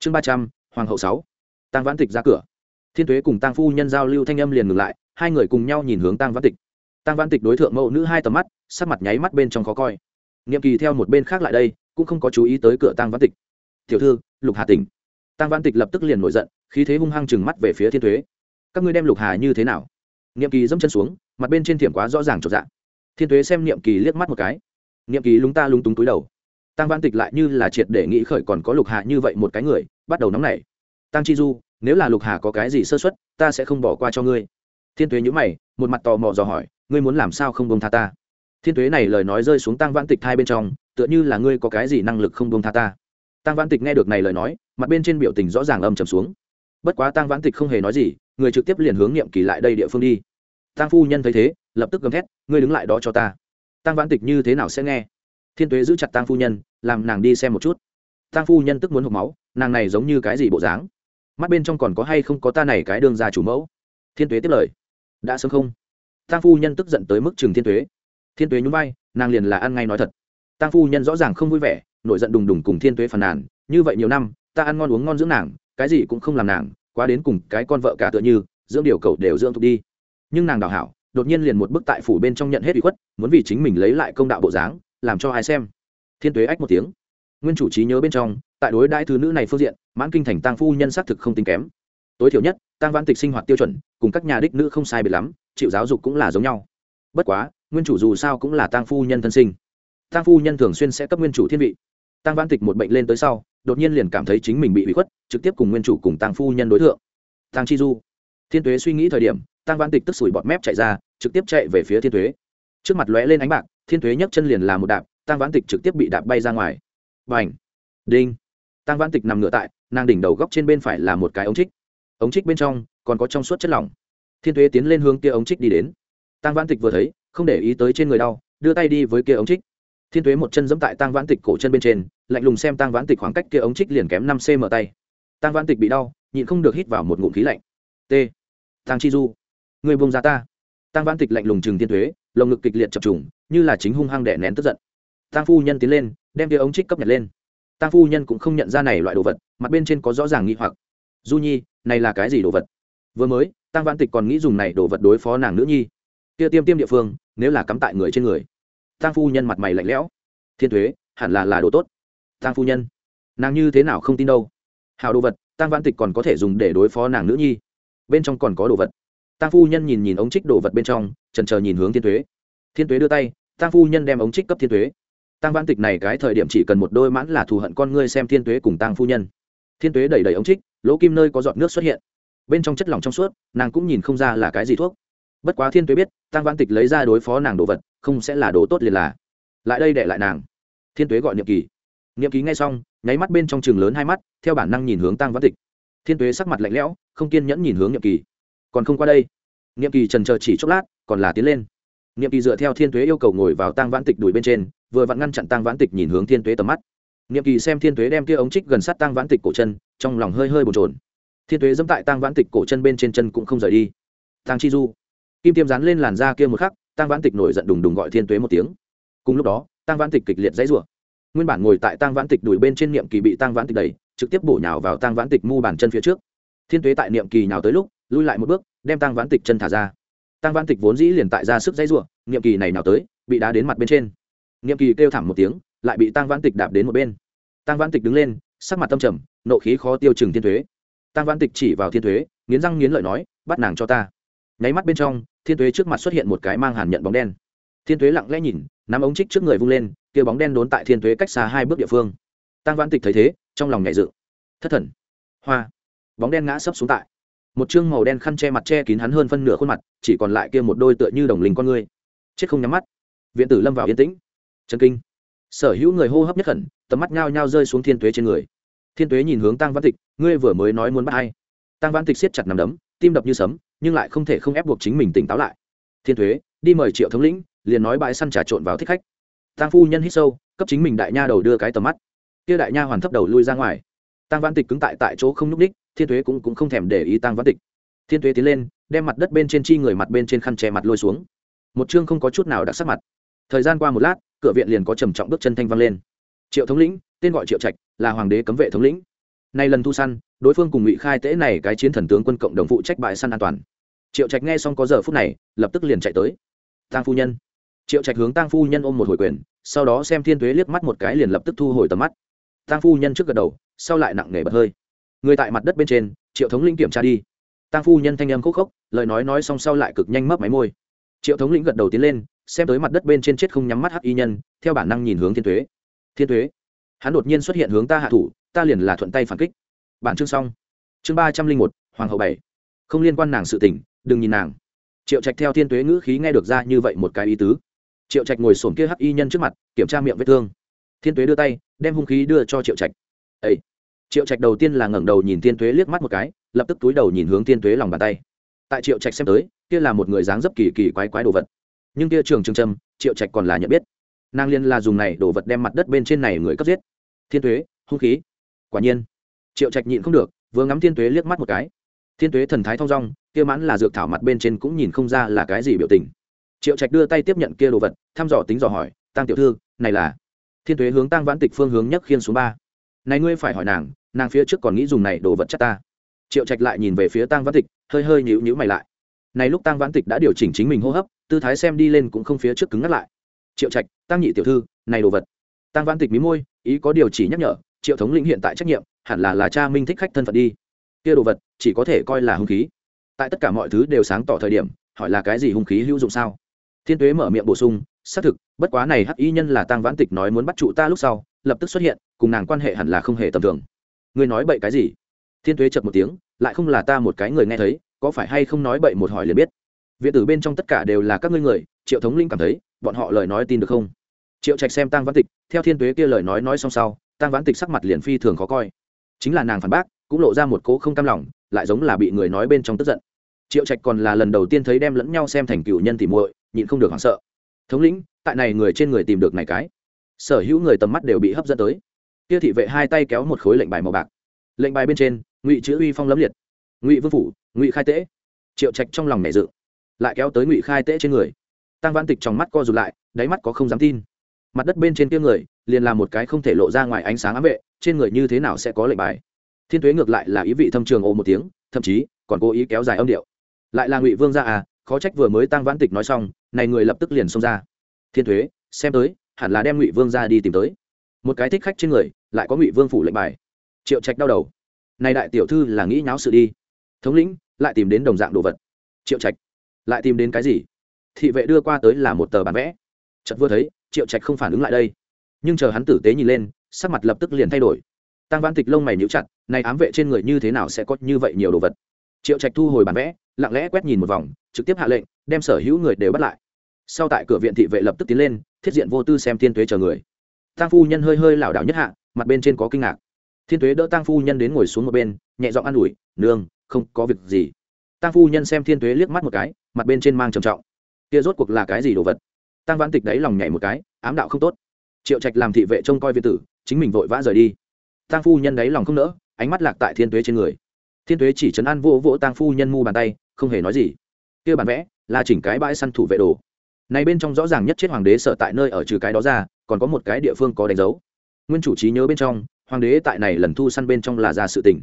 chương ba trăm, hoàng hậu sáu. Tăng vãn tịch ra cửa. Thiên tuế cùng tăng phu nhân giao lưu thanh âm liền ngừng lại, hai người cùng nhau nhìn hướng tăng vãn tịch. Tăng vãn tịch đối tượng mẫu nữ hai tầm mắt, sắc mặt nháy mắt bên trong khó coi. Niệm kỳ theo một bên khác lại đây, cũng không có chú ý tới cửa tăng vãn tịch. Tiểu thư, lục hà tỉnh. Tăng vãn tịch lập tức liền nổi giận, khí thế hung hăng chừng mắt về phía thiên thuế các ngươi đem lục hà như thế nào? Niệm kỳ dẫm chân xuống, mặt bên trên thiểm quá rõ ràng trọn dạng thiên thuế xem niệm kỳ liếc mắt một cái. Niệm kỳ lúng ta lúng túng túi đầu tăng vãn tịch lại như là triệt để nghĩ khởi còn có lục hà như vậy một cái người, bắt đầu nóng nảy. Tăng chi du, nếu là lục hà có cái gì sơ xuất ta sẽ không bỏ qua cho ngươi. Thiên tuế nhữ mày, một mặt tò mò dò hỏi, ngươi muốn làm sao không bông tha ta? Thiên tuế này lời nói rơi xuống tăng vãn tịch thai bên trong, tựa như là ngươi có cái gì năng lực không bông tha ta. Tăng vãn tịch nghe được này lời nói, mặt bên trên biểu tình rõ ràng âm trầm xuống. Bất quá tăng vãn tịch không hề nói gì, người trực tiếp liền hướng niệm kỳ lại đây địa phương đi. Tăng phu nhân thấy thế, lập tức gầm thét, ngươi đứng lại đó cho ta. Tăng vãn tịch như thế nào sẽ nghe? Thiên tuế giữ chặt Tang phu nhân, làm nàng đi xem một chút. Tang phu nhân tức muốn hộp máu, nàng này giống như cái gì bộ dáng? Mắt bên trong còn có hay không có ta này cái đường ra chủ mẫu? Thiên tuế tiếp lời. Đã sớm không. Tang phu nhân tức giận tới mức chừng thiên tuế. Thiên tuế nhún vai, nàng liền là ăn ngay nói thật. Tang phu nhân rõ ràng không vui vẻ, nổi giận đùng đùng cùng thiên tuế phàn nàn, như vậy nhiều năm, ta ăn ngon uống ngon dưỡng nàng, cái gì cũng không làm nàng, quá đến cùng cái con vợ cả tựa như, dưỡng điều cậu đều dưỡng thục đi. Nhưng nàng đào hảo, đột nhiên liền một bức tại phủ bên trong nhận hết ủy khuất, muốn vì chính mình lấy lại công đạo bộ dáng làm cho ai xem. Thiên tuế ách một tiếng. Nguyên chủ trí nhớ bên trong, tại đối đãi thứ nữ này phương diện, mãn kinh thành tăng phu nhân xác thực không tính kém. Tối thiểu nhất tăng văn tịch sinh hoạt tiêu chuẩn, cùng các nhà đích nữ không sai biệt lắm, chịu giáo dục cũng là giống nhau. Bất quá, nguyên chủ dù sao cũng là tăng phu nhân thân sinh. Tăng phu nhân thường xuyên sẽ cấp nguyên chủ thiên vị. Tăng văn tịch một bệnh lên tới sau, đột nhiên liền cảm thấy chính mình bị bị khuất, trực tiếp cùng nguyên chủ cùng tăng phu nhân đối tượng tăng chi du. Thiên tuế suy nghĩ thời điểm tăng văn tịch tức sủi bọt mép chạy ra, trực tiếp chạy về phía thiên tuế. Trước mặt lóe lên ánh bạc thiên thuế nhấc chân liền làm một đạp tăng Vãn tịch trực tiếp bị đạp bay ra ngoài. Và ảnh đinh! Tăng Vãn tịch nằm ngựa tại, nàng đỉnh đầu góc trên bên phải là một cái ống trích. Ống trích bên trong, còn có trong suốt chất lỏng. Thiên thuế tiến lên hướng kia ống trích đi đến. Tăng Vãn tịch vừa thấy, không để ý tới trên người đau, đưa tay đi với kia ống trích. Thiên thuế một chân giẫm tại tăng vãn tịch cổ chân bên trên, lạnh lùng xem tăng vãn tịch khoảng cách kia ống trích liền kém năm cm tay. Tăng vãn tịch bị đau, nhịn không được hít vào một ngụm khí lạnh. T. Tăng chi du. Người buông ra ta. Tăng vãn tịch lạnh lùng chừng thiên thuế, lồng ngực kịch liệt chập trùng như là chính hung hăng đẻ nén tức giận. Tăng phu nhân tiến lên, đem kia ống trích cấp nhặt lên. Tăng phu nhân cũng không nhận ra này loại đồ vật, mặt bên trên có rõ ràng nghi hoặc. Du nhi, này là cái gì đồ vật? Vừa mới tăng vãn tịch còn nghĩ dùng này đồ vật đối phó nàng nữ nhi. Kia tiêm tiêm địa phương, nếu là cắm tại người trên người. Tăng phu nhân mặt mày lạnh lẽo. Thiên thuế, hẳn là là đồ tốt. Tăng phu nhân, nàng như thế nào không tin đâu? Hào đồ vật tăng vãn tịch còn có thể dùng để đối phó nàng nữ nhi. Bên trong còn có đồ vật. Tăng phu nhân nhìn nhìn ống trích đồ vật bên trong trần chờ nhìn hướng thiên thuế. Thiên thuế đưa tay tăng phu nhân đem ống trích cấp thiên Tuế. tăng vãn tịch này cái thời điểm chỉ cần một đôi mãn là thù hận con ngươi xem thiên tuế cùng tăng phu nhân. Thiên tuế đẩy đẩy ống trích, lỗ kim nơi có giọt nước xuất hiện. Bên trong chất lỏng trong suốt, nàng cũng nhìn không ra là cái gì thuốc. Bất quá thiên tuế biết tăng vãn tịch lấy ra đối phó nàng đồ vật, không sẽ là đồ tốt liền là. Lại đây để lại nàng. Thiên tuế gọi niệm kỳ. Niệm kỳ ngay xong, nháy mắt bên trong trường lớn hai mắt, theo bản năng nhìn hướng tăng vãn tịch. Thiên tuế sắc mặt lạnh lẽo, không kiên nhẫn nhìn hướng niệm kỳ. Còn không qua đây. Niệm kỳ trần chờ chỉ chốc lát, còn là tiến lên niệm kỳ dựa theo thiên tuế yêu cầu ngồi vào tăng vãn tịch đùi bên trên vừa vặn ngăn chặn tăng vãn tịch nhìn hướng thiên tuế tầm mắt niệm kỳ xem thiên tuế đem kia ống trích gần sát tăng vãn tịch cổ chân trong lòng hơi hơi bồn trồn thiên tuế dẫm tại tăng vãn tịch cổ chân bên trên chân cũng không rời đi tăng chi du kim tiêm dán lên làn da kia một khắc tăng vãn tịch nổi giận đùng đùng gọi thiên tuế một tiếng cùng lúc đó tăng vãn tịch kịch liệt dãy rủa nguyên bản ngồi tại tăng vãn tịch đuổi bên trên niệm kỳ bị tăng vãn tịch đẩy trực tiếp bổ nhào vào tăng vãn tịch mu bàn chân phía trước thiên tuế tại niệm kỳ nhào tới lúc lui lại một bước đem tăng vãn tịch chân thả ra tăng vãn tịch vốn dĩ liền tại ra sức dãy ruộng niệm kỳ này nào tới, bị đá đến mặt bên trên. Niệm kỳ kêu thảm một tiếng, lại bị tăng vãn tịch đạp đến một bên. Tăng vãn tịch đứng lên, sắc mặt tâm trầm, nộ khí khó tiêu chừng thiên thuế. Tăng vãn tịch chỉ vào thiên thuế, nghiến răng nghiến lợi nói, bắt nàng cho ta. Nháy mắt bên trong, thiên thuế trước mặt xuất hiện một cái mang hàn nhận bóng đen. Thiên thuế lặng lẽ nhìn, nắm ống trích trước người vung lên, kia bóng đen đốn tại thiên thuế cách xa hai bước địa phương. Tăng vãn tịch thấy thế, trong lòng nhảy dự. Thất thần. Hoa. Bóng đen ngã sấp xuống tại một chương màu đen khăn che mặt che kín hắn hơn phân nửa khuôn mặt, chỉ còn lại kia một đôi tựa như đồng linh con ngươi. Chết không nhắm mắt. Viện tử lâm vào yên tĩnh. Chân kinh. Sở hữu người hô hấp nhất khẩn, tầm mắt nhao nhao rơi xuống thiên tuế trên người. Thiên tuế nhìn hướng tăng văn tịch, ngươi vừa mới nói muốn bắt hay tăng văn tịch siết chặt nằm đấm, tim đập như sấm, nhưng lại không thể không ép buộc chính mình tỉnh táo lại. Thiên tuế, đi mời triệu thống lĩnh, liền nói bãi săn trà trộn vào thích khách. Tăng phu nhân hít sâu, cấp chính mình đại nha đầu đưa cái tầm mắt. Kia đại nha hoàn thấp đầu lui ra ngoài. Tăng văn tịch cứng tại tại chỗ không nhúc ních thiên tuế cũng, cũng không thèm để ý tăng văn tịch. Thiên tuế tiến lên đem mặt đất bên trên chi người mặt bên trên khăn che mặt lôi xuống. Một chương không có chút nào đặc sắc mặt. Thời gian qua một lát cửa viện liền có trầm trọng bước chân thanh vang lên. Triệu thống lĩnh tên gọi triệu trạch là hoàng đế cấm vệ thống lĩnh. Nay lần thu săn đối phương cùng ngụy khai tễ này cái chiến thần tướng quân cộng đồng phụ trách bại săn an toàn. Triệu trạch nghe xong có giờ phút này lập tức liền chạy tới. Tăng phu nhân. Triệu trạch hướng tăng phu nhân ôm một hồi quyền sau đó xem thiên tuế liếc mắt một cái liền lập tức thu hồi tầm mắt. Tăng phu nhân trước gật đầu sau lại nặng nề bật hơi người tại mặt đất bên trên, triệu thống lĩnh kiểm tra đi. Tăng phu nhân thanh âm khúc khốc, lời nói nói xong sau lại cực nhanh mấp máy môi. Triệu thống lĩnh gật đầu tiến lên, xem tới mặt đất bên trên chết không nhắm mắt hắc y nhân, theo bản năng nhìn hướng thiên tuế. Thiên tuế, hắn đột nhiên xuất hiện hướng ta hạ thủ, ta liền là thuận tay phản kích. Bản chương xong. Chương ba trăm linh một, hoàng hậu bảy. Không liên quan nàng sự tỉnh đừng nhìn nàng. Triệu trạch theo thiên tuế ngữ khí nghe được ra như vậy một cái ý tứ. Triệu trạch ngồi sổm kia hắc y nhân trước mặt, kiểm tra miệng vết thương. Thiên tuế đưa tay, đem hung khí đưa cho triệu trạch. Ấy triệu trạch đầu tiên là ngẩng đầu nhìn thiên tuế liếc mắt một cái, lập tức túi đầu nhìn hướng thiên tuế lòng bàn tay. Tại triệu trạch xem tới, kia là một người dáng dấp kỳ kỳ quái quái đồ vật. Nhưng kia trường trường trâm, triệu trạch còn là nhận biết. Nàng liên là dùng này đồ vật đem mặt đất bên trên này người cấp giết. Thiên tuế, hung khí. Quả nhiên. Triệu trạch nhịn không được, vừa ngắm thiên tuế liếc mắt một cái. Thiên tuế thần thái thong dong, kia mãn là dược thảo mặt bên trên cũng nhìn không ra là cái gì biểu tình. Triệu trạch đưa tay tiếp nhận kia đồ vật, thăm dò tính dò hỏi tăng tiểu thư, này là? Thiên tuế hướng tăng vãn tịch phương hướng nhất khiên số ba. Này ngươi phải hỏi nàng nàng phía trước còn nghĩ dùng này đồ vật chắc ta. Triệu trạch lại nhìn về phía tăng văn tịch, hơi hơi nhíu nhíu mày lại. Này lúc tăng văn tịch đã điều chỉnh chính mình hô hấp, tư thái xem đi lên cũng không phía trước cứng ngắt lại. Triệu trạch tăng nhị tiểu thư, này đồ vật. Tăng văn tịch mí môi, ý có điều chỉ nhắc nhở, triệu thống lĩnh hiện tại trách nhiệm, hẳn là là cha minh thích khách thân phận đi. Kia đồ vật, chỉ có thể coi là hung khí. Tại tất cả mọi thứ đều sáng tỏ thời điểm, hỏi là cái gì hung khí hữu dụng sao? Thiên tuế mở miệng bổ sung, xác thực, bất quá này hắc y nhân là tăng vãn tịch nói muốn bắt trụ ta lúc sau, lập tức xuất hiện, cùng nàng quan hệ hẳn là không hề tầm thường ngươi nói bậy cái gì? Thiên tuế chật một tiếng, lại không là ta một cái người nghe thấy, có phải hay không nói bậy một hỏi liền biết. Viện tử bên trong tất cả đều là các ngươi người, triệu thống linh cảm thấy, bọn họ lời nói tin được không? Triệu trạch xem tăng Văn tịch, theo thiên tuế kia lời nói nói xong sau tăng Văn tịch sắc mặt liền phi thường khó coi. Chính là nàng phản bác, cũng lộ ra một cố không cam lòng, lại giống là bị người nói bên trong tức giận. Triệu trạch còn là lần đầu tiên thấy đem lẫn nhau xem thành cựu nhân thì muội, nhịn không được hoảng sợ. Thống lĩnh, tại này người trên người tìm được này cái. Sở hữu người tầm mắt đều bị hấp dẫn tới kia thị vệ hai tay kéo một khối lệnh bài màu bạc. Lệnh bài bên trên, ngụy chữ uy phong lấm liệt. Ngụy vương phủ, ngụy khai tễ. Triệu trạch trong lòng nảy dự, lại kéo tới ngụy khai tễ trên người. Tăng văn tịch trong mắt co rụt lại, đáy mắt có không dám tin. Mặt đất bên trên kia người, liền làm một cái không thể lộ ra ngoài ánh sáng ám vệ, trên người như thế nào sẽ có lệnh bài? Thiên thuế ngược lại là ý vị thâm trường ồ một tiếng, thậm chí còn cố ý kéo dài âm điệu. Lại là ngụy vương ra à khó trách vừa mới tăng vãn tịch nói xong, này người lập tức liền xông ra. Thiên thuế, xem tới, hẳn là đem ngụy vương ra đi tìm tới. Một cái thích khách trên người lại có ngụy vương phủ lệnh bài. Triệu trạch đau đầu. Nay đại tiểu thư là nghĩ nháo sự đi. Thống lĩnh, lại tìm đến đồng dạng đồ vật. Triệu trạch, lại tìm đến cái gì? Thị vệ đưa qua tới là một tờ bản vẽ. Chật vừa thấy, triệu trạch không phản ứng lại đây. Nhưng chờ hắn tử tế nhìn lên, sắc mặt lập tức liền thay đổi. Tăng văn tịch lông mày níu chặt, này ám vệ trên người như thế nào sẽ có như vậy nhiều đồ vật? Triệu trạch thu hồi bản vẽ, lặng lẽ quét nhìn một vòng, trực tiếp hạ lệnh, đem sở hữu người đều bắt lại. Sau tại cửa viện thị vệ lập tức tiến lên, thiết diện vô tư xem thiên tuế chờ người. Tăng phu nhân hơi hơi lảo đảo nhất hạ mặt bên trên có kinh ngạc. Thiên tuế đỡ tăng phu nhân đến ngồi xuống một bên, nhẹ giọng an ủi, nương, không có việc gì. Tăng phu nhân xem thiên tuế liếc mắt một cái, mặt bên trên mang trầm trọng. Kia rốt cuộc là cái gì đồ vật? Tăng vãn tịch đáy lòng nhảy một cái, ám đạo không tốt. Triệu trạch làm thị vệ trông coi viện tử, chính mình vội vã rời đi. Tăng phu nhân đáy lòng không nỡ, ánh mắt lạc tại thiên tuế trên người. Thiên tuế chỉ trấn an vỗ vỗ tăng phu nhân mu bàn tay, không hề nói gì. Kia bản vẽ là chỉnh cái bãi săn thủ vệ đồ. Này bên trong rõ ràng nhất chết hoàng đế sở tại nơi ở trừ cái đó ra, còn có một cái địa phương có đánh dấu nguyên chủ trí nhớ bên trong, hoàng đế tại này lần thu săn bên trong là ra sự tình.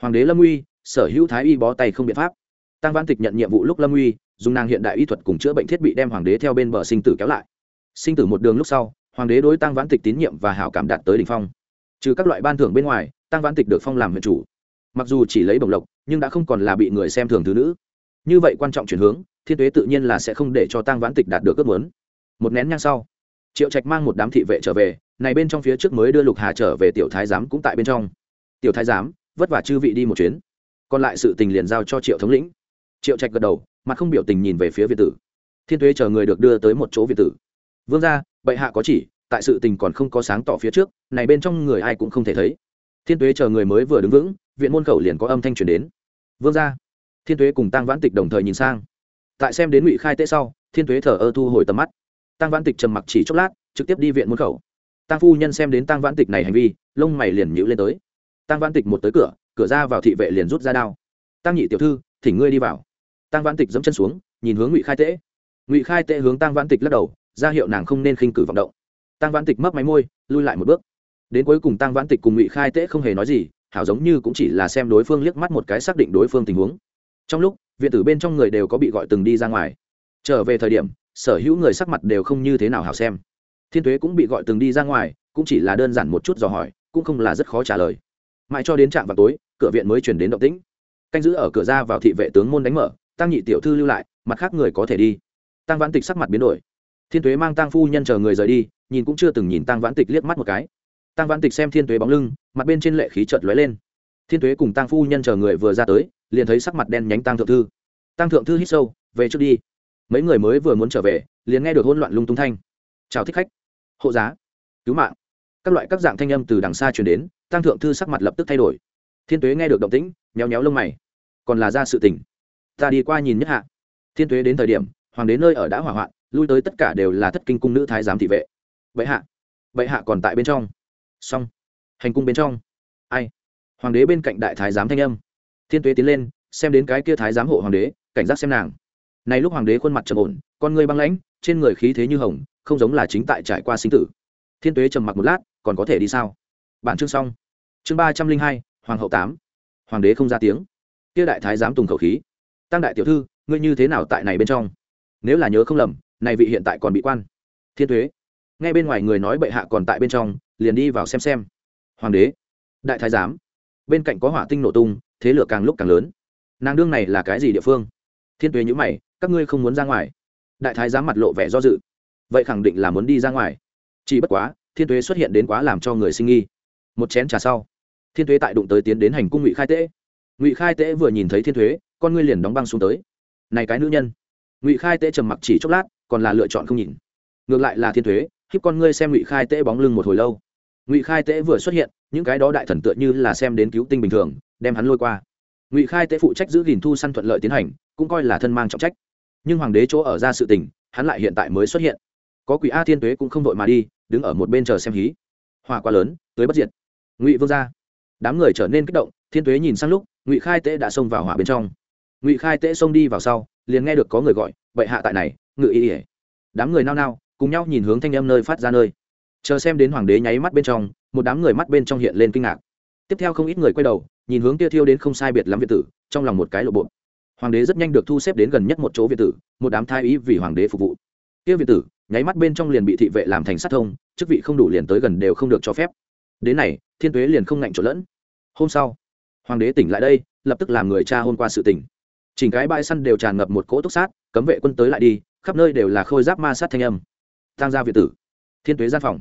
Hoàng đế lâm uy, sở hữu thái y bó tay không biện pháp. Tăng văn tịch nhận nhiệm vụ lúc lâm uy, dùng nàng hiện đại y thuật cùng chữa bệnh thiết bị đem hoàng đế theo bên bờ sinh tử kéo lại. Sinh tử một đường lúc sau, hoàng đế đối tăng vãn tịch tín nhiệm và hảo cảm đạt tới đỉnh phong. Trừ các loại ban thưởng bên ngoài, tăng vãn tịch được phong làm huyện chủ. Mặc dù chỉ lấy bổng lộc, nhưng đã không còn là bị người xem thường thứ nữ. Như vậy quan trọng chuyển hướng, thiên tuế tự nhiên là sẽ không để cho tăng vãn tịch đạt được ước muốn. Một nén nhang sau, triệu trạch mang một đám thị vệ trở về này bên trong phía trước mới đưa lục hà trở về tiểu thái giám cũng tại bên trong. Tiểu thái giám, vất vả chư vị đi một chuyến. Còn lại sự tình liền giao cho triệu thống lĩnh. Triệu trạch gật đầu, mặt không biểu tình nhìn về phía việt tử. Thiên tuế chờ người được đưa tới một chỗ việt tử. Vương gia, bệ hạ có chỉ, tại sự tình còn không có sáng tỏ phía trước, này bên trong người ai cũng không thể thấy. Thiên tuế chờ người mới vừa đứng vững, viện môn khẩu liền có âm thanh truyền đến. Vương gia, thiên tuế cùng tăng vãn tịch đồng thời nhìn sang. Tại xem đến ngụy khai tễ sau, thiên tuế thở ơ thu hồi tầm mắt. Tăng vãn tịch trầm mặc chỉ chốc lát, trực tiếp đi viện môn khẩu tăng phu nhân xem đến tăng vãn tịch này hành vi, lông mày liền nhữ lên tới. Tăng vãn tịch một tới cửa cửa ra vào thị vệ liền rút ra đao. Tăng nhị tiểu thư, thỉnh ngươi đi vào. Tăng vãn tịch dẫm chân xuống, nhìn hướng ngụy khai tế ngụy khai tế hướng tăng vãn tịch lắc đầu, ra hiệu nàng không nên khinh cử vọng động. Tăng vãn tịch mấp máy môi, lui lại một bước. Đến cuối cùng tăng vãn tịch cùng ngụy khai tế không hề nói gì, hảo giống như cũng chỉ là xem đối phương liếc mắt một cái xác định đối phương tình huống. Trong lúc, viện tử bên trong người đều có bị gọi từng đi ra ngoài. Trở về thời điểm, sở hữu người sắc mặt đều không như thế nào hảo xem thiên tuế cũng bị gọi từng đi ra ngoài, cũng chỉ là đơn giản một chút dò hỏi, cũng không là rất khó trả lời. Mãi cho đến trạm vào tối, cửa viện mới chuyển đến động tĩnh. Canh giữ ở cửa ra vào thị vệ tướng môn đánh mở, tăng nhị tiểu thư lưu lại, mặt khác người có thể đi. Tăng vãn tịch sắc mặt biến đổi. Thiên tuế mang tăng phu nhân chờ người rời đi, nhìn cũng chưa từng nhìn tăng vãn tịch liếc mắt một cái. Tăng vãn tịch xem thiên tuế bóng lưng, mặt bên trên lệ khí chợt lóe lên. Thiên tuế cùng tăng phu nhân chờ người vừa ra tới, liền thấy sắc mặt đen nhánh tăng thượng thư. Tăng thượng thư hít sâu, về trước đi. Mấy người mới vừa muốn trở về, liền nghe được hỗn loạn lung tung thanh. Chào thích khách hộ giá, cứu mạng. Các loại các dạng thanh âm từ đằng xa truyền đến tăng thượng thư sắc mặt lập tức thay đổi. Thiên tuế nghe được động tĩnh nhéo nhéo lông mày. Còn là ra sự tình. Ta đi qua nhìn nhất hạ. Thiên tuế đến thời điểm, hoàng đế nơi ở đã hỏa hoạn, lui tới tất cả đều là thất kinh cung nữ thái giám thị vệ. Vậy hạ. Vậy hạ còn tại bên trong. Xong. Hành cung bên trong. Ai? Hoàng đế bên cạnh đại thái giám thanh âm. Thiên tuế tiến lên, xem đến cái kia thái giám hộ hoàng đế, cảnh giác xem nàng. Này lúc hoàng đế khuôn mặt trầm ổn, con người băng lãnh, trên người khí thế như hồng không giống là chính tại trải qua sinh tử. Thiên tuế trầm mặc một lát, còn có thể đi sao? Bản chương xong. Chương ba trăm linh hai, hoàng hậu tám. Hoàng đế không ra tiếng. Kia đại thái giám tùng khẩu khí. Tăng đại tiểu thư, ngươi như thế nào tại này bên trong? Nếu là nhớ không lầm, này vị hiện tại còn bị quan. Thiên thuế nghe bên ngoài người nói bệ hạ còn tại bên trong, liền đi vào xem xem. Hoàng đế. Đại thái giám. Bên cạnh có hỏa tinh nổ tung, thế lửa càng lúc càng lớn. Nàng đương này là cái gì địa phương? Thiên tuế nhữ mày, các ngươi không muốn ra ngoài. Đại thái giám mặt lộ vẻ do dự vậy khẳng định là muốn đi ra ngoài. Chỉ bất quá, thiên tuế xuất hiện đến quá làm cho người sinh nghi. Một chén trà sau, thiên tuế tại đụng tới tiến đến hành cung ngụy khai tễ ngụy khai tễ vừa nhìn thấy thiên thuế con ngươi liền đóng băng xuống tới. Này cái nữ nhân. Ngụy khai tễ trầm mặc chỉ chốc lát, còn là lựa chọn không nhìn ngược lại là thiên thuế híp con ngươi xem ngụy khai tễ bóng lưng một hồi lâu. Ngụy khai tễ vừa xuất hiện, những cái đó đại thần tựa như là xem đến cứu tinh bình thường, đem hắn lôi qua. Ngụy khai tễ phụ trách giữ gìn thu săn thuận lợi tiến hành, cũng coi là thân mang trọng trách. Nhưng hoàng đế chỗ ở ra sự tình, hắn lại hiện tại mới xuất hiện có quỷ a thiên tuế cũng không vội mà đi, đứng ở một bên chờ xem hí. Hòa quá lớn, tới bất diệt. Ngụy vương ra đám người trở nên kích động, thiên tuế nhìn sang lúc, ngụy khai tễ đã xông vào hỏa bên trong. Ngụy khai tễ xông đi vào sau, liền nghe được có người gọi, bệ hạ tại này, ngự y ỉa đám người nao nao, cùng nhau nhìn hướng thanh em nơi phát ra nơi. Chờ xem đến hoàng đế nháy mắt bên trong, một đám người mắt bên trong hiện lên kinh ngạc. Tiếp theo không ít người quay đầu, nhìn hướng kia thiêu đến không sai biệt lắm việt tử, trong lòng một cái lộ bộ. Hoàng đế rất nhanh được thu xếp đến gần nhất một chỗ việt tử, một đám thái ý vì hoàng đế phục vụ kia việt tử, nháy mắt bên trong liền bị thị vệ làm thành sát thông, chức vị không đủ liền tới gần đều không được cho phép. Đến này, thiên tuế liền không ngạnh trộn lẫn. Hôm sau, hoàng đế tỉnh lại đây, lập tức làm người cha hôm qua sự tỉnh chỉnh cái bãi săn đều tràn ngập một cỗ túc sát, cấm vệ quân tới lại đi, khắp nơi đều là khôi giáp ma sát thanh âm. Tăng gia việt tử, thiên tuế gian phòng.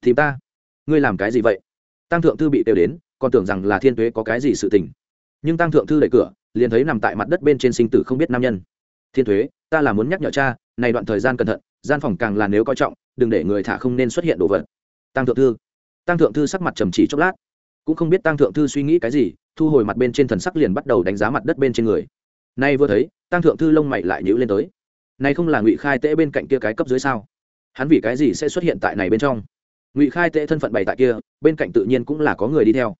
Tìm ta? Ngươi làm cái gì vậy? Tăng thượng thư bị đều đến, còn tưởng rằng là thiên tuế có cái gì sự tình. Nhưng tăng thượng thư đẩy cửa, liền thấy nằm tại mặt đất bên trên sinh tử không biết nam nhân. Thiên thuế ta là muốn nhắc nhở cha này đoạn thời gian cẩn thận, gian phòng càng là nếu coi trọng, đừng để người thả không nên xuất hiện đồ vật. Tăng thượng thư. Tăng thượng thư sắc mặt trầm chỉ chốc lát. Cũng không biết tăng thượng thư suy nghĩ cái gì, thu hồi mặt bên trên thần sắc liền bắt đầu đánh giá mặt đất bên trên người. Nay vừa thấy, tăng thượng thư lông mày lại nhữ lên tới. Này không là ngụy khai tễ bên cạnh kia cái cấp dưới sao? Hắn vì cái gì sẽ xuất hiện tại này bên trong? Ngụy khai tễ thân phận bày tại kia, bên cạnh tự nhiên cũng là có người đi theo.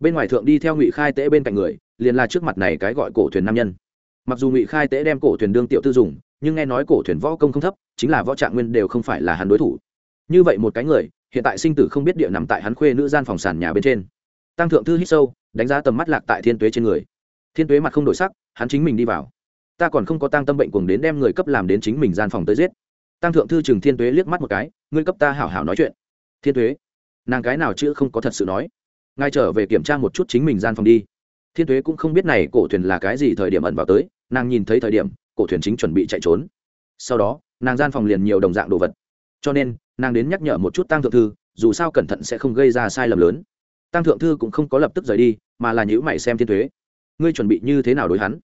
Bên ngoài thượng đi theo ngụy khai tễ bên cạnh người, liền là trước mặt này cái gọi cổ thuyền nam nhân. Mặc dù ngụy khai tễ đem cổ thuyền đương tiểu tư dùng nhưng nghe nói cổ thuyền võ công không thấp, chính là võ trạng nguyên đều không phải là hắn đối thủ. Như vậy một cái người, hiện tại sinh tử không biết địa nằm tại hắn khuê nữ gian phòng sàn nhà bên trên. Tăng thượng thư hít sâu, đánh giá tầm mắt lạc tại thiên tuế trên người. Thiên tuế mặt không đổi sắc, hắn chính mình đi vào. Ta còn không có tăng tâm bệnh cuồng đến đem người cấp làm đến chính mình gian phòng tới giết. Tăng thượng thư chừng thiên tuế liếc mắt một cái, ngươi cấp ta hảo hảo nói chuyện. Thiên tuế, nàng cái nào chứ không có thật sự nói. Ngay trở về kiểm tra một chút chính mình gian phòng đi. Thiên tuế cũng không biết này cổ thuyền là cái gì thời điểm ẩn vào tới, nàng nhìn thấy thời điểm cổ thuyền chính chuẩn bị chạy trốn. Sau đó, nàng gian phòng liền nhiều đồng dạng đồ vật. Cho nên, nàng đến nhắc nhở một chút tăng thượng thư, dù sao cẩn thận sẽ không gây ra sai lầm lớn. Tăng thượng thư cũng không có lập tức rời đi, mà là nhữ mày xem thiên tuế. Ngươi chuẩn bị như thế nào đối hắn?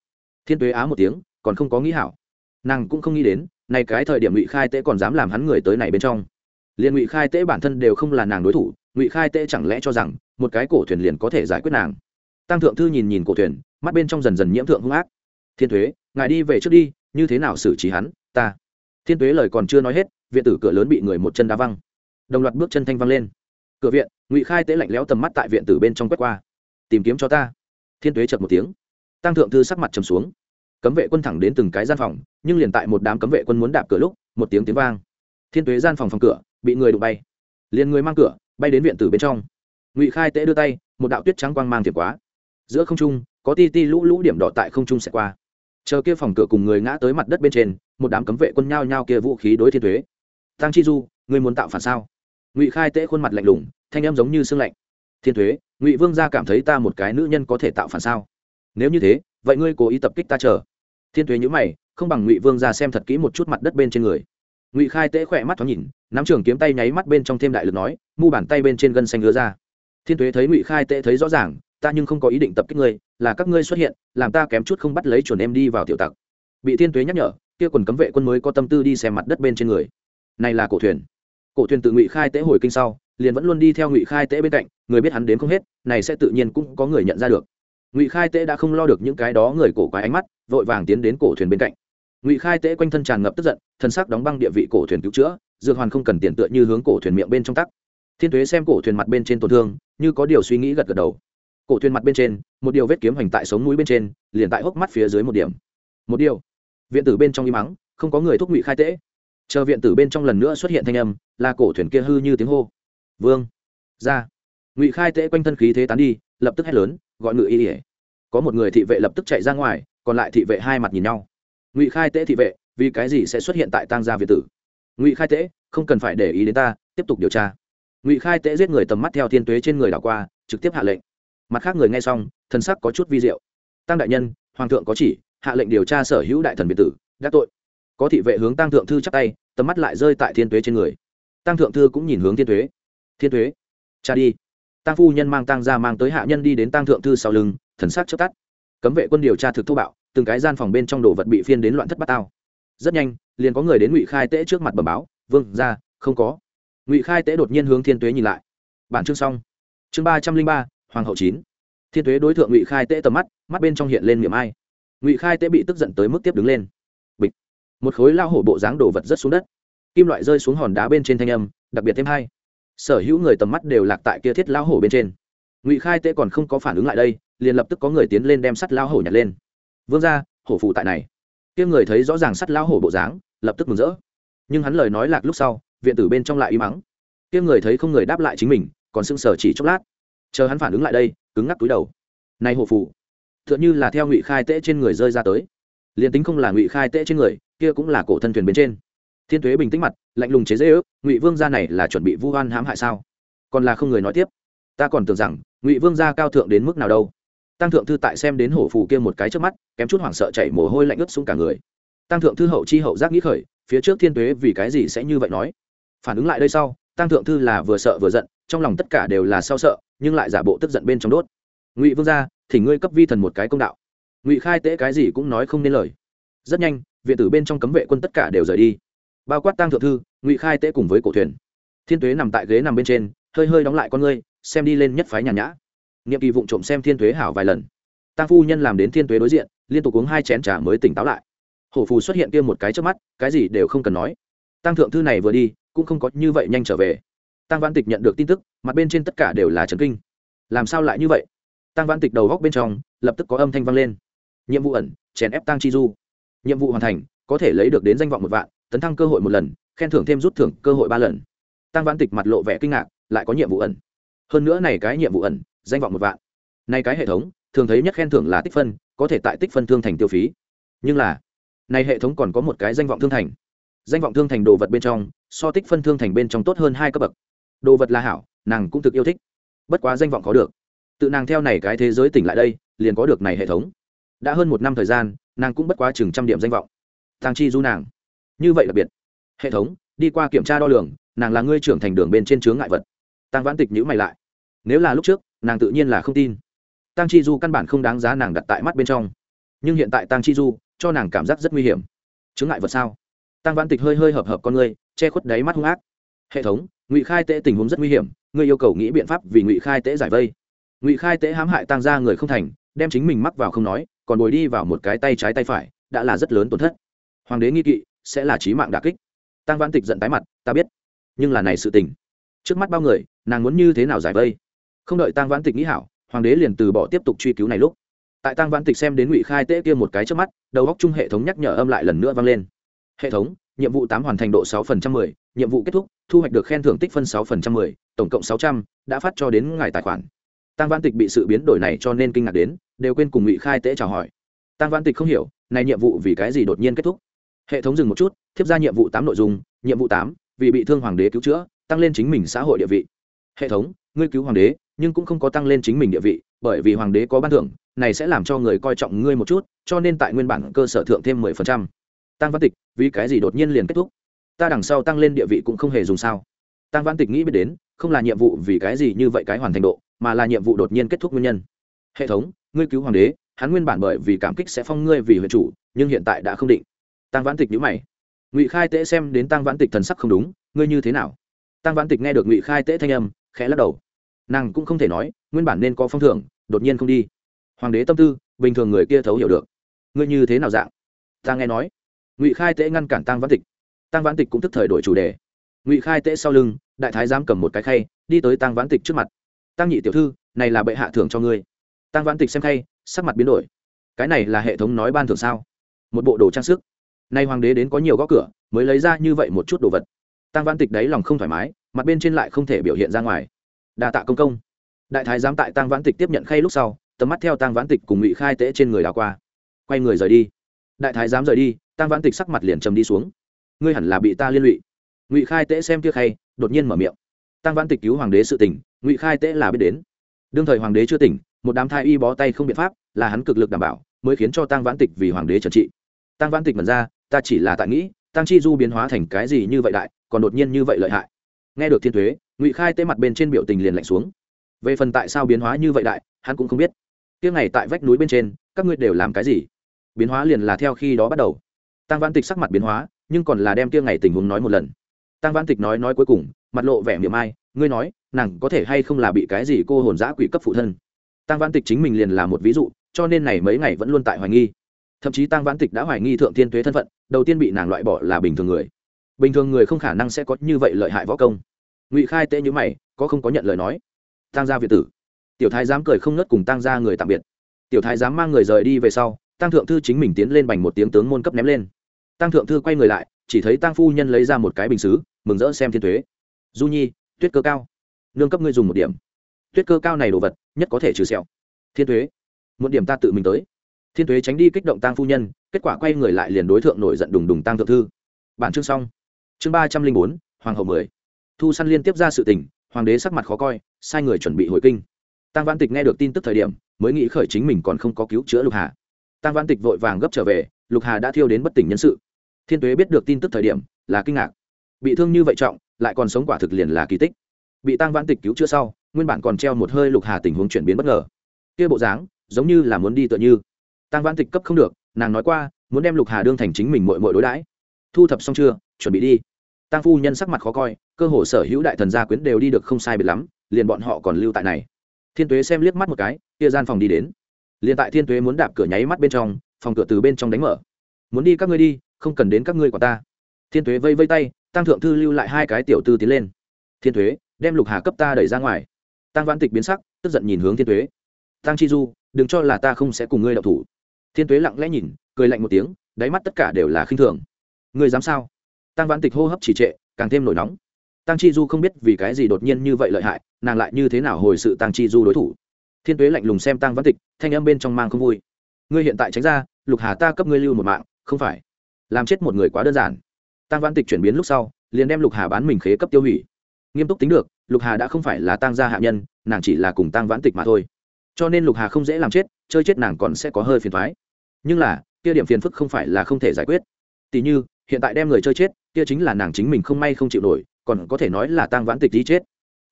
Thiên tuế á một tiếng, còn không có nghĩ hảo. Nàng cũng không nghĩ đến, nay cái thời điểm ngụy khai tế còn dám làm hắn người tới này bên trong. Liền ngụy khai tế bản thân đều không là nàng đối thủ, ngụy khai tế chẳng lẽ cho rằng, một cái cổ thuyền liền có thể giải quyết nàng? Tăng thượng thư nhìn nhìn cổ thuyền, mắt bên trong dần dần nhiễm thượng hung ác. Thiên thuế ngài đi về trước đi, như thế nào xử trí hắn, ta. Thiên Tuế lời còn chưa nói hết, viện tử cửa lớn bị người một chân đá văng. Đồng loạt bước chân thanh văng lên. Cửa viện, ngụy khai tế lạnh lẽo tầm mắt tại viện tử bên trong quét qua. Tìm kiếm cho ta. Thiên tuế chật một tiếng. Tăng thượng thư sắc mặt trầm xuống. Cấm vệ quân thẳng đến từng cái gian phòng, nhưng liền tại một đám cấm vệ quân muốn đạp cửa lúc, một tiếng tiếng vang. Thiên tuế gian phòng phòng cửa, bị người đụng bay. Liền người mang cửa, bay đến viện tử bên trong. Ngụy khai tế đưa tay, một đạo tuyết trắng quang mang tiệm quá. Giữa không trung, có ti ti lũ lũ điểm đỏ tại không trung sẽ qua chờ kia phòng cửa cùng người ngã tới mặt đất bên trên, một đám cấm vệ quân nhao nhao kia vũ khí đối thiên thuế. Tăng chi du người muốn tạo phản sao? Ngụy khai tễ khuôn mặt lạnh lùng, thanh em giống như sương lạnh. Thiên thuế, ngụy vương gia cảm thấy ta một cái nữ nhân có thể tạo phản sao? Nếu như thế, vậy ngươi cố ý tập kích ta chờ. Thiên thuế nhữ mày, không bằng ngụy vương gia xem thật kỹ một chút mặt đất bên trên người. Ngụy khai tễ khỏe mắt thoáng nhìn, nắm trường kiếm tay nháy mắt bên trong thêm đại lực nói, mu bàn tay bên trên gân xanh lứa ra. Thiên thuế thấy ngụy khai tễ thấy rõ ràng ta nhưng không có ý định tập kích ngươi, là các ngươi xuất hiện, làm ta kém chút không bắt lấy chuẩn em đi vào tiểu tặc. Bị thiên tuế nhắc nhở, kia quần cấm vệ quân mới có tâm tư đi xem mặt đất bên trên người. Này là cổ thuyền. Cổ thuyền tự ngụy khai tế hồi kinh sau, liền vẫn luôn đi theo ngụy khai tế bên cạnh, người biết hắn đến không hết, này sẽ tự nhiên cũng có người nhận ra được. Ngụy khai tế đã không lo được những cái đó người cổ quái ánh mắt, vội vàng tiến đến cổ thuyền bên cạnh. Ngụy khai tế quanh thân tràn ngập tức giận, thân xác đóng băng địa vị cổ thuyền cứu chữa, dược hoàn không cần tiền tựa như hướng cổ thuyền miệng bên trong tắc. Thiên tuế xem cổ thuyền mặt bên trên tổn thương, như có điều suy nghĩ gật gật đầu cổ thuyền mặt bên trên, một điều vết kiếm hoành tại sống mũi bên trên, liền tại hốc mắt phía dưới một điểm. Một điều. Viện tử bên trong im mắng không có người thúc ngụy khai tễ. Chờ viện tử bên trong lần nữa xuất hiện thanh âm, là cổ thuyền kia hư như tiếng hô. Vương. Ra. Ngụy khai tễ quanh thân khí thế tán đi, lập tức hét lớn, gọi ngự y ỉa có một người thị vệ lập tức chạy ra ngoài, còn lại thị vệ hai mặt nhìn nhau. Ngụy khai tễ thị vệ, vì cái gì sẽ xuất hiện tại tang gia việt tử? Ngụy khai tễ, không cần phải để ý đến ta, tiếp tục điều tra. Ngụy khai tễ giết người tầm mắt theo thiên tuế trên người đảo qua, trực tiếp hạ lệnh mặt khác người nghe xong, thần sắc có chút vi diệu. Tăng đại nhân, hoàng thượng có chỉ, hạ lệnh điều tra sở hữu đại thần biệt tử, đã tội. Có thị vệ hướng tăng thượng thư chắc tay, tầm mắt lại rơi tại thiên tuế trên người. Tăng thượng thư cũng nhìn hướng thiên tuế. Thiên tuế, cha đi. Tăng phu nhân mang tăng ra mang tới hạ nhân đi đến tăng thượng thư sau lưng, thần sắc chớp tắt. Cấm vệ quân điều tra thực thô bạo, từng cái gian phòng bên trong đồ vật bị phiên đến loạn thất bát tao. Rất nhanh, liền có người đến ngụy khai tễ trước mặt bẩm báo, vương, ra, không có. Ngụy khai tễ đột nhiên hướng thiên tuế nhìn lại. Bản chương xong. Chương ba trăm linh ba hoàng hậu chín. Thiên tuế đối tượng ngụy khai tễ tầm mắt mắt bên trong hiện lên miệng ai. Ngụy khai tễ bị tức giận tới mức tiếp đứng lên. Bịch. Một khối lao hổ bộ dáng đồ vật rất xuống đất. Kim loại rơi xuống hòn đá bên trên thanh âm, đặc biệt thêm hai. Sở hữu người tầm mắt đều lạc tại kia thiết lao hổ bên trên. Ngụy khai tễ còn không có phản ứng lại đây, liền lập tức có người tiến lên đem sắt lao hổ nhặt lên. Vương ra hổ phụ tại này. Kia người thấy rõ ràng sắt lao hổ bộ dáng, lập tức mừng rỡ. Nhưng hắn lời nói lạc lúc sau, viện tử bên trong lại im mắng kia người thấy không người đáp lại chính mình, còn sưng sờ chỉ chốc lát chờ hắn phản ứng lại đây, cứng ngắc túi đầu. Này hổ phụ t h ư ợ n h ư là theo ngụy khai tễ trên người rơi ra tới. Liền tính không là ngụy khai tễ trên người, kia cũng là cổ thân thuyền bên trên. Thiên thuế bình tĩnh mặt, lạnh lùng chế dễ ước, ngụy vương gia này là chuẩn bị vu oan hãm hại sao? Còn là không người nói tiếp. Ta còn tưởng rằng, ngụy vương gia cao thượng đến mức nào đâu. Tăng thượng thư tại xem đến hổ phù kia một cái trước mắt, kém chút hoảng sợ chảy mồ hôi lạnh ướt xuống cả người. Tăng thượng thư hậu chi hậu giác nghĩ khởi, phía trước thiên tuế vì cái gì sẽ như vậy nói? Phản ứng lại đây sau, tăng thượng thư là vừa sợ vừa giận trong lòng tất cả đều là sao sợ, nhưng lại giả bộ tức giận bên trong đốt. Ngụy vương gia thì ngươi cấp vi thần một cái công đạo. Ngụy khai tễ cái gì cũng nói không nên lời. Rất nhanh, viện tử bên trong cấm vệ quân tất cả đều rời đi. Bao quát tăng thượng thư, ngụy khai tễ cùng với cổ thuyền. Thiên tuế nằm tại ghế nằm bên trên, hơi hơi đóng lại con ngươi, xem đi lên nhất phái nhàn nhã. Nghiệm kỳ vụng trộm xem thiên tuế hảo vài lần. Tăng phu nhân làm đến thiên tuế đối diện, liên tục uống hai chén trà mới tỉnh táo lại. Hổ phù xuất hiện kia một cái trước mắt, cái gì đều không cần nói. Tăng thượng thư này vừa đi, cũng không có như vậy nhanh trở về tăng văn tịch nhận được tin tức, mặt bên trên tất cả đều là chấn kinh. Làm sao lại như vậy? Tăng văn tịch đầu góc bên trong, lập tức có âm thanh vang lên. Nhiệm vụ ẩn, chèn ép tăng chi du. Nhiệm vụ hoàn thành, có thể lấy được đến danh vọng một vạn, tấn thăng cơ hội một lần, khen thưởng thêm rút thưởng cơ hội ba lần. Tăng văn tịch mặt lộ vẻ kinh ngạc, lại có nhiệm vụ ẩn. Hơn nữa này cái nhiệm vụ ẩn, danh vọng một vạn. Nay cái hệ thống, thường thấy nhất khen thưởng là tích phân, có thể tại tích phân thương thành tiêu phí. Nhưng là, này hệ thống còn có một cái danh vọng thương thành. Danh vọng thương thành đồ vật bên trong, so tích phân thương thành bên trong tốt hơn hai cấp bậc đồ vật là hảo, nàng cũng thực yêu thích. Bất quá danh vọng có được. Tự nàng theo này cái thế giới tỉnh lại đây, liền có được này hệ thống. Đã hơn một năm thời gian, nàng cũng bất quá chừng trăm điểm danh vọng. Thang chi du nàng. Như vậy đặc biệt. Hệ thống, đi qua kiểm tra đo lường, nàng là ngươi trưởng thành đường bên trên chướng ngại vật. Tăng vãn tịch nhữ mày lại. Nếu là lúc trước, nàng tự nhiên là không tin. Tăng chi du căn bản không đáng giá nàng đặt tại mắt bên trong. Nhưng hiện tại tăng chi du, cho nàng cảm giác rất nguy hiểm. Chướng ngại vật sao? Tăng Vãn tịch hơi hơi hợp hợp con ngươi che khuất đáy mắt hung ác hệ thống, ngụy khai tễ tình huống rất nguy hiểm, ngươi yêu cầu nghĩ biện pháp vì ngụy khai tễ giải vây. Ngụy khai tễ hãm hại tăng ra người không thành, đem chính mình mắc vào không nói, còn bồi đi vào một cái tay trái tay phải, đã là rất lớn tổn thất. Hoàng đế nghi kỵ, sẽ là trí mạng đà kích. Tăng văn tịch giận tái mặt, ta biết, nhưng là này sự tình. Trước mắt bao người, nàng muốn như thế nào giải vây? Không đợi tăng vãn tịch nghĩ hảo, hoàng đế liền từ bỏ tiếp tục truy cứu này lúc. Tại tăng vãn tịch xem đến ngụy khai tế kia một cái trước mắt, đầu góc chung hệ thống nhắc nhở âm lại lần nữa vang lên. Hệ thống, nhiệm vụ tám hoàn thành độ sáu phần trăm mười nhiệm vụ kết thúc, thu hoạch được khen thưởng tích phân sáu phần trăm mười, tổng cộng sáu trăm, đã phát cho đến ngài tài khoản. Tăng văn tịch bị sự biến đổi này cho nên kinh ngạc đến, đều quên cùng ngụy khai tế chào hỏi. Tăng văn tịch không hiểu, này nhiệm vụ vì cái gì đột nhiên kết thúc? Hệ thống dừng một chút, thiếp ra nhiệm vụ tám nội dung, nhiệm vụ tám, vì bị thương hoàng đế cứu chữa, tăng lên chính mình xã hội địa vị. Hệ thống, ngươi cứu hoàng đế, nhưng cũng không có tăng lên chính mình địa vị, bởi vì hoàng đế có ban thưởng, này sẽ làm cho người coi trọng ngươi một chút, cho nên tại nguyên bản cơ sở thượng thêm mười phần trăm. Tăng văn tịch, vì cái gì đột nhiên liền kết thúc? Ta đằng sau tăng lên địa vị cũng không hề dùng sao. Tăng văn tịch nghĩ biết đến, không là nhiệm vụ vì cái gì như vậy cái hoàn thành độ, mà là nhiệm vụ đột nhiên kết thúc nguyên nhân. Hệ thống, ngươi cứu hoàng đế, hắn nguyên bản bởi vì cảm kích sẽ phong ngươi vì huyện chủ, nhưng hiện tại đã không định. Tăng vãn tịch nhữ mày. Ngụy khai tễ xem đến tăng vãn tịch thần sắc không đúng, ngươi như thế nào? Tăng vãn tịch nghe được ngụy khai tễ thanh âm, khẽ lắc đầu. Nàng cũng không thể nói, nguyên bản nên có phong thưởng, đột nhiên không đi. Hoàng đế tâm tư, bình thường người kia thấu hiểu được. Ngươi như thế nào dạng? Ta nghe nói. Ngụy khai tễ ngăn cản tăng vãn tịch tăng vãn tịch cũng tức thời đổi chủ đề. Ngụy khai tễ sau lưng, đại thái giám cầm một cái khay, đi tới tăng vãn tịch trước mặt. Tăng nhị tiểu thư, này là bệ hạ thưởng cho ngươi. Tăng vãn tịch xem khay, sắc mặt biến đổi. Cái này là hệ thống nói ban thưởng sao? Một bộ đồ trang sức. Nay hoàng đế đến có nhiều gõ cửa, mới lấy ra như vậy một chút đồ vật. Tăng vãn tịch đáy lòng không thoải mái, mặt bên trên lại không thể biểu hiện ra ngoài. Đa tạ công công. Đại thái giám tại tăng vãn tịch tiếp nhận khay lúc sau, tầm mắt theo tăng vãn tịch cùng ngụy khai tễ trên người đào qua. Quay người rời đi. Đại thái giám rời đi tăng vãn tịch sắc mặt liền trầm đi xuống ngươi hẳn là bị ta liên lụy. Ngụy khai tễ xem kia khay, đột nhiên mở miệng. Tăng vãn tịch cứu hoàng đế sự tỉnh ngụy khai tễ là biết đến. Đương thời hoàng đế chưa tỉnh, một đám thai y bó tay không biện pháp, là hắn cực lực đảm bảo, mới khiến cho tăng vãn tịch vì hoàng đế trần trị. Tăng vãn tịch mật ra, ta chỉ là tại nghĩ, tăng chi du biến hóa thành cái gì như vậy đại, còn đột nhiên như vậy lợi hại. Nghe được thiên thuế ngụy khai tê mặt bên trên biểu tình liền lạnh xuống. Về phần tại sao biến hóa như vậy đại, hắn cũng không biết. Tiếng này tại vách núi bên trên, các ngươi đều làm cái gì? Biến hóa liền là theo khi đó bắt đầu. Tăng văn tịch sắc mặt biến hóa nhưng còn là đem kia ngày tình huống nói một lần. Tăng văn tịch nói nói cuối cùng, mặt lộ vẻ miệng ai, ngươi nói, nàng có thể hay không là bị cái gì cô hồn giã quỷ cấp phụ thân? Tăng văn tịch chính mình liền là một ví dụ, cho nên này mấy ngày vẫn luôn tại hoài nghi. Thậm chí tăng văn tịch đã hoài nghi thượng thiên tuế thân phận, đầu tiên bị nàng loại bỏ là bình thường người. Bình thường người không khả năng sẽ có như vậy lợi hại võ công. Ngụy khai tệ như mày, có không có nhận lời nói? Tăng gia việt tử. Tiểu thái dám cười không ngất cùng tăng gia người tạm biệt. Tiểu thái dám mang người rời đi về sau, tăng thượng thư chính mình tiến lên bành một tiếng tướng môn cấp ném lên tăng thượng thư quay người lại, chỉ thấy tăng phu nhân lấy ra một cái bình xứ, mừng rỡ xem thiên thuế. Du nhi, tuyết cơ cao. Nương cấp ngươi dùng một điểm. Tuyết cơ cao này đồ vật, nhất có thể trừ sẹo. Thiên thuế. Một điểm ta tự mình tới. Thiên thuế tránh đi kích động tăng phu nhân, kết quả quay người lại liền đối tượng nổi giận đùng đùng tăng thượng thư. Bản chương xong. Chương ba trăm linh bốn, hoàng hậu mười. Thu săn liên tiếp ra sự tình, hoàng đế sắc mặt khó coi, sai người chuẩn bị hồi kinh. Tăng văn tịch nghe được tin tức thời điểm, mới nghĩ khởi chính mình còn không có cứu chữa lục hà. Tăng văn tịch vội vàng gấp trở về, lục hà đã thiêu đến bất tỉnh nhân sự thiên tuế biết được tin tức thời điểm, là kinh ngạc. Bị thương như vậy trọng, lại còn sống quả thực liền là kỳ tích. Bị tăng Vãn tịch cứu chữa sau, nguyên bản còn treo một hơi lục hà tình huống chuyển biến bất ngờ. Kia bộ dáng, giống như là muốn đi tựa như. Tăng Vãn tịch cấp không được, nàng nói qua, muốn đem lục hà đương thành chính mình mội mội đối đãi. Thu thập xong chưa, chuẩn bị đi. Tăng phu nhân sắc mặt khó coi, cơ hồ sở hữu đại thần gia quyến đều đi được không sai biệt lắm, liền bọn họ còn lưu tại này. Thiên tuế xem liếc mắt một cái, kia gian phòng đi đến. Liền tại thiên tuế muốn đạp cửa nháy mắt bên trong, phòng cửa từ bên trong đánh mở. Muốn đi các ngươi đi không cần đến các ngươi của ta. Thiên tuế vây vây tay tăng thượng thư lưu lại hai cái tiểu tư tiến lên. Thiên tuế, đem lục hà cấp ta đẩy ra ngoài. Tăng vãn tịch biến sắc, tức giận nhìn hướng thiên tuế. Tăng chi du, đừng cho là ta không sẽ cùng ngươi đậu thủ. Thiên tuế lặng lẽ nhìn, cười lạnh một tiếng, đáy mắt tất cả đều là khinh thường. Ngươi dám sao? Tăng vãn tịch hô hấp chỉ trệ, càng thêm nổi nóng. Tăng chi du không biết vì cái gì đột nhiên như vậy lợi hại, nàng lại như thế nào hồi sự tăng chi du đối thủ? Thiên tuế lạnh lùng xem tăng vãn tịch, thanh âm bên trong mang không vui. Ngươi hiện tại tránh ra, lục hà ta cấp ngươi lưu một mạng, không phải làm chết một người quá đơn giản. Tăng vãn tịch chuyển biến lúc sau, liền đem lục hà bán mình khế cấp tiêu hủy. Nghiêm túc tính được, lục hà đã không phải là tăng gia hạ nhân, nàng chỉ là cùng tăng vãn tịch mà thôi. Cho nên lục hà không dễ làm chết, chơi chết nàng còn sẽ có hơi phiền thoái nhưng là, kia điểm phiền phức không phải là không thể giải quyết. Tỉ như, hiện tại đem người chơi chết, kia chính là nàng chính mình không may không chịu nổi, còn có thể nói là tăng vãn tịch đi chết.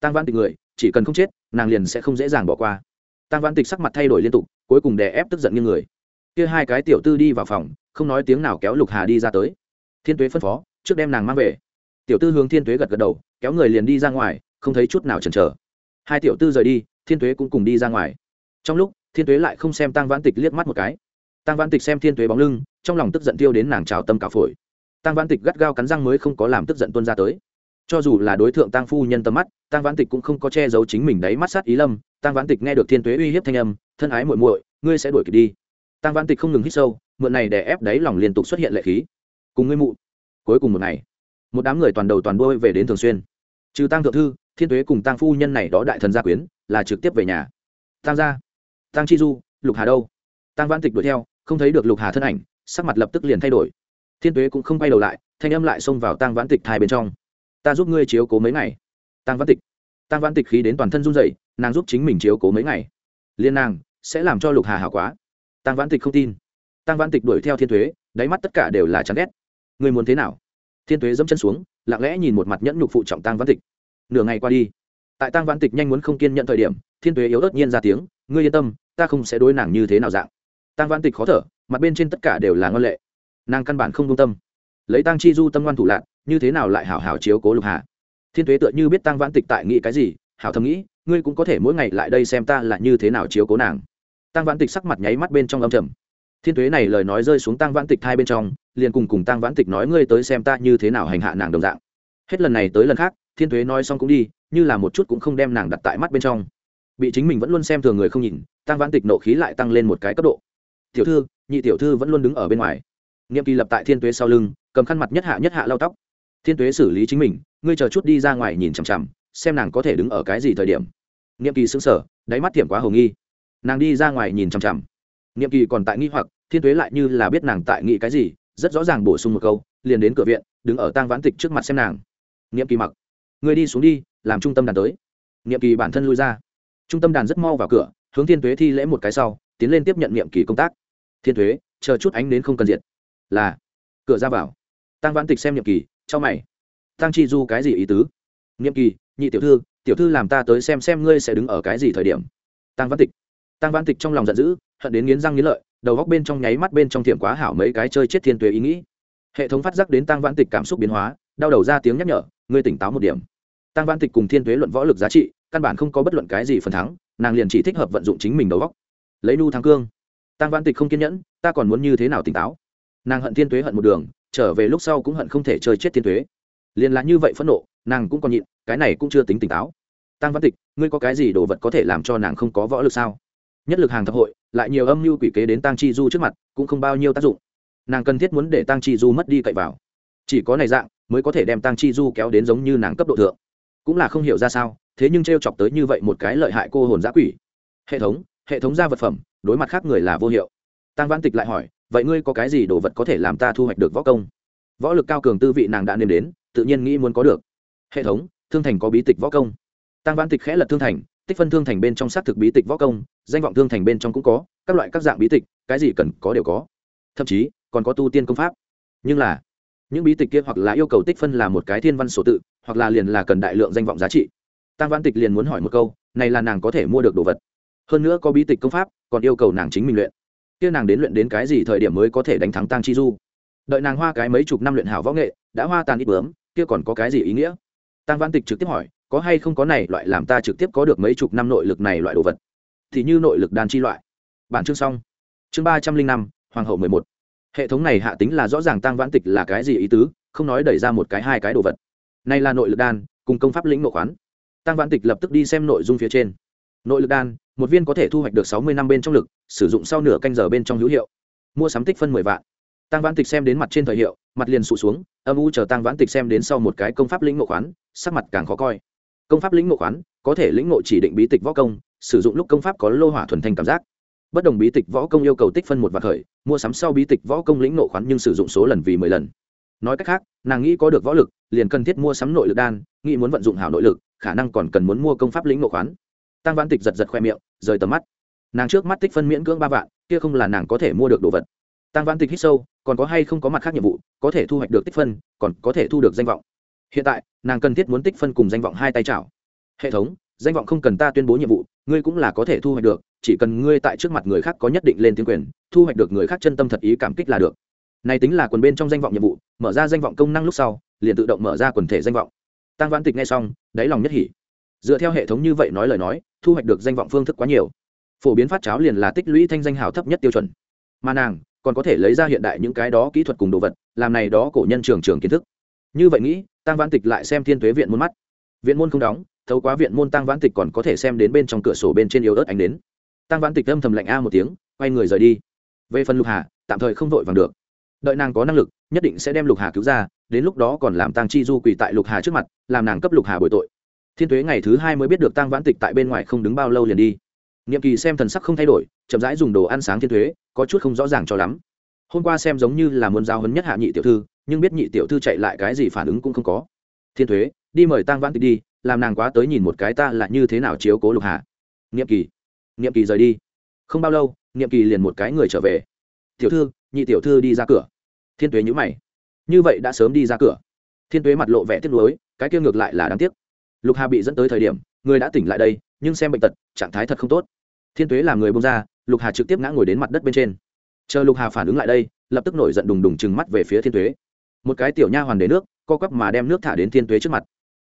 Tăng vãn tịch người, chỉ cần không chết, nàng liền sẽ không dễ dàng bỏ qua. Tăng vãn tịch sắc mặt thay đổi liên tục, cuối cùng đè ép tức giận như người. Kia hai cái tiểu tư đi vào phòng không nói tiếng nào kéo lục hà đi ra tới. Thiên tuế phân phó, trước đem nàng mang về. Tiểu tư hướng thiên tuế gật gật đầu, kéo người liền đi ra ngoài, không thấy chút nào chần chờ. Hai tiểu tư rời đi, thiên tuế cũng cùng đi ra ngoài. Trong lúc, thiên tuế lại không xem tăng vãn tịch liếc mắt một cái. Tăng vãn tịch xem thiên tuế bóng lưng, trong lòng tức giận tiêu đến nàng trào tâm cả phổi. Tăng vãn tịch gắt gao cắn răng mới không có làm tức giận tuân ra tới. Cho dù là đối tượng tăng phu nhân tầm mắt tăng vãn tịch cũng không có che giấu chính mình đấy mắt sát ý lâm. Tăng vãn tịch nghe được thiên tuế uy hiếp thanh âm, thân ái muội muội, ngươi sẽ đuổi kịp đi. Tăng vãn tịch không ngừng hít sâu mượn này để ép đáy lòng liên tục xuất hiện lệ khí. Cùng ngươi mụ. Cuối cùng một ngày, một đám người toàn đầu toàn đôi về đến thường xuyên. Trừ tăng thượng thư, thiên tuế cùng tăng phu nhân này đó đại thần gia quyến là trực tiếp về nhà. Tăng gia tăng chi du, lục hà đâu? Tăng văn tịch đuổi theo, không thấy được lục hà thân ảnh, sắc mặt lập tức liền thay đổi. Thiên tuế cũng không quay đầu lại, thanh âm lại xông vào tăng vãn tịch thai bên trong. Ta giúp ngươi chiếu cố mấy ngày. Tăng vãn tịch tăng vãn tịch khí đến toàn thân run dậy nàng giúp chính mình chiếu cố mấy ngày. Liên nàng sẽ làm cho lục hà hảo quá. Tăng vãn tịch không tin tăng Văn tịch đuổi theo thiên thuế đáy mắt tất cả đều là chán ghét. Người muốn thế nào? Thiên thuế dẫm chân xuống, lặng lẽ nhìn một mặt nhẫn nhục phụ trọng tăng Văn tịch. Nửa ngày qua đi, tại tăng Văn tịch nhanh muốn không kiên nhận thời điểm, thiên thuế yếu ớt nhiên ra tiếng, ngươi yên tâm, ta không sẽ đối nàng như thế nào dạng. Tăng Văn tịch khó thở, mặt bên trên tất cả đều là ngân lệ. Nàng căn bản không công tâm. Lấy tăng chi du tâm ngoan thủ lạc như thế nào lại hảo hảo chiếu cố lục hà? Thiên thuế tựa như biết tăng Văn tịch tại nghĩ cái gì, hảo thầm nghĩ, ngươi cũng có thể mỗi ngày lại đây xem ta là như thế nào chiếu cố nàng. Tăng Văn tịch sắc mặt nháy mắt bên trong âm trầm thiên thuế này lời nói rơi xuống tăng vãn tịch hai bên trong, liền cùng cùng tăng vãn tịch nói ngươi tới xem ta như thế nào hành hạ nàng đồng dạng. Hết lần này tới lần khác, thiên thuế nói xong cũng đi, như là một chút cũng không đem nàng đặt tại mắt bên trong. Bị chính mình vẫn luôn xem thường người không nhìn tăng vãn tịch nộ khí lại tăng lên một cái cấp độ. Tiểu thư, nhị tiểu thư vẫn luôn đứng ở bên ngoài. Niệm kỳ lập tại thiên tuế sau lưng, cầm khăn mặt nhất hạ nhất hạ lau tóc. Thiên tuế xử lý chính mình, ngươi chờ chút đi ra ngoài nhìn chằm chằm, xem nàng có thể đứng ở cái gì thời điểm. Niệm kỳ xứng sở đáy mắt thiểm quá hầu nghi. Nàng đi ra ngoài nhìn chằm chằm niệm kỳ còn tại nghi hoặc, thiên tuế lại như là biết nàng tại nghĩ cái gì, rất rõ ràng bổ sung một câu, liền đến cửa viện, đứng ở tang vãn tịch trước mặt xem nàng. Niệm kỳ mặc người đi xuống đi, làm trung tâm đàn tới. Niệm kỳ bản thân lui ra. Trung tâm đàn rất mau vào cửa, hướng thiên tuế thi lễ một cái sau, tiến lên tiếp nhận niệm kỳ công tác. Thiên tuế, chờ chút ánh đến không cần diệt. Là. Cửa ra vào. Tăng vãn tịch xem niệm kỳ cho mày. Tăng chi du cái gì ý tứ? Niệm kỳ, nhị tiểu thư tiểu thư làm ta tới xem xem ngươi sẽ đứng ở cái gì thời điểm. Tăng vãn tịch. Tăng vãn tịch trong lòng giận dữ hận đến nghiến răng nghiến lợi, đầu góc bên trong nháy mắt bên trong thiệm quá hảo mấy cái chơi chết thiên tuế ý nghĩ. Hệ thống phát giác đến tăng vãn tịch cảm xúc biến hóa, đau đầu ra tiếng nhắc nhở, ngươi tỉnh táo một điểm. Tăng vãn tịch cùng thiên tuế luận võ lực giá trị, căn bản không có bất luận cái gì phần thắng, nàng liền chỉ thích hợp vận dụng chính mình đầu góc. Lấy nu thắng cương. Tăng vãn tịch không kiên nhẫn, ta còn muốn như thế nào tỉnh táo? Nàng hận thiên tuế hận một đường, trở về lúc sau cũng hận không thể chơi chết thiên tuế. Liền là như vậy phẫn nộ, nàng cũng còn nhịn, cái này cũng chưa tính tỉnh táo. Tăng văn tịch, ngươi có cái gì đồ vật có thể làm cho nàng không có võ lực sao? Nhất lực hàng thập hội, lại nhiều âm mưu quỷ kế đến tăng chi du trước mặt, cũng không bao nhiêu tác dụng. Nàng cần thiết muốn để tăng chi du mất đi cậy vào. Chỉ có này dạng, mới có thể đem tăng chi du kéo đến giống như nàng cấp độ thượng. Cũng là không hiểu ra sao, thế nhưng t r e o chọc tới như vậy một cái lợi hại cô hồn giã quỷ. Hệ thống hệ thống ra vật phẩm, đối mặt khác người là vô hiệu. Tăng văn tịch lại hỏi, vậy ngươi có cái gì đồ vật có thể làm ta thu hoạch được võ công? Võ lực cao cường tư vị nàng đã nêm đến, tự nhiên nghĩ muốn có được. Hệ thống, thương thành có bí tịch võ công. Tăng văn tịch khẽ lật thương thành tích phân thương thành bên trong xác thực bí tịch võ công, danh vọng thương thành bên trong cũng có, các loại các dạng bí tịch, cái gì cần có đều có. Thậm chí, còn có tu tiên công pháp. Nhưng là, những bí tịch kia hoặc là yêu cầu tích phân là một cái thiên văn sổ tự, hoặc là liền là cần đại lượng danh vọng giá trị. Tăng văn tịch liền muốn hỏi một câu, này là nàng có thể mua được đồ vật? Hơn nữa có bí tịch công pháp, còn yêu cầu nàng chính mình luyện. Kia nàng đến luyện đến cái gì thời điểm mới có thể đánh thắng tăng chi du? Đợi nàng hoa cái mấy chục năm luyện hảo võ nghệ, đã hoa tàn ít bướm, kia còn có cái gì ý nghĩa? Tăng văn tịch trực tiếp hỏi có hay không có này loại làm ta trực tiếp có được mấy chục năm nội lực này loại đồ vật? Thì như nội lực đan chi loại. Bản chương xong. Chương ba trăm linh năm, hoàng hậu mười một. Hệ thống này hạ tính là rõ ràng tăng vãn tịch là cái gì ý tứ, không nói đẩy ra một cái hai cái đồ vật. Này là nội lực đan, cùng công pháp lĩnh nội khoán. Tăng vãn tịch lập tức đi xem nội dung phía trên. Nội lực đan, một viên có thể thu hoạch được sáu mươi năm bên trong lực, sử dụng sau nửa canh giờ bên trong hữu hiệu. Mua sắm tích phân mười vạn. Tăng vãn tịch xem đến mặt trên thời hiệu, mặt liền sụt xuống, âm u chờ tăng vãn tịch xem đến sau một cái công pháp lĩnh ngộ khoán, sắc mặt càng khó coi công pháp lĩnh ngộ khoán, có thể lĩnh ngộ chỉ định bí tịch võ công, sử dụng lúc công pháp có lô hỏa thuần thanh cảm giác. Bất đồng bí tịch võ công yêu cầu tích phân một vạn khởi, mua sắm sau bí tịch võ công lĩnh ngộ khoán nhưng sử dụng số lần vì mười lần. Nói cách khác, nàng nghĩ có được võ lực, liền cần thiết mua sắm nội lực đan, nghĩ muốn vận dụng hảo nội lực, khả năng còn cần muốn mua công pháp lĩnh ngộ khoán. Tăng vãn tịch giật giật khoe miệng, rời tầm mắt. Nàng trước mắt tích phân miễn cưỡng ba vạn, kia không là nàng có thể mua được đồ vật. Tăng vãn tịch hít sâu, còn có hay không có mặt khác nhiệm vụ, có thể thu hoạch được tích phân, còn có thể thu được danh vọng hiện tại, nàng cần thiết muốn tích phân cùng danh vọng hai tay chảo. Hệ thống, danh vọng không cần ta tuyên bố nhiệm vụ, ngươi cũng là có thể thu hoạch được, chỉ cần ngươi tại trước mặt người khác có nhất định lên tiếng quyền, thu hoạch được người khác chân tâm thật ý cảm kích là được. Này tính là quần bên trong danh vọng nhiệm vụ, mở ra danh vọng công năng lúc sau, liền tự động mở ra quần thể danh vọng. Tăng vãn tịch nghe xong, đáy lòng nhất hỉ. Dựa theo hệ thống như vậy nói lời nói, thu hoạch được danh vọng phương thức quá nhiều. Phổ biến phát cháo liền là tích lũy thanh danh hào thấp nhất tiêu chuẩn. Mà nàng, còn có thể lấy ra hiện đại những cái đó kỹ thuật cùng đồ vật, làm này đó cổ nhân trường trường kiến thức như vậy nghĩ tăng vãn tịch lại xem thiên tuế viện môn mắt. Viện môn không đóng, thấu quá viện môn tăng vãn tịch còn có thể xem đến bên trong cửa sổ bên trên yếu ớt ánh đến tăng vãn tịch âm thầm lạnh a một tiếng, quay người rời đi. Về phần lục hà, tạm thời không vội vàng được. Đợi nàng có năng lực, nhất định sẽ đem lục hà cứu ra, đến lúc đó còn làm tăng chi du quỳ tại lục hà trước mặt, làm nàng cấp lục hà bồi tội. Thiên tuế ngày thứ hai mới biết được tăng vãn tịch tại bên ngoài không đứng bao lâu liền đi. Niệm kỳ xem thần sắc không thay đổi, chậm rãi dùng đồ ăn sáng thiên thuế có chút không rõ ràng cho lắm. Hôm qua xem giống như là muốn giao hấn nhất hạ nhị tiểu thư nhưng biết nhị tiểu thư chạy lại cái gì phản ứng cũng không có. Thiên thuế, đi mời tăng vãn tịch đi, làm nàng quá tới nhìn một cái ta là như thế nào chiếu cố lục hà. Niệm kỳ niệm kỳ rời đi. Không bao lâu, niệm kỳ liền một cái người trở về. Tiểu thư, nhị tiểu thư đi ra cửa. Thiên tuế nhữ mày. Như vậy đã sớm đi ra cửa. Thiên tuế mặt lộ vẻ tiếc nuối, cái kia ngược lại là đáng tiếc. Lục hà bị dẫn tới thời điểm, người đã tỉnh lại đây, nhưng xem bệnh tật, trạng thái thật không tốt. Thiên tuế làm người bông ra, lục hà trực tiếp ngã ngồi đến mặt đất bên trên. Chờ lục hà phản ứng lại đây, lập tức nổi giận đùng đùng chừng mắt về phía thiên tuế một cái tiểu nha hoàn để nước, co quắp mà đem nước thả đến thiên tuế trước mặt.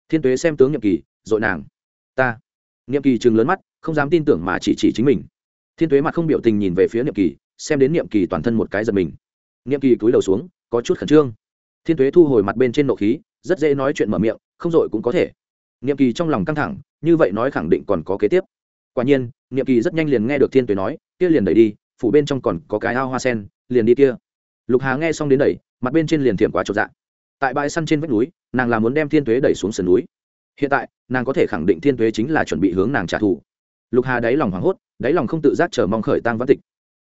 Thiên tuế xem tướng nhậm kỳ, dội nàng, ta. Nhậm kỳ chừng lớn mắt, không dám tin tưởng mà chỉ chỉ chính mình. Thiên tuế mặt không biểu tình nhìn về phía nhậm kỳ, xem đến nhậm kỳ toàn thân một cái giật mình. Nhậm kỳ cúi đầu xuống, có chút khẩn trương. Thiên tuế thu hồi mặt bên trên nộ khí, rất dễ nói chuyện mở miệng, không dội cũng có thể. Nhậm kỳ trong lòng căng thẳng, như vậy nói khẳng định còn có kế tiếp. Quả nhiên nhậm kỳ rất nhanh liền nghe được thiên tuế nói, kia liền đẩy đi, phủ bên trong còn có cái ao hoa sen, liền đi kia lục hà nghe xong đến đẩy, mặt bên trên liền thiểm quá trọt dạ. Tại bãi săn trên vách núi, nàng là muốn đem thiên tuế đẩy xuống sườn núi. Hiện tại, nàng có thể khẳng định thiên tuế chính là chuẩn bị hướng nàng trả thù. Lục hà đáy lòng hoảng hốt, đáy lòng không tự giác chờ mong khởi tăng văn tịch.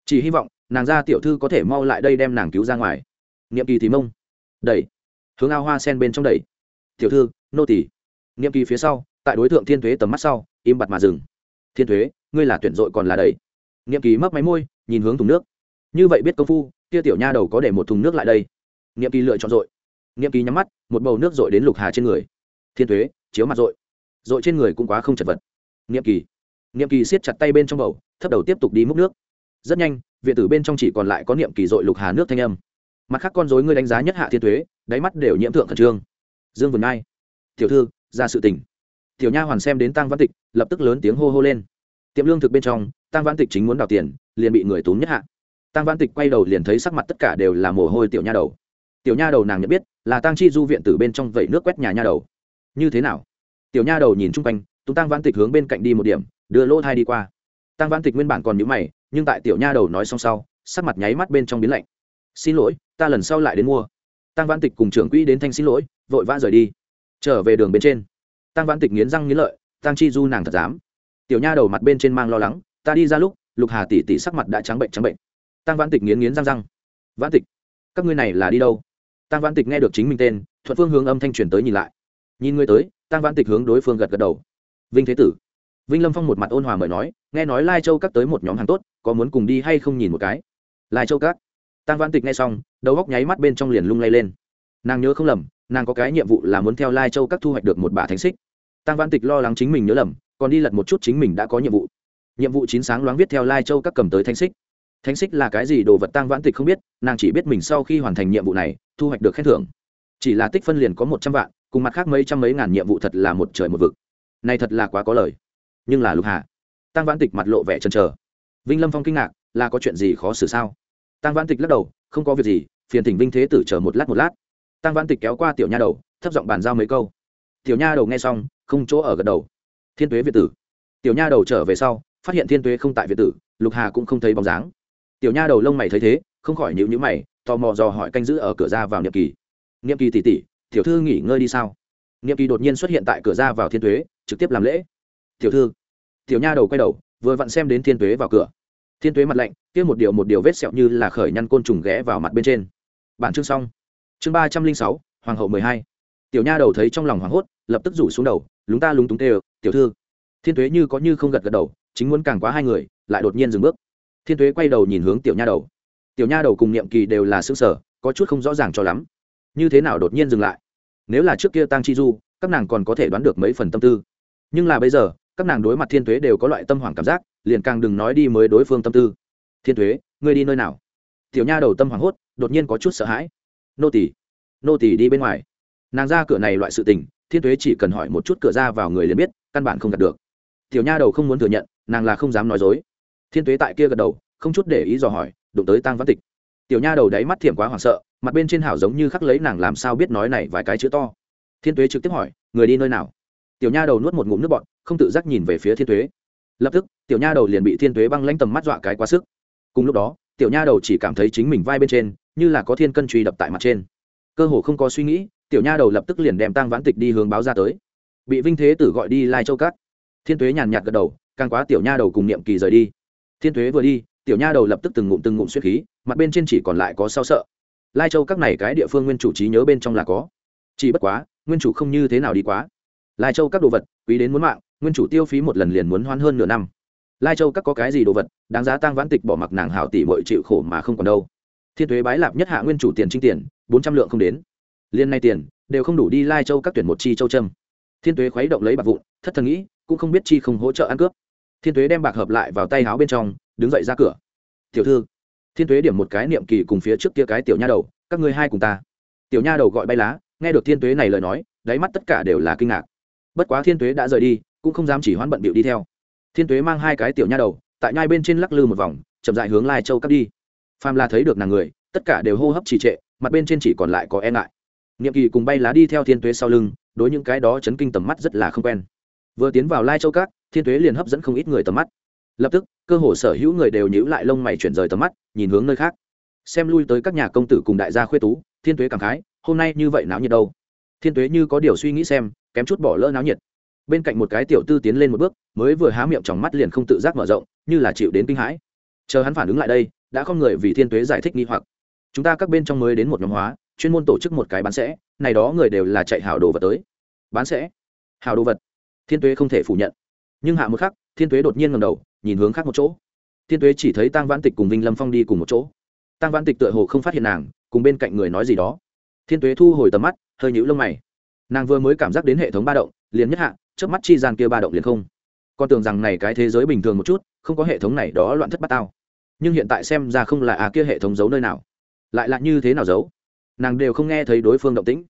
Chỉ hy vọng, nàng ra tiểu thư có thể mau lại đây đem nàng cứu ra ngoài. Niệm kỳ thì mông. Đẩy. Hướng ao hoa sen bên trong đẩy. Tiểu thư, nô tỷ niệm kỳ phía sau, tại đối tượng thiên thuế tầm mắt sau, im bặt mà dừng. Thiên thuế ngươi là tuyển dội còn là đầy niệm kỳ mấp máy môi, nhìn hướng thùng nước. Như vậy biết công phu kia tiểu nha đầu có để một thùng nước lại đây. Niệm kỳ lựa chọn dội. Niệm kỳ nhắm mắt, một bầu nước dội đến lục hà trên người. Thiên thuế, chiếu mặt dội. Dội trên người cũng quá không chật vật. Niệm kỳ. Niệm kỳ siết chặt tay bên trong bầu, thấp đầu tiếp tục đi múc nước. Rất nhanh, viện tử bên trong chỉ còn lại có niệm kỳ dội lục hà nước thanh âm. Mặt khác con dối ngươi đánh giá nhất hạ thiên thuế, đáy mắt đều nhiễm thượng khẩn trương. Dương vườn nai tiểu thư, ra sự tình. Tiểu nha hoàn xem đến tăng văn tịch, lập tức lớn tiếng hô hô lên. Tiệm lương thực bên trong tăng văn tịch chính muốn đào tiền, liền bị người túm nhất hạ tăng văn tịch quay đầu liền thấy sắc mặt tất cả đều là mồ hôi tiểu nha đầu. Tiểu nha đầu nàng nhận biết, là tăng chi du viện từ bên trong vẩy nước quét nhà nha đầu. Như thế nào? Tiểu nha đầu nhìn chung quanh, tú tăng văn tịch hướng bên cạnh đi một điểm, đưa lỗ thai đi qua. Tăng văn tịch nguyên bản còn nhữ mày, nhưng tại tiểu nha đầu nói xong sau, sắc mặt nháy mắt bên trong biến lạnh. Xin lỗi, ta lần sau lại đến mua. Tăng văn tịch cùng trưởng quỹ đến thanh xin lỗi vội vã rời đi. Trở về đường bên trên tăng văn tịch nghiến răng nghiến lợi tăng chi du nàng thật dám. Tiểu nha đầu mặt bên trên mang lo lắng, ta đi ra lúc, lục hà tỷ tỷ sắc mặt đã trắng bệnh trắng bệnh tăng văn tịch nghiến nghiến răng răng. Văn tịch, các ngươi này là đi đâu? Tăng văn tịch nghe được chính mình tên, thuận phương hướng âm thanh truyền tới nhìn lại. Nhìn ngươi tới tăng văn tịch hướng đối phương gật gật đầu. Vinh thế tử. Vinh lâm phong một mặt ôn hòa mời nói, nghe nói lai châu các tới một nhóm hàng tốt, có muốn cùng đi hay không nhìn một cái? Lai châu các? Tăng văn tịch nghe xong, đầu góc nháy mắt bên trong liền lung lay lên. Nàng nhớ không lầm, nàng có cái nhiệm vụ là muốn theo lai châu các thu hoạch được một bả thánh xích. Tăng văn tịch lo lắng chính mình nhớ lầm, còn đi lật một chút chính mình đã có nhiệm vụ. Nhiệm vụ chín sáng loáng viết theo lai châu các cầm tới thánh xích thánh xích là cái gì đồ vật tăng vãn tịch không biết, nàng chỉ biết mình sau khi hoàn thành nhiệm vụ này, thu hoạch được khen thưởng. Chỉ là tích phân liền có một trăm vạn, cùng mặt khác mấy trăm mấy ngàn nhiệm vụ thật là một trời một vực. Này thật là quá có lời. Nhưng là lục hạ tăng vãn tịch mặt lộ vẻ chần chờ. Vinh lâm phong kinh ngạc, là có chuyện gì khó xử sao? Tăng vãn tịch lắc đầu, không có việc gì, phiền thỉnh vinh thế tử chờ một lát một lát. Tăng vãn tịch kéo qua tiểu nha đầu, thấp giọng bàn giao mấy câu. Tiểu nha đầu nghe xong, không chỗ ở gật đầu. Thiên tuế việt tử. Tiểu nha đầu trở về sau, phát hiện thiên tuế không tại việt tử, lục hà cũng không thấy bóng dáng tiểu nha đầu lông mày thấy thế, không khỏi nhịu nhữ mày, tò mò dò hỏi canh giữ ở cửa ra vào niệm kỳ. Niệm kỳ tỉ tỉ tiểu thư nghỉ ngơi đi sao? Niệm kỳ đột nhiên xuất hiện tại cửa ra vào thiên tuế, trực tiếp làm lễ. Tiểu thư. Tiểu nha đầu quay đầu, vừa vặn xem đến thiên tuế vào cửa. Thiên tuế mặt lạnh, kia một điều một điều vết sẹo như là khởi nhăn côn trùng ghé vào mặt bên trên. Bản chương xong. Chương ba trăm linh sáu, hoàng hậu mười hai. Tiểu nha đầu thấy trong lòng hoảng hốt, lập tức rủ xuống đầu, lúng ta lúng túng tê tiểu thư. Thiên tuế như có như không gật gật đầu, chính muốn càng quá hai người, lại đột nhiên dừng bước thiên tuế quay đầu nhìn hướng tiểu nha đầu. Tiểu nha đầu cùng niệm kỳ đều là xương sở có chút không rõ ràng cho lắm. Như thế nào đột nhiên dừng lại? Nếu là trước kia tăng chi du, các nàng còn có thể đoán được mấy phần tâm tư. Nhưng là bây giờ, các nàng đối mặt thiên tuế đều có loại tâm hoảng cảm giác, liền càng đừng nói đi mới đối phương tâm tư. Thiên tuế, ngươi đi nơi nào? Tiểu nha đầu tâm hoảng hốt, đột nhiên có chút sợ hãi. Nô tỷ nô tỷ đi bên ngoài. Nàng ra cửa này loại sự tình, thiên tuế chỉ cần hỏi một chút cửa ra vào người liền biết, căn bản không gặp được. Tiểu nha đầu không muốn thừa nhận, nàng là không dám nói dối thiên tuế tại kia gật đầu, không chút để ý dò hỏi, đụng tới tăng văn tịch. Tiểu nha đầu đáy mắt thiểm quá hoảng sợ, mặt bên trên hảo giống như khắc lấy nàng làm sao biết nói này vài cái chữ to. Thiên tuế trực tiếp hỏi, người đi nơi nào? Tiểu nha đầu nuốt một ngụm nước bọt, không tự giác nhìn về phía thiên tuế. Lập tức, tiểu nha đầu liền bị thiên tuế băng lanh tầm mắt dọa cái quá sức. Cùng lúc đó, tiểu nha đầu chỉ cảm thấy chính mình vai bên trên, như là có thiên cân truy đập tại mặt trên. Cơ hồ không có suy nghĩ, tiểu nha đầu lập tức liền đem tăng vãn tịch đi hướng báo ra tới. Bị vinh thế tử gọi đi lai châu cát. Thiên tuế nhàn nhạt gật đầu, càng quá tiểu nha đầu cùng niệm kỳ rời đi thiên thuế vừa đi, tiểu nha đầu lập tức từng ngụm từng ngụm suy khí, mặt bên trên chỉ còn lại có sao sợ. Lai châu các này cái địa phương nguyên chủ trí nhớ bên trong là có. Chỉ bất quá, nguyên chủ không như thế nào đi quá. Lai châu các đồ vật, quý đến muốn mạng, nguyên chủ tiêu phí một lần liền muốn hoan hơn nửa năm. Lai châu các có cái gì đồ vật, đáng giá tăng vãn tịch bỏ mặc nàng hảo tỷ mọi chịu khổ mà không còn đâu. Thiên thuế bái lạp nhất hạ nguyên chủ tiền trinh tiền, bốn trăm lượng không đến. Liên nay tiền, đều không đủ đi lai châu các tuyển một chi châu trâm thiên thuế khuấy động lấy bạc vụn, thất thần nghĩ, cũng không biết chi không hỗ trợ ăn cướp thiên thuế đem bạc hợp lại vào tay áo bên trong, đứng dậy ra cửa. Tiểu thư. Thiên thuế điểm một cái niệm kỳ cùng phía trước kia cái tiểu nha đầu, các ngươi hai cùng ta. Tiểu nha đầu gọi bay lá, nghe được thiên thuế này lời nói, đáy mắt tất cả đều là kinh ngạc. Bất quá thiên thuế đã rời đi, cũng không dám chỉ hoãn bận bịu đi theo. Thiên thuế mang hai cái tiểu nha đầu, tại nhai bên trên lắc lư một vòng, chậm dại hướng lai châu cắt đi. Phàm là thấy được nàng người, tất cả đều hô hấp trì trệ, mặt bên trên chỉ còn lại có e ngại. Niệm kỳ cùng bay lá đi theo thiên tuế sau lưng, đối những cái đó chấn kinh tầm mắt rất là không quen. Vừa tiến vào lai châu cát thiên tuế liền hấp dẫn không ít người tầm mắt. Lập tức, cơ hồ sở hữu người đều nhíu lại lông mày chuyển rời tầm mắt, nhìn hướng nơi khác. Xem lui tới các nhà công tử cùng đại gia khuê tú, thiên tuế cảm khái, hôm nay như vậy náo nhiệt đâu? Thiên tuế như có điều suy nghĩ xem, kém chút bỏ lỡ náo nhiệt. Bên cạnh một cái tiểu tư tiến lên một bước, mới vừa há miệng trong mắt liền không tự giác mở rộng, như là chịu đến kinh hãi. Chờ hắn phản ứng lại đây, đã không người vì thiên tuế giải thích nghi hoặc. Chúng ta các bên trong mới đến một nhóm hóa, chuyên môn tổ chức một cái bán sẽ, này đó người đều là chạy hào đồ vật tới. Bán sẽ? Hào đồ vật. Thiên tuế không thể phủ nhận nhưng hạ một khắc, thiên tuế đột nhiên ngầm đầu, nhìn hướng khác một chỗ. Thiên tuế chỉ thấy tăng vãn tịch cùng vinh lâm phong đi cùng một chỗ. Tăng vãn tịch tựa hồ không phát hiện nàng, cùng bên cạnh người nói gì đó. Thiên tuế thu hồi tầm mắt, hơi nhũ lông mày. Nàng vừa mới cảm giác đến hệ thống ba động, liền nhất hạ trước mắt chi gian kia ba động liền không. Con tưởng rằng này cái thế giới bình thường một chút, không có hệ thống này đó loạn thất bát tao. Nhưng hiện tại xem ra không là à kia hệ thống giấu nơi nào. Lại là như thế nào giấu? Nàng đều không nghe thấy đối phương động tĩnh.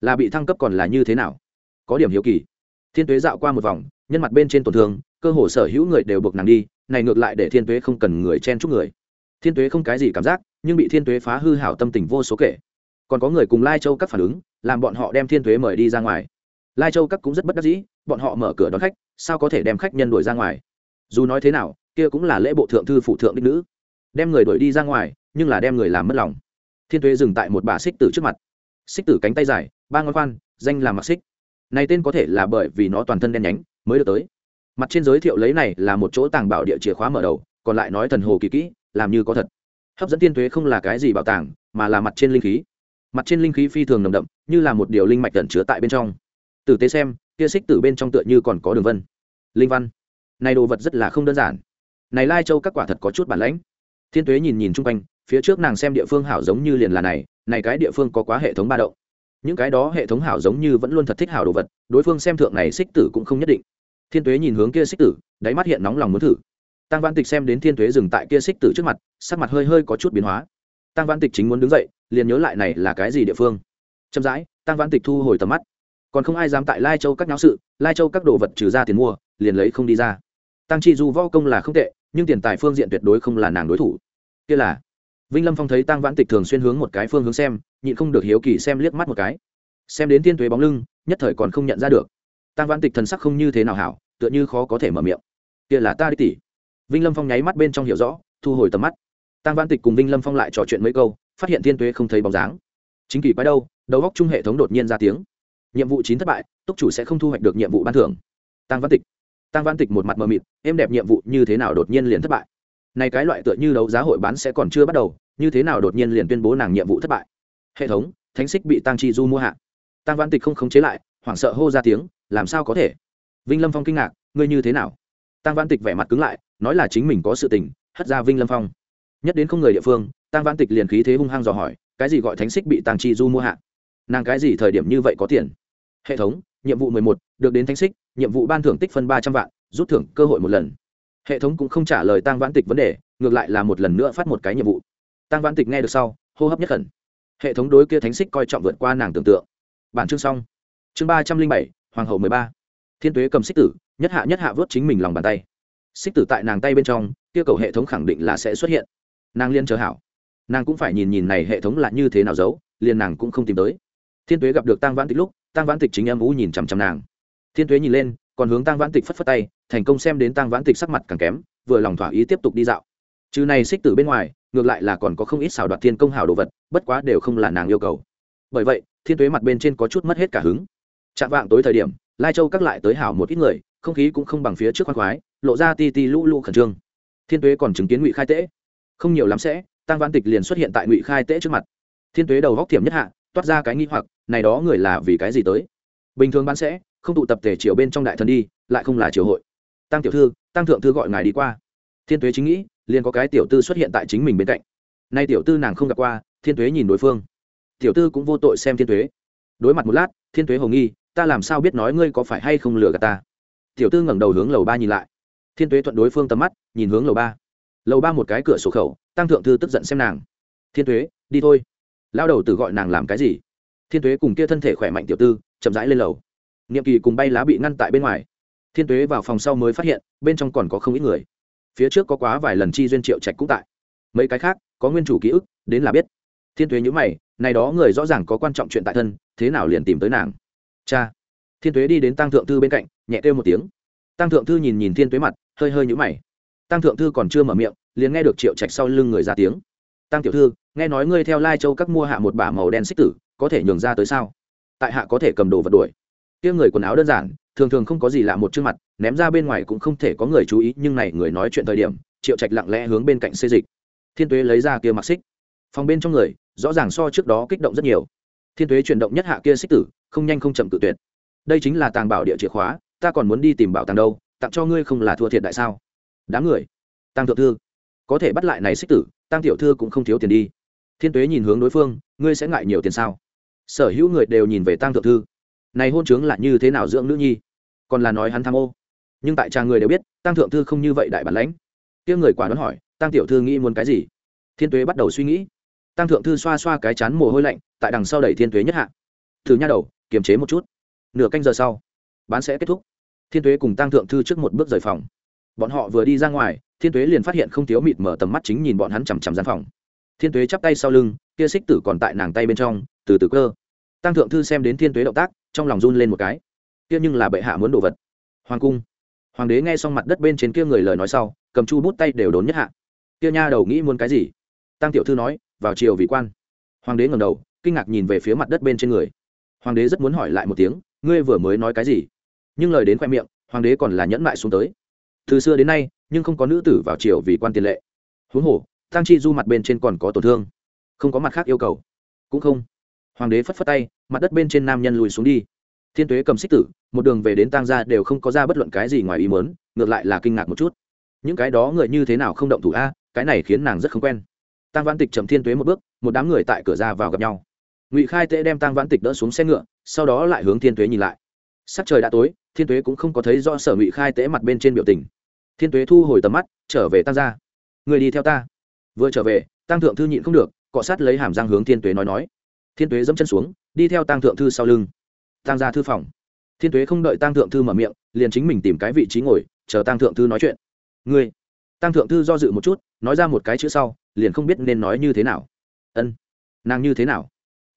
Là bị thăng cấp còn là như thế nào? Có điểm hiếu kỳ. Thiên tuế dạo qua một vòng nhân mặt bên trên tổn thương, cơ hồ sở hữu người đều buộc nàng đi, này ngược lại để thiên tuế không cần người chen chúc người. Thiên tuế không cái gì cảm giác, nhưng bị thiên tuế phá hư hảo tâm tình vô số kể. Còn có người cùng lai châu các phản ứng, làm bọn họ đem thiên tuế mời đi ra ngoài. Lai châu các cũng rất bất đắc dĩ, bọn họ mở cửa đón khách, sao có thể đem khách nhân đuổi ra ngoài? Dù nói thế nào, kia cũng là lễ bộ thượng thư phụ thượng đích nữ. Đem người đuổi đi ra ngoài, nhưng là đem người làm mất lòng. Thiên Tuế dừng tại một bà xích tử trước mặt. Xích tử cánh tay dài, ba ngón khoan, danh là mặc xích. Này tên có thể là bởi vì nó toàn thân đen nhánh mới được tới. Mặt trên giới thiệu lấy này là một chỗ tàng bảo địa chìa khóa mở đầu, còn lại nói thần hồ kỳ kỹ, làm như có thật. Hấp dẫn thiên thuế không là cái gì bảo tàng, mà là mặt trên linh khí. Mặt trên linh khí phi thường nồng đậm, như là một điều linh mạch tẩn chứa tại bên trong. Tử tế xem, kia xích tử bên trong tựa như còn có đường vân. Linh văn. Này đồ vật rất là không đơn giản. Này lai châu các quả thật có chút bản lãnh. Thiên tuế nhìn nhìn chung quanh, phía trước nàng xem địa phương hảo giống như liền là này này cái địa phương có quá hệ thống ba động. Những cái đó hệ thống hảo giống như vẫn luôn thật thích hảo đồ vật, đối phương xem thượng này xích tử cũng không nhất định thiên tuế nhìn hướng kia xích tử, đáy mắt hiện nóng lòng muốn thử. Tăng văn tịch xem đến thiên tuế dừng tại kia xích tử trước mặt, sắc mặt hơi hơi có chút biến hóa. Tăng văn tịch chính muốn đứng dậy, liền nhớ lại này là cái gì địa phương. Chậm rãi, tăng văn tịch thu hồi tầm mắt. Còn không ai dám tại lai châu các nháo sự, lai châu các đồ vật trừ ra tiền mua, liền lấy không đi ra. Tăng chi dù võ công là không tệ, nhưng tiền tài phương diện tuyệt đối không là nàng đối thủ. Kia là, vinh lâm phong thấy tăng vãn tịch thường xuyên hướng một cái phương hướng xem, nhịn không được hiếu kỳ xem liếc mắt một cái. Xem đến Thiên tuế bóng lưng, nhất thời còn không nhận ra được tăng vãn tịch thần sắc không như thế nào hảo, tựa như khó có thể mở miệng. Kia là ta đi tỉ. Vinh lâm phong nháy mắt bên trong hiểu rõ, thu hồi tầm mắt. Tăng vãn tịch cùng vinh lâm phong lại trò chuyện mấy câu, phát hiện Thiên tuế không thấy bóng dáng. Chính kỳ quái đâu, đầu góc chung hệ thống đột nhiên ra tiếng. Nhiệm vụ chín thất bại, túc chủ sẽ không thu hoạch được nhiệm vụ ban thưởng. Tăng văn tịch. Tăng văn tịch một mặt mờ mịt, em đẹp nhiệm vụ như thế nào đột nhiên liền thất bại? Này cái loại tựa như đấu giá hội bán sẽ còn chưa bắt đầu, như thế nào đột nhiên liền tuyên bố nàng nhiệm vụ thất bại? Hệ thống, thánh xích bị tăng chi du mua hạ. Tăng văn tịch không khống chế lại hoảng sợ hô ra tiếng, làm sao có thể? Vinh lâm phong kinh ngạc, ngươi như thế nào? Tăng văn tịch vẻ mặt cứng lại, nói là chính mình có sự tình, hất ra vinh lâm phong. Nhất đến không người địa phương tăng văn tịch liền khí thế hung hăng dò hỏi, cái gì gọi thánh xích bị Tàng chi du mua hạ? Nàng cái gì thời điểm như vậy có tiền? Hệ thống, nhiệm vụ mười một, được đến thánh xích, nhiệm vụ ban thưởng tích phân ba trăm vạn, rút thưởng cơ hội một lần. Hệ thống cũng không trả lời tăng vãn tịch vấn đề, ngược lại là một lần nữa phát một cái nhiệm vụ. Tăng vãn tịch nghe được sau, hô hấp nhất khẩn. Hệ thống đối kia thánh xích coi trọng vượt qua nàng tưởng tượng. Bản chương xong chương ba trăm linh bảy, hoàng hậu mười ba. Thiên tuế cầm xích tử, nhất hạ nhất hạ vớt chính mình lòng bàn tay. Xích tử tại nàng tay bên trong, kia cầu hệ thống khẳng định là sẽ xuất hiện. Nàng liên chờ hảo. Nàng cũng phải nhìn nhìn này hệ thống là như thế nào giấu, liền nàng cũng không tìm tới. Thiên tuế gặp được tăng vãn tịch lúc tăng vãn tịch chính em vũ nhìn chằm chằm nàng. Thiên tuế nhìn lên, còn hướng tăng vãn tịch phất phất tay, thành công xem đến tăng vãn tịch sắc mặt càng kém, vừa lòng thỏa ý tiếp tục đi dạo. Trừ này xích tử bên ngoài, ngược lại là còn có không ít xảo đoạt thiên công hảo đồ vật, bất quá đều không là nàng yêu cầu. Bởi vậy, thiên tuế mặt bên trên có chút mất hết cả hứng chạm vạng tối thời điểm, lai châu các lại tới hảo một ít người, không khí cũng không bằng phía trước khoan khoái, lộ ra ti ti lũ lũ khẩn trương. Thiên tuế còn chứng kiến ngụy khai tễ. Không nhiều lắm sẽ tăng văn tịch liền xuất hiện tại ngụy khai tễ trước mặt. Thiên tuế đầu góc thiểm nhất hạ, toát ra cái nghi hoặc, này đó người là vì cái gì tới? Bình thường bán sẽ, không tụ tập thể triều bên trong đại thần đi, lại không là triều hội. Tăng tiểu thư tăng thượng thư gọi ngài đi qua. Thiên tuế chính nghĩ, liền có cái tiểu tư xuất hiện tại chính mình bên cạnh. Nay tiểu tư nàng không gặp qua, thiên tuế nhìn đối phương. Tiểu tư cũng vô tội xem thiên tuế. Đối mặt một lát, thiên tuế hồng nghi ta làm sao biết nói ngươi có phải hay không lừa gạt ta? Tiểu tư ngẩng đầu hướng lầu ba nhìn lại. Thiên tuế thuận đối phương tầm mắt, nhìn hướng lầu ba. Lầu ba một cái cửa sổ khẩu, tăng thượng thư tức giận xem nàng. Thiên tuế, đi thôi. Lao đầu tự gọi nàng làm cái gì? Thiên tuế cùng kia thân thể khỏe mạnh tiểu tư, chậm rãi lên lầu. Niệm kỳ cùng bay lá bị ngăn tại bên ngoài. Thiên tuế vào phòng sau mới phát hiện, bên trong còn có không ít người. Phía trước có quá vài lần chi duyên triệu trạch cũng tại. Mấy cái khác, có nguyên chủ ký ức, đến là biết. Thiên tuế nhữ mày, này đó người rõ ràng có quan trọng chuyện tại thân, thế nào liền tìm tới nàng? Cha. Thiên tuế đi đến tăng thượng thư bên cạnh, nhẹ kêu một tiếng. Tăng thượng thư nhìn nhìn thiên tuế mặt, hơi hơi nhũ mày. Tăng thượng thư còn chưa mở miệng, liền nghe được triệu trạch sau lưng người ra tiếng. Tăng tiểu thư, nghe nói ngươi theo lai châu các mua hạ một bả màu đen xích tử, có thể nhường ra tới sao? Tại hạ có thể cầm đồ vật đuổi. Kia người quần áo đơn giản, thường thường không có gì lạ một chương mặt, ném ra bên ngoài cũng không thể có người chú ý, nhưng này người nói chuyện thời điểm, triệu trạch lặng lẽ hướng bên cạnh xê dịch. Thiên tuế lấy ra kia mặc xích. Phòng bên trong người, rõ ràng so trước đó kích động rất nhiều thiên tuế chuyển động nhất hạ kia xích tử, không nhanh không chậm cự tuyệt. Đây chính là tàng bảo địa chìa khóa, ta còn muốn đi tìm bảo tàng đâu, tặng cho ngươi không là thua thiệt đại sao? Đám người, tăng thượng thư, có thể bắt lại này xích tử, tăng tiểu thư cũng không thiếu tiền đi. Thiên tuế nhìn hướng đối phương, ngươi sẽ ngại nhiều tiền sao? Sở hữu người đều nhìn về tăng thượng thư. Này hôn chướng là như thế nào dưỡng nữ nhi? Còn là nói hắn tham ô. Nhưng tại tràng người đều biết, tăng thượng thư không như vậy đại bản lãnh. Tiếng người quả đoán hỏi, tăng tiểu thư nghĩ muốn cái gì? Thiên tuế bắt đầu suy nghĩ. Tăng thượng thư xoa xoa cái chán mồ hôi lạnh tại đằng sau đẩy thiên tuế nhất hạ. Thử nha đầu, kiềm chế một chút. Nửa canh giờ sau, bán sẽ kết thúc. Thiên tuế cùng tăng thượng thư trước một bước rời phòng. Bọn họ vừa đi ra ngoài, thiên tuế liền phát hiện không thiếu mịt mở tầm mắt chính nhìn bọn hắn chằm chằm gian phòng. Thiên tuế chắp tay sau lưng, kia xích tử còn tại nàng tay bên trong, từ từ cơ. Tăng thượng thư xem đến thiên tuế động tác, trong lòng run lên một cái. Kia nhưng là bệ hạ muốn đồ vật. Hoàng cung. Hoàng đế nghe xong mặt đất bên trên kia người lời nói sau, cầm chu bút tay đều đốn nhất hạ. Kia nha đầu nghĩ muốn cái gì? Tăng tiểu thư nói, vào chiều vị quan. Hoàng đế ngầm đầu kinh ngạc nhìn về phía mặt đất bên trên người. Hoàng đế rất muốn hỏi lại một tiếng, ngươi vừa mới nói cái gì? Nhưng lời đến khoe miệng, hoàng đế còn là nhẫn mại xuống tới. Từ xưa đến nay, nhưng không có nữ tử vào triều vì quan tiền lệ. Huống hồ tăng chi du mặt bên trên còn có tổn thương. Không có mặt khác yêu cầu. Cũng không. Hoàng đế phất phất tay, mặt đất bên trên nam nhân lùi xuống đi. Thiên tuế cầm xích tử, một đường về đến tăng gia đều không có ra bất luận cái gì ngoài ý mớn ngược lại là kinh ngạc một chút. Những cái đó người như thế nào không động thủ a, cái này khiến nàng rất không quen. Tăng văn tịch chậm thiên tuế một bước, một đám người tại cửa ra vào gặp nhau ngụy khai tễ đem tăng vãn tịch đỡ xuống xe ngựa sau đó lại hướng thiên tuế nhìn lại sắc trời đã tối thiên tuế cũng không có thấy do sở ngụy khai tễ mặt bên trên biểu tình thiên tuế thu hồi tầm mắt trở về tăng gia người đi theo ta vừa trở về tăng thượng thư nhịn không được cọ sát lấy hàm răng hướng thiên tuế nói nói thiên tuế dẫm chân xuống đi theo tăng thượng thư sau lưng tăng gia thư phòng thiên tuế không đợi tăng thượng thư mở miệng liền chính mình tìm cái vị trí ngồi chờ tăng thượng thư nói chuyện ngươi tăng thượng thư do dự một chút nói ra một cái chữ sau liền không biết nên nói như thế nào ân nàng như thế nào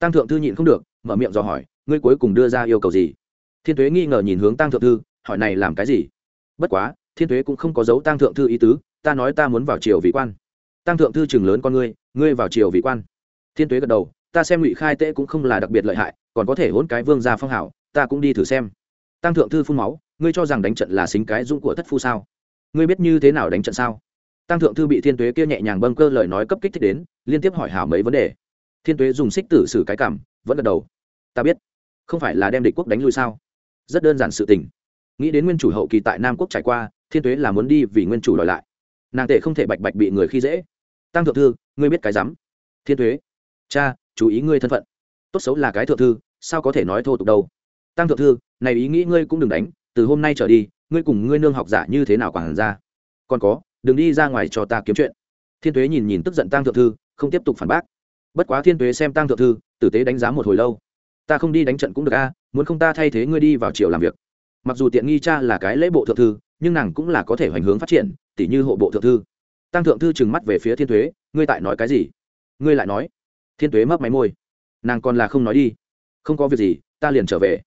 tăng thượng thư nhịn không được, mở miệng dò hỏi, ngươi cuối cùng đưa ra yêu cầu gì? Thiên tuế nghi ngờ nhìn hướng tăng thượng thư, hỏi này làm cái gì? Bất quá, thiên tuế cũng không có dấu tăng thượng thư ý tứ, ta nói ta muốn vào triều vị quan. Tăng thượng thư chừng lớn con ngươi ngươi vào triều vị quan. Thiên tuế gật đầu, ta xem ngụy khai tễ cũng không là đặc biệt lợi hại, còn có thể hôn cái vương gia phong hảo, ta cũng đi thử xem. Tăng thượng thư phun máu, ngươi cho rằng đánh trận là xính cái dũng của thất phu sao? Ngươi biết như thế nào đánh trận sao? Tăng thượng thư bị thiên tuế kia nhẹ nhàng bâng cơ lời nói cấp kích thích đến, liên tiếp hỏi hảo mấy vấn đề thiên tuế dùng xích tử xử cái cảm, vẫn gật đầu. Ta biết. Không phải là đem địch quốc đánh lui sao? Rất đơn giản sự tình. Nghĩ đến nguyên chủ hậu kỳ tại nam quốc trải qua, thiên tuế là muốn đi vì nguyên chủ đòi lại. Nàng tệ không thể bạch bạch bị người khi dễ. Tăng thượng thư, ngươi biết cái rắm. Thiên tuế. Cha, chú ý ngươi thân phận. Tốt xấu là cái thượng thư, sao có thể nói thô tục đâu? Tăng thượng thư, này ý nghĩ ngươi cũng đừng đánh, từ hôm nay trở đi, ngươi cùng ngươi nương học giả như thế nào quản ra? Còn có, đừng đi ra ngoài cho ta kiếm chuyện. Thiên tuế nhìn nhìn tức giận tăng thượng thư, không tiếp tục phản bác bất quá thiên tuế xem tăng thượng thư tử tế đánh giá một hồi lâu. Ta không đi đánh trận cũng được a muốn không ta thay thế ngươi đi vào triều làm việc. Mặc dù tiện nghi cha là cái lễ bộ thượng thư nhưng nàng cũng là có thể hoành hướng phát triển tỉ như hộ bộ thượng thư. Tăng thượng thư trừng mắt về phía thiên Tuế, ngươi tại nói cái gì? Ngươi lại nói. Thiên Tuế mấp máy môi. Nàng còn là không nói đi. Không có việc gì ta liền trở về.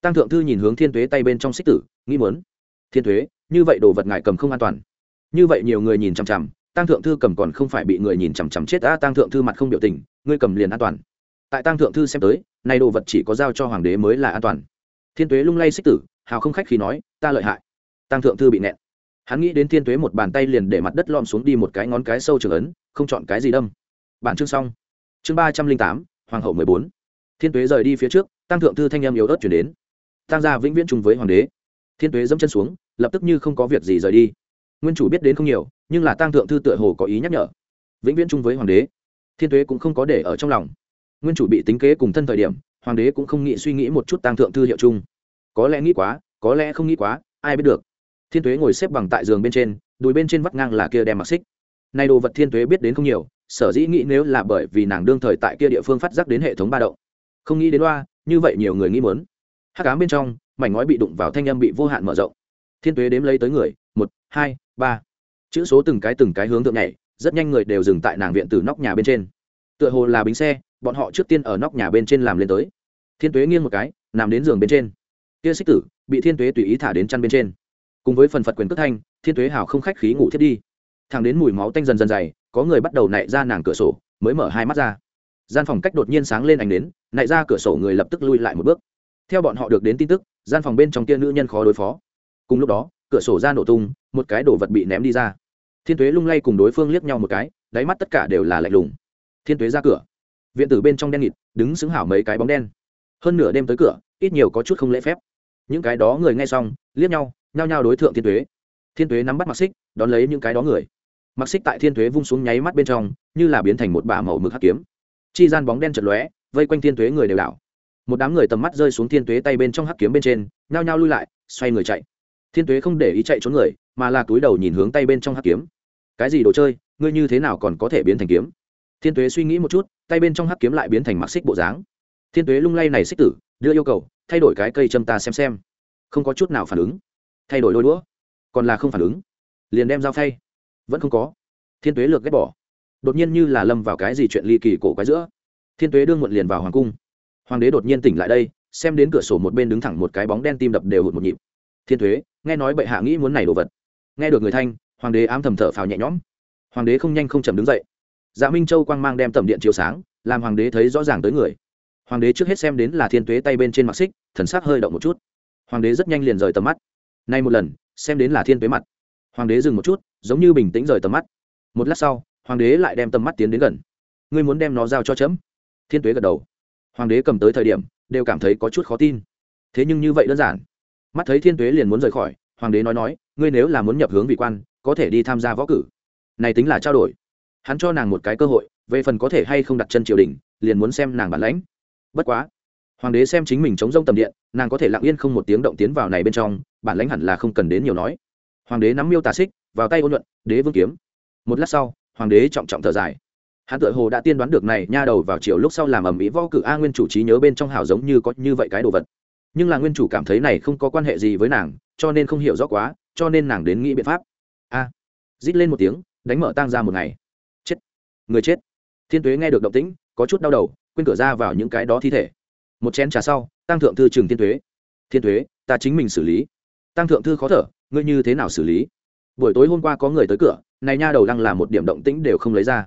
Tăng thượng thư nhìn hướng thiên Tuế tay bên trong xích tử nghĩ muốn. Thiên Tuế, như vậy đồ vật ngại cầm không an toàn. Như vậy nhiều người nhìn chằm chằm tăng thượng thư cầm còn không phải bị người nhìn chằm chằm chết đã tăng thượng thư mặt không biểu tình ngươi cầm liền an toàn. Tại tăng thượng thư xem tới nay đồ vật chỉ có giao cho hoàng đế mới là an toàn. Thiên tuế lung lay xích tử, hào không khách khi nói, ta lợi hại. Tăng thượng thư bị nẹn. Hắn nghĩ đến thiên tuế một bàn tay liền để mặt đất lom xuống đi một cái ngón cái sâu trường ấn, không chọn cái gì đâm. Bản chương xong. Chương ba trăm linh tám, hoàng hậu mười bốn. Thiên tuế rời đi phía trước tăng thượng thư thanh em yếu ớt chuyển đến. Tăng gia vĩnh viễn chung với hoàng đế. Thiên tuế dẫm chân xuống, lập tức như không có việc gì rời đi. Nguyên chủ biết đến không nhiều, nhưng là tăng thượng thư tựa hồ có ý nhắc nhở. Vĩnh viễn chung với hoàng đế thiên tuế cũng không có để ở trong lòng. Nguyên chủ bị tính kế cùng thân thời điểm, hoàng đế cũng không nghĩ suy nghĩ một chút tăng thượng thư hiệu chung. Có lẽ nghĩ quá, có lẽ không nghĩ quá, ai biết được. Thiên tuế ngồi xếp bằng tại giường bên trên, đùi bên trên vắt ngang là kia đem mặc xích. Nay đồ vật thiên tuế biết đến không nhiều, sở dĩ nghĩ nếu là bởi vì nàng đương thời tại kia địa phương phát giác đến hệ thống ba động. Không nghĩ đến loa như vậy nhiều người nghĩ muốn. Hắc ám bên trong, mảnh ngói bị đụng vào thanh âm bị vô hạn mở rộng. Thiên tuế đếm lấy tới người, một, hai, ba. Chữ số từng cái từng cái hướng thượng nhảy rất nhanh người đều dừng tại nàng viện từ nóc nhà bên trên. Tựa hồ là bính xe, bọn họ trước tiên ở nóc nhà bên trên làm lên tới. Thiên tuế nghiêng một cái, nằm đến giường bên trên. Kia xích tử, bị thiên tuế tùy ý thả đến chăn bên trên. Cùng với phần phật quyền cất thanh, thiên tuế hào không khách khí ngủ thiết đi. Thằng đến mùi máu tanh dần dần dày, có người bắt đầu nạy ra nàng cửa sổ, mới mở hai mắt ra. Gian phòng cách đột nhiên sáng lên ánh đến nạy ra cửa sổ người lập tức lui lại một bước. Theo bọn họ được đến tin tức, gian phòng bên trong kia nữ nhân khó đối phó. Cùng lúc đó, cửa sổ ra nổ tung, một cái đồ vật bị ném đi ra thiên tuế lung lay cùng đối phương liếc nhau một cái, đáy mắt tất cả đều là lạnh lùng. Thiên tuế ra cửa. Viện tử bên trong đen nghịt, đứng xứng hảo mấy cái bóng đen. Hơn nửa đêm tới cửa, ít nhiều có chút không lễ phép. Những cái đó người nghe xong, liếc nhau, nhao nhao đối tượng thiên tuế. Thiên tuế nắm bắt mặc xích, đón lấy những cái đó người. Mặc xích tại thiên tuế vung xuống nháy mắt bên trong, như là biến thành một bả màu mực hắc kiếm. Chi gian bóng đen chật lóe, vây quanh thiên tuế người đều đảo. Một đám người tầm mắt rơi xuống thiên tuế tay bên trong hắc kiếm bên trên, nhao nhao lui lại, xoay người chạy. Thiên tuế không để ý chạy trốn người, mà là túi đầu nhìn hướng tay bên trong hắc kiếm cái gì đồ chơi ngươi như thế nào còn có thể biến thành kiếm? Thiên tuế suy nghĩ một chút tay bên trong hắc kiếm lại biến thành mặc xích bộ dáng. Thiên tuế lung lay này xích tử đưa yêu cầu thay đổi cái cây châm ta xem xem. Không có chút nào phản ứng. Thay đổi đôi đũa. Còn là không phản ứng. Liền đem dao thay, vẫn không có. Thiên tuế lược ghét bỏ. Đột nhiên như là lâm vào cái gì chuyện ly kỳ cổ quái giữa. Thiên tuế đương muộn liền vào hoàng cung. Hoàng đế đột nhiên tỉnh lại đây xem đến cửa sổ một bên đứng thẳng một cái bóng đen tim đập đều hụt một nhịp. Thiên thuế nghe nói bệ hạ nghĩ muốn này đồ vật. Nghe được người thanh hoàng đế ám thầm thở phào nhẹ nhõm. Hoàng đế không nhanh không chậm đứng dậy. Dạ minh châu quang mang đem tầm điện chiếu sáng, làm hoàng đế thấy rõ ràng tới người. Hoàng đế trước hết xem đến là thiên tuế tay bên trên mặc xích, thần sắc hơi động một chút. Hoàng đế rất nhanh liền rời tầm mắt. Nay một lần, xem đến là thiên tuế mặt. Hoàng đế dừng một chút, giống như bình tĩnh rời tầm mắt. Một lát sau, hoàng đế lại đem tầm mắt tiến đến gần. Ngươi muốn đem nó giao cho chấm? Thiên tuế gật đầu. Hoàng đế cầm tới thời điểm, đều cảm thấy có chút khó tin. Thế nhưng như vậy đơn giản. Mắt thấy thiên tuế liền muốn rời khỏi, hoàng đế nói nói, ngươi nếu là muốn nhập hướng vị quan có thể đi tham gia võ cử. Này tính là trao đổi. Hắn cho nàng một cái cơ hội về phần có thể hay không đặt chân triều đình liền muốn xem nàng bản lãnh. Bất quá hoàng đế xem chính mình chống rông tầm điện nàng có thể lặng yên không một tiếng động tiến vào này bên trong bản lãnh hẳn là không cần đến nhiều nói. Hoàng đế nắm miêu tà xích vào tay ôn luận, đế vương kiếm. Một lát sau hoàng đế trọng trọng thở dài. Hắn tự hồ đã tiên đoán được này nha đầu vào chiều lúc sau làm ầm ĩ võ cử a nguyên chủ trí nhớ bên trong hào giống như có như vậy cái đồ vật. Nhưng là nguyên chủ cảm thấy này không có quan hệ gì với nàng cho nên không hiểu rõ quá cho nên nàng đến nghĩ biện pháp a. Rít lên một tiếng, đánh mở tang ra một ngày. Chết. Người chết. Thiên tuế nghe được động tĩnh, có chút đau đầu, quên cửa ra vào những cái đó thi thể. Một chén trà sau tăng thượng thư trường thiên tuế. Thiên tuế, ta chính mình xử lý. Tăng thượng thư khó thở, ngươi như thế nào xử lý? Buổi tối hôm qua có người tới cửa, này nha đầu đang là một điểm động tĩnh đều không lấy ra.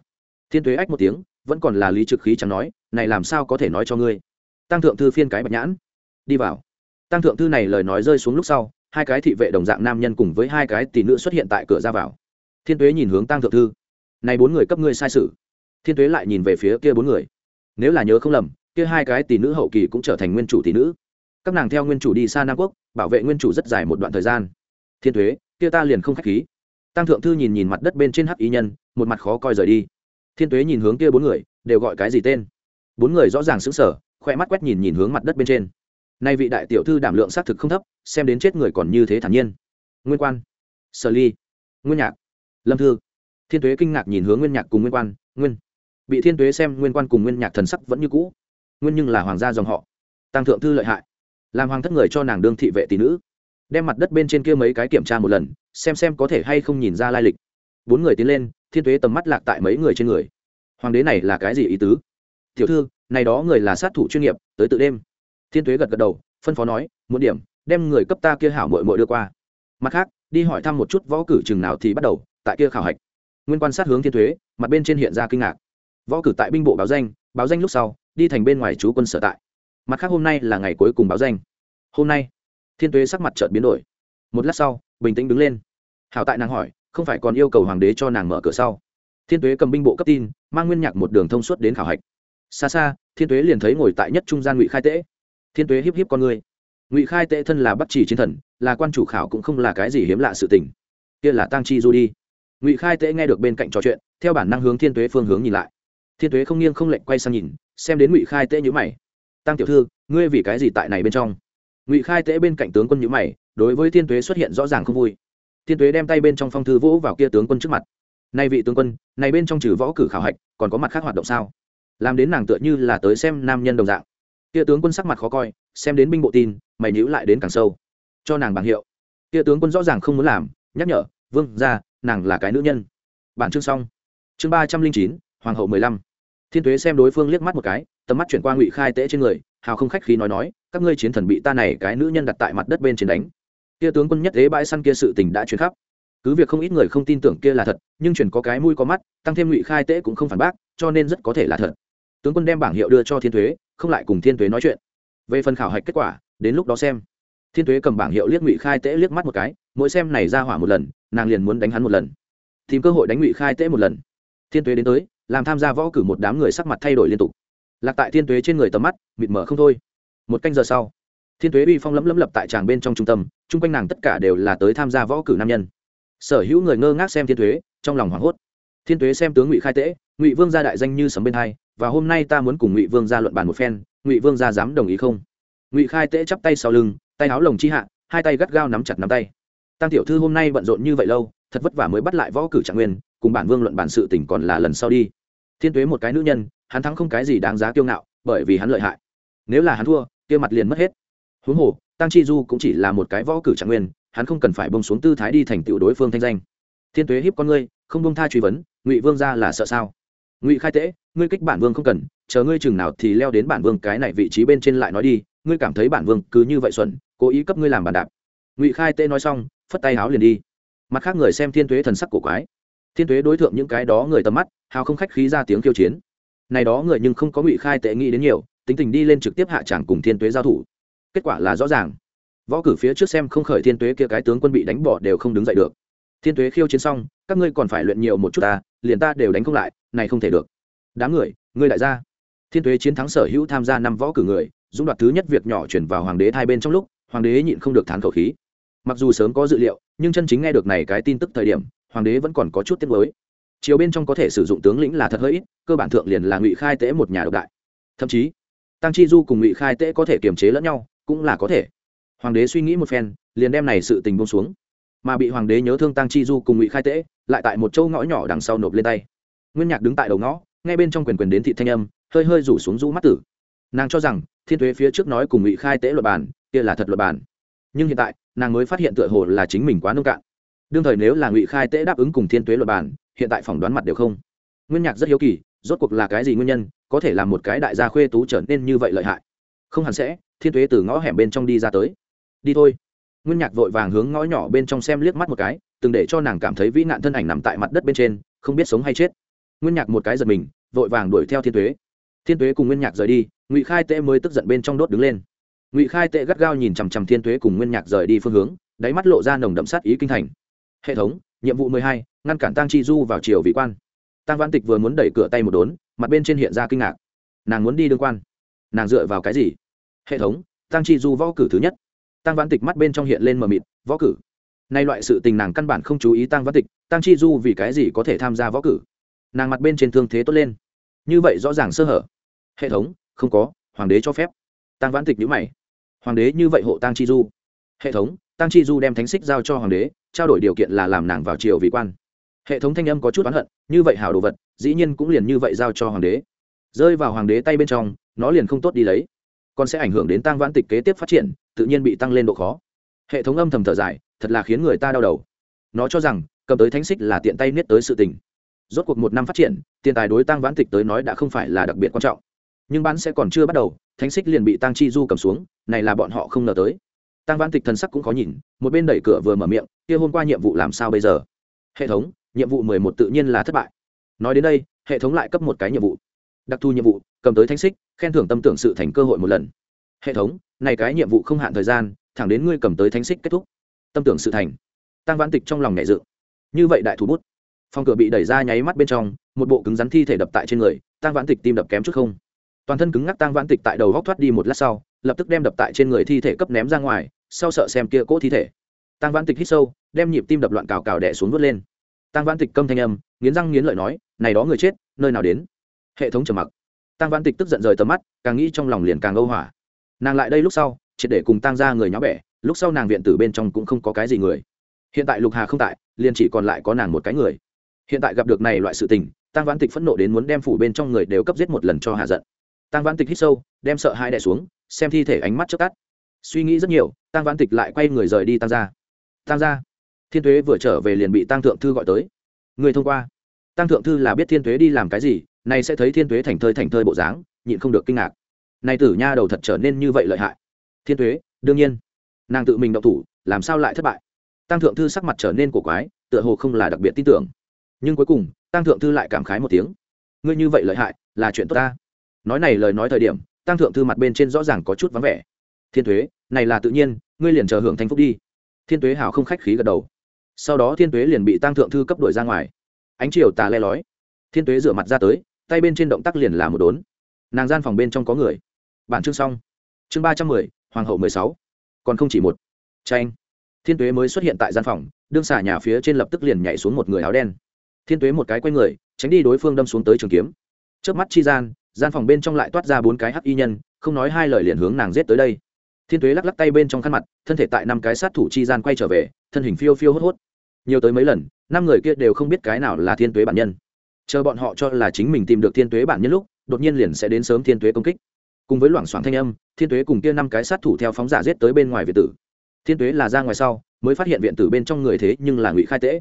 Thiên tuế ách một tiếng, vẫn còn là lý trực khí chẳng nói, này làm sao có thể nói cho ngươi? Tăng thượng thư phiên cái bạch nhãn. Đi vào. Tăng thượng thư này lời nói rơi xuống lúc sau hai cái thị vệ đồng dạng nam nhân cùng với hai cái tỷ nữ xuất hiện tại cửa ra vào. Thiên tuế nhìn hướng tăng thượng thư. Này bốn người cấp ngươi sai sự. Thiên tuế lại nhìn về phía kia bốn người. Nếu là nhớ không lầm, kia hai cái tỷ nữ hậu kỳ cũng trở thành nguyên chủ tỷ nữ. Các nàng theo nguyên chủ đi xa nam quốc, bảo vệ nguyên chủ rất dài một đoạn thời gian. Thiên tuế, kia ta liền không khách khí. Tăng thượng thư nhìn nhìn mặt đất bên trên hắc ý nhân, một mặt khó coi rời đi. Thiên tuế nhìn hướng kia bốn người, đều gọi cái gì tên? Bốn người rõ ràng xứng sở khoe mắt quét nhìn nhìn hướng mặt đất bên trên nay vị đại tiểu thư đảm lượng xác thực không thấp, xem đến chết người còn như thế thản nhiên. Nguyên quan, sở ly, nguyên nhạc, lâm thư. Thiên tuế kinh ngạc nhìn hướng nguyên nhạc cùng nguyên quan, nguyên. Bị thiên tuế xem nguyên quan cùng nguyên nhạc thần sắc vẫn như cũ. Nguyên nhưng là hoàng gia dòng họ. Tăng thượng thư lợi hại. Làm hoàng thất người cho nàng đương thị vệ tỷ nữ. Đem mặt đất bên trên kia mấy cái kiểm tra một lần, xem xem có thể hay không nhìn ra lai lịch. Bốn người tiến lên, thiên tuế tầm mắt lạc tại mấy người trên người. Hoàng đế này là cái gì ý tứ? Tiểu thư, này đó người là sát thủ chuyên nghiệp, tới tự đêm thiên tuế gật gật đầu, phân phó nói một điểm, đem người cấp ta kia hảo mội mội đưa qua. Mặt khác, đi hỏi thăm một chút võ cử chừng nào thì bắt đầu, tại kia khảo hạch. Nguyên quan sát hướng thiên thuế mặt bên trên hiện ra kinh ngạc. Võ cử tại binh bộ báo danh báo danh lúc sau, đi thành bên ngoài chú quân sở tại. Mặt khác hôm nay là ngày cuối cùng báo danh. Hôm nay, thiên tuế sắc mặt chợt biến đổi. Một lát sau, bình tĩnh đứng lên. Hảo tại nàng hỏi, không phải còn yêu cầu hoàng đế cho nàng mở cửa sau? Thiên tuế cầm binh bộ cấp tin, mang nguyên nhạc một đường thông suốt đến khảo hạch. Xa xa, thiên tuế liền thấy ngồi tại nhất trung gian ngụy khai tễ thiên tuế hiếp hiếp con người ngụy khai tệ thân là bắt chỉ chiến thần, là quan chủ khảo cũng không là cái gì hiếm lạ sự tình. Kia là tăng chi du đi. Ngụy khai tệ nghe được bên cạnh trò chuyện, theo bản năng hướng thiên tuế phương hướng nhìn lại. Thiên tuế không nghiêng không lệnh quay sang nhìn, xem đến ngụy khai tệ nhữ mày. Tăng tiểu thư, ngươi vì cái gì tại này bên trong? Ngụy khai tệ bên cạnh tướng quân nhữ mày, đối với thiên tuế xuất hiện rõ ràng không vui. Thiên tuế đem tay bên trong phong thư vỗ vào kia tướng quân trước mặt. Nay vị tướng quân, này bên trong trừ võ cử khảo hạch, còn có mặt khác hoạt động sao? Làm đến nàng tựa như là tới xem nam nhân đồng dạng kia tướng quân sắc mặt khó coi, xem đến binh bộ tin, mày nhữ lại đến càng sâu. Cho nàng bằng hiệu. Kia tướng quân rõ ràng không muốn làm, nhắc nhở, vương ra nàng là cái nữ nhân. Bản chương xong. Chương ba trăm linh chín, hoàng hậu mười lăm. Thiên tuế xem đối phương liếc mắt một cái, tầm mắt chuyển qua ngụy khai tễ trên người, hào không khách khí nói nói, các ngươi chiến thần bị ta này cái nữ nhân đặt tại mặt đất bên trên đánh. Kia tướng quân nhất thế bãi săn kia sự tình đã chuyển khắp. Cứ việc không ít người không tin tưởng kia là thật, nhưng chuyển có cái mũi có mắt, tăng thêm ngụy khai tễ cũng không phản bác, cho nên rất có thể là thật tướng quân đem bảng hiệu đưa cho thiên thuế, không lại cùng thiên thuế nói chuyện. Về phần khảo hạch kết quả, đến lúc đó xem. Thiên thuế cầm bảng hiệu liếc ngụy khai tễ liếc mắt một cái, mỗi xem này ra hỏa một lần, nàng liền muốn đánh hắn một lần. Tìm cơ hội đánh ngụy khai tễ một lần. Thiên thuế đến tới, làm tham gia võ cử một đám người sắc mặt thay đổi liên tục. Lạc tại thiên thuế trên người tầm mắt, mịt mở không thôi. Một canh giờ sau, thiên thuế uy phong lẫm lẫm lập tại tràng bên trong trung tâm, chung quanh nàng tất cả đều là tới tham gia võ cử nam nhân. Sở hữu người ngơ ngác xem thiên thuế, trong lòng hoảng hốt. Thiên thuế xem tướng ngụy khai tễ, ngụy vương gia đại danh như sấm bên hai và hôm nay ta muốn cùng ngụy vương gia luận bàn một phen, ngụy vương gia dám đồng ý không? Ngụy khai tễ chắp tay sau lưng, tay áo lồng chi hạ, hai tay gắt gao nắm chặt nắm tay. Tăng tiểu thư hôm nay bận rộn như vậy lâu, thật vất vả mới bắt lại võ cử trạng nguyên, cùng bản vương luận bản sự tỉnh còn là lần sau đi. Thiên tuế một cái nữ nhân, hắn thắng không cái gì đáng giá kiêu ngạo, bởi vì hắn lợi hại. Nếu là hắn thua, kia mặt liền mất hết. Huống hồ tăng chi du cũng chỉ là một cái võ cử trạng nguyên, hắn không cần phải bông xuống tư thái đi thành tựu đối phương thanh danh. Thiên tuế hiếp con ngươi, không bông tha truy vấn, ngụy vương ra là sợ sao? Ngụy khai tễ, ngươi kích bản vương không cần, chờ ngươi chừng nào thì leo đến bản vương cái này vị trí bên trên lại nói đi, ngươi cảm thấy bản vương cứ như vậy xuẩn, cố ý cấp ngươi làm bàn đạp. Ngụy khai tễ nói xong, phất tay háo liền đi. Mặt khác người xem thiên tuế thần sắc của quái. Thiên tuế đối tượng những cái đó người tầm mắt, hào không khách khí ra tiếng khiêu chiến. Này đó người nhưng không có ngụy khai tệ nghĩ đến nhiều, tính tình đi lên trực tiếp hạ tràng cùng thiên tuế giao thủ. Kết quả là rõ ràng. Võ cử phía trước xem không khởi thiên tuế kia cái tướng quân bị đánh bỏ đều không đứng dậy được. Thiên tuế khiêu chiến xong, các ngươi còn phải luyện nhiều một chút ta liền ta đều đánh không lại, này không thể được. Đám người, ngươi đại gia thiên tuế chiến thắng sở hữu tham gia năm võ cử người, dũng đoạt thứ nhất việc nhỏ chuyển vào hoàng đế hai bên trong lúc, hoàng đế nhịn không được thán khẩu khí. Mặc dù sớm có dự liệu, nhưng chân chính nghe được này cái tin tức thời điểm, hoàng đế vẫn còn có chút tiếc mới chiều bên trong có thể sử dụng tướng lĩnh là thật hơi ít, cơ bản thượng liền là ngụy khai tễ một nhà độc đại. Thậm chí, tăng chi du cùng ngụy khai tễ có thể kiềm chế lẫn nhau, cũng là có thể. Hoàng đế suy nghĩ một phen, liền đem này sự tình bông xuống. Mà bị hoàng đế nhớ thương tăng chi du cùng ngụy khai tễ lại tại một châu ngõ nhỏ đằng sau nộp lên tay. Nguyên nhạc đứng tại đầu ngõ ngay bên trong quyền quyền đến thị thanh âm, hơi hơi rủ xuống rũ mắt tử. Nàng cho rằng, thiên thuế phía trước nói cùng ngụy khai tễ luật bàn kia là thật luật bàn nhưng hiện tại, nàng mới phát hiện tựa hồ là chính mình quá nông cạn. Đương thời nếu là ngụy khai tễ đáp ứng cùng thiên tuế luật bàn hiện tại phỏng đoán mặt đều không. Nguyên nhạc rất hiếu kỳ, rốt cuộc là cái gì nguyên nhân, có thể làm một cái đại gia khuê tú trở nên như vậy lợi hại? Không hẳn sẽ, thiên tuế từ ngõ hẻm bên trong đi ra tới. Đi thôi. Nguyên nhạc vội vàng hướng ngõ nhỏ bên trong xem liếc mắt một cái từng để cho nàng cảm thấy vĩ nạn thân ảnh nằm tại mặt đất bên trên, không biết sống hay chết. Nguyên nhạc một cái giật mình, vội vàng đuổi theo thiên tuế. Thiên tuế cùng nguyên nhạc rời đi, ngụy khai tệ mới tức giận bên trong đốt đứng lên. Ngụy khai tệ gắt gao nhìn chằm chằm thiên tuế cùng nguyên nhạc rời đi phương hướng, đáy mắt lộ ra nồng đậm sát ý kinh thành. Hệ thống, nhiệm vụ mười hai, ngăn cản tăng chi du vào triều vị quan. Tăng văn tịch vừa muốn đẩy cửa tay một đốn, mặt bên trên hiện ra kinh ngạc. Nàng muốn đi đương quan. Nàng dựa vào cái gì? Hệ thống tăng chi du võ cử thứ nhất. Tăng văn tịch mắt bên trong hiện lên mờ mịt, võ cử nay loại sự tình nàng căn bản không chú ý tăng văn tịch tăng chi du vì cái gì có thể tham gia võ cử? Nàng mặt bên trên thương thế tốt lên. Như vậy rõ ràng sơ hở. Hệ thống, không có, hoàng đế cho phép. Tăng văn tịch nhữ mày. Hoàng đế như vậy hộ tăng chi du. Hệ thống tăng chi du đem thánh xích giao cho hoàng đế, trao đổi điều kiện là làm nàng vào triều vị quan. Hệ thống thanh âm có chút oán hận, như vậy hảo đồ vật, dĩ nhiên cũng liền như vậy giao cho hoàng đế. Rơi vào hoàng đế tay bên trong, nó liền không tốt đi lấy. Còn sẽ ảnh hưởng đến tăng vãn tịch kế tiếp phát triển, tự nhiên bị tăng lên độ khó hệ thống âm thầm thở dài, thật là khiến người ta đau đầu. Nó cho rằng, cầm tới thánh xích là tiện tay niết tới sự tình. Rốt cuộc một năm phát triển, tiền tài đối tăng vãn tịch tới nói đã không phải là đặc biệt quan trọng. Nhưng bán sẽ còn chưa bắt đầu, thánh xích liền bị tăng chi du cầm xuống, này là bọn họ không ngờ tới. Tăng vãn tịch thần sắc cũng khó nhìn, một bên đẩy cửa vừa mở miệng, kia hôm qua nhiệm vụ làm sao bây giờ? Hệ thống, nhiệm vụ mười một tự nhiên là thất bại. Nói đến đây, hệ thống lại cấp một cái nhiệm vụ. Đặc thù nhiệm vụ, cầm tới thánh xích, khen thưởng tâm tưởng sự thành cơ hội một lần. Hệ thống, này cái nhiệm vụ không hạn thời gian thẳng đến ngươi cầm tới thánh xích kết thúc. Tâm tưởng sự thành. Tăng vãn tịch trong lòng nhẹ dự. Như vậy đại thủ bút. Phòng cửa bị đẩy ra nháy mắt bên trong, một bộ cứng rắn thi thể đập tại trên người tăng vãn tịch tim đập kém chút không. Toàn thân cứng ngắc tăng vãn tịch tại đầu góc thoát đi một lát sau, lập tức đem đập tại trên người thi thể cấp ném ra ngoài, sau sợ xem kia cỗ thi thể. Tăng vãn tịch hít sâu, đem nhịp tim đập loạn cào cào đẻ xuống vớt lên. Tăng vãn tịch câm thanh âm, nghiến răng nghiến lợi nói, này đó người chết, nơi nào đến? Hệ thống trầm mặc. Tăng vãn tịch tức giận rời tầm mắt, càng nghĩ trong lòng liền càng âu hỏa. Nàng lại đây lúc sau triệt để cùng tăng ra người nháo bẻ, lúc sau nàng viện tử bên trong cũng không có cái gì người. Hiện tại lục hà không tại, liền chỉ còn lại có nàng một cái người. Hiện tại gặp được này loại sự tình tăng vãn tịch phẫn nộ đến muốn đem phủ bên trong người đều cấp giết một lần cho hạ giận. Tăng vãn tịch hít sâu, đem sợ hai đẻ xuống, xem thi thể ánh mắt chớp tắt. Suy nghĩ rất nhiều tăng vãn tịch lại quay người rời đi tăng ra tăng ra thiên thuế vừa trở về liền bị tăng thượng thư gọi tới. Người thông qua. Tăng thượng thư là biết thiên thuế đi làm cái gì, nay sẽ thấy thiên thuế thành thơi thành thơi bộ dáng, nhịn không được kinh ngạc. Nay tử nha đầu thật trở nên như vậy lợi hại thiên thuế đương nhiên. Nàng tự mình động thủ, làm sao lại thất bại? Tăng thượng thư sắc mặt trở nên cổ quái, tựa hồ không là đặc biệt tin tưởng. Nhưng cuối cùng, tăng thượng thư lại cảm khái một tiếng. Ngươi như vậy lợi hại, là chuyện tốt ta. Nói này lời nói thời điểm, tăng thượng thư mặt bên trên rõ ràng có chút vắng vẻ. Thiên thuế này là tự nhiên, ngươi liền chờ hưởng thanh phúc đi. Thiên tuế hào không khách khí gật đầu. Sau đó thiên tuế liền bị tăng thượng thư cấp đổi ra ngoài. Ánh chiều tà le lói. Thiên tuế rửa mặt ra tới, tay bên trên động tác liền là một đốn. Nàng gian phòng bên trong có người. Bản chương xong. Chương ba trăm mười hoàng hậu mười sáu, còn không chỉ một. Tranh thiên tuế mới xuất hiện tại gian phòng, đương xả nhà phía trên lập tức liền nhảy xuống một người áo đen. Thiên tuế một cái quay người, tránh đi đối phương đâm xuống tới trường kiếm. Trước mắt chi gian gian phòng bên trong lại toát ra bốn cái hắc y nhân, không nói hai lời liền hướng nàng giết tới đây. Thiên tuế lắc lắc tay bên trong khăn mặt, thân thể tại năm cái sát thủ chi gian quay trở về, thân hình phiêu phiêu hốt hốt. Nhiều tới mấy lần, năm người kia đều không biết cái nào là thiên tuế bản nhân. Chờ bọn họ cho là chính mình tìm được thiên tuế bản nhân lúc, đột nhiên liền sẽ đến sớm thiên tuế công kích cùng với loảng xoảng thanh âm, thiên tuế cùng kia năm cái sát thủ theo phóng giả giết tới bên ngoài viện tử. Thiên tuế là ra ngoài sau, mới phát hiện viện tử bên trong người thế nhưng là ngụy khai tễ.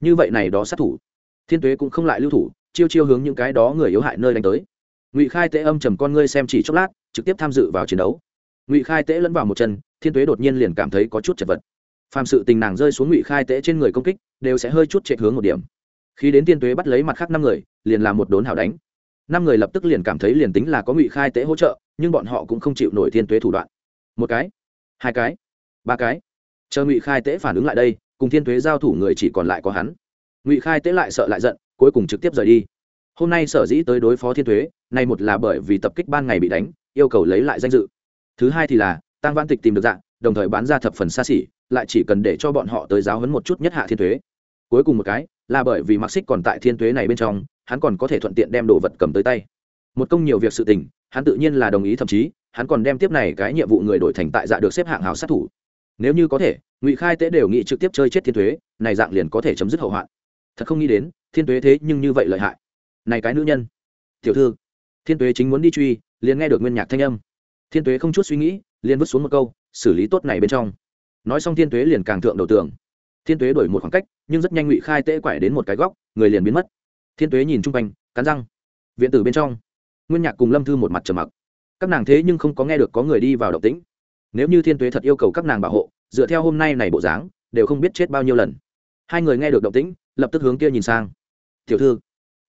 Như vậy này đó sát thủ, thiên tuế cũng không lại lưu thủ, chiêu chiêu hướng những cái đó người yếu hại nơi đánh tới. Ngụy khai tễ âm trầm con ngươi xem chỉ chốc lát, trực tiếp tham dự vào chiến đấu. Ngụy khai tễ lẫn vào một chân, thiên tuế đột nhiên liền cảm thấy có chút chật vật. Phàm sự tình nàng rơi xuống ngụy khai tễ trên người công kích, đều sẽ hơi chút chạy hướng một điểm. Khi đến thiên tuế bắt lấy mặt khác năm người, liền làm một đốn hảo đánh. Năm người lập tức liền cảm thấy liền tính là có ngụy khai tễ hỗ trợ nhưng bọn họ cũng không chịu nổi thiên tuế thủ đoạn. Một cái, hai cái, ba cái. Chờ ngụy khai tễ phản ứng lại đây, cùng thiên tuế giao thủ người chỉ còn lại có hắn. Ngụy khai tễ lại sợ lại giận, cuối cùng trực tiếp rời đi. Hôm nay sở dĩ tới đối phó thiên tuế, nay một là bởi vì tập kích ban ngày bị đánh, yêu cầu lấy lại danh dự. Thứ hai thì là, tăng văn tịch tìm được dạng, đồng thời bán ra thập phần xa xỉ, lại chỉ cần để cho bọn họ tới giáo hấn một chút nhất hạ thiên thuế cuối cùng một cái, là bởi vì mặc xích còn tại thiên thuế này bên trong, hắn còn có thể thuận tiện đem đồ vật cầm tới tay một công nhiều việc sự tình, hắn tự nhiên là đồng ý, thậm chí, hắn còn đem tiếp này cái nhiệm vụ người đổi thành tại dạ được xếp hạng hào sát thủ. Nếu như có thể, ngụy khai tế đều nghĩ trực tiếp chơi chết thiên thuế này dạng liền có thể chấm dứt hậu hoạn. Thật không nghĩ đến, thiên thuế thế nhưng như vậy lợi hại. Này cái nữ nhân. Tiểu thư, thiên thuế chính muốn đi truy, liền nghe được nguyên nhạc thanh âm. Thiên tuế không chút suy nghĩ, liền vứt xuống một câu, xử lý tốt này bên trong. Nói xong thiên tuế liền càng thượng đầu tường. Thiên tuế đổi một khoảng cách, nhưng rất nhanh ngụy khai tễ quải đến một cái góc, người liền biến mất. Thiên tuế nhìn chung quanh, cắn răng. Viện tử bên trong nguyên nhạc cùng lâm thư một mặt trầm mặc. Các nàng thế nhưng không có nghe được có người đi vào động tĩnh. Nếu như thiên tuế thật yêu cầu các nàng bảo hộ, dựa theo hôm nay này bộ dáng, đều không biết chết bao nhiêu lần. Hai người nghe được động tĩnh, lập tức hướng kia nhìn sang. Tiểu thư.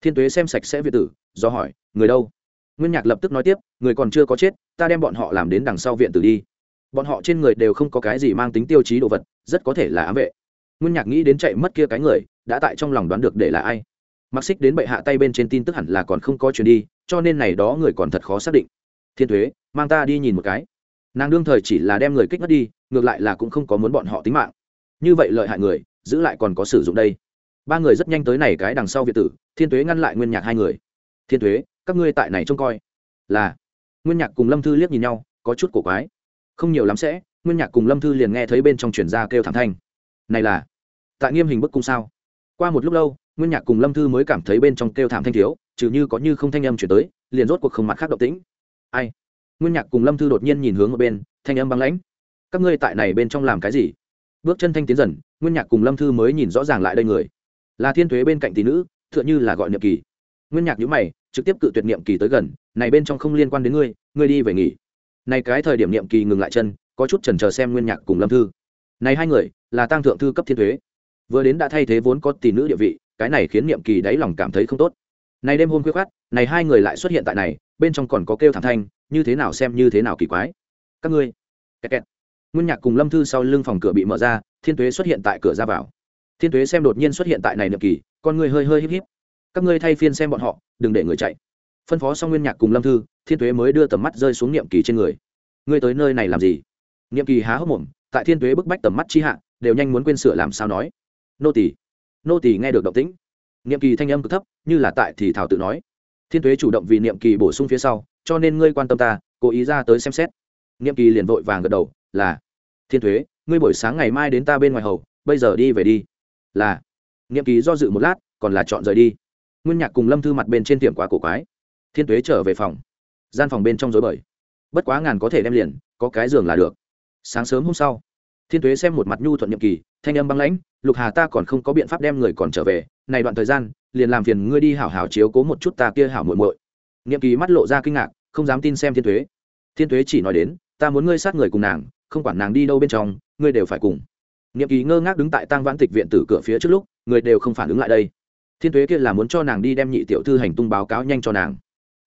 Thiên tuế xem sạch sẽ viện tử, do hỏi, người đâu? Nguyên nhạc lập tức nói tiếp, người còn chưa có chết, ta đem bọn họ làm đến đằng sau viện tử đi. Bọn họ trên người đều không có cái gì mang tính tiêu chí đồ vật, rất có thể là ám vệ. Nguyên nhạc nghĩ đến chạy mất kia cái người, đã tại trong lòng đoán được để là ai. Mặc xích đến bệ hạ tay bên trên tin tức hẳn là còn không có chuyển đi cho nên này đó người còn thật khó xác định. Thiên thuế, mang ta đi nhìn một cái. Nàng đương thời chỉ là đem người kích mất đi, ngược lại là cũng không có muốn bọn họ tính mạng. Như vậy lợi hại người, giữ lại còn có sử dụng đây. Ba người rất nhanh tới này cái đằng sau việt tử, thiên thuế ngăn lại nguyên nhạc hai người. Thiên thuế, các ngươi tại này trông coi. Là. Nguyên nhạc cùng lâm thư liếc nhìn nhau, có chút cổ quái. Không nhiều lắm sẽ, nguyên nhạc cùng lâm thư liền nghe thấy bên trong chuyển ra kêu thảm thanh. Này là, tại nghiêm hình bức cung sao? Qua một lúc lâu, nguyên nhạc cùng lâm thư mới cảm thấy bên trong kêu thảm thanh thiếu, trừ như có như không thanh âm chuyển tới, liền rốt cuộc không mặt khác động tĩnh. Ai? Nguyên nhạc cùng lâm thư đột nhiên nhìn hướng ở bên, thanh âm băng lãnh. Các ngươi tại này bên trong làm cái gì? Bước chân thanh tiến dần, nguyên nhạc cùng lâm thư mới nhìn rõ ràng lại đây người. Là thiên thuế bên cạnh tỷ nữ t h ư ợ n h ư là gọi niệm kỳ. Nguyên nhạc nhữ mày, trực tiếp cự tuyệt niệm kỳ tới gần, này bên trong không liên quan đến ngươi ngươi đi về nghỉ. Này cái thời điểm niệm kỳ ngừng lại chân, có chút chần chờ xem nguyên nhạc cùng lâm thư. Này hai người, là tăng thượng thư cấp thiên thuế vừa đến đã thay thế vốn có tỷ nữ địa vị, cái này khiến niệm kỳ đáy lòng cảm thấy không tốt. Này đêm hôm khuya khát này hai người lại xuất hiện tại này, bên trong còn có kêu thảm thanh, như thế nào xem như thế nào kỳ quái. Các ngươi, kẹt kẹt. nguyên nhạc cùng lâm thư sau lưng phòng cửa bị mở ra, thiên tuế xuất hiện tại cửa ra vào. Thiên tuế xem đột nhiên xuất hiện tại này niệm kỳ, con người hơi hơi híp híp. Các ngươi thay phiên xem bọn họ, đừng để người chạy. Phân phó xong nguyên nhạc cùng lâm thư, thiên tuế mới đưa tầm mắt rơi xuống niệm kỳ trên người. Ngươi tới nơi này làm gì? Niệm kỳ há hốc mồm, tại thiên tuế bức bách tầm mắt chi hạ, đều nhanh muốn quên sửa làm sao nói nô tỷ nô tỷ nghe được động tĩnh. Niệm kỳ thanh âm cực thấp, như là tại thì thảo tự nói. Thiên tuế chủ động vì niệm kỳ bổ sung phía sau, cho nên ngươi quan tâm ta, cố ý ra tới xem xét. Niệm kỳ liền vội vàng gật đầu, là, thiên thuế ngươi buổi sáng ngày mai đến ta bên ngoài hầu, bây giờ đi về đi. Là, niệm kỳ do dự một lát, còn là chọn rời đi. Nguyên nhạc cùng lâm thư mặt bên trên tiệm quá cổ quái. Thiên tuế trở về phòng. Gian phòng bên trong dối bời. Bất quá ngàn có thể đem liền, có cái giường là được. Sáng sớm hôm sau thiên tuế xem một mặt nhu thuận nhiệm kỳ, thanh âm băng lãnh, lục hà ta còn không có biện pháp đem người còn trở về, này đoạn thời gian, liền làm phiền ngươi đi hảo hảo chiếu cố một chút ta kia hảo muội muội. Nhiệm kỳ mắt lộ ra kinh ngạc, không dám tin xem thiên tuế. Thiên tuế chỉ nói đến, ta muốn ngươi sát người cùng nàng, không quản nàng đi đâu bên trong, ngươi đều phải cùng. Nhiệm kỳ ngơ ngác đứng tại tang vãn tịch viện tử cửa phía trước lúc, người đều không phản ứng lại đây. Thiên tuế kia là muốn cho nàng đi đem nhị tiểu thư hành tung báo cáo nhanh cho nàng.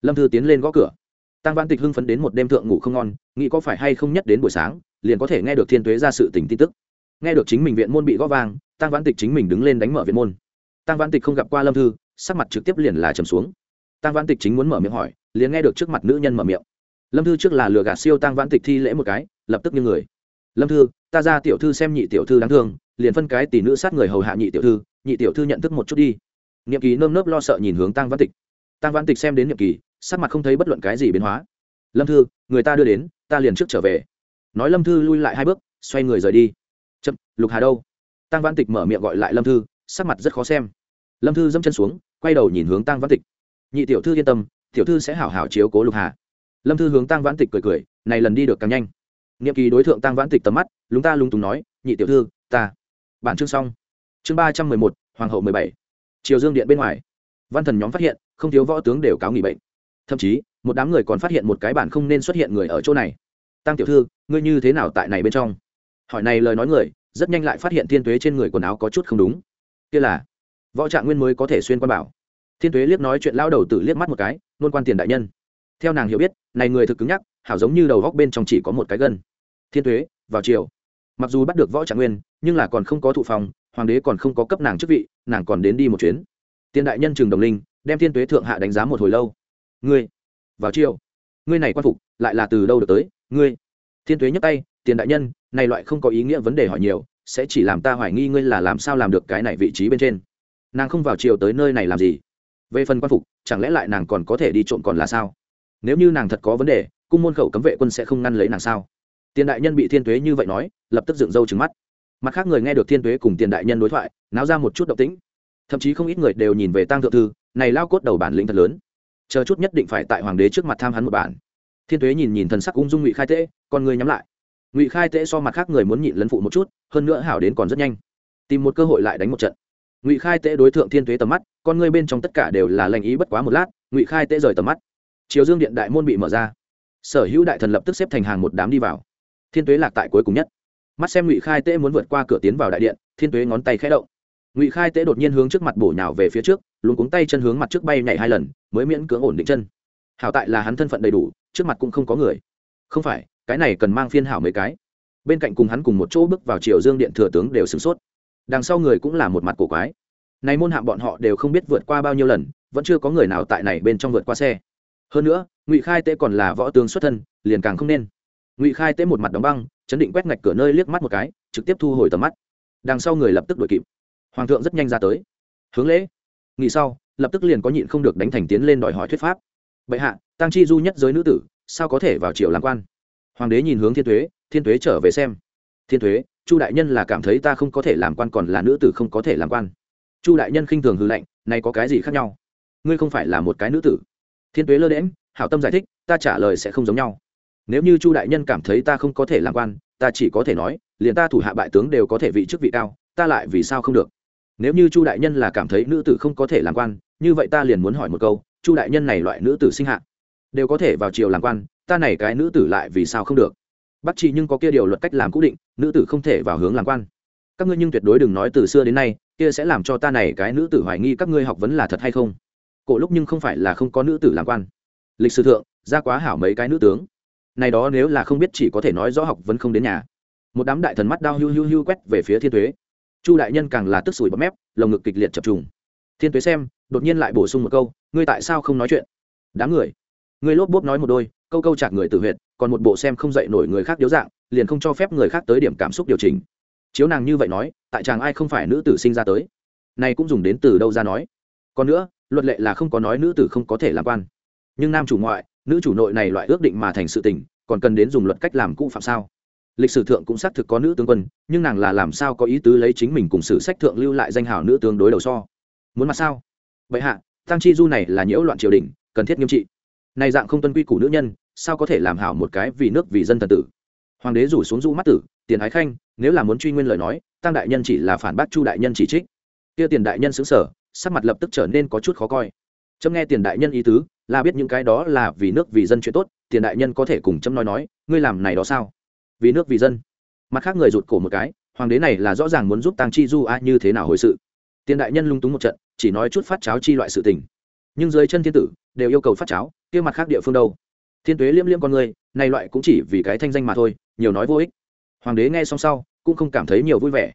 Lâm thư tiến lên gõ cửa. Tăng Vãn tịch hưng phấn đến một đêm thượng ngủ không ngon, nghĩ có phải hay không nhất đến buổi sáng liền có thể nghe được thiên tuế ra sự tình tin tức. Nghe được chính mình viện môn bị gõ vang, tăng văn tịch chính mình đứng lên đánh mở viện môn. Tăng văn tịch không gặp qua lâm thư, sắc mặt trực tiếp liền là trầm xuống. Tăng văn tịch chính muốn mở miệng hỏi, liền nghe được trước mặt nữ nhân mở miệng. Lâm thư trước là lừa gạt siêu tăng văn tịch thi lễ một cái, lập tức như người. Lâm thư, ta ra tiểu thư xem nhị tiểu thư đáng thương, liền phân cái tỷ nữ sát người hầu hạ nhị tiểu thư, nhị tiểu thư nhận thức một chút đi. Niệm kỳ nơm nớp lo sợ nhìn hướng tăng văn tịch. Tăng văn tịch xem đến niệm kỳ, sắc mặt không thấy bất luận cái gì biến hóa. Lâm thư, người ta đưa đến, ta liền trước trở về nói lâm thư lui lại hai bước, xoay người rời đi. Chậm, lục hà đâu? Tăng văn tịch mở miệng gọi lại lâm thư, sắc mặt rất khó xem. Lâm thư dẫm chân xuống, quay đầu nhìn hướng tăng văn tịch. Nhị tiểu thư yên tâm, tiểu thư sẽ hảo hảo chiếu cố lục hà. Lâm thư hướng tăng văn tịch cười cười, này lần đi được càng nhanh. Niệm kỳ đối tượng tăng văn tịch tầm mắt, lúng ta lúng túng nói, nhị tiểu thư, ta. Bản chương xong. Chương ba trăm mười một, hoàng hậu mười bảy. Triều dương điện bên ngoài. Văn thần nhóm phát hiện, không thiếu võ tướng đều cáo nghỉ bệnh. Thậm chí, một đám người còn phát hiện một cái bản không nên xuất hiện người ở chỗ này tăng tiểu thư, ngươi như thế nào tại này bên trong? Hỏi này lời nói người, rất nhanh lại phát hiện thiên tuế trên người quần áo có chút không đúng. Kia là, võ trạng nguyên mới có thể xuyên quan bảo. Thiên tuế liếc nói chuyện lao đầu tử liếc mắt một cái luôn quan tiền đại nhân. Theo nàng hiểu biết, này người thực cứng nhắc, hảo giống như đầu góc bên trong chỉ có một cái gân. Thiên tuế, vào chiều. Mặc dù bắt được võ trạng nguyên, nhưng là còn không có thụ phòng, hoàng đế còn không có cấp nàng chức vị, nàng còn đến đi một chuyến. Tiền đại nhân trường đồng linh, đem thiên tuế thượng hạ đánh giá một hồi lâu. Ngươi, vào chiều. Ngươi này quan phục, lại là từ đâu được tới? Ngươi, thiên tuế nhấc tay, tiền đại nhân, này loại không có ý nghĩa vấn đề hỏi nhiều, sẽ chỉ làm ta hoài nghi ngươi là làm sao làm được cái này vị trí bên trên. Nàng không vào chiều tới nơi này làm gì? Về phần quan phục, chẳng lẽ lại nàng còn có thể đi trộm còn là sao? Nếu như nàng thật có vấn đề, cung môn khẩu cấm vệ quân sẽ không ngăn lấy nàng sao? Tiền đại nhân bị thiên tuế như vậy nói, lập tức dựng râu trừng mắt. Mặt khác người nghe được thiên tuế cùng tiền đại nhân đối thoại, náo ra một chút động tĩnh. Thậm chí không ít người đều nhìn về tăng thượng thư, này lao cốt đầu bản lĩnh thật lớn. Chờ chút nhất định phải tại hoàng đế trước mặt tham hắn một bản thiên tuế nhìn nhìn thần sắc ung dung ngụy khai tễ, con người nhắm lại. Ngụy khai tễ so mặt khác người muốn nhịn lấn phụ một chút, hơn nữa hảo đến còn rất nhanh. Tìm một cơ hội lại đánh một trận. Ngụy khai tễ đối tượng thiên tuế tầm mắt, con người bên trong tất cả đều là lành ý bất quá một lát, ngụy khai tễ rời tầm mắt. Chiều dương điện đại môn bị mở ra. Sở hữu đại thần lập tức xếp thành hàng một đám đi vào. Thiên tuế lạc tại cuối cùng nhất. Mắt xem ngụy khai tễ muốn vượt qua cửa tiến vào đại điện, thiên tuế ngón tay khẽ động. Ngụy khai tễ đột nhiên hướng trước mặt bổ nhào về phía trước luôn cuống tay chân hướng mặt trước bay nhảy hai lần, mới miễn cưỡng ổn định chân. Hảo tại là hắn thân phận đầy đủ trước mặt cũng không có người. Không phải, cái này cần mang phiên hảo mấy cái. Bên cạnh cùng hắn cùng một chỗ bước vào triều dương điện thừa tướng đều sửng sốt. Đằng sau người cũng là một mặt cổ quái. Này môn hạm bọn họ đều không biết vượt qua bao nhiêu lần, vẫn chưa có người nào tại này bên trong vượt qua xe. Hơn nữa, ngụy khai tế còn là võ tướng xuất thân, liền càng không nên. Ngụy khai tế một mặt đóng băng, chấn định quét ngạch cửa nơi liếc mắt một cái, trực tiếp thu hồi tầm mắt. Đằng sau người lập tức đuổi kịp. Hoàng thượng rất nhanh ra tới. Hướng lễ. Nghỉ sau, lập tức liền có nhịn không được đánh thành tiến lên đòi hỏi thuyết pháp bệ hạ tăng chi du nhất giới nữ tử, sao có thể vào triều làm quan? Hoàng đế nhìn hướng thiên thuế thiên thuế trở về xem. Thiên thuế chu đại nhân là cảm thấy ta không có thể làm quan còn là nữ tử không có thể làm quan. Chu đại nhân khinh thường hư lệnh này có cái gì khác nhau? Ngươi không phải là một cái nữ tử. Thiên tuế lơ đễm hảo tâm giải thích, ta trả lời sẽ không giống nhau. Nếu như chu đại nhân cảm thấy ta không có thể làm quan, ta chỉ có thể nói, liền ta thủ hạ bại tướng đều có thể vị chức vị cao, ta lại vì sao không được? Nếu như chu đại nhân là cảm thấy nữ tử không có thể làm quan, như vậy ta liền muốn hỏi một câu chu đại nhân này loại nữ tử sinh hạ, đều có thể vào triều làm quan, ta này cái nữ tử lại vì sao không được? Bắt trị nhưng có kia điều luật cách làm cố định, nữ tử không thể vào hướng làm quan. Các ngươi nhưng tuyệt đối đừng nói từ xưa đến nay, kia sẽ làm cho ta này cái nữ tử hoài nghi các ngươi học vấn là thật hay không? Cổ lúc nhưng không phải là không có nữ tử làm quan. Lịch sử thượng, ra quá hảo mấy cái nữ tướng. Này đó nếu là không biết chỉ có thể nói rõ học vấn không đến nhà. Một đám đại thần mắt đau hưu hưu hưu quét về phía thiên thuế chu đại nhân càng là tức sủi bọt mép, lồng ngực kịch liệt chập trùng. Thiên tuế xem đột nhiên lại bổ sung một câu, ngươi tại sao không nói chuyện? Đám người. Ngươi lốp bốp nói một đôi, câu câu chạc người tự huyệt, còn một bộ xem không dậy nổi người khác điếu dạng, liền không cho phép người khác tới điểm cảm xúc điều chỉnh. Chiếu nàng như vậy nói, tại chàng ai không phải nữ tử sinh ra tới? Nay cũng dùng đến từ đâu ra nói? Còn nữa, luật lệ là không có nói nữ tử không có thể làm quan. Nhưng nam chủ ngoại, nữ chủ nội này loại ước định mà thành sự tình, còn cần đến dùng luật cách làm cũ phạm sao? Lịch sử thượng cũng xác thực có nữ tướng quân, nhưng nàng là làm sao có ý tứ lấy chính mình cùng sử sách thượng lưu lại danh hào nữ tướng đối đầu so? Muốn mặt sao? Bệ hạ tăng chi du này là nhiễu loạn triều đình, cần thiết nghiêm trị. Này dạng không tuân quy củ nữ nhân, sao có thể làm hảo một cái vì nước vì dân thần tử? Hoàng đế rủ xuống du mắt tử, tiền ái khanh, nếu là muốn truy nguyên lời nói tăng đại nhân chỉ là phản bác chu đại nhân chỉ trích. Kia tiền đại nhân xứng sở sắc mặt lập tức trở nên có chút khó coi. Trâm nghe tiền đại nhân ý tứ, là biết những cái đó là vì nước vì dân chuyện tốt, tiền đại nhân có thể cùng trâm nói nói, ngươi làm này đó sao? Vì nước vì dân. Mặt khác người rụt cổ một cái, hoàng đế này là rõ ràng muốn giúp tăng chi du a như thế nào hồi sự. Tiền đại nhân lung túng một trận chỉ nói chút phát cháo chi loại sự tình. Nhưng dưới chân thiên tử, đều yêu cầu phát cháo, kia mặt khác địa phương đâu? Thiên tuế liêm liêm con người, này loại cũng chỉ vì cái thanh danh mà thôi, nhiều nói vô ích. Hoàng đế nghe xong sau, cũng không cảm thấy nhiều vui vẻ.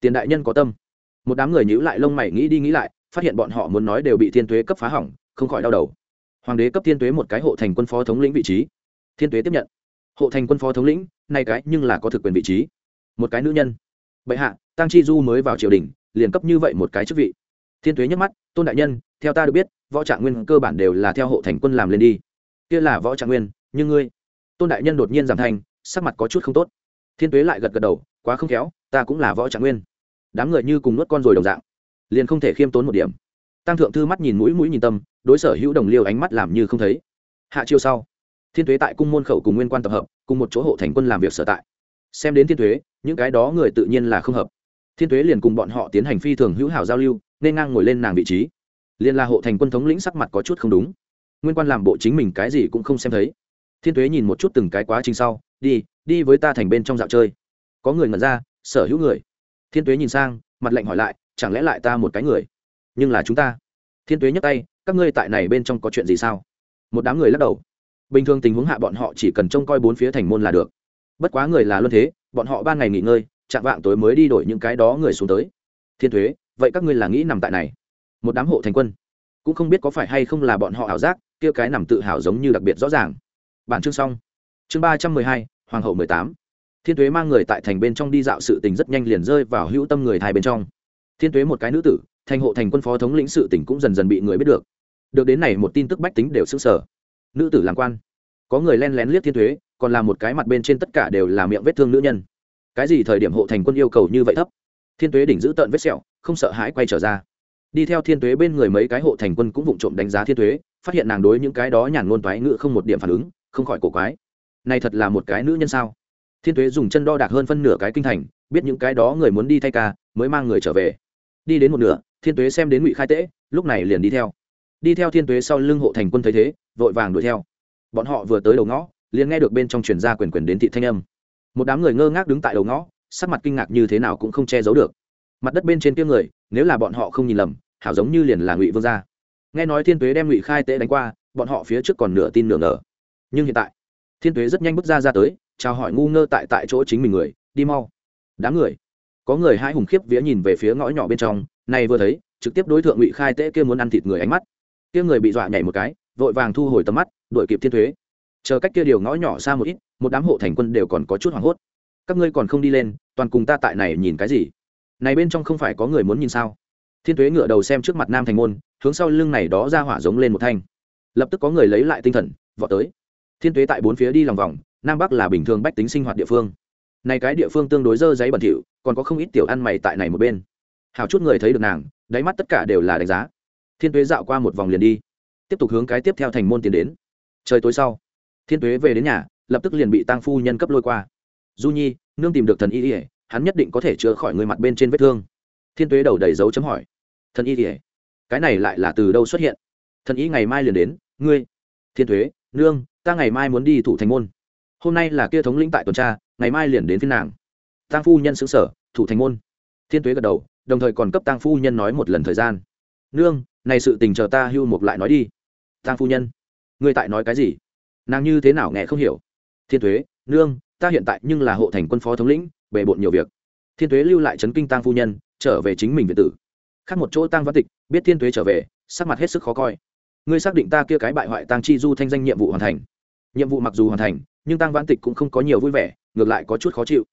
Tiền đại nhân có tâm. Một đám người nhíu lại lông mày nghĩ đi nghĩ lại, phát hiện bọn họ muốn nói đều bị thiên tuế cấp phá hỏng, không khỏi đau đầu. Hoàng đế cấp thiên tuế một cái hộ thành quân phó thống lĩnh vị trí. Thiên tuế tiếp nhận. Hộ thành quân phó thống lĩnh nay cái nhưng là có thực quyền vị trí. Một cái nữ nhân. Bệ hạ tăng chi du mới vào triều đình, liền cấp như vậy một cái chức vị thiên tuế nhắc mắt, tôn đại nhân, theo ta được biết, võ trạng nguyên cơ bản đều là theo hộ thành quân làm lên đi. Kia là võ trạng nguyên, nhưng ngươi? Tôn đại nhân đột nhiên giảm thành sắc mặt có chút không tốt. Thiên tuế lại gật gật đầu, quá không khéo, ta cũng là võ trạng nguyên. Đám người như cùng nuốt con rồi đồng dạng, liền không thể khiêm tốn một điểm. Tăng thượng thư mắt nhìn mũi mũi nhìn tâm, đối sở hữu đồng liêu ánh mắt làm như không thấy. Hạ chiêu sau, thiên tuế tại cung môn khẩu cùng nguyên quan tập hợp, cùng một chỗ hộ thành quân làm việc sở tại. Xem đến thiên tuế, những cái đó người tự nhiên là không hợp. Thiên tuế liền cùng bọn họ tiến hành phi thường hữu hảo giao lưu nên ngang ngồi lên nàng vị trí. Liên la hộ thành quân thống lĩnh sắc mặt có chút không đúng. Nguyên quan làm bộ chính mình cái gì cũng không xem thấy. Thiên tuế nhìn một chút từng cái quá trình sau, đi đi với ta thành bên trong dạo chơi. Có người ngẩn ra, sở hữu người. Thiên tuế nhìn sang, mặt lạnh hỏi lại, chẳng lẽ lại ta một cái người? Nhưng là chúng ta. Thiên tuế nhấc tay, các ngươi tại này bên trong có chuyện gì sao? Một đám người lắc đầu. Bình thường tình huống hạ bọn họ chỉ cần trông coi bốn phía thành môn là được. Bất quá người là luân thế, bọn họ ban ngày nghỉ ngơi, chạm vạng tối mới đi đổi những cái đó người xuống tới. Thiên thuế vậy các ngươi là nghĩ nằm tại này? Một đám hộ thành quân. Cũng không biết có phải hay không là bọn họ ảo giác, kia cái nằm tự hào giống như đặc biệt rõ ràng. Bản chương xong. Chương ba trăm mười hai, hoàng hậu mười tám. Thiên tuế mang người tại thành bên trong đi dạo sự tình rất nhanh liền rơi vào hữu tâm người thai bên trong. Thiên tuế một cái nữ tử, thành hộ thành quân phó thống lĩnh sự tỉnh cũng dần dần bị người biết được. Được đến này một tin tức bách tính đều xứng sở nữ tử làm quan. Có người len lén liếc thiên thuế còn là một cái mặt bên trên tất cả đều là miệng vết thương nữ nhân. Cái gì thời điểm hộ thành quân yêu cầu như vậy thấp? Thiên tuế đỉnh giữ tợn vết sẹo, không sợ hãi quay trở ra. Đi theo thiên tuế bên người mấy cái hộ thành quân cũng vụng trộm đánh giá thiên tuế, phát hiện nàng đối những cái đó nhàn ngôn toái ngự không một điểm phản ứng, không khỏi cổ quái. Này thật là một cái nữ nhân sao? Thiên tuế dùng chân đo đạc hơn phân nửa cái kinh thành, biết những cái đó người muốn đi thay ca, mới mang người trở về. Đi đến một nửa, thiên tuế xem đến ngụy khai tễ, lúc này liền đi theo. Đi theo thiên tuế sau lưng hộ thành quân thấy thế, vội vàng đuổi theo. Bọn họ vừa tới đầu ngõ, liền nghe được bên trong truyền ra quyền quyền đến thị thanh âm. Một đám người ngơ ngác đứng tại đầu ngõ, sắc mặt kinh ngạc như thế nào cũng không che giấu được mặt đất bên trên kia người, nếu là bọn họ không nhìn lầm, hảo giống như liền là ngụy vương gia. Nghe nói thiên tuế đem ngụy khai tế đánh qua, bọn họ phía trước còn nửa tin nửa ngờ. Nhưng hiện tại, thiên tuế rất nhanh bước ra ra tới, chào hỏi ngu ngơ tại tại chỗ chính mình người, đi mau. Đám người. Có người hai hùng khiếp vía nhìn về phía ngõ nhỏ bên trong, này vừa thấy, trực tiếp đối tượng ngụy khai tế kia muốn ăn thịt người ánh mắt. Kia người bị dọa nhảy một cái, vội vàng thu hồi tầm mắt đội kịp thiên thuế chờ cách kia điều ngõ nhỏ xa một ít, một đám hộ thành quân đều còn có chút hoảng hốt. Các ngươi còn không đi lên, toàn cùng ta tại này nhìn cái gì? Này bên trong không phải có người muốn nhìn sao? Thiên thuế ngựa đầu xem trước mặt nam thành môn, hướng sau lưng này đó ra hỏa giống lên một thanh. Lập tức có người lấy lại tinh thần, vọt tới. Thiên thuế tại bốn phía đi lòng vòng, nam bắc là bình thường bách tính sinh hoạt địa phương. Này cái địa phương tương đối dơ giấy bẩn thỉu, còn có không ít tiểu ăn mày tại này một bên. Hào chút người thấy được nàng, đáy mắt tất cả đều là đánh giá. Thiên tuế dạo qua một vòng liền đi. Tiếp tục hướng cái tiếp theo thành môn tiến đến. Trời tối sau, thiên tuế về đến nhà, lập tức liền bị tăng phu nhân cấp lôi qua. Du nhi, nương tìm được thần y ỉa hắn nhất định có thể chữa khỏi người mặt bên trên vết thương. Thiên tuế đầu đầy dấu chấm hỏi. Thần y ỉa cái này lại là từ đâu xuất hiện? Thần y ngày mai liền đến, ngươi. Thiên tuế, nương, ta ngày mai muốn đi thủ thành môn. Hôm nay là kia thống lĩnh tại tuần tra, ngày mai liền đến phiên nàng. Tăng phu nhân xứng sở, thủ thành môn. Thiên tuế gật đầu, đồng thời còn cấp tăng phu nhân nói một lần thời gian. Nương, này sự tình chờ ta hưu mục lại nói đi. Tăng phu nhân, ngươi tại nói cái gì? Nàng như thế nào nghe không hiểu? Thiên thuế nương, ta hiện tại nhưng là hộ thành quân phó thống lĩnh bề bộn nhiều việc. Thiên thuế lưu lại trấn kinh tăng phu nhân, trở về chính mình việt tử. Khác một chỗ tăng văn tịch, biết thiên tuế trở về, sắc mặt hết sức khó coi. Ngươi xác định ta kia cái bại hoại tăng chi du thanh danh nhiệm vụ hoàn thành. Nhiệm vụ mặc dù hoàn thành, nhưng tăng văn tịch cũng không có nhiều vui vẻ, ngược lại có chút khó chịu.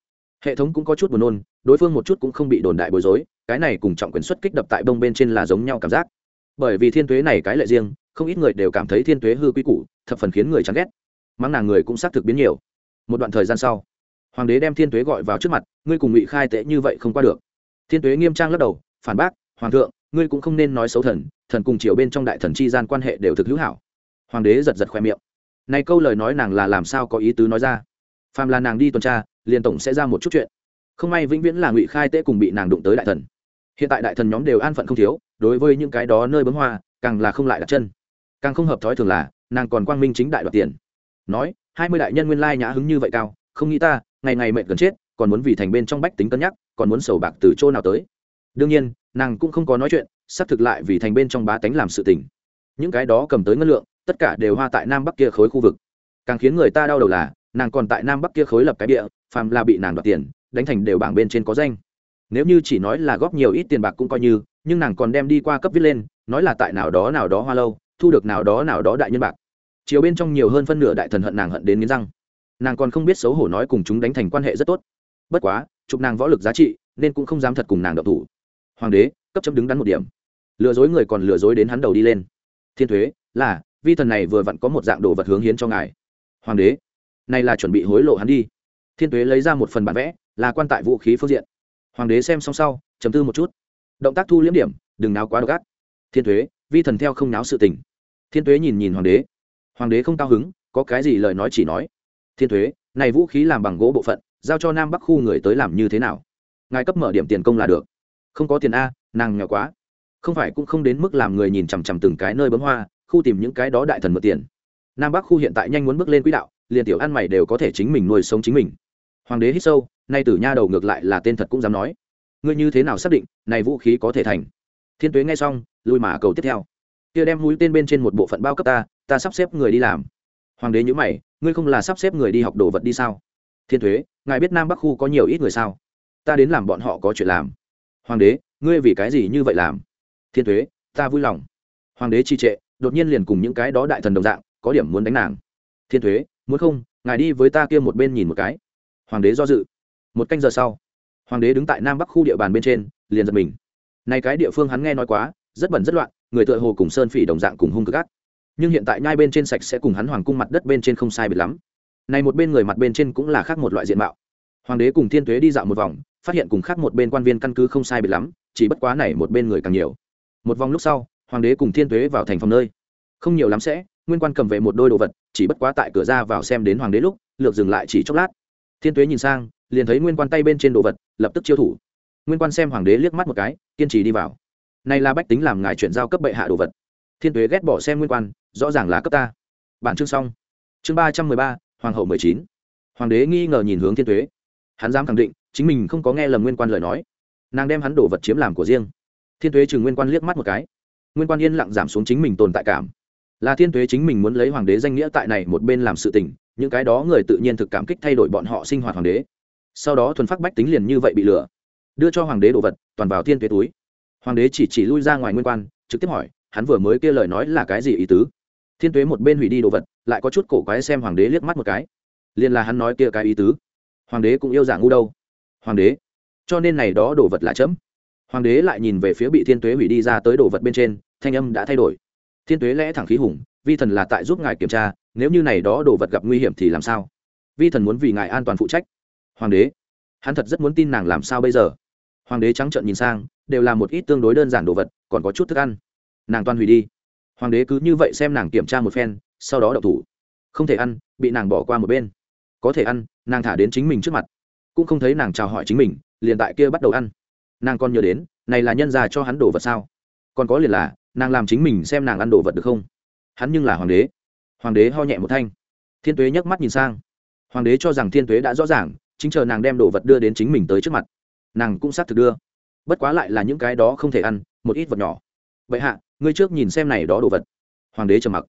Hệ thống cũng có chút buồn nôn, đối phương một chút cũng không bị đồn đại bối rối, cái này cùng trọng quyền xuất kích đập tại bông bên trên là giống nhau cảm giác. Bởi vì thiên tuế này cái lệ riêng, không ít người đều cảm thấy thiên tuế hư quy củ, thập phần khiến người chán ghét. Mắng nàng người cũng xác thực biến nhiều. Một đoạn thời gian sau hoàng đế đem thiên tuế gọi vào trước mặt, ngươi cùng ngụy khai tệ như vậy không qua được. Thiên tuế nghiêm trang lắc đầu, phản bác, hoàng thượng, ngươi cũng không nên nói xấu thần thần cùng chiều bên trong đại thần chi gian quan hệ đều thực hữu hảo. Hoàng đế giật giật khoe miệng. Này câu lời nói nàng là làm sao có ý tứ nói ra? Phàm là nàng đi tuần tra, liền tổng sẽ ra một chút chuyện. Không may vĩnh viễn là ngụy khai tế cùng bị nàng đụng tới đại thần. Hiện tại đại thần nhóm đều an phận không thiếu, đối với những cái đó nơi bấm hoa, càng là không lại đặt chân. Càng không hợp thói thường là, nàng còn quang minh chính đại đoạt tiền. Nói, hai mươi đại nhân nguyên lai nhã hứng như vậy cao, không nghĩ ta ngày ngày mệt gần chết, còn muốn vì thành bên trong bách tính cân nhắc, còn muốn sầu bạc từ chỗ nào tới. Đương nhiên, nàng cũng không có nói chuyện sắp thực lại vì thành bên trong bá tánh làm sự tình. Những cái đó cầm tới ngân lượng, tất cả đều hoa tại nam bắc kia khối khu vực. Càng khiến người ta đau đầu là, nàng còn tại nam bắc kia khối lập cái địa, phàm là bị nàng đoạt tiền, đánh thành đều bảng bên trên có danh. Nếu như chỉ nói là góp nhiều ít tiền bạc cũng coi như, nhưng nàng còn đem đi qua cấp viết lên, nói là tại nào đó nào đó hoa lâu, thu được nào đó nào đó đại nhân bạc. Chiều bên trong nhiều hơn phân nửa đại thần hận nàng hận đến nghiến răng nàng còn không biết xấu hổ nói cùng chúng đánh thành quan hệ rất tốt. Bất quá, chụp nàng võ lực giá trị, nên cũng không dám thật cùng nàng đậu thủ. Hoàng đế, cấp chấm đứng đắn một điểm. Lừa dối người còn lừa dối đến hắn đầu đi lên. Thiên thuế, là, vi thần này vừa vặn có một dạng đồ vật hướng hiến cho ngài. Hoàng đế, này là chuẩn bị hối lộ hắn đi. Thiên thuế lấy ra một phần bản vẽ, là quan tại vũ khí phương diện. Hoàng đế xem xong sau, chấm tư một chút. Động tác thu liếm điểm, đừng náo quá độc ác. Thiên thuế, vi thần theo không náo sự tình. Thiên thuế nhìn nhìn hoàng đế. Hoàng đế không cao hứng, có cái gì lời nói chỉ nói thiên thuế, này vũ khí làm bằng gỗ bộ phận, giao cho nam bắc khu người tới làm như thế nào? Ngài cấp mở điểm tiền công là được. Không có tiền a, nàng nghèo quá. Không phải cũng không đến mức làm người nhìn chằm chằm từng cái nơi bấm hoa, khu tìm những cái đó đại thần mượn tiền. Nam bắc khu hiện tại nhanh muốn bước lên quỹ đạo, liền tiểu ăn mày đều có thể chính mình nuôi sống chính mình. Hoàng đế hít sâu, nay tử nha đầu ngược lại là tên thật cũng dám nói. Ngươi như thế nào xác định, này vũ khí có thể thành? Thiên tuế nghe xong, lui mà cầu tiếp theo. Kia đem mũi tên bên trên một bộ phận bao cấp ta ta sắp xếp người đi làm hoàng đế nhữ mày, ngươi không là sắp xếp người đi học đồ vật đi sao? Thiên thuế, ngài biết nam bắc khu có nhiều ít người sao? Ta đến làm bọn họ có chuyện làm. Hoàng đế, ngươi vì cái gì như vậy làm? Thiên thuế, ta vui lòng. Hoàng đế trì trệ, đột nhiên liền cùng những cái đó đại thần đồng dạng, có điểm muốn đánh nàng. Thiên thuế, muốn không, ngài đi với ta kia một bên nhìn một cái. Hoàng đế do dự. Một canh giờ sau, hoàng đế đứng tại nam bắc khu địa bàn bên trên, liền giật mình. Nay cái địa phương hắn nghe nói quá, rất bẩn rất loạn, người tựa hồ cùng sơn phỉ đồng dạng cùng hung cực ác nhưng hiện tại nhai bên trên sạch sẽ cùng hắn hoàng cung mặt đất bên trên không sai biệt lắm. Này một bên người mặt bên trên cũng là khác một loại diện mạo. Hoàng đế cùng thiên tuế đi dạo một vòng, phát hiện cùng khác một bên quan viên căn cứ không sai biệt lắm, chỉ bất quá này một bên người càng nhiều. Một vòng lúc sau, hoàng đế cùng thiên tuế vào thành phòng nơi. Không nhiều lắm sẽ, nguyên quan cầm về một đôi đồ vật, chỉ bất quá tại cửa ra vào xem đến hoàng đế lúc, lược dừng lại chỉ chốc lát. Thiên tuế nhìn sang, liền thấy nguyên quan tay bên trên đồ vật, lập tức chiêu thủ. Nguyên quan xem hoàng đế liếc mắt một cái, kiên trì đi vào. Này là bách tính làm ngài chuyển giao cấp bệ hạ đồ vật thiên tuế ghét bỏ xem nguyên quan, rõ ràng là cấp ta. Bản chương xong. Chương ba trăm mười ba, hoàng hậu mười chín. Hoàng đế nghi ngờ nhìn hướng thiên tuế. Hắn dám khẳng định, chính mình không có nghe lầm nguyên quan lời nói. Nàng đem hắn đổ vật chiếm làm của riêng. Thiên tuế chừng nguyên quan liếc mắt một cái. Nguyên quan yên lặng giảm xuống chính mình tồn tại cảm. Là thiên tuế chính mình muốn lấy hoàng đế danh nghĩa tại này một bên làm sự tình, những cái đó người tự nhiên thực cảm kích thay đổi bọn họ sinh hoạt hoàng đế. Sau đó thuần phát bách tính liền như vậy bị lừa. Đưa cho hoàng đế đồ vật, toàn vào thiên tuế túi. Hoàng đế chỉ chỉ lui ra ngoài nguyên quan, trực tiếp hỏi hắn vừa mới kia lời nói là cái gì ý tứ? Thiên tuế một bên hủy đi đồ vật, lại có chút cổ quái xem hoàng đế liếc mắt một cái. Liền là hắn nói kia cái ý tứ. Hoàng đế cũng yêu giả ngu đâu? Hoàng đế. Cho nên này đó đồ vật là chấm. Hoàng đế lại nhìn về phía bị thiên tuế hủy đi ra tới đồ vật bên trên, thanh âm đã thay đổi. Thiên tuế lẽ thẳng khí hùng, vi thần là tại giúp ngài kiểm tra, nếu như này đó đồ vật gặp nguy hiểm thì làm sao? Vi thần muốn vì ngài an toàn phụ trách. Hoàng đế. Hắn thật rất muốn tin nàng làm sao bây giờ. Hoàng đế trắng trợn nhìn sang, đều là một ít tương đối đơn giản đồ vật, còn có chút thức ăn nàng toàn hủy đi. Hoàng đế cứ như vậy xem nàng kiểm tra một phen, sau đó đậu thủ. Không thể ăn, bị nàng bỏ qua một bên. Có thể ăn, nàng thả đến chính mình trước mặt. Cũng không thấy nàng chào hỏi chính mình, liền tại kia bắt đầu ăn. Nàng còn nhớ đến, này là nhân già cho hắn đồ vật sao? Còn có liền là, nàng làm chính mình xem nàng ăn đồ vật được không? Hắn nhưng là hoàng đế. Hoàng đế ho nhẹ một thanh. Thiên tuế nhấc mắt nhìn sang. Hoàng đế cho rằng thiên tuế đã rõ ràng, chính chờ nàng đem đồ vật đưa đến chính mình tới trước mặt. Nàng cũng xác thực đưa. Bất quá lại là những cái đó không thể ăn, một ít vật nhỏ. Vậy hạ ngươi trước nhìn xem này đó đồ vật. Hoàng đế trầm mặc.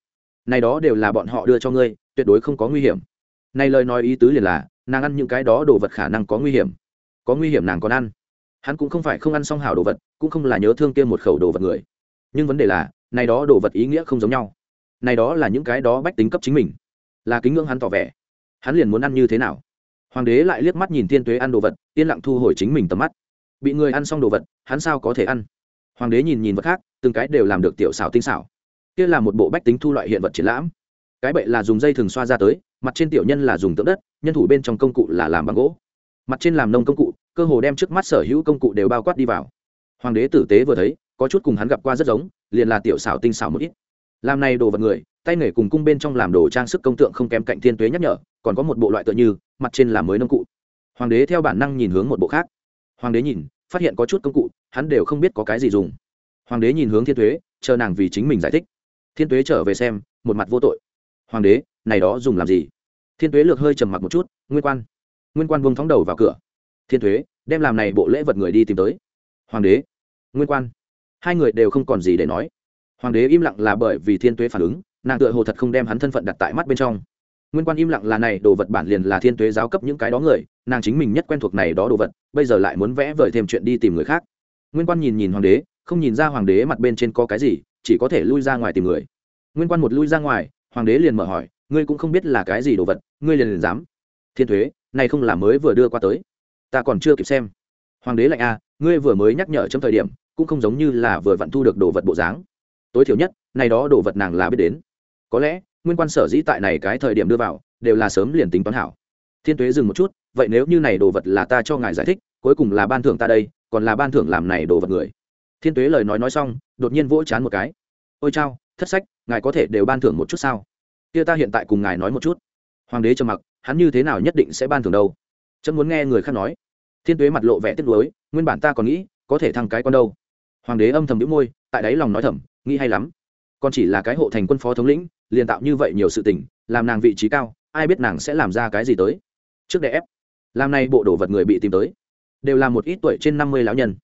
Này đó đều là bọn họ đưa cho ngươi, tuyệt đối không có nguy hiểm. Này lời nói ý tứ liền là, nàng ăn những cái đó đồ vật khả năng có nguy hiểm. Có nguy hiểm nàng còn ăn. Hắn cũng không phải không ăn xong hảo đồ vật, cũng không là nhớ thương kia một khẩu đồ vật người. Nhưng vấn đề là, này đó đồ vật ý nghĩa không giống nhau. Này đó là những cái đó bách tính cấp chính mình. Là kính ngưỡng hắn tỏ vẻ. Hắn liền muốn ăn như thế nào? Hoàng đế lại liếc mắt nhìn thiên tuế ăn đồ vật, yên lặng thu hồi chính mình tầm mắt. Bị người ăn xong đồ vật, hắn sao có thể ăn? Hoàng đế nhìn nhìn vật khác từng cái đều làm được tiểu xảo tinh xảo. Kia là một bộ bách tính thu loại hiện vật triển lãm. Cái bệ là dùng dây thường xoa ra tới, mặt trên tiểu nhân là dùng tượng đất, nhân thủ bên trong công cụ là làm bằng gỗ. Mặt trên làm nông công cụ, cơ hồ đem trước mắt sở hữu công cụ đều bao quát đi vào. Hoàng đế tử tế vừa thấy, có chút cùng hắn gặp qua rất giống, liền là tiểu xảo tinh xảo một ít. Làm này đồ vật người, tay nghề cùng cung bên trong làm đồ trang sức công tượng không kém cạnh thiên tuế nhắc nhở, còn có một bộ loại tựa như, mặt trên là mới nông cụ. Hoàng đế theo bản năng nhìn hướng một bộ khác. Hoàng đế nhìn, phát hiện có chút công cụ, hắn đều không biết có cái gì dùng hoàng đế nhìn hướng thiên tuế, chờ nàng vì chính mình giải thích. Thiên tuế trở về xem, một mặt vô tội. Hoàng đế, này đó dùng làm gì? Thiên tuế lược hơi trầm mặc một chút, nguyên quan. Nguyên quan vung thóng đầu vào cửa. Thiên thuế đem làm này bộ lễ vật người đi tìm tới. Hoàng đế, nguyên quan. Hai người đều không còn gì để nói. Hoàng đế im lặng là bởi vì thiên tuế phản ứng, nàng tựa hồ thật không đem hắn thân phận đặt tại mắt bên trong. Nguyên quan im lặng là này đồ vật bản liền là thiên tuế giáo cấp những cái đó người, nàng chính mình nhất quen thuộc này đó đồ vật, bây giờ lại muốn vẽ vời thêm chuyện đi tìm người khác. Nguyên quan nhìn nhìn hoàng đế không nhìn ra hoàng đế mặt bên trên có cái gì, chỉ có thể lui ra ngoài tìm người. Nguyên quan một lui ra ngoài, hoàng đế liền mở hỏi, ngươi cũng không biết là cái gì đồ vật, ngươi liền liền dám? Thiên thuế, này không là mới vừa đưa qua tới. Ta còn chưa kịp xem. Hoàng đế lạnh a, ngươi vừa mới nhắc nhở trong thời điểm, cũng không giống như là vừa vặn thu được đồ vật bộ dáng. Tối thiểu nhất, này đó đồ vật nàng là biết đến. Có lẽ, nguyên quan sở dĩ tại này cái thời điểm đưa vào, đều là sớm liền tính toán hảo. Thiên tuế dừng một chút, vậy nếu như này đồ vật là ta cho ngài giải thích, cuối cùng là ban thưởng ta đây, còn là ban thưởng làm này đồ vật người? Thiên tuế lời nói nói xong, đột nhiên vỗ chán một cái. Ôi chao, thất sách, ngài có thể đều ban thưởng một chút sao? Kia ta hiện tại cùng ngài nói một chút. Hoàng đế trầm mặc, hắn như thế nào nhất định sẽ ban thưởng đâu? Chấm muốn nghe người khác nói. Thiên tuế mặt lộ vẻ tiếc nuối, nguyên bản ta còn nghĩ, có thể thăng cái con đâu. Hoàng đế âm thầm đĩu môi, tại đáy lòng nói thầm, nghĩ hay lắm. Con chỉ là cái hộ thành quân phó thống lĩnh, liền tạo như vậy nhiều sự tình, làm nàng vị trí cao, ai biết nàng sẽ làm ra cái gì tới. Trước đẻ ép, làm này bộ đồ vật người bị tìm tới. Đều là một ít tuổi trên năm mươi lão nhân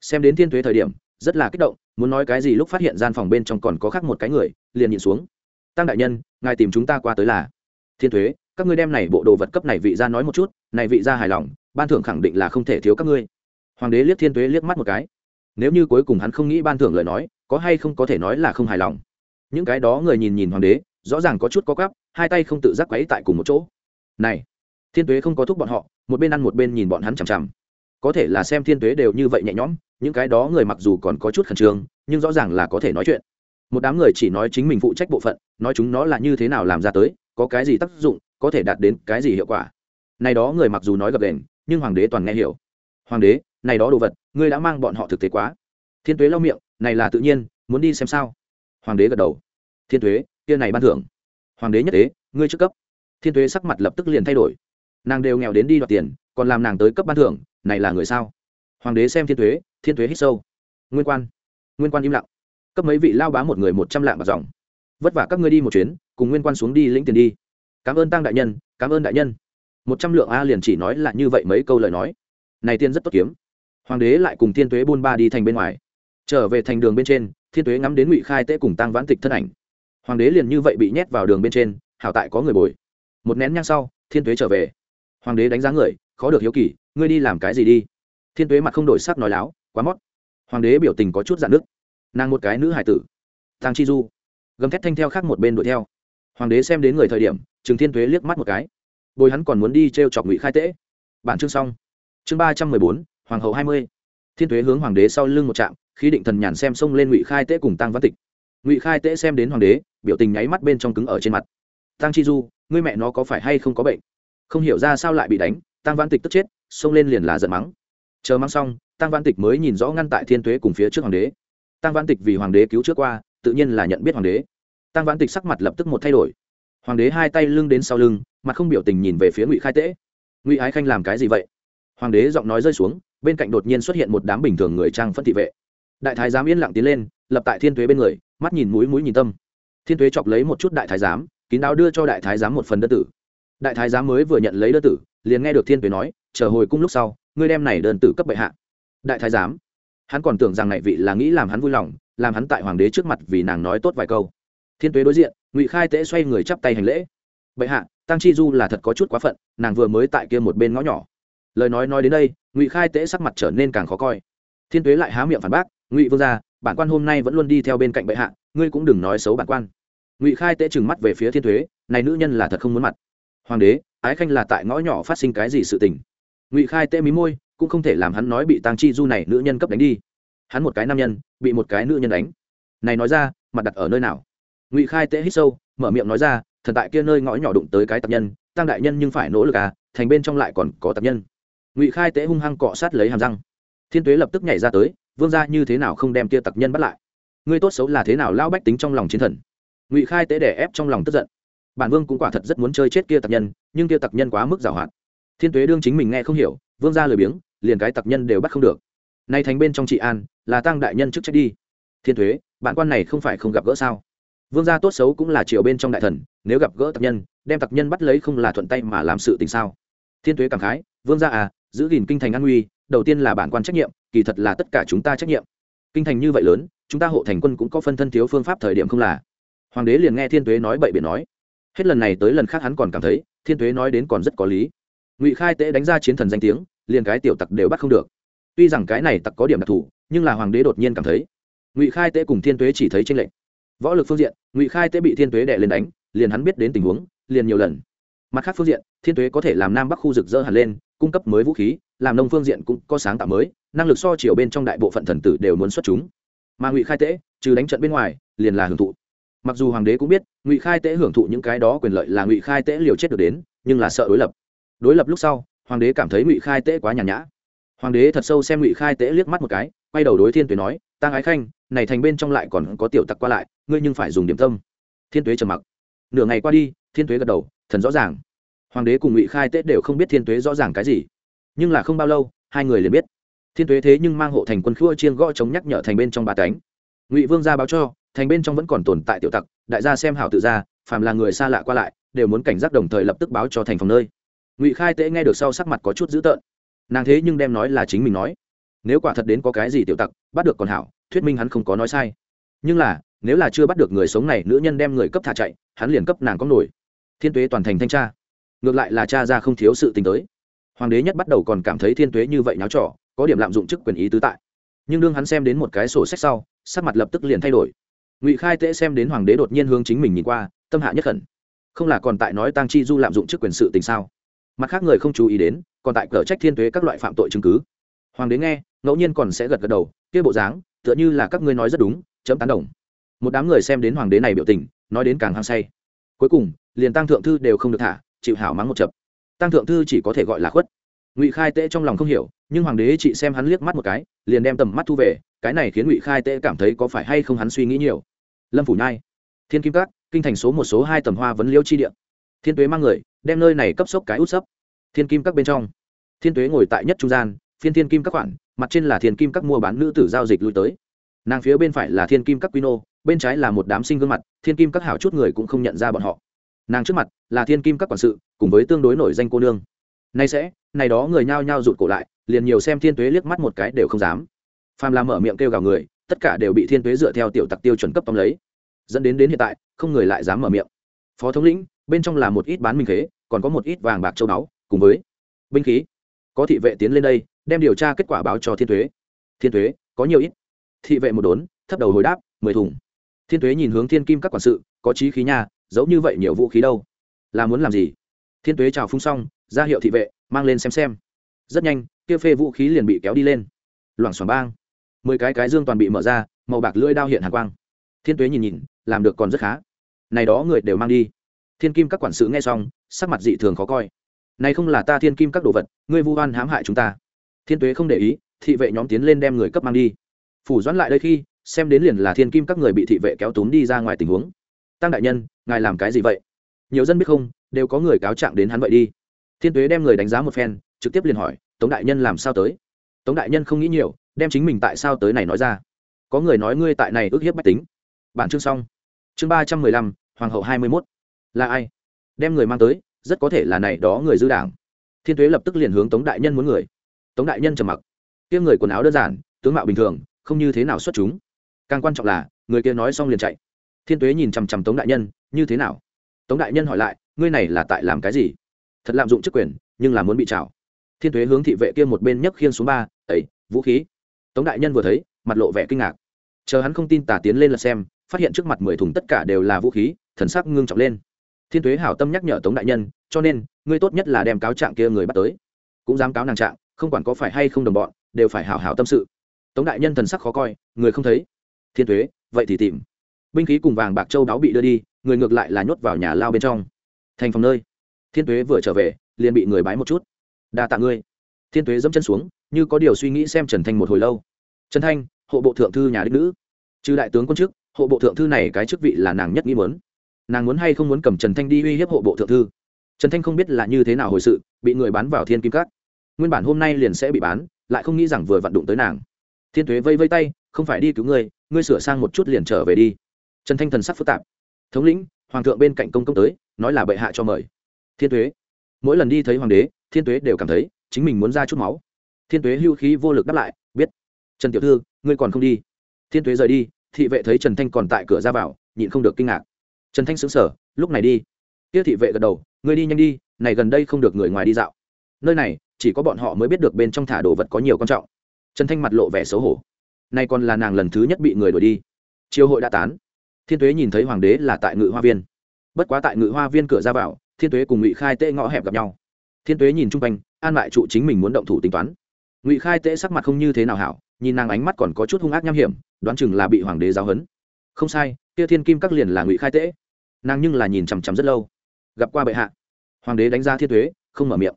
xem đến thiên tuế thời điểm, rất là kích động, muốn nói cái gì lúc phát hiện gian phòng bên trong còn có khác một cái người, liền nhìn xuống. Tăng đại nhân, ngài tìm chúng ta qua tới là. Thiên thuế, các ngươi đem này bộ đồ vật cấp này vị ra nói một chút, này vị ra hài lòng, ban thưởng khẳng định là không thể thiếu các ngươi. Hoàng đế liếc thiên thuế liếc mắt một cái. Nếu như cuối cùng hắn không nghĩ ban thưởng lời nói, có hay không có thể nói là không hài lòng. Những cái đó người nhìn nhìn hoàng đế, rõ ràng có chút có cắp hai tay không tự giác quấy tại cùng một chỗ. Này, thiên tuế không có thúc bọn họ, một bên ăn một bên nhìn bọn hắn chằm chằm. Có thể là xem thiên tuế đều như vậy nhẹ nhõm những cái đó người mặc dù còn có chút khẩn trương, nhưng rõ ràng là có thể nói chuyện. Một đám người chỉ nói chính mình phụ trách bộ phận, nói chúng nó là như thế nào làm ra tới, có cái gì tác dụng, có thể đạt đến cái gì hiệu quả. Này đó người mặc dù nói gập đền nhưng hoàng đế toàn nghe hiểu. Hoàng đế, này đó đồ vật, ngươi đã mang bọn họ thực tế quá. Thiên tuế lau miệng, này là tự nhiên, muốn đi xem sao? Hoàng đế gật đầu. Thiên tuế, kia này ban thưởng. Hoàng đế nhất tế ngươi trước cấp. Thiên tuế sắc mặt lập tức liền thay đổi. Nàng đều nghèo đến đi đoạt tiền, còn làm nàng tới cấp ban thưởng, này là người sao? Hoàng đế xem thiên tuế thiên tuế hít sâu. Nguyên quan. Nguyên quan im lặng. Cấp mấy vị lao bá một người một trăm lạng bạc dòng. Vất vả các ngươi đi một chuyến, cùng nguyên quan xuống đi lĩnh tiền đi. Cảm ơn tăng đại nhân, cảm ơn đại nhân. Một trăm lượng a liền chỉ nói là như vậy mấy câu lời nói. Này tiên rất tốt kiếm. Hoàng đế lại cùng thiên tuế buôn ba đi thành bên ngoài. Trở về thành đường bên trên, thiên tuế ngắm đến ngụy khai tễ cùng tăng vãn tịch thân ảnh. Hoàng đế liền như vậy bị nhét vào đường bên trên, hảo tại có người bồi. Một nén nhang sau, thiên tuế trở về. Hoàng đế đánh giá người, khó được hiếu kỳ, ngươi đi làm cái gì đi? Thiên tuế mặt không đổi sắc nói láo quá mót. Hoàng đế biểu tình có chút dạn nước nàng một cái nữ hải tử. Tăng chi du. Gầm thét thanh theo khác một bên đuổi theo. Hoàng đế xem đến người thời điểm, trừng thiên thuế liếc mắt một cái. Bồi hắn còn muốn đi t r e o chọc ngụy khai tễ bản chương xong. Chương ba trăm mười bốn, hoàng hậu hai mươi. Thiên thuế hướng hoàng đế sau lưng một trạm khi định thần nhàn xem xông lên ngụy khai tễ cùng tăng văn tịch. Ngụy khai tễ xem đến hoàng đế, biểu tình nháy mắt bên trong cứng ở trên mặt. Tăng chi du người mẹ nó có phải hay không có bệnh? Không hiểu ra sao lại bị đánh tăng văn tịch tức chết, xông lên liền là giận mắng. Chờ mắng xong tăng văn tịch mới nhìn rõ ngăn tại thiên tuế cùng phía trước hoàng đế. Tăng văn tịch vì hoàng đế cứu trước qua, tự nhiên là nhận biết hoàng đế. Tăng văn tịch sắc mặt lập tức một thay đổi. Hoàng đế hai tay lưng đến sau lưng, mặt không biểu tình nhìn về phía ngụy khai tễ. Ngụy ái khanh làm cái gì vậy? Hoàng đế giọng nói rơi xuống, bên cạnh đột nhiên xuất hiện một đám bình thường người trang phân thị vệ. Đại thái giám yên lặng tiến lên, lập tại thiên tuế bên người, mắt nhìn mũi mũi nhìn tâm. Thiên tuế chọc lấy một chút đại thái giám, kín đáo đưa cho đại thái giám một phần đơn tử. Đại thái giám mới vừa nhận lấy đơn tử, liền nghe được thiên tuế nói, chờ hồi cung lúc sau, ngươi đem này đơn tử cấp bệ hạ đại thái giám, hắn còn tưởng rằng này vị là nghĩ làm hắn vui lòng, làm hắn tại hoàng đế trước mặt vì nàng nói tốt vài câu. Thiên tuế đối diện, ngụy khai tễ xoay người chắp tay hành lễ. Bệ hạ tăng chi du là thật có chút quá phận, nàng vừa mới tại kia một bên ngõ nhỏ. Lời nói nói đến đây, ngụy khai tễ sắc mặt trở nên càng khó coi. Thiên tuế lại há miệng phản bác, ngụy vương gia, bản quan hôm nay vẫn luôn đi theo bên cạnh bệ hạ, ngươi cũng đừng nói xấu bản quan. Ngụy khai tễ trừng mắt về phía thiên thuế này nữ nhân là thật không muốn mặt. Hoàng đế, ái khanh là tại ngõ nhỏ phát sinh cái gì sự tình? Ngụy khai tễ mí môi cũng không thể làm hắn nói bị tang chi du này nữ nhân cấp đánh đi. Hắn một cái nam nhân, bị một cái nữ nhân đánh. Này nói ra, mặt đặt ở nơi nào? Ngụy khai tễ hít sâu, mở miệng nói ra, thần tại kia nơi ngõ nhỏ đụng tới cái tập nhân tăng đại nhân nhưng phải nỗ lực à thành bên trong lại còn có tập nhân. Ngụy khai tễ hung hăng cọ sát lấy hàm răng. Thiên tuế lập tức nhảy ra tới, vương ra như thế nào không đem kia tặc nhân bắt lại? Ngươi tốt xấu là thế nào lao bách tính trong lòng chiến thần? Ngụy khai tế đẻ ép trong lòng tức giận. Bản vương cũng quả thật rất muốn chơi chết kia tặc nhân, nhưng kia tặc nhân quá mức giảo hoạt thiên tuế đương chính mình nghe không hiểu, vương ra lười biếng liền cái tặc nhân đều bắt không được. Nay thành bên trong trị an, là tăng đại nhân chức trách đi. Thiên thuế, bạn quan này không phải không gặp gỡ sao? Vương gia tốt xấu cũng là triều bên trong đại thần, nếu gặp gỡ tặc nhân, đem tặc nhân bắt lấy không là thuận tay mà làm sự tình sao? Thiên thuế cảm khái, vương gia à giữ gìn kinh thành an nguy, đầu tiên là bản quan trách nhiệm, kỳ thật là tất cả chúng ta trách nhiệm. Kinh thành như vậy lớn, chúng ta hộ thành quân cũng có phân thân thiếu phương pháp thời điểm không là? Hoàng đế liền nghe thiên tuế nói bậy biển nói. Hết lần này tới lần khác hắn còn cảm thấy, thiên tuế nói đến còn rất có lý. Ngụy khai tễ đánh ra chiến thần danh tiếng liền cái tiểu tặc đều bắt không được. Tuy rằng cái này tặc có điểm đặc thù, nhưng là hoàng đế đột nhiên cảm thấy, ngụy khai tế cùng thiên tuế chỉ thấy tranh lệch. Võ lực phương diện, ngụy khai tế bị thiên tuế đè lên đánh, liền hắn biết đến tình huống, liền nhiều lần. Mặt khác phương diện, thiên tuế có thể làm nam bắc khu rực rỡ hẳn lên, cung cấp mới vũ khí, làm nông phương diện cũng có sáng tạo mới, năng lực so chiều bên trong đại bộ phận thần tử đều muốn xuất chúng. Mà ngụy khai tế, trừ đánh trận bên ngoài, liền là hưởng thụ. Mặc dù hoàng đế cũng biết, ngụy khai tế hưởng thụ những cái đó quyền lợi là ngụy khai tế liều chết được đến, nhưng là sợ đối lập. Đối lập lúc sau hoàng đế cảm thấy ngụy khai tễ quá nhàn nhã hoàng đế thật sâu xem ngụy khai tễ liếc mắt một cái quay đầu đối thiên tuế nói tăng ái khanh này thành bên trong lại còn có tiểu tặc qua lại ngươi nhưng phải dùng điểm tâm thiên tuế trầm mặc nửa ngày qua đi thiên tuế gật đầu thần rõ ràng hoàng đế cùng ngụy khai tết đều không biết thiên tuế rõ ràng cái gì nhưng là không bao lâu hai người liền biết thiên tuế thế nhưng mang hộ thành quân khua chiên gõ chống nhắc nhở thành bên trong ba cánh ngụy vương ra báo cho thành bên trong vẫn còn tồn tại tiểu tặc đại gia xem hảo tự ra phàm là người xa lạ qua lại đều muốn cảnh giác đồng thời lập tức báo cho thành phòng nơi ngụy khai tễ nghe được sau sắc mặt có chút dữ tợn. Nàng thế nhưng đem nói là chính mình nói. Nếu quả thật đến có cái gì tiểu tặc, bắt được còn hảo, thuyết minh hắn không có nói sai. Nhưng là, nếu là chưa bắt được người sống này, nữ nhân đem người cấp thả chạy, hắn liền cấp nàng có nổi. Thiên tuế toàn thành thanh tra. Ngược lại là cha ra không thiếu sự tình tới. Hoàng đế nhất bắt đầu còn cảm thấy thiên tuế như vậy nháo trò, có điểm lạm dụng chức quyền ý tứ tại. Nhưng đương hắn xem đến một cái sổ sách sau, sắc mặt lập tức liền thay đổi. Ngụy khai tễ xem đến hoàng đế đột nhiên hướng chính mình nhìn qua, tâm hạ nhất khẩn. Không là còn tại nói tăng chi du lạm dụng chức quyền sự tình sao? Mặt khác người không chú ý đến, còn tại cờ trách thiên tuế các loại phạm tội chứng cứ. Hoàng đế nghe, ngẫu nhiên còn sẽ gật gật đầu, kia bộ dáng, tựa như là các ngươi nói rất đúng, chấm tán đồng. Một đám người xem đến hoàng đế này biểu tình, nói đến càng hăng say. Cuối cùng, liền tăng thượng thư đều không được thả, chịu hảo mắng một chập. Tăng thượng thư chỉ có thể gọi là khuất. Ngụy khai tễ trong lòng không hiểu, nhưng hoàng đế chị xem hắn liếc mắt một cái, liền đem tầm mắt thu về, cái này khiến ngụy khai tễ cảm thấy có phải hay không hắn suy nghĩ nhiều. Lâm phủ nhai, thiên kim các, kinh thành số một số hai tầm hoa vấn liêu chi điện thiên tuế mang người đem nơi này cấp sốc cái út sấp. Thiên kim các bên trong. Thiên tuế ngồi tại nhất trung gian, phiên thiên kim các khoản, mặt trên là thiên kim các mua bán nữ tử giao dịch lui tới. Nàng phía bên phải là thiên kim các quy nô, bên trái là một đám sinh gương mặt, thiên kim các hảo chút người cũng không nhận ra bọn họ. Nàng trước mặt là thiên kim các quản sự, cùng với tương đối nổi danh cô nương. Nay sẽ, này đó người nhao nhao rụt cổ lại, liền nhiều xem thiên tuế liếc mắt một cái đều không dám. Phàm làm mở miệng kêu gào người, tất cả đều bị thiên tuế dựa theo tiểu tặc tiêu chuẩn cấp tóm lấy. Dẫn đến đến hiện tại, không người lại dám mở miệng. Phó thống lĩnh bên trong là một ít bán minh khế, còn có một ít vàng bạc châu báu, cùng với binh khí. Có thị vệ tiến lên đây, đem điều tra kết quả báo cho thiên tuế thiên tuế có nhiều ít. Thị vệ một đốn, thấp đầu hồi đáp, mười thùng. Thiên tuế nhìn hướng thiên kim các quản sự, có trí khí nha, giấu như vậy nhiều vũ khí đâu? Là muốn làm gì? Thiên tuế chào phung xong, ra hiệu thị vệ, mang lên xem xem. Rất nhanh, kia phê vũ khí liền bị kéo đi lên. Loảng xoảng bang. Mười cái cái dương toàn bị mở ra, màu bạc lưỡi đao hiện hàng quang. Thiên tuế nhìn nhìn, làm được còn rất khá. Này đó người đều mang đi thiên kim các quản sự nghe xong, sắc mặt dị thường khó coi. Này không là ta thiên kim các đồ vật, ngươi vu oan hãm hại chúng ta. Thiên tuế không để ý, thị vệ nhóm tiến lên đem người cấp mang đi. Phủ doãn lại đây khi, xem đến liền là thiên kim các người bị thị vệ kéo túm đi ra ngoài tình huống. Tăng đại nhân, ngài làm cái gì vậy? Nhiều dân biết không, đều có người cáo trạng đến hắn vậy đi. Thiên tuế đem người đánh giá một phen, trực tiếp liền hỏi, tống đại nhân làm sao tới? Tống đại nhân không nghĩ nhiều, đem chính mình tại sao tới này nói ra. Có người nói ngươi tại này ước hiếp bách tính. Bản chương xong. Chương ba trăm mười lăm, hoàng hậu hai mươi mốt là ai? Đem người mang tới, rất có thể là này đó người dư đảng. Thiên tuế lập tức liền hướng tống đại nhân muốn người. Tống đại nhân trầm mặc. Kia người quần áo đơn giản, tướng mạo bình thường, không như thế nào xuất chúng. Càng quan trọng là, người kia nói xong liền chạy. Thiên tuế nhìn chằm chằm tống đại nhân, như thế nào? Tống đại nhân hỏi lại, ngươi này là tại làm cái gì? Thật lạm dụng chức quyền, nhưng là muốn bị trào thiên thuế hướng thị vệ kia một bên nhấc khiên xuống ba ấy vũ khí. Tống đại nhân vừa thấy, mặt lộ vẻ kinh ngạc. Chờ hắn không tin tả tiến lên là xem, phát hiện trước mặt mười thùng tất cả đều là vũ khí, thần sắc ngưng trọng lên thiên thuế hảo tâm nhắc nhở tống đại nhân, cho nên, ngươi tốt nhất là đem cáo trạng kia người bắt tới. Cũng dám cáo nàng trạng, không quản có phải hay không đồng bọn, đều phải hảo hảo tâm sự. Tống đại nhân thần sắc khó coi, người không thấy. Thiên thuế vậy thì tìm. Binh khí cùng vàng bạc châu đáo bị đưa đi, người ngược lại là nhốt vào nhà lao bên trong. Thành phòng nơi. Thiên thuế vừa trở về, liền bị người bái một chút. Đa tạ ngươi. Thiên thuế dẫm chân xuống, như có điều suy nghĩ xem trần thanh một hồi lâu. Trần thanh, hộ bộ thượng thư nhà đích nữ. Trừ đại tướng quân chức, hộ bộ thượng thư này cái chức vị là nàng nhất nghĩ muốn nàng muốn hay không muốn cầm trần thanh đi uy hiếp hộ bộ thượng thư? Trần thanh không biết là như thế nào hồi sự bị người bán vào thiên kim cát, nguyên bản hôm nay liền sẽ bị bán lại không nghĩ rằng vừa vặn đụng tới nàng. Thiên thuế vây vây tay không phải đi cứu ngươi ngươi sửa sang một chút liền trở về đi. Trần thanh thần sắc phức tạp. Thống lĩnh hoàng thượng bên cạnh công công tới nói là bệ hạ cho mời. Thiên thuế mỗi lần đi thấy hoàng đế thiên tuế đều cảm thấy chính mình muốn ra chút máu. Thiên tuế hưu khí vô lực đáp lại biết. Trần tiểu thư ngươi còn không đi. Thiên tuế rời đi thị vệ thấy trần thanh còn tại cửa ra vào nhịn không được kinh ngạc trần thanh xứng sở lúc này đi. Tiết thị vệ gật đầu người đi nhanh đi, này gần đây không được người ngoài đi dạo. Nơi này, chỉ có bọn họ mới biết được bên trong thả đồ vật có nhiều quan trọng. Trần thanh mặt lộ vẻ xấu hổ. Nay còn là nàng lần thứ nhất bị người đuổi đi. Chiều hội đã tán. Thiên tuế nhìn thấy hoàng đế là tại ngự hoa viên. Bất quá tại ngự hoa viên cửa ra vào, thiên tuế cùng ngụy khai tệ ngõ hẹp gặp nhau. Thiên tuế nhìn chung quanh, an lại trụ chính mình muốn động thủ tính toán. Ngụy khai tễ sắc mặt không như thế nào hảo, nhìn nàng ánh mắt còn có chút hung ác nham hiểm, đoán chừng là bị hoàng đế giáo hấn không sai, kia thiên kim các liền là ngụy khai tễ. Nàng nhưng là nhìn chằm chằm rất lâu. Gặp qua bệ hạ. Hoàng đế đánh ra thiên tuế, không mở miệng.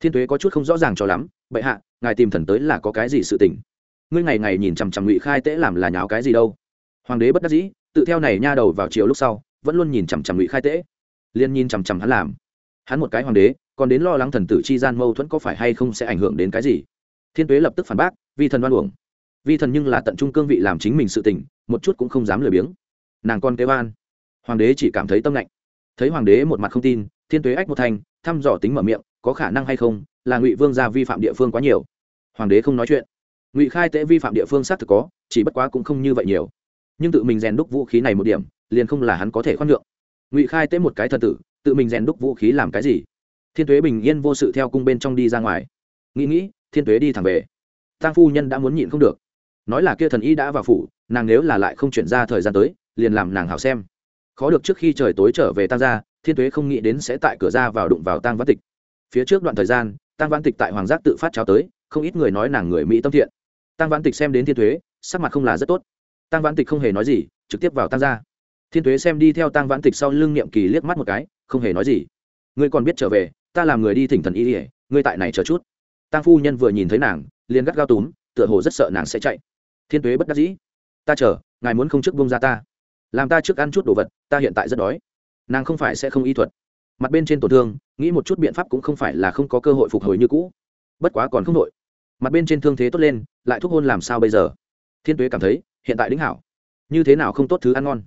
Thiên tuế có chút không rõ ràng cho lắm, bệ hạ, ngài tìm thần tới là có cái gì sự tình? Ngươi ngày ngày nhìn chằm chằm ngụy khai tễ làm là nháo cái gì đâu? Hoàng đế bất đắc dĩ, tự theo này nha đầu vào chiều lúc sau, vẫn luôn nhìn chằm chằm ngụy khai tễ. Liên nhìn chằm chằm hắn làm. Hắn một cái hoàng đế, còn đến lo lắng thần tử chi gian mâu thuẫn có phải hay không sẽ ảnh hưởng đến cái gì? Thiên tuế lập tức phản bác vì thần đoan uổng vi thần nhưng là tận trung cương vị làm chính mình sự tình, một chút cũng không dám lười biếng. Nàng con kêu an. Hoàng đế chỉ cảm thấy tâm lạnh. Thấy hoàng đế một mặt không tin, thiên tuế ách một thành, thăm dò tính mở miệng, có khả năng hay không, là ngụy vương gia vi phạm địa phương quá nhiều. Hoàng đế không nói chuyện. Ngụy khai tễ vi phạm địa phương xác thực có, chỉ bất quá cũng không như vậy nhiều. Nhưng tự mình rèn đúc vũ khí này một điểm, liền không là hắn có thể khoan nhượng. Ngụy khai tễ một cái thần tử, tự mình rèn đúc vũ khí làm cái gì? Thiên tuế bình yên vô sự theo cung bên trong đi ra ngoài. Nghĩ nghĩ, thiên tuế đi thẳng về. Tăng phu nhân đã muốn nhịn không được nói là kia thần y đã vào phủ, nàng nếu là lại không chuyển ra thời gian tới, liền làm nàng hảo xem. Khó được trước khi trời tối trở về tăng ra thiên tuế không nghĩ đến sẽ tại cửa ra vào đụng vào tăng văn tịch. Phía trước đoạn thời gian tăng văn tịch tại hoàng giác tự phát cháo tới, không ít người nói nàng người mỹ tâm thiện. Tăng văn tịch xem đến thiên tuế, sắc mặt không là rất tốt. Tăng văn tịch không hề nói gì, trực tiếp vào tăng ra thiên tuế xem đi theo tăng văn tịch sau lưng niệm kỳ liếc mắt một cái, không hề nói gì. Ngươi còn biết trở về, ta làm người đi thỉnh thần y ỉa ngươi tại này chờ chút. Tăng phu nhân vừa nhìn thấy nàng, liền gắt gao túm, tựa hồ rất sợ nàng sẽ chạy thiên tuế bất đắc dĩ. Ta chờ, ngài muốn không trước bông ra ta. Làm ta trước ăn chút đồ vật, ta hiện tại rất đói. Nàng không phải sẽ không y thuật. Mặt bên trên tổn thương, nghĩ một chút biện pháp cũng không phải là không có cơ hội phục hồi như cũ. Bất quá còn không đội mặt bên trên thương thế tốt lên, lại thuốc hôn làm sao bây giờ? Thiên tuế cảm thấy, hiện tại đính hảo. Như thế nào không tốt thứ ăn ngon?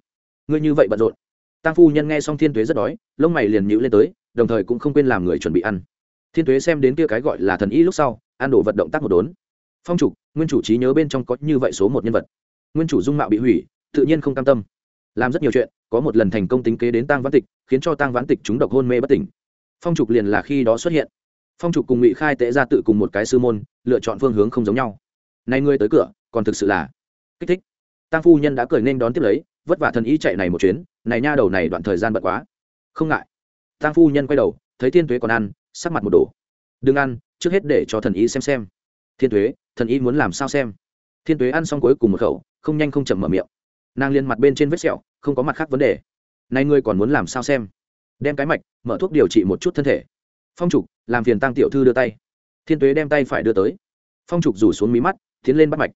Ngươi như vậy bận rộn. Tăng phu nhân nghe xong thiên tuế rất đói, lông mày liền nhữ lên tới, đồng thời cũng không quên làm người chuẩn bị ăn. Thiên tuế xem đến kia cái gọi là thần y lúc sau, ăn đồ vật động tác một đốn. Phong trục nguyên chủ trí nhớ bên trong có như vậy số một nhân vật. Nguyên chủ dung mạo bị hủy, tự nhiên không cam tâm. Làm rất nhiều chuyện, có một lần thành công tính kế đến tăng vãn tịch, khiến cho tăng vãn tịch chúng độc hôn mê bất tỉnh. Phong trục liền là khi đó xuất hiện. Phong trục cùng ngụy khai tệ ra tự cùng một cái sư môn, lựa chọn phương hướng không giống nhau. Nay ngươi tới cửa, còn thực sự là kích thích. Tăng phu nhân đã cười nên đón tiếp lấy, vất vả thần y chạy này một chuyến, này nha đầu này đoạn thời gian bận quá. Không ngại. Tăng phu nhân quay đầu, thấy thiên tuế còn ăn, sắc mặt một đổ. Đừng ăn, trước hết để cho thần y xem xem. Thiên tuế thần y muốn làm sao xem. Thiên tuế ăn xong cuối cùng một khẩu, không nhanh không chậm mở miệng. Nàng liên mặt bên trên vết sẹo, không có mặt khác vấn đề. Nay ngươi còn muốn làm sao xem? Đem cái mạch, mở thuốc điều trị một chút thân thể. Phong trục, làm phiền tăng tiểu thư đưa tay. Thiên tuế đem tay phải đưa tới. Phong trục rủ xuống mí mắt, tiến lên bắt mạch.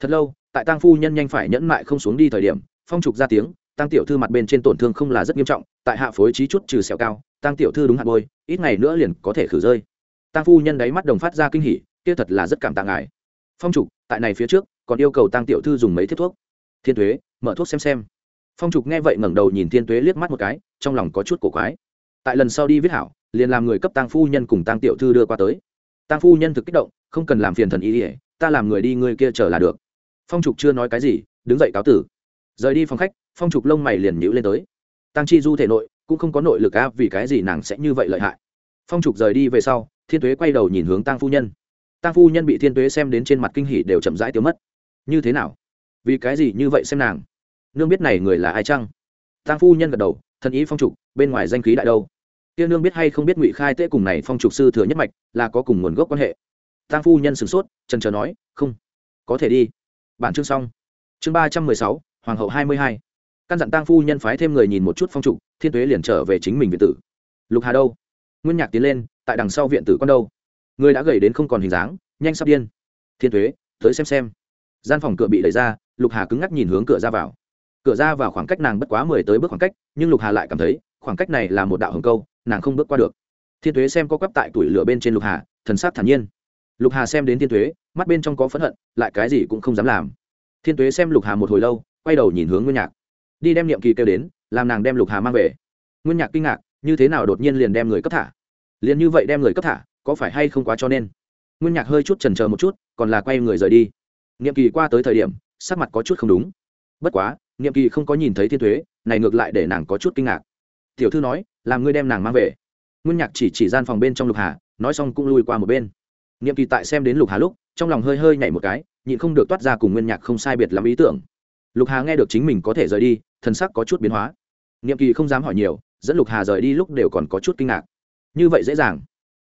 Thật lâu, tại tăng phu nhân nhanh phải nhẫn mại không xuống đi thời điểm, phong trục ra tiếng, tăng tiểu thư mặt bên trên tổn thương không là rất nghiêm trọng, tại hạ phối trí chút trừ sẹo cao, tăng tiểu thư đúng hạt bôi, ít ngày nữa liền có thể khử rơi. Tăng phu nhân đáy mắt đồng phát ra kinh hỉ, kia thật là rất cảm tạ ngài phong trục, tại này phía trước, còn yêu cầu tăng tiểu thư dùng mấy thiết thuốc. Thiên thuế mở thuốc xem xem. Phong trục nghe vậy ngẩng đầu nhìn thiên tuế liếc mắt một cái, trong lòng có chút cổ quái. Tại lần sau đi viết hảo, liền làm người cấp tăng phu nhân cùng tăng tiểu thư đưa qua tới. Tăng phu nhân thực kích động, không cần làm phiền thần ý ỉa ta làm người đi người kia chờ là được. Phong trục chưa nói cái gì, đứng dậy cáo tử. Rời đi phòng khách, phong trục lông mày liền nhữ lên tới. Tăng chi du thể nội, cũng không có nội lực á, vì cái gì nàng sẽ như vậy lợi hại. Phong trục rời đi về sau, thiên tuế quay đầu nhìn hướng tăng phu nhân tăng phu nhân bị thiên tuế xem đến trên mặt kinh hỉ đều chậm rãi tiêu mất. Như thế nào? Vì cái gì như vậy xem nàng? Nương biết này người là ai chăng? Tăng phu nhân gật đầu thần ý phong trục, bên ngoài danh khí đại đâu? Tiên nương biết hay không biết ngụy khai tễ cùng này phong trục sư thừa nhất mạch là có cùng nguồn gốc quan hệ. Tăng phu nhân sửng sốt trần trờ nói, không, có thể đi. Bản chương xong. Chương ba trăm mười sáu, hoàng hậu hai mươi hai. Căn dặn tăng phu nhân phái thêm người nhìn một chút phong trục, thiên tuế liền trở về chính mình viện tử. Lục hà đâu? Nguyên nhạc tiến lên, tại đằng sau viện tử con đâu? Người đã gầy đến không còn hình dáng, nhanh sắp điên. Thiên tuế, tới xem xem. Gian phòng cửa bị đẩy ra, lục hà cứng ngắc nhìn hướng cửa ra vào. Cửa ra vào khoảng cách nàng bất quá mười tới bước khoảng cách, nhưng lục hà lại cảm thấy, khoảng cách này là một đạo hồng câu, nàng không bước qua được. Thiên tuế xem có quắp tại tuổi lửa bên trên lục hà, thần sắc thản nhiên. Lục hà xem đến thiên tuế, mắt bên trong có phẫn hận, lại cái gì cũng không dám làm. Thiên tuế xem lục hà một hồi lâu, quay đầu nhìn hướng nguyên nhạc. Đi đem niệm kỳ kêu đến, làm nàng đem lục hà mang về. Nguyên nhạc kinh ngạc, như thế nào đột nhiên liền đem người cấp thả? Liền như vậy đem người cấp thả có phải hay không quá cho nên? Nguyên nhạc hơi chút trần c một chút, còn là quay người rời đi. Niệm kỳ qua tới thời điểm, sắc mặt có chút không đúng. Bất quá, niệm kỳ không có nhìn thấy thiên thuế, này ngược lại để nàng có chút kinh ngạc. Tiểu thư nói, làm ngươi đem nàng mang về. Nguyên nhạc chỉ chỉ gian phòng bên trong lục hà, nói xong cũng lui qua một bên. Niệm kỳ tại xem đến lục hà lúc, trong lòng hơi hơi nhảy một cái, nhịn không được toát ra cùng nguyên nhạc không sai biệt lắm ý tưởng. Lục hà nghe được chính mình có thể rời đi thân sắc có chút biến hóa. Niệm kỳ không dám hỏi nhiều, dẫn lục hà rời đi lúc đều còn có chút kinh ngạc. Như vậy dễ dàng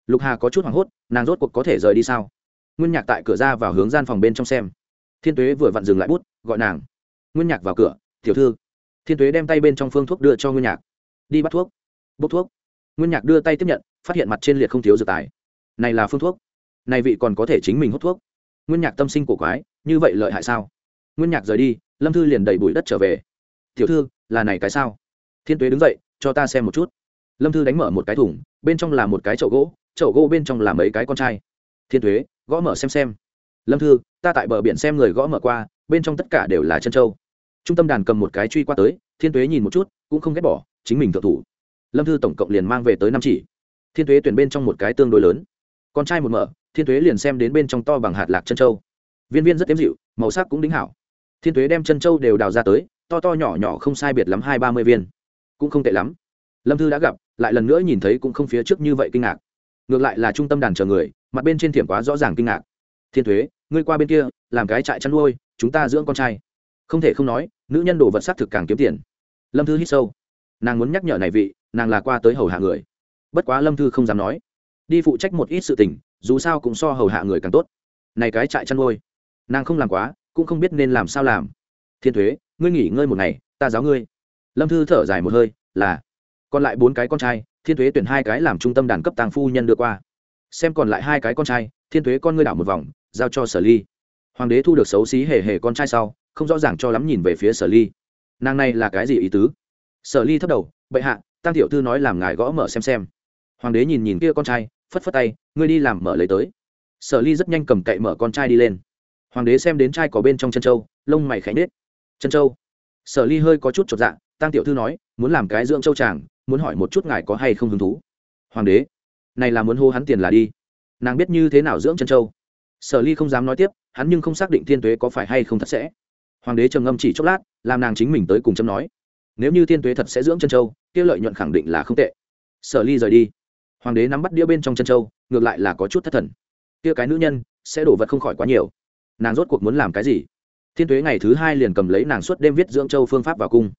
lục hà có chút hoảng hốt, nàng rốt cuộc có thể rời đi sao? Nguyên nhạc tại cửa ra vào hướng gian phòng bên trong xem. Thiên tuế vừa vặn dừng lại bút, gọi nàng. Nguyên nhạc vào cửa, tiểu thư. Thiên tuế đem tay bên trong phương thuốc đưa cho nguyên nhạc. Đi bắt thuốc. Bốc thuốc? Nguyên nhạc đưa tay tiếp nhận, phát hiện mặt trên liệt không thiếu dược tài. Này là phương thuốc. Này vị còn có thể chính mình hút thuốc. Nguyên nhạc tâm sinh cổ quái, như vậy lợi hại sao? Nguyên nhạc rời đi, lâm thư liền đẩy bụi đất trở về. Tiểu thư, là này cái sao? Thiên tuế đứng dậy, cho ta xem một chút. Lâm thư đánh mở một cái thùng, bên trong là một cái chậu gỗ chậu gỗ bên trong là mấy cái con trai. Thiên thuế, gõ mở xem xem. Lâm thư, ta tại bờ biển xem người gõ mở qua, bên trong tất cả đều là chân trâu. Trung tâm đàn cầm một cái truy qua tới, thiên thuế nhìn một chút, cũng không ghét bỏ, chính mình thượng thủ. Lâm thư tổng cộng liền mang về tới năm chỉ. Thiên thuế tuyển bên trong một cái tương đối lớn. Con trai một mở, thiên thuế liền xem đến bên trong to bằng hạt lạc chân trâu. Viên viên rất tiếm dịu, màu sắc cũng đính hảo. Thiên thuế đem chân trâu đều đào ra tới, to to nhỏ nhỏ không sai biệt lắm hai ba mươi viên. Cũng không tệ lắm. Lâm thư đã gặp, lại lần nữa nhìn thấy cũng không phía trước như vậy kinh ngạc ngược lại là trung tâm đàn chờ người, mặt bên trên thiểm quá rõ ràng kinh ngạc. Thiên thuế, ngươi qua bên kia, làm cái trại chăn nuôi, chúng ta dưỡng con trai. Không thể không nói, nữ nhân đồ vật s thực càng kiếm tiền. Lâm thư hít sâu. Nàng muốn nhắc nhở này vị, nàng là qua tới hầu hạ người. Bất quá lâm thư không dám nói. Đi phụ trách một ít sự tình, dù sao cũng so hầu hạ người càng tốt. Này cái trại chăn nuôi, nàng không làm quá, cũng không biết nên làm sao làm. Thiên thuế, ngươi nghỉ ngơi một ngày, ta giáo ngươi. Lâm thư thở dài một hơi, là, còn lại bốn cái con trai thiên thuế tuyển hai cái làm trung tâm đàn cấp tàng phu nhân đưa qua. Xem còn lại hai cái con trai, thiên thuế con ngươi đảo một vòng, giao cho sở ly. Hoàng đế thu được xấu xí hề hề con trai sau, không rõ ràng cho lắm nhìn về phía sở ly. Nàng này là cái gì ý tứ? Sở ly thấp đầu, bệ hạ, tăng tiểu thư nói làm ngài gõ mở xem xem. Hoàng đế nhìn nhìn kia con trai, phất phất tay, ngươi đi làm mở lấy tới. Sở ly rất nhanh cầm cậy mở con trai đi lên. Hoàng đế xem đến trai có bên trong chân trâu lông mày khẽ nết chân trâu sở ly hơi có chút chột dạ tăng tiểu thư nói, muốn làm cái dưỡng châu tràng muốn hỏi một chút ngài có hay không hứng thú? Hoàng đế, này là muốn hô hắn tiền là đi. Nàng biết như thế nào dưỡng chân châu. Sở ly không dám nói tiếp, hắn nhưng không xác định thiên tuế có phải hay không thật sẽ. Hoàng đế trầm ngâm chỉ chốc lát, làm nàng chính mình tới cùng châm nói. Nếu như thiên tuế thật sẽ dưỡng chân châu, kia lợi nhuận khẳng định là không tệ. Sở ly rời đi. Hoàng đế nắm bắt đĩa bên trong chân châu, ngược lại là có chút thất thần. Kia cái nữ nhân, sẽ đổ vật không khỏi quá nhiều. Nàng rốt cuộc muốn làm cái gì? Thiên tuế ngày thứ hai liền cầm lấy nàng suốt đêm viết dưỡng châu phương pháp vào cung.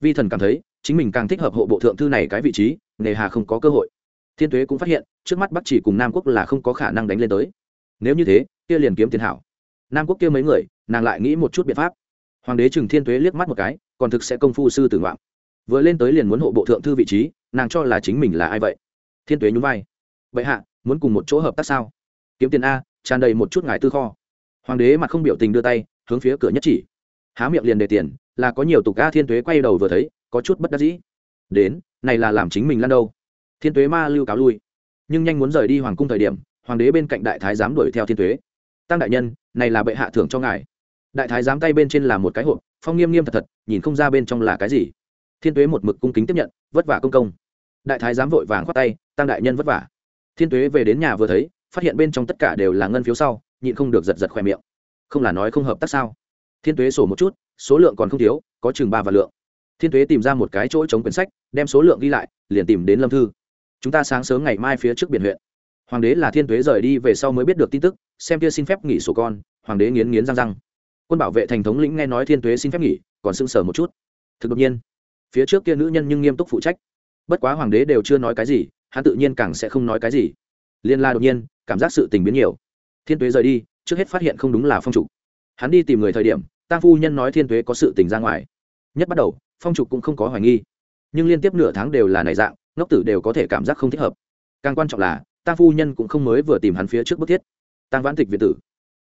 Vi thần cảm thấy chính mình càng thích hợp hộ bộ thượng thư này cái vị trí nề hà không có cơ hội. Thiên tuế cũng phát hiện, trước mắt bắc chỉ cùng nam quốc là không có khả năng đánh lên tới. Nếu như thế, kia liền kiếm tiền hảo. Nam quốc kia mấy người, nàng lại nghĩ một chút biện pháp. Hoàng đế trừng thiên tuế liếc mắt một cái, còn thực sẽ công phu sư tử ngoạm. Vừa lên tới liền muốn hộ bộ thượng thư vị trí, nàng cho là chính mình là ai vậy? Thiên tuế nhún vai. Vậy hạ, muốn cùng một chỗ hợp tác sao? Kiếm tiền a, tràn đầy một chút ngài tư kho. Hoàng đế mặt không biểu tình đưa tay, hướng phía cửa nhất chỉ. Há miệng liền để tiền, là có nhiều tục a thiên tuế quay đầu vừa thấy có chút bất đắc dĩ. Đến, này là làm chính mình lăn đâu. Thiên tuế ma lưu cáo lui. Nhưng nhanh muốn rời đi hoàng cung thời điểm, hoàng đế bên cạnh đại thái giám đuổi theo thiên tuế. Tăng đại nhân, này là bệ hạ thưởng cho ngài. Đại thái giám tay bên trên là một cái hộp, phong nghiêm nghiêm thật thật, nhìn không ra bên trong là cái gì. Thiên tuế một mực cung kính tiếp nhận, vất vả công công. Đại thái giám vội vàng khoát tay, tăng đại nhân vất vả. Thiên tuế về đến nhà vừa thấy, phát hiện bên trong tất cả đều là ngân phiếu sau, nhịn không được giật giật khỏe miệng. Không là nói không hợp tác sao? Thiên tuế sổ một chút, số lượng còn không thiếu, có chừng ba vạn lượng thiên tuế tìm ra một cái chỗ chống quyển sách, đem số lượng ghi lại, liền tìm đến lâm thư. Chúng ta sáng sớm ngày mai phía trước biển huyện. Hoàng đế là thiên tuế rời đi về sau mới biết được tin tức, xem kia xin phép nghỉ sổ con, hoàng đế nghiến nghiến răng răng. Quân bảo vệ thành thống lĩnh nghe nói thiên tuế xin phép nghỉ, còn sưng sờ một chút. Thực đột nhiên, phía trước kia nữ nhân nhưng nghiêm túc phụ trách. Bất quá hoàng đế đều chưa nói cái gì, hắn tự nhiên càng sẽ không nói cái gì. Liên la đột nhiên, cảm giác sự tình biến nhiều. Thiên tuế rời đi, trước hết phát hiện không đúng là phong trục hắn đi tìm người thời điểm tăng phu nhân nói thiên tuế có sự tình ra ngoài. Nhất bắt đầu phong trục cũng không có hoài nghi. Nhưng liên tiếp nửa tháng đều là này dạng, ngốc tử đều có thể cảm giác không thích hợp. Càng quan trọng là tăng phu nhân cũng không mới vừa tìm hắn phía trước bức thiết. Tăng vãn tịch việt tử.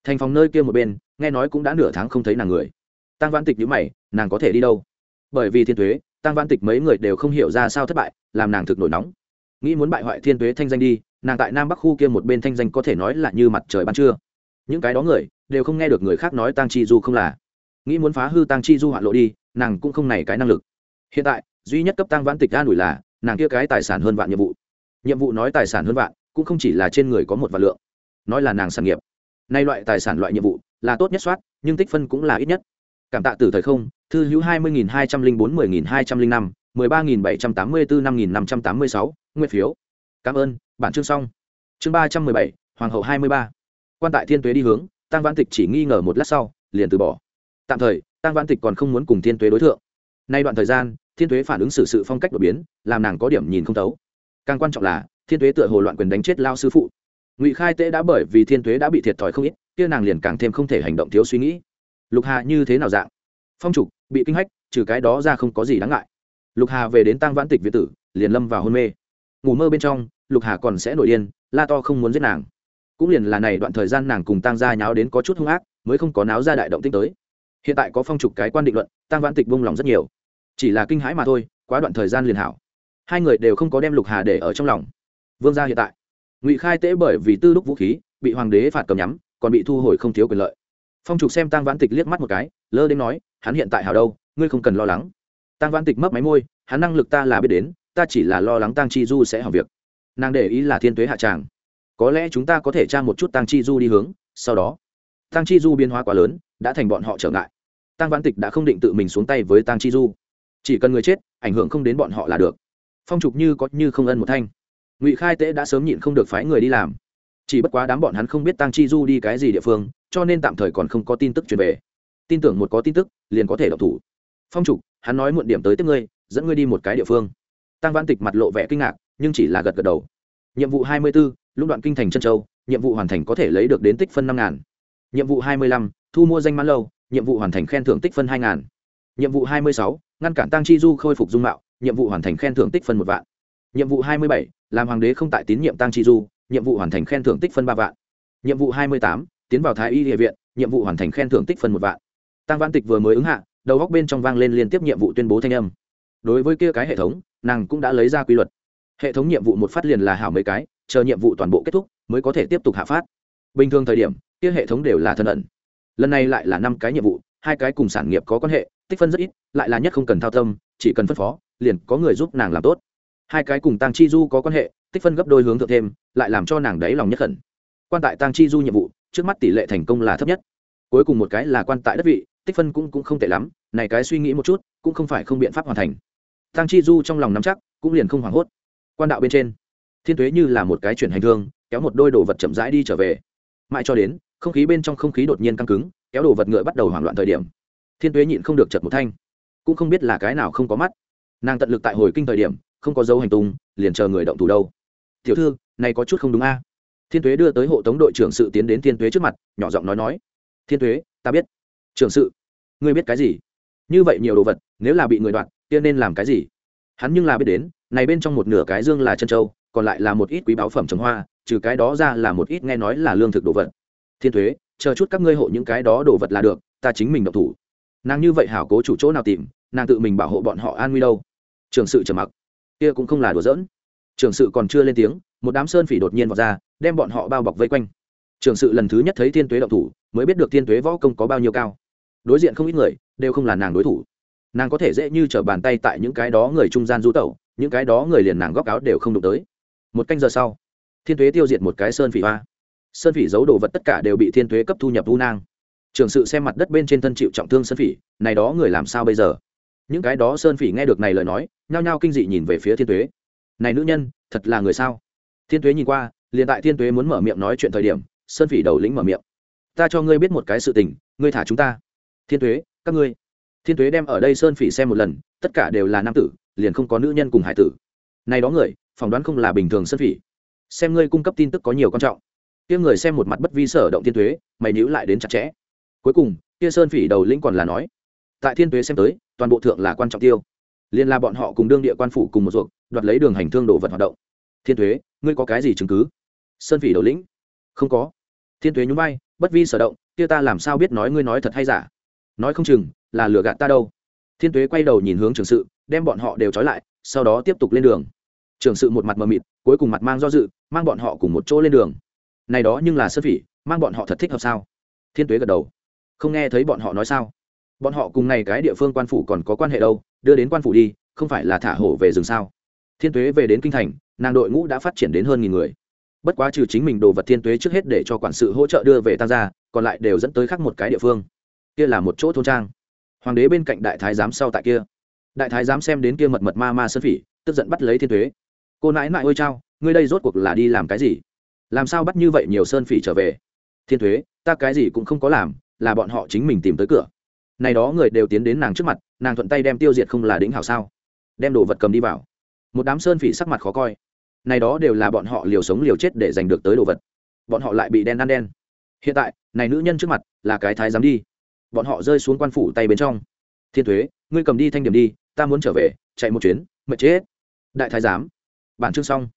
Thành phòng nơi kia một bên, nghe nói cũng đã nửa tháng không thấy nàng người. Tăng vãn tịch nhữ mày, nàng có thể đi đâu? Bởi vì thiên thuế tăng vãn tịch mấy người đều không hiểu ra sao thất bại, làm nàng thực nổi nóng. Nghĩ muốn bại hoại thiên thuế thanh danh đi, nàng tại nam bắc khu kia một bên thanh danh có thể nói là như mặt trời ban trưa. Những cái đó người, đều không nghe được người khác nói tăng chi du không là. Nghĩ muốn phá hư tăng chi du hoạn lộ đi nàng cũng không này cái năng lực. Hiện tại, duy nhất cấp tăng vãn tịch an ủi là, nàng kia cái tài sản hơn vạn nhiệm vụ. Nhiệm vụ nói tài sản hơn vạn, cũng không chỉ là trên người có một vạn lượng. Nói là nàng sản nghiệp. Nay loại tài sản loại nhiệm vụ, là tốt nhất soát, nhưng tích phân cũng là ít nhất. Cảm tạ từ thời không, thư hữu hai mươi nghìn hai trăm linh bốn mươi nghìn hai trăm linh năm, mười ba nghìn bảy trăm tám mươi bốn, năm nghìn năm trăm tám mươi sáu nguyên phiếu. Cảm ơn, bản chương xong. Chương ba trăm mười bảy, hoàng hậu hai mươi ba. Quan tại thiên tuế đi hướng, tăng văn tịch chỉ nghi ngờ một lát sau, liền từ bỏ. Tạm thời tăng văn tịch còn không muốn cùng thiên tuế đối tượng nay đoạn thời gian, thiên tuế phản ứng xử sự phong cách đột biến, làm nàng có điểm nhìn không thấu. Càng quan trọng là, thiên tuế tựa hồ loạn quyền đánh chết lao sư phụ. Ngụy khai tế đã bởi vì thiên tuế đã bị thiệt thòi không ít, kia nàng liền càng thêm không thể hành động thiếu suy nghĩ. Lục hà như thế nào dạng? Phong trục, bị kinh hách, trừ cái đó ra không có gì đáng ngại. Lục hà về đến tăng vãn tịch việt tử, liền lâm vào hôn mê. Ngủ mơ bên trong, lục hà còn sẽ nổi điên, la to không muốn giết nàng. Cũng liền là này đoạn thời gian nàng cùng tăng gia nháo đến có chút hung ác, mới không có náo ra đại động tích tới hiện tại có phong trục cái quan định luận tăng vãn tịch buông lòng rất nhiều. Chỉ là kinh hãi mà thôi, quá đoạn thời gian liền hảo. Hai người đều không có đem lục hà để ở trong lòng. Vương gia hiện tại, ngụy khai tế bởi vì tư đúc vũ khí, bị hoàng đế phạt cầm nhắm, còn bị thu hồi không thiếu quyền lợi. Phong trục xem tăng vãn tịch liếc mắt một cái, lơ đến nói, hắn hiện tại hảo đâu, ngươi không cần lo lắng. Tăng vãn tịch mấp máy môi, hắn năng lực ta là biết đến, ta chỉ là lo lắng tăng chi du sẽ hỏng việc. Nàng để ý là thiên tuế hạ tràng. Có lẽ chúng ta có thể tra một chút tăng chi du đi hướng, sau đó. Tăng chi du biến hóa quá lớn đã thành bọn họ trở ngại. Tăng Văn tịch đã không định tự mình xuống tay với tăng chi du. Chỉ cần người chết ảnh hưởng không đến bọn họ là được. Phong trục như có như không ân một thanh. Ngụy khai tế đã sớm nhịn không được phái người đi làm. Chỉ bất quá đám bọn hắn không biết tăng chi du đi cái gì địa phương cho nên tạm thời còn không có tin tức truyền về. Tin tưởng một có tin tức liền có thể đọc thủ. Phong trục hắn nói muộn điểm tới tiếp ngươi dẫn ngươi đi một cái địa phương. Tăng văn tịch mặt lộ vẻ kinh ngạc nhưng chỉ là gật gật đầu. Nhiệm vụ hai mươi tư, lúc đoạn kinh thành chân châu nhiệm vụ hoàn thành có thể lấy được đến tích phân năm ngàn. Nhiệm vụ hai mươi lăm thu mua danh mãn lâu, nhiệm vụ hoàn thành khen thưởng tích phân hai ngàn. Nhiệm vụ hai mươi sáu, ngăn cản tăng chi du khôi phục dung mạo, nhiệm vụ hoàn thành khen thưởng tích phân một vạn. Nhiệm vụ hai mươi bảy, làm hoàng đế không tại tín nhiệm tăng chi du, nhiệm vụ hoàn thành khen thưởng tích phân ba vạn. Nhiệm vụ hai mươi tám, tiến vào thái y địa viện, nhiệm vụ hoàn thành khen thưởng tích phân một vạn. Tăng văn tịch vừa mới ứng hạ, đầu góc bên trong vang lên liên tiếp nhiệm vụ tuyên bố thanh âm. Đối với kia cái hệ thống, nàng cũng đã lấy ra quy luật. Hệ thống nhiệm vụ một phát liền là hảo mấy cái, chờ nhiệm vụ toàn bộ kết thúc, mới có thể tiếp tục hạ phát. Bình thường thời điểm, kia hệ thống đều là thân ẩn lần này lại là năm cái nhiệm vụ, hai cái cùng sản nghiệp có quan hệ, tích phân rất ít, lại là nhất không cần thao tâm, chỉ cần phân phó, liền có người giúp nàng làm tốt. Hai cái cùng tăng chi du có quan hệ, tích phân gấp đôi hướng thượng thêm, lại làm cho nàng đáy lòng nhất khẩn quan tại tăng chi du nhiệm vụ, trước mắt tỷ lệ thành công là thấp nhất. Cuối cùng một cái là quan tại đất vị, tích phân cũng cũng không tệ lắm, này cái suy nghĩ một chút, cũng không phải không biện pháp hoàn thành. Tăng chi du trong lòng nắm chắc, cũng liền không hoảng hốt. Quan đạo bên trên, thiên tuế như là một cái chuyển hành thương, kéo một đôi đồ vật chậm rãi đi trở về. Mãi cho đến không khí bên trong không khí đột nhiên căng cứng, kéo đồ vật ngựa bắt đầu hoảng loạn thời điểm. Thiên tuế nhịn không được chật một thanh. Cũng không biết là cái nào không có mắt. Nàng tận lực tại hồi kinh thời điểm, không có dấu hành tung, liền chờ người động thủ đâu. Tiểu thư, này có chút không đúng a. Thiên tuế đưa tới hộ tống đội trưởng sự tiến đến thiên tuế trước mặt, nhỏ giọng nói nói. Thiên tuế, ta biết. Trưởng sự? Ngươi biết cái gì? Như vậy nhiều đồ vật, nếu là bị người đoạt, kia nên làm cái gì? Hắn nhưng là biết đến, này bên trong một nửa cái dương là chân châu, còn lại là một ít quý báu phẩm trồng hoa, trừ cái đó ra là một ít nghe nói là lương thực đồ vật thiên thuế, chờ chút các ngươi hộ những cái đó đồ vật là được, ta chính mình độc thủ. Nàng như vậy hảo cố chủ chỗ nào tìm, nàng tự mình bảo hộ bọn họ an nguy đâu. Trường sự trầm mặc. Kia cũng không là đùa giỡn. Trường sự còn chưa lên tiếng, một đám sơn phỉ đột nhiên vào ra, đem bọn họ bao bọc vây quanh. Trường sự lần thứ nhất thấy thiên tuế động thủ, mới biết được thiên tuế võ công có bao nhiêu cao. Đối diện không ít người, đều không là nàng đối thủ. Nàng có thể dễ như t r ở bàn tay tại những cái đó người trung gian du tẩu, những cái đó người liền nàng góc áo đều không đụng tới. Một canh giờ sau, thiên tuế tiêu diệt một cái sơn phỉ hoa sơn phỉ giấu đồ vật tất cả đều bị thiên tuế cấp thu nhập u nang. Trường sự xem mặt đất bên trên thân chịu trọng thương sơn phỉ, này đó người làm sao bây giờ? Những cái đó sơn phỉ nghe được này lời nói, nhao nhao kinh dị nhìn về phía thiên tuế này nữ nhân, thật là người sao? Thiên tuế nhìn qua, liền tại thiên tuế muốn mở miệng nói chuyện thời điểm, sơn phỉ đầu lĩnh mở miệng. Ta cho ngươi biết một cái sự tình, ngươi thả chúng ta. Thiên tuế các ngươi. Thiên tuế đem ở đây sơn phỉ xem một lần, tất cả đều là nam tử, liền không có nữ nhân cùng hải tử. Này đó người, phỏng đoán không là bình thường sơn phỉ. Xem ngươi cung cấp tin tức có nhiều quan trọng kia người xem một mặt bất vi sở động thiên tuế, mày níu lại đến chặt chẽ. Cuối cùng, kia sơn phỉ đầu lĩnh còn là nói, tại thiên tuế xem tới, toàn bộ thượng là quan trọng tiêu. Liên là bọn họ cùng đương địa quan phủ cùng một ruột, đoạt lấy đường hành thương đồ vật hoạt động. Thiên tuế, ngươi có cái gì chứng cứ? Sơn phỉ đầu lĩnh, không có. Thiên tuế nhún vai, bất vi sở động, kia ta làm sao biết nói ngươi nói thật hay giả? Nói không chừng, là lừa gạt ta đâu. Thiên tuế quay đầu nhìn hướng trường sự, đem bọn họ đều trói lại, sau đó tiếp tục lên đường. Trường sự một mặt mờ mịt, cuối cùng mặt mang do dự, mang bọn họ cùng một chỗ lên đường này đó nhưng là sơn phỉ, mang bọn họ thật thích hợp sao? Thiên tuế gật đầu. Không nghe thấy bọn họ nói sao? Bọn họ cùng này cái địa phương quan phủ còn có quan hệ đâu? Đưa đến quan phủ đi, không phải là thả hổ về rừng sao? Thiên tuế về đến kinh thành, nàng đội ngũ đã phát triển đến hơn nghìn người. Bất quá trừ chính mình đồ vật thiên tuế trước hết để cho quản sự hỗ trợ đưa về tăng gia, còn lại đều dẫn tới khác một cái địa phương. Kia là một chỗ thôn trang. Hoàng đế bên cạnh đại thái giám sau tại kia. Đại thái giám xem đến kia mật mật ma ma sơn phỉ, tức giận bắt lấy thiên tuế. Cô nãi nãi ôi chao, ngươi đây rốt cuộc là đi làm cái gì? Làm sao bắt như vậy nhiều sơn phỉ trở về? Thiên thuế, ta cái gì cũng không có làm, là bọn họ chính mình tìm tới cửa. Này đó người đều tiến đến nàng trước mặt, nàng thuận tay đem tiêu diệt không là đĩnh hảo sao? Đem đồ vật cầm đi vào. Một đám sơn phỉ sắc mặt khó coi. Này đó đều là bọn họ liều sống liều chết để giành được tới đồ vật. Bọn họ lại bị đen ăn đen. Hiện tại, này nữ nhân trước mặt là cái thái dám đi. Bọn họ rơi xuống quan phủ tay bên trong. Thiên thuế, ngươi cầm đi thanh điểm đi, ta muốn trở về, chạy một chuyến, mệt chết. Đại thái giám, bản chương xong.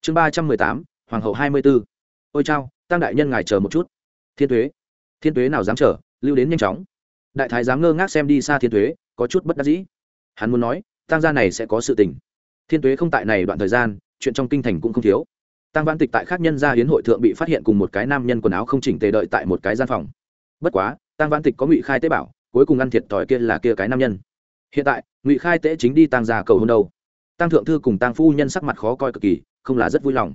Chương ba trăm mười tám hoàng hậu hai mươi b ố ôi chao tăng đại nhân ngài chờ một chút. Thiên thuế thiên thuế nào dám chờ, lưu đến nhanh chóng. Đại thái dám ngơ ngác xem đi xa thiên thuế có chút bất đắc dĩ. Hắn muốn nói tăng gia này sẽ có sự tình. Thiên thuế không tại này đoạn thời gian, chuyện trong kinh thành cũng không thiếu. Tăng văn tịch tại khác nhân gia hiến hội thượng bị phát hiện cùng một cái nam nhân quần áo không chỉnh tề đợi tại một cái gian phòng. Bất quá tăng văn tịch có ngụy khai tế bảo, cuối cùng ăn thiệt thòi kia là kia cái nam nhân. Hiện tại, ngụy khai tế chính đi tăng gia cầu hôn đâu. Tăng thượng thư cùng tăng phu nhân sắc mặt khó coi cực kỳ, không là rất vui lòng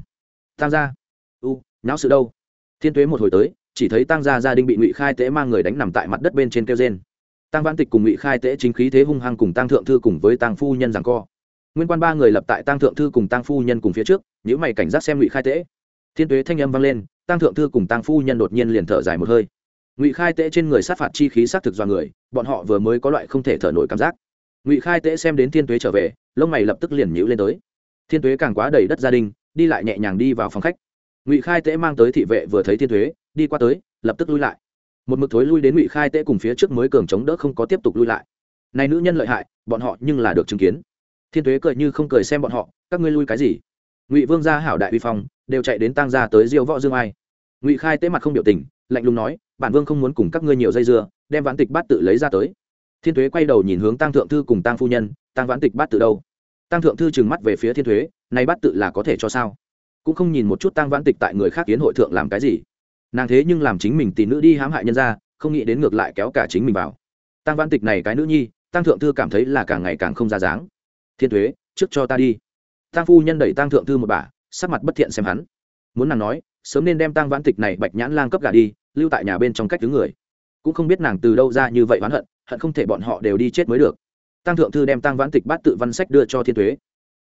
tăng gia. U, nháo sự đâu? Thiên tuế một hồi tới, chỉ thấy tăng gia gia đình bị ngụy khai tế mang người đánh nằm tại mặt đất bên trên kêu trên tăng văn tịch cùng ngụy khai tế chính khí thế hung hăng cùng tăng thượng thư cùng với tăng phu nhân rằng co. Nguyên quan ba người lập tại tăng thượng thư cùng tăng phu nhân cùng phía trước những mày cảnh giác xem ngụy khai tế. Thiên tuế thanh âm vang lên tăng thượng thư cùng tăng phu nhân đột nhiên liền thở dài một hơi. Ngụy khai tế trên người sát phạt chi khí sát thực do người, bọn họ vừa mới có loại không thể thở nổi cảm giác. Ngụy khai tế xem đến thiên tuế trở về, lông mày lập tức liền nhữ lên tới. Thiên tuế càng quá đầy đất gia đình đi lại nhẹ nhàng đi vào phòng khách. Ngụy khai tế mang tới thị vệ vừa thấy thiên thuế, đi qua tới, lập tức lui lại. Một mực thối lui đến ngụy khai tế cùng phía trước mới cường chống đỡ không có tiếp tục lui lại. Này nữ nhân lợi hại, bọn họ nhưng là được chứng kiến. Thiên thuế cười như không cười xem bọn họ, các ngươi lui cái gì? Ngụy vương gia hảo đại uy phong, đều chạy đến tăng gia tới diêu võ dương ai. Ngụy khai tế mặt không biểu tình, lạnh lùng nói, bản vương không muốn cùng các ngươi nhiều dây dưa, đem vãn tịch bát tự lấy ra tới. Thiên thuế quay đầu nhìn hướng tăng thượng thư cùng tăng phu nhân tăng vãn tịch bát tự đâu? Tăng thượng thư trừng mắt về phía thiên thuế nay bắt tự là có thể cho sao? Cũng không nhìn một chút tăng vãn tịch tại người khác kiến hội thượng làm cái gì. Nàng thế nhưng làm chính mình tỷ nữ đi hãm hại nhân ra, không nghĩ đến ngược lại kéo cả chính mình vào. Tăng vãn tịch này cái nữ nhi tăng thượng thư cảm thấy là càng ngày càng không ra dáng. Thiên thuế, trước cho ta đi. Tăng phu nhân đẩy tăng thượng thư một bà sắc mặt bất thiện xem hắn. Muốn nàng nói, sớm nên đem tăng vãn tịch này bạch nhãn lang cấp gà đi, lưu tại nhà bên trong cách thứ người. Cũng không biết nàng từ đâu ra như vậy oán hận hận không thể bọn họ đều đi chết mới được. Tăng thượng thư đem tăng vãn tịch bát tự văn sách đưa cho thiên thuế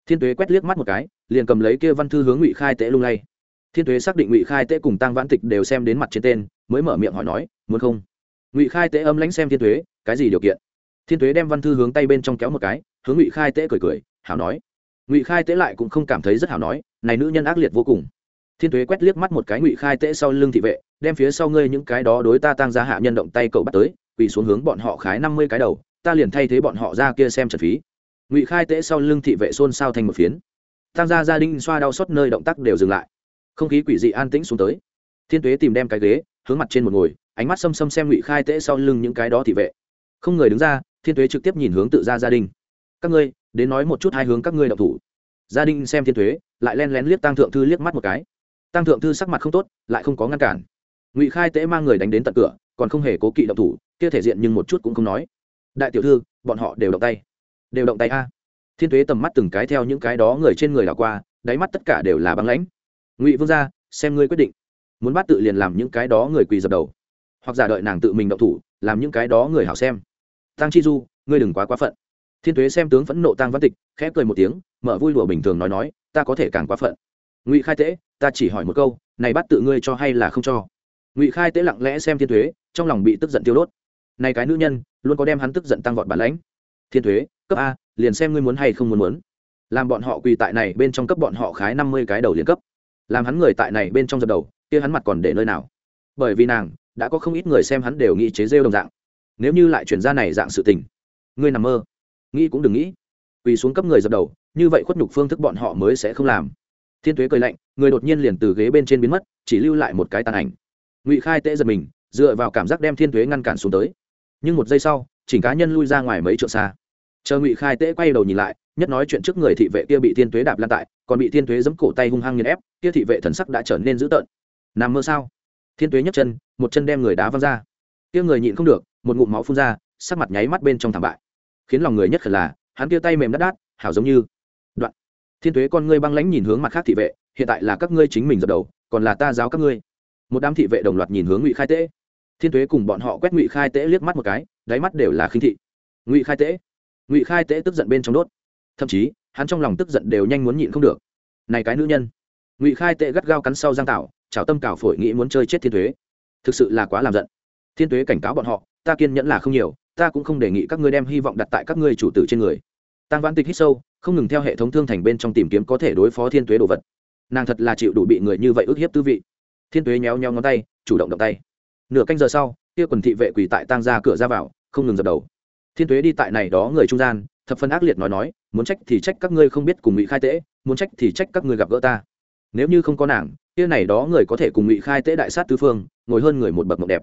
thiên tuế quét liếc mắt một cái, liền cầm lấy kia văn thư hướng ngụy khai tễ lung lay. Thiên tuế xác định ngụy khai tễ cùng tăng vãn tịch đều xem đến mặt trên tên, mới mở miệng hỏi nói, muốn không? Ngụy khai tễ âm lãnh xem thiên tuế, cái gì điều kiện? Thiên tuế đem văn thư hướng tay bên trong kéo một cái, hướng ngụy khai tễ cười cười, hảo nói. Ngụy khai tễ lại cũng không cảm thấy rất hảo nói, này nữ nhân ác liệt vô cùng. Thiên tuế quét liếc mắt một cái ngụy khai tễ sau lưng thị vệ, đem phía sau ngươi những cái đó đối ta tăng ra hạ nhân động tay cậu bắt tới, quỳ xuống hướng bọn họ khái năm mươi cái đầu, ta liền thay thế bọn họ ra kia xem trần phí ngụy khai tễ sau lưng thị vệ xôn xao thành một phiến. Tham gia gia đình xoa đau xót nơi động tác đều dừng lại. Không khí quỷ dị an tĩnh xuống tới. Thiên tuế tìm đem cái ghế, hướng mặt trên một ngồi, ánh mắt xâm xâm xem ngụy khai tễ sau lưng những cái đó thị vệ. Không người đứng ra, thiên tuế trực tiếp nhìn hướng tự gia gia đình. Các ngươi, đến nói một chút hai hướng các ngươi động thủ. Gia đình xem thiên tuế, lại len lén liếc tăng thượng thư liếc mắt một cái. Tăng thượng thư sắc mặt không tốt, lại không có ngăn cản. Ngụy khai tễ mang người đánh đến tận cửa, còn không hề cố kỵ động thủ, kia thể diện nhưng một chút cũng không nói. Đại tiểu thư, bọn họ đều động tay đều động tay a. Thiên tuế tầm mắt từng cái theo những cái đó người trên người đảo qua, đáy mắt tất cả đều là băng lãnh. Ngụy vương gia, xem ngươi quyết định. Muốn bắt tự liền làm những cái đó người quỳ dập đầu. Hoặc giả đợi nàng tự mình động thủ, làm những cái đó người hảo xem. Tăng chi du, ngươi đừng quá quá phận. Thiên tuế xem tướng phẫn nộ tăng văn tịch, khẽ cười một tiếng, mở vui đùa bình thường nói nói, ta có thể càng quá phận. Ngụy khai tễ ta chỉ hỏi một câu, này bắt tự ngươi cho hay là không cho? Ngụy khai tế lặng lẽ xem thiên thuế trong lòng bị tức giận tiêu đốt. Này cái nữ nhân, luôn có đem hắn tức giận tăng vọt bản lãnh. Thiên thuế cấp a, liền xem ngươi muốn hay không muốn muốn. Làm bọn họ quỳ tại này bên trong cấp bọn họ khái năm mươi cái đầu liền cấp. Làm hắn người tại này bên trong dập đầu, kia hắn mặt còn để nơi nào? Bởi vì nàng, đã có không ít người xem hắn đều nghĩ chế rêu đồng dạng. Nếu như lại chuyển ra này dạng sự tình, ngươi nằm mơ. Nghĩ cũng đừng nghĩ. Quỳ xuống cấp người dập đầu, như vậy khuất nhục phương thức bọn họ mới sẽ không làm. Thiên tuế cười lạnh, người đột nhiên liền từ ghế bên trên biến mất, chỉ lưu lại một cái tàn ảnh. Ngụy khai tễ giật mình, dựa vào cảm giác đem thiên tuế ngăn cản xuống tới. Nhưng một giây sau, chỉnh cá nhân lui ra ngoài mấy trượng xa chờ ngụy khai tễ quay đầu nhìn lại, nhất nói chuyện trước người thị vệ kia bị thiên tuế đạp lan tại, còn bị thiên tuế giấm cổ tay hung hăng nghiền ép, kia thị vệ thần sắc đã trở nên dữ tợn. Nằm mơ sao? Thiên tuế nhấc chân, một chân đem người đá văng ra. Kia người nhịn không được, một ngụm máu phun ra, sắc mặt nháy mắt bên trong thảm bại. Khiến lòng người nhất khẩn là, hắn kia tay mềm đắt đát hảo giống như đoạn. Thiên tuế con ngươi băng lãnh nhìn hướng mặt khác thị vệ, hiện tại là các ngươi chính mình dập đầu, còn là ta giáo các ngươi. Một đám thị vệ đồng loạt nhìn hướng ngụy khai tễ thiên tuế cùng bọn họ quét ngụy khai tễ liếc mắt một cái, đáy mắt đều là khinh thị. Ngụy khai tễ ngụy khai tễ tức giận bên trong đốt thậm chí hắn trong lòng tức giận đều nhanh muốn nhịn không được này cái nữ nhân ngụy khai tệ gắt gao cắn sau giang tạo trào tâm cào phổi nghĩ muốn chơi chết thiên thuế thực sự là quá làm giận thiên thuế cảnh cáo bọn họ ta kiên nhẫn là không nhiều ta cũng không đề nghị các ngươi đem hy vọng đặt tại các ngươi chủ tử trên người tăng văn tịch hít sâu không ngừng theo hệ thống thương thành bên trong tìm kiếm có thể đối phó thiên thuế đồ vật nàng thật là chịu đủ bị người như vậy ức hiếp tư vị thiên thuế nhéo nhéo ngón tay chủ động động tay nửa canh giờ sau kia quần thị vệ quỳ tại tang ra cửa ra vào không ngừng dập đầu thiên Tuế đi tại này đó người trung gian, thập phân ác liệt nói nói, muốn trách thì trách các ngươi không biết cùng ngụy khai tễ muốn trách thì trách các ngươi gặp gỡ ta. Nếu như không có nàng, kia này đó người có thể cùng ngụy khai tễ đại sát tứ phương, ngồi hơn người một bậc mộng đẹp.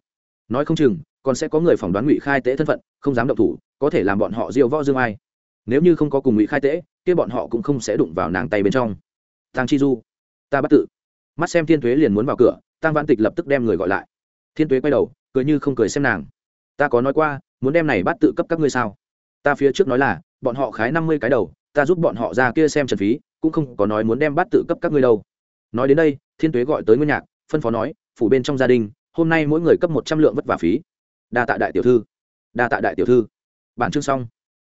Nói không chừng, còn sẽ có người phỏng đoán ngụy khai tễ thân phận, không dám động thủ, có thể làm bọn họ diêu võ dương ai. Nếu như không có cùng ngụy khai tễ kia bọn họ cũng không sẽ đụng vào nàng tay bên trong. Tang chi du, ta bắt tự. Mắt xem thiên tuế liền muốn vào cửa tăng vãn tịch lập tức đem người gọi lại. Thiên tuế quay đầu, cười như không cười xem nàng. Ta có nói qua muốn đem này bắt tự cấp các ngươi sao? Ta phía trước nói là, bọn họ khái năm mươi cái đầu, ta giúp bọn họ ra kia xem trần phí, cũng không có nói muốn đem bắt tự cấp các ngươi đâu. Nói đến đây, thiên tuế gọi tới nguyên nhạc, phân phó nói, phủ bên trong gia đình, hôm nay mỗi người cấp một trăm lượng vất vả phí. Đa tạ đại tiểu thư. Đa tạ đại tiểu thư. Bản chương xong.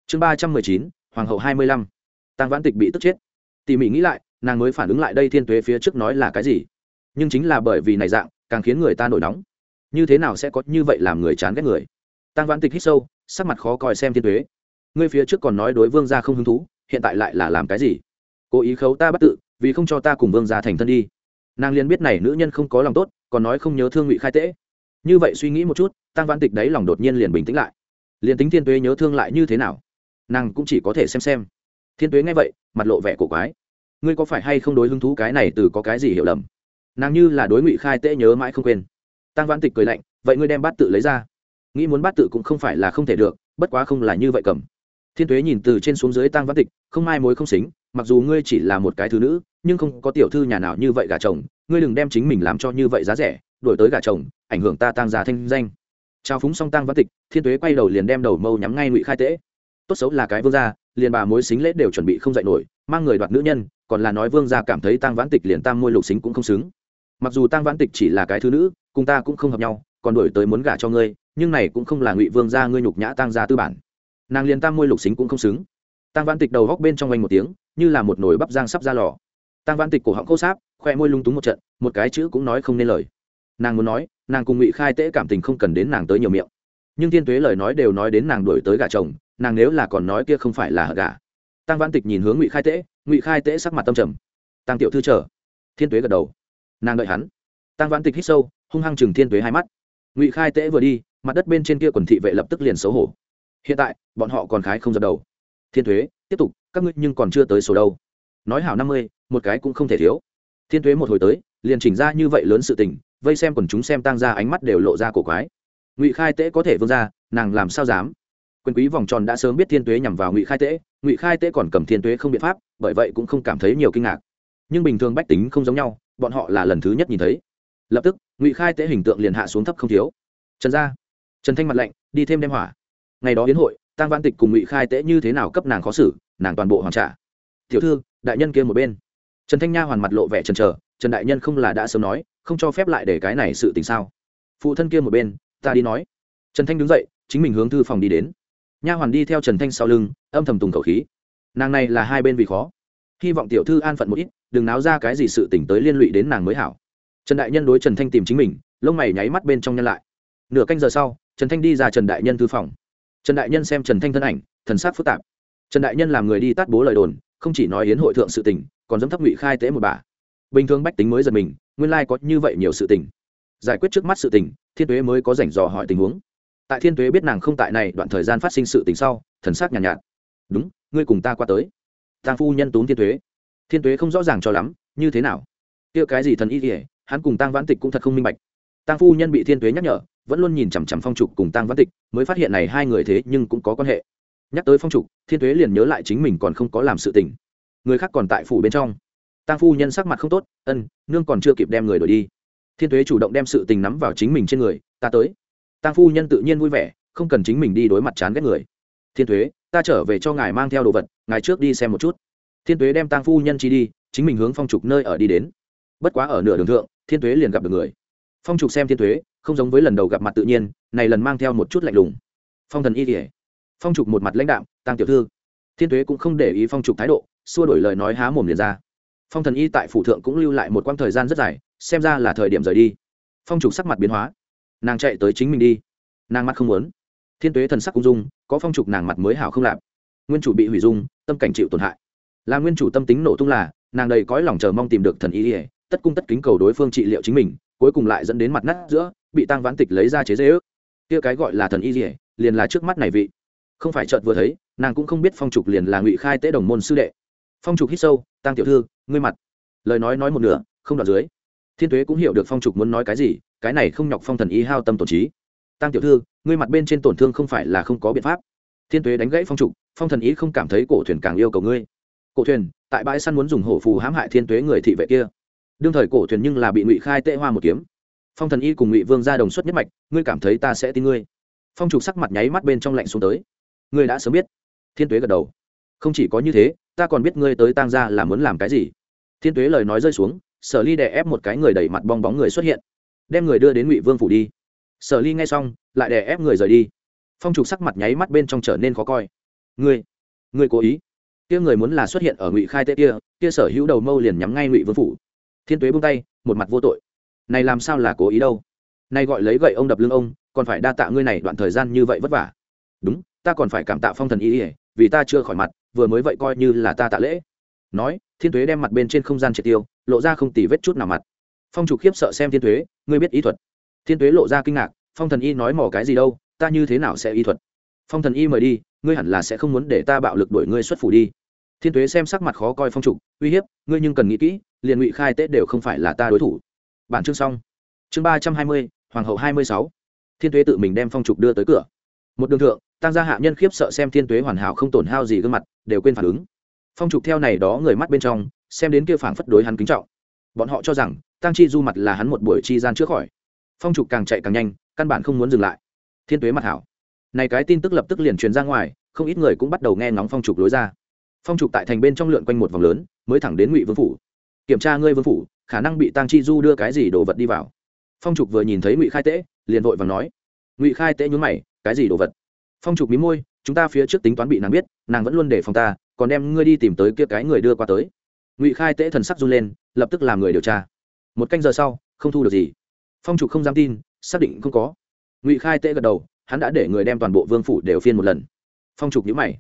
Chương ba trăm mười chín, hoàng hậu hai mươi lăm. Tăng vãn tịch bị tức chết. Tỉ mỉ nghĩ lại, nàng mới phản ứng lại đây thiên tuế phía trước nói là cái gì? Nhưng chính là bởi vì này dạng, càng khiến người ta nổi nóng. Như thế nào sẽ có như vậy làm người chán ghét người? Tăng vãn tịch hít sâu, sắc mặt khó coi xem thiên tuế. Ngươi phía trước còn nói đối vương gia không hứng thú, hiện tại lại là làm cái gì? Cố ý khấu ta bắt tự, vì không cho ta cùng vương gia thành thân đi. Nàng liền biết này nữ nhân không có lòng tốt, còn nói không nhớ thương ngụy khai tễ. Như vậy suy nghĩ một chút tăng văn tịch đấy lòng đột nhiên liền bình tĩnh lại. Liền tính thiên tuế nhớ thương lại như thế nào, nàng cũng chỉ có thể xem xem. Thiên tuế nghe vậy, mặt lộ vẻ cổ quái. Ngươi có phải hay không đối hứng thú cái này từ có cái gì hiểu lầm? Nàng như là đối ngụy khai tễ nhớ mãi không quên. Tăng văn tịch cười lạnh, vậy ngươi đem bát tự lấy ra nghĩ muốn bát tự cũng không phải là không thể được, bất quá không là như vậy cầm. Thiên tuế nhìn từ trên xuống dưới tăng văn tịch, không mai mối không xính, mặc dù ngươi chỉ là một cái thứ nữ, nhưng không có tiểu thư nhà nào như vậy gả chồng, ngươi đừng đem chính mình làm cho như vậy giá rẻ, đổi tới gả chồng, ảnh hưởng ta tăng già thanh danh. Trao phúng xong tăng văn tịch, thiên tuế quay đầu liền đem đầu mâu nhắm ngay ngụy khai tễ tốt xấu là cái vương gia, liền bà mối xính lễ đều chuẩn bị không dạy nổi, mang người đoạt nữ nhân, còn là nói vương gia cảm thấy tăng vãn tịch liền tam môi lục xính cũng không xứng. Mặc dù tăng vãn tịch chỉ là cái thứ nữ, cùng ta cũng không hợp nhau còn đổi tới muốn gả cho ngươi, nhưng này cũng không là ngụy vương gia ngươi nhục nhã tăng gia tư bản. Nàng liền tam môi lục xính cũng không xứng. Tăng văn tịch đầu góc bên trong vanh một tiếng, như là một nồi bắp giang sắp ra lò. Tăng văn tịch cổ họng khô sáp, khoe môi lung túng một trận, một cái chữ cũng nói không nên lời. Nàng muốn nói, nàng cùng ngụy khai tễ cảm tình không cần đến nàng tới nhiều miệng. Nhưng thiên tuế lời nói đều nói đến nàng đổi tới gà chồng, nàng nếu là còn nói kia không phải là gà tăng văn tịch nhìn hướng ngụy khai tễ, ngụy khai tễ sắc mặt tâm trầm. Tăng tiểu thư chờ. Thiên tuế gật đầu. Nàng đợi hắn. Tăng văn tịch hít sâu, hung hăng chừng thiên tuế hai mắt ngụy khai tễ vừa đi, mặt đất bên trên kia quần thị vệ lập tức liền xấu hổ. Hiện tại, bọn họ còn khái không dập đầu. Thiên thuế, tiếp tục, các ngươi nhưng còn chưa tới số đâu. Nói hảo năm mươi, một cái cũng không thể thiếu. Thiên thuế một hồi tới, liền chỉnh ra như vậy lớn sự tình, vây xem quần chúng xem tăng ra ánh mắt đều lộ ra cổ quái. Ngụy khai tễ có thể vương ra, nàng làm sao dám? Quyền quý vòng tròn đã sớm biết thiên tuế nhằm vào ngụy khai tễ, ngụy khai tễ còn cầm thiên tuế không biện pháp, bởi vậy cũng không cảm thấy nhiều kinh ngạc. Nhưng bình thường bách tính không giống nhau, bọn họ là lần thứ nhất nhìn thấy. Lập tức ngụy khai tế hình tượng liền hạ xuống thấp không thiếu. Trần gia, trần thanh mặt lạnh, đi thêm đem hỏa. Ngày đó hiến hội tăng văn tịch cùng ngụy khai tế như thế nào cấp nàng khó xử, nàng toàn bộ hoàn trả. Tiểu thư, đại nhân kia một bên. Trần thanh nha hoàn mặt lộ vẻ trần trờ trần đại nhân không là đã sớm nói, không cho phép lại để cái này sự tình sao? Phụ thân kia một bên, ta đi nói. Trần thanh đứng dậy, chính mình hướng thư phòng đi đến. Nha hoàn đi theo trần thanh sau lưng, âm thầm tùng khẩu khí. Nàng này là hai bên vì khó. Hy vọng tiểu thư an phận một ít, đừng náo ra cái gì sự tỉnh tới liên lụy đến nàng mới hảo trần đại nhân đối trần thanh tìm chính mình lông mày nháy mắt bên trong nhân lại. Nửa canh giờ sau trần thanh đi ra trần đại nhân thư phòng. Trần đại nhân xem trần thanh thân ảnh thần sắc phức tạp. Trần đại nhân làm người đi tát bố lời đồn không chỉ nói hiến hội thượng sự tình còn dám thấp ngụy khai tế một bà. Bình thường bách tính mới giật mình nguyên lai có như vậy nhiều sự tình. Giải quyết trước mắt sự tình thiên tuế mới có rảnh dò hỏi tình huống. Tại thiên tuế biết nàng không tại này đoạn thời gian phát sinh sự tình sau thần sắc nhàn nhạt, nhạt. Đúng ngươi cùng ta qua tới. Tàng phu nhân tốn thiên tuế. Thiên tuế không rõ ràng cho lắm như thế nào? Kia cái gì thần y kỉa hắn cùng tăng vãn tịch cũng thật không minh bạch. Tăng phu nhân bị thiên tuế nhắc nhở, vẫn luôn nhìn chằm chằm phong trục cùng tăng vãn tịch, mới phát hiện này hai người thế nhưng cũng có quan hệ. Nhắc tới phong trục, thiên tuế liền nhớ lại chính mình còn không có làm sự tình. Người khác còn tại phủ bên trong. Tăng phu nhân sắc mặt không tốt, ân, nương còn chưa kịp đem người đổi đi. Thiên tuế chủ động đem sự tình nắm vào chính mình trên người, ta tới. Tăng phu nhân tự nhiên vui vẻ, không cần chính mình đi đối mặt chán ghét người. Thiên tuế, ta trở về cho ngài mang theo đồ vật, ngài trước đi xem một chút. Thiên tuế đem tăng phu nhân chi đi, chính mình hướng phong trục nơi ở đi đến. Bất quá ở nửa đường thượng thiên tuế liền gặp được người. Phong trục xem thiên tuế, không giống với lần đầu gặp mặt tự nhiên, này lần mang theo một chút lạnh lùng. Phong thần y kỉa phong trục một mặt lãnh đạm tăng tiểu thư. Thiên tuế cũng không để ý phong trục thái độ, xua đổi lời nói há mồm liền ra. Phong thần y tại phủ thượng cũng lưu lại một quãng thời gian rất dài, xem ra là thời điểm rời đi. Phong trục sắc mặt biến hóa. Nàng chạy tới chính mình đi. Nàng mắt không muốn. Thiên tuế thần sắc cung dung có phong trục nàng mặt mới hảo không lạp nguyên chủ bị hủy dung tâm cảnh chịu tổn hại. Là nguyên chủ tâm tính nổ tung là, nàng đầy cõi lòng chờ mong tìm được thần y ỉa tất cung tất kính cầu đối phương trị liệu chính mình, cuối cùng lại dẫn đến mặt nát giữa, bị tăng vãn tịch lấy ra chế dễ ước kia cái gọi là thần y dỉa liền là trước mắt này vị. Không phải chợt vừa thấy, nàng cũng không biết phong trục liền là ngụy khai tế đồng môn sư đệ. Phong trục hít sâu tăng tiểu thư, ngươi mặt. Lời nói nói một nửa, không đoạt dưới. Thiên tuế cũng hiểu được phong trục muốn nói cái gì, cái này không nhọc phong thần y hao tâm tổn trí. Tăng tiểu thư, ngươi mặt bên trên tổn thương không phải là không có biện pháp. Thiên tuế đánh gãy phong trục, phong thần y không cảm thấy cổ thuyền càng yêu cầu ngươi. Cổ thuyền, tại bãi săn muốn dùng hổ phù hãm hại thiên tuế người thị vệ kia đương thời cổ thuyền nhưng là bị ngụy khai tệ hoa một kiếm. Phong thần y cùng ngụy vương ra đồng xuất nhất mạch, ngươi cảm thấy ta sẽ tin ngươi? Phong trục sắc mặt nháy mắt bên trong lạnh xuống tới. Ngươi đã sớm biết. Thiên tuế gật đầu. Không chỉ có như thế, ta còn biết ngươi tới tang ra là muốn làm cái gì. Thiên tuế lời nói rơi xuống, sở ly đè ép một cái người đẩy mặt bong bóng người xuất hiện. Đem người đưa đến ngụy vương phủ đi. Sở ly nghe xong, lại đè ép người rời đi. Phong trục sắc mặt nháy mắt bên trong trở nên khó coi. Ngươi ngươi cố ý. Kia người muốn là xuất hiện ở ngụy khai tế kia kia sở hữu đầu mâu liền nhắm ngay ngụy vương phủ thiên tuế buông tay, một mặt vô tội. Này làm sao là cố ý đâu? Nay gọi lấy gậy ông đập lưng ông, còn phải đa tạ ngươi này đoạn thời gian như vậy vất vả. Đúng, ta còn phải cảm tạ phong thần y ỉa vì ta chưa khỏi mặt, vừa mới vậy coi như là ta tạ lễ. Nói, thiên tuế đem mặt bên trên không gian triệt tiêu, lộ ra không tì vết chút nào mặt. Phong trục khiếp sợ xem thiên tuế, ngươi biết ý thuật. Thiên tuế lộ ra kinh ngạc, phong thần y nói mỏ cái gì đâu, ta như thế nào sẽ y thuật? Phong thần y mời đi, ngươi hẳn là sẽ không muốn để ta bạo lực đuổi ngươi xuất phủ đi. Thiên tuế xem sắc mặt khó coi phong trục, uy hiếp, ngươi nhưng cần nghĩ kỹ liền ngụy khai tết đều không phải là ta đối thủ. Bản chương xong. Chương ba trăm hai mươi, hoàng hậu hai mươi sáu. Thiên tuế tự mình đem phong trục đưa tới cửa. Một đường thượng, tăng gia hạ nhân khiếp sợ xem thiên tuế hoàn hảo không tổn hao gì gương mặt, đều quên phản ứng. Phong trục theo này đó người mắt bên trong, xem đến kia phảng phất đối hắn kính trọng. Bọn họ cho rằng, tăng chi du mặt là hắn một buổi chi gian trước khỏi. Phong trục càng chạy càng nhanh, căn bản không muốn dừng lại. Thiên tuế mặt hảo. Này cái tin tức lập tức liền truyền ra ngoài, không ít người cũng bắt đầu nghe ngóng phong trục lối ra. Phong trục tại thành bên trong lượn quanh một vòng lớn, mới thẳng đến ngụy vương phủ kiểm tra ngươi vương phủ, khả năng bị tăng chi du đưa cái gì đồ vật đi vào. Phong trục vừa nhìn thấy ngụy khai tễ, liền vội và nói. Ngụy khai tễ nhún mày, cái gì đồ vật? Phong trục mí môi, chúng ta phía trước tính toán bị nàng biết, nàng vẫn luôn để phòng ta, còn đem ngươi đi tìm tới kia cái người đưa qua tới. Ngụy khai tễ thần sắc run lên, lập tức làm người điều tra. Một canh giờ sau, không thu được gì. Phong trục không dám tin, xác định không có. Ngụy khai tễ gật đầu, hắn đã để người đem toàn bộ vương phủ đều phiên một lần. Phong trục nhữ mày.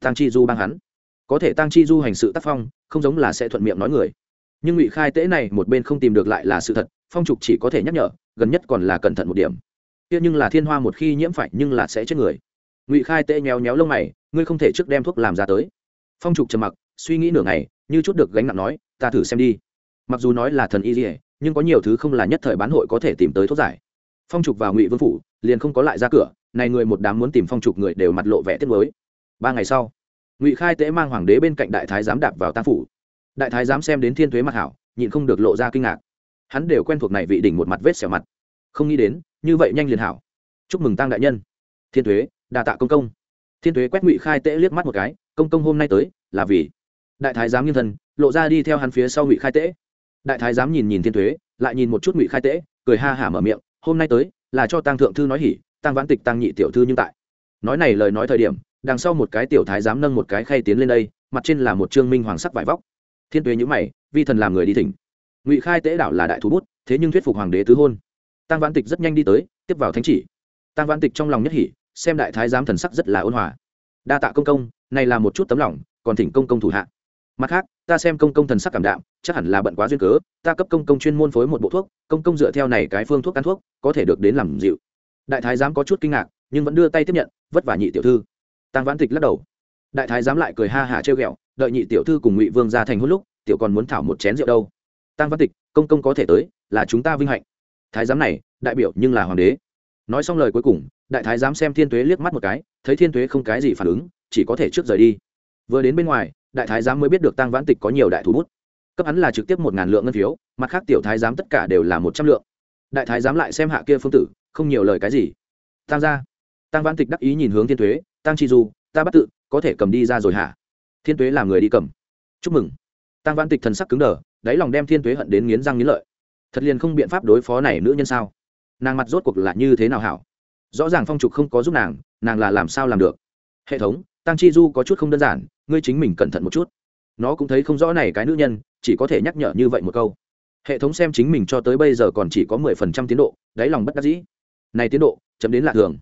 Tăng chi du bang hắn. Có thể tăng chi du hành sự tác phong, không giống là sẽ thuận miệng nói người nhưng ngụy khai tễ này một bên không tìm được lại là sự thật, phong trục chỉ có thể nhắc nhở, gần nhất còn là cẩn thận một điểm. Kia nhưng là thiên hoa một khi nhiễm phải nhưng là sẽ chết người. Ngụy khai tễ nhéo nhéo lông mày, ngươi không thể trước đem thuốc làm ra tới. Phong trục trầm mặc, suy nghĩ nửa ngày, như chút được gánh nặng nói, ta thử xem đi. Mặc dù nói là thần y dỉa nhưng có nhiều thứ không là nhất thời bán hội có thể tìm tới thuốc giải. Phong trục vào ngụy vương phủ liền không có lại ra cửa, này người một đám muốn tìm phong trục người đều mặt lộ vẻ tiết mới ba ngày sau, ngụy khai tễ mang hoàng đế bên cạnh đại thái giám đạp vào tam phủ đại thái giám xem đến thiên thuế mặt hảo, nhịn không được lộ ra kinh ngạc. Hắn đều quen thuộc này vị đỉnh một mặt vết xẻo mặt. Không nghĩ đến, như vậy nhanh liền hảo. Chúc mừng tăng đại nhân. Thiên thuế đà tạ công công. Thiên thuế quét ngụy khai tễ liếc mắt một cái, công công hôm nay tới, là vì? Đại thái giám nghiêng thân, lộ ra đi theo hắn phía sau ngụy khai tễ đại thái giám nhìn nhìn thiên thuế, lại nhìn một chút ngụy khai tễ cười ha hả mở miệng, hôm nay tới, là cho tăng thượng thư nói hỉ, tăng vãn tịch tăng nhị tiểu thư nhưng tại. Nói này lời nói thời điểm, đằng sau một cái tiểu thái giám nâng một cái khay tiến lên đây, mặt trên là một trương minh hoàng sắc vải vóc thiên tuế nhữ mày, vi thần làm người đi thỉnh. Ngụy khai tế đảo là đại thú bút, thế nhưng thuyết phục hoàng đế tứ hôn. Tăng vãn tịch rất nhanh đi tới, tiếp vào thánh chỉ. Tăng vãn tịch trong lòng nhất hỉ, xem đại thái giám thần sắc rất là ôn hòa. Đa tạ công công, này là một chút tấm lòng, còn thỉnh công công thủ hạ. Mặt khác, ta xem công công thần sắc cảm đạm, chắc hẳn là bận quá duyên cớ, ta cấp công công chuyên môn phối một bộ thuốc, công công dựa theo này cái phương thuốc ăn thuốc, có thể được đến làm dịu. Đại thái giám có chút kinh ngạc, nhưng vẫn đưa tay tiếp nhận, vất vả nhị tiểu thư. Tăng vãn tịch lắc đầu đại thái giám lại cười ha hả trêu ghẹo, đợi nhị tiểu thư cùng ngụy vương ra thành hôn lúc, tiểu còn muốn thảo một chén rượu đâu. Tăng Văn tịch, công công có thể tới, là chúng ta vinh hạnh. Thái giám này, đại biểu nhưng là hoàng đế. Nói xong lời cuối cùng, đại thái giám xem thiên tuế liếc mắt một cái, thấy thiên tuế không cái gì phản ứng, chỉ có thể trước rời đi. Vừa đến bên ngoài, đại thái giám mới biết được tăng vãn tịch có nhiều đại thú bút. Cấp hắn là trực tiếp một ngàn lượng ngân phiếu, mặt khác tiểu thái giám tất cả đều là một trăm lượng. Đại thái giám lại xem hạ kia phương tử, không nhiều lời cái gì. Tăng ra tăng vãn tịch đắc ý nhìn hướng thiên tuế, tăng chi du ta bắt tự, có thể cầm đi ra rồi hả? Thiên tuế làm người đi cầm. Chúc mừng. Tăng Văn tịch thần sắc cứng đờ, đáy lòng đem thiên tuế hận đến nghiến răng nghiến lợi. Thật liền không biện pháp đối phó này nữ nhân sao? Nàng mặt rốt cuộc là như thế nào hảo? Rõ ràng phong trục không có giúp nàng nàng là làm sao làm được? Hệ thống, tăng chi du có chút không đơn giản, ngươi chính mình cẩn thận một chút. Nó cũng thấy không rõ này cái nữ nhân, chỉ có thể nhắc nhở như vậy một câu. Hệ thống xem chính mình cho tới bây giờ còn chỉ có mười phần trăm tiến độ, đáy lòng bất đắc dĩ. Này tiến độ chấm đến lạ thường.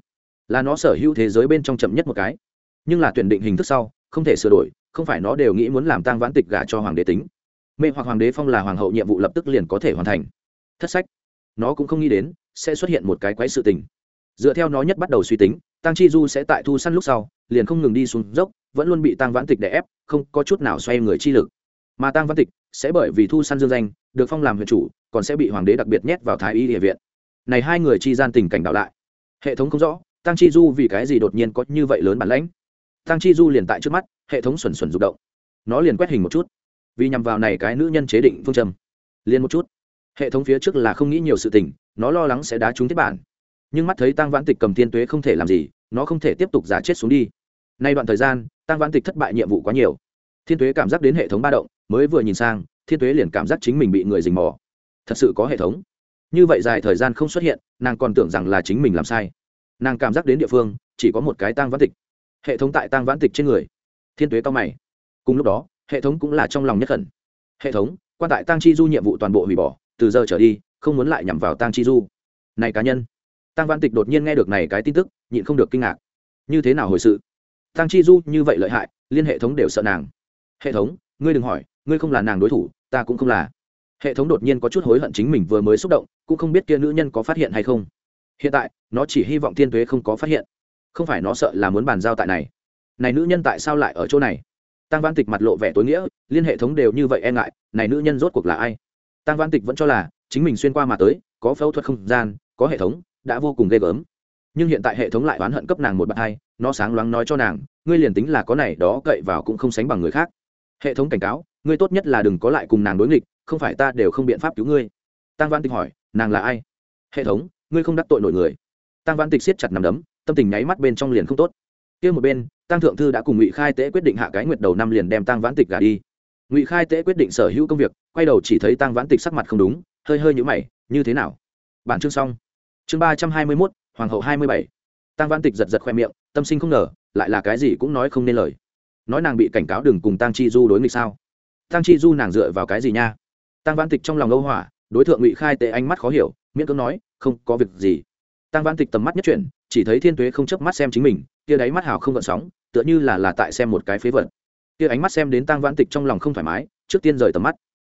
Là nó sở hữu thế giới bên trong chậm nhất một cái nhưng là tuyển định hình thức sau, không thể sửa đổi, không phải nó đều nghĩ muốn làm tang vãn tịch gả cho hoàng đế tính. Mê hoặc hoàng đế phong là hoàng hậu nhiệm vụ lập tức liền có thể hoàn thành. Thất sách. Nó cũng không nghĩ đến, sẽ xuất hiện một cái quái sự tình. Dựa theo nó nhất bắt đầu suy tính tăng chi du sẽ tại thu săn lúc sau, liền không ngừng đi xuống dốc, vẫn luôn bị tăng vãn tịch đè ép, không có chút nào xoay người chi lực. Mà tăng vãn tịch sẽ bởi vì thu săn dương danh, được phong làm huyện chủ, còn sẽ bị hoàng đế đặc biệt nhét vào thái y địa viện. Này hai người chi gian tình cảnh đảo lại. Hệ thống không rõ tăng chi du vì cái gì đột nhiên có như vậy lớn bản lãnh? Tăng chi du liền tại trước mắt, hệ thống xuẩn xuẩn rụng động. Nó liền quét hình một chút. Vì nhằm vào này cái nữ nhân chế định phương châm. Liền một chút. Hệ thống phía trước là không nghĩ nhiều sự tình, nó lo lắng sẽ đá trúng thiết bản. Nhưng mắt thấy tăng vãn tịch cầm tiên tuế không thể làm gì, nó không thể tiếp tục giả chết xuống đi. Nay đoạn thời gian tăng vãn tịch thất bại nhiệm vụ quá nhiều. Thiên tuế cảm giác đến hệ thống ba động, mới vừa nhìn sang, thiên tuế liền cảm giác chính mình bị người dình mò. Thật sự có hệ thống. Như vậy dài thời gian không xuất hiện, nàng còn tưởng rằng là chính mình làm sai. Nàng cảm giác đến địa phương, chỉ có một cái tăng vãn tịch hệ thống tại tăng vãn tịch trên người. Thiên tuế cao mày. Cùng lúc đó, hệ thống cũng là trong lòng nhất khẩn. Hệ thống, quan tại tăng chi du nhiệm vụ toàn bộ hủy bỏ, từ giờ trở đi, không muốn lại nhằm vào tăng chi du. Này cá nhân. Tăng Vãn tịch đột nhiên nghe được này cái tin tức, nhịn không được kinh ngạc. Như thế nào hồi sự? Tăng chi du như vậy lợi hại, liên hệ thống đều sợ nàng. Hệ thống, ngươi đừng hỏi, ngươi không là nàng đối thủ, ta cũng không là. Hệ thống đột nhiên có chút hối hận chính mình vừa mới xúc động, cũng không biết kia nữ nhân có phát hiện hay không. Hiện tại, nó chỉ hy vọng tiên tuế không có phát hiện không phải nó sợ là muốn bàn giao tại này. Này nữ nhân tại sao lại ở chỗ này? Tăng văn tịch mặt lộ vẻ tối nghĩa, liên hệ thống đều như vậy e ngại, này nữ nhân rốt cuộc là ai? Tăng văn tịch vẫn cho là, chính mình xuyên qua mà tới, có phẫu thuật không gian, có hệ thống, đã vô cùng ghê gớm. Nhưng hiện tại hệ thống lại oán hận cấp nàng một bạn hai, nó sáng loáng nói cho nàng, ngươi liền tính là có này đó cậy vào cũng không sánh bằng người khác. Hệ thống cảnh cáo, ngươi tốt nhất là đừng có lại cùng nàng đối nghịch, không phải ta đều không biện pháp cứu ngươi. Tăng văn tịch hỏi, nàng là ai? Hệ thống, ngươi không đắc tội nổi người. Tăng văn tịch siết chặt nằm đấm tâm tình nháy mắt bên trong liền không tốt. Kia một bên tăng thượng thư đã cùng ngụy khai tế quyết định hạ cái nguyệt đầu năm liền đem tăng vãn tịch gả đi. Ngụy khai tế quyết định sở hữu công việc, quay đầu chỉ thấy tăng vãn tịch sắc mặt không đúng, hơi hơi nhũ mày, như thế nào? Bản chương xong. Chương ba trăm hai mươi mốt, hoàng hậu hai mươi bảy. Tăng vãn tịch giật giật khoe miệng, tâm sinh không ngờ, lại là cái gì cũng nói không nên lời. Nói nàng bị cảnh cáo đừng cùng tăng chi du đối nghịch sao? Tăng chi du nàng dựa vào cái gì nha? Tăng vãn tịch trong lòng âu hỏa, đối tượng ngụy khai tệ ánh mắt khó hiểu, miễn cưỡng nói, không có việc gì. Tăng vãn tịch tầm mắt nhất chuyển chỉ thấy thiên tuế không chớp mắt xem chính mình kia đáy mắt hào không gợn sóng, tựa như là là tại xem một cái phế vật. Kia ánh mắt xem đến tăng vãn tịch trong lòng không thoải mái, trước tiên rời tầm mắt.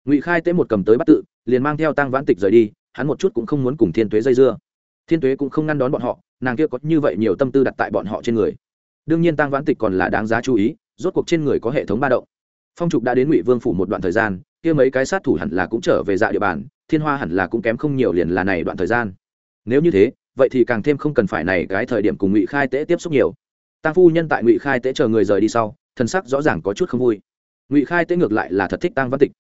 Ngụy khai tế một cầm tới bắt tự, liền mang theo tăng vãn tịch rời đi, hắn một chút cũng không muốn cùng thiên tuế dây dưa. Thiên tuế cũng không ngăn đón bọn họ, nàng kia có như vậy nhiều tâm tư đặt tại bọn họ trên người. Đương nhiên tăng vãn tịch còn là đáng giá chú ý, rốt cuộc trên người có hệ thống ba động. Phong trục đã đến ngụy vương phủ một đoạn thời gian, kia mấy cái sát thủ hẳn là cũng trở về dạ địa bàn, thiên hoa hẳn là cũng kém không nhiều liền là này đoạn thời gian. Nếu như thế vậy thì càng thêm không cần phải này cái thời điểm cùng ngụy khai tế tiếp xúc nhiều tăng phu nhân tại ngụy khai tế chờ người rời đi sau thân sắc rõ ràng có chút không vui ngụy khai tế ngược lại là thật thích tăng văn tịch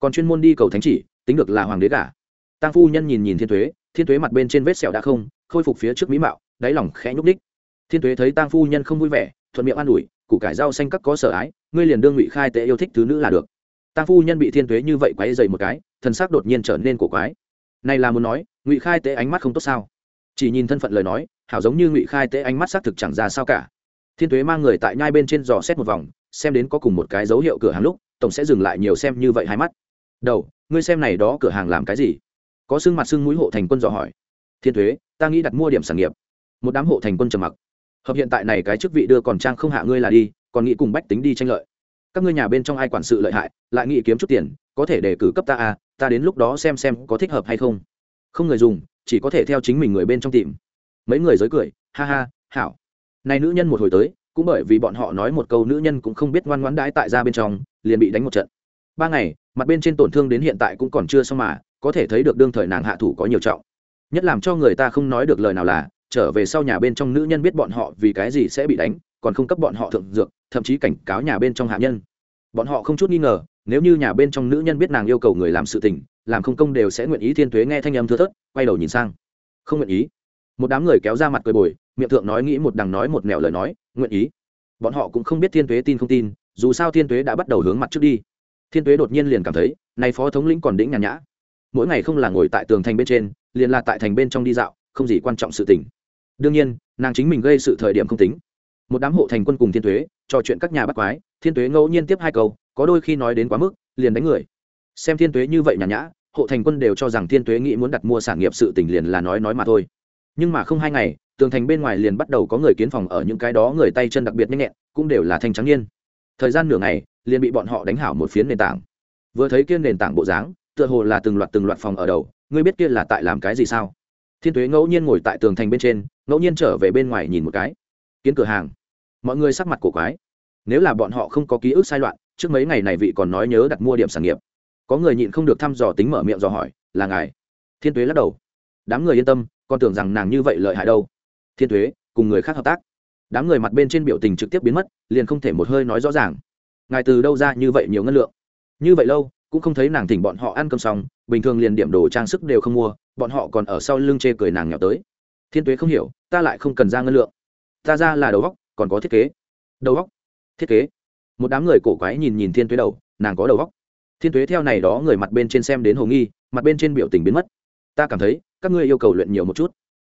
còn chuyên môn đi cầu thánh chỉ tính được là hoàng đế cả tăng phu nhân nhìn nhìn thiên thuế thiên thuế mặt bên trên vết sẹo đã không khôi phục phía trước mỹ mạo đáy lòng khẽ nhúc ních thiên thuế thấy tăng phu nhân không vui vẻ thuận miệng an ủi củ cải rau xanh các có sở ái ngươi liền đương ngụy khai tế yêu thích thứ nữ là được tăng phu nhân bị thiên thuế như vậy quấy dày một cái thần sắc đột nhiên trở nên cổ quái này là muốn nói ngụy khai tế ánh mắt không tốt sao chỉ nhìn thân phận lời nói, hảo giống như ngụy khai tế ánh mắt xác thực chẳng ra sao cả. Thiên Tuế mang người tại nhai bên trên dò xét một vòng, xem đến có cùng một cái dấu hiệu cửa hàng lúc, tổng sẽ dừng lại nhiều xem như vậy hai mắt. Đầu, ngươi xem này đó cửa hàng làm cái gì? Có xương mặt xương mũi hộ thành quân dò hỏi. Thiên thuế ta nghĩ đặt mua điểm sản nghiệp. Một đám hộ thành quân trầm mặc. Hợp hiện tại này cái chức vị đưa còn trang không hạ ngươi là đi, còn nghĩ cùng bách tính đi tranh lợi. Các ngươi nhà bên trong ai quản sự lợi hại, lại nghĩ kiếm chút tiền, có thể để cử cấp ta à ta đến lúc đó xem xem có thích hợp hay không. Không người dùng chỉ có thể theo chính mình người bên trong tìm. Mấy người giới cười, ha ha, hảo. Này nữ nhân một hồi tới, cũng bởi vì bọn họ nói một câu nữ nhân cũng không biết ngoan ngoãn đãi tại ra bên trong, liền bị đánh một trận. Ba ngày, mặt bên trên tổn thương đến hiện tại cũng còn chưa xong mà, có thể thấy được đương thời nàng hạ thủ có nhiều trọng. Nhất làm cho người ta không nói được lời nào là, trở về sau nhà bên trong nữ nhân biết bọn họ vì cái gì sẽ bị đánh, còn không cấp bọn họ thượng dược, thậm chí cảnh cáo nhà bên trong hạ nhân. Bọn họ không chút nghi ngờ nếu như nhà bên trong nữ nhân biết nàng yêu cầu người làm sự tình, làm không công đều sẽ nguyện ý thiên tuế nghe thanh âm thưa thớt, quay đầu nhìn sang. Không nguyện ý. Một đám người kéo ra mặt cười bồi, miệng thượng nói nghĩ một đằng nói một mẹo lời nói, nguyện ý. Bọn họ cũng không biết thiên tuế tin không tin, dù sao thiên tuế đã bắt đầu hướng mặt trước đi. Thiên tuế đột nhiên liền cảm thấy nay phó thống lĩnh còn đĩnh nhàn nhã. Mỗi ngày không là ngồi tại tường thành bên trên, liền là tại thành bên trong đi dạo, không gì quan trọng sự tình. Đương nhiên, nàng chính mình gây sự thời điểm không tính. Một đám hộ thành quân cùng thiên tuế, trò chuyện các nhà bắt quái, thiên tuế ngẫu nhiên tiếp hai câu có đôi khi nói đến quá mức, liền đánh người. Xem thiên tuế như vậy nhàn nhã, hộ thành quân đều cho rằng thiên tuế nghĩ muốn đặt mua sản nghiệp sự tình liền là nói nói mà thôi. Nhưng mà không hai ngày, tường thành bên ngoài liền bắt đầu có người kiến phòng ở những cái đó người tay chân đặc biệt nhanh nhẹn, cũng đều là thanh trắng niên. Thời gian nửa ngày, liền bị bọn họ đánh hảo một phiến nền tảng. Vừa thấy kia nền tảng bộ dáng, tựa hồ là từng loạt từng loạt phòng ở đầu, ngươi biết kia là tại làm cái gì sao? Thiên tuế ngẫu nhiên ngồi tại tường thành bên trên, ngẫu nhiên trở về bên ngoài nhìn một cái. Kiến cửa hàng. Mọi người sắc mặt cổ quái. Nếu là bọn họ không có ký ức sai loạn trước mấy ngày này vị còn nói nhớ đặt mua điểm sản nghiệp. Có người nhịn không được thăm dò tính mở miệng dò hỏi, là ngài? Thiên tuế lắc đầu. Đám người yên tâm còn tưởng rằng nàng như vậy lợi hại đâu. Thiên tuế, cùng người khác hợp tác. Đám người mặt bên trên biểu tình trực tiếp biến mất, liền không thể một hơi nói rõ ràng. Ngài từ đâu ra như vậy nhiều ngân lượng? Như vậy lâu, cũng không thấy nàng thỉnh bọn họ ăn cơm xong, bình thường liền điểm đồ trang sức đều không mua, bọn họ còn ở sau lưng chê cười nàng nghèo tới. Thiên tuế không hiểu, ta lại không cần ra ngân lượng. Ta ra là đầu góc còn có thiết kế. Đầu góc thiết kế? Một đám người cổ quái nhìn nhìn thiên tuế đầu, nàng có đầu góc thiên tuế theo này đó người mặt bên trên xem đến hồ nghi, mặt bên trên biểu tình biến mất. Ta cảm thấy, các ngươi yêu cầu luyện nhiều một chút.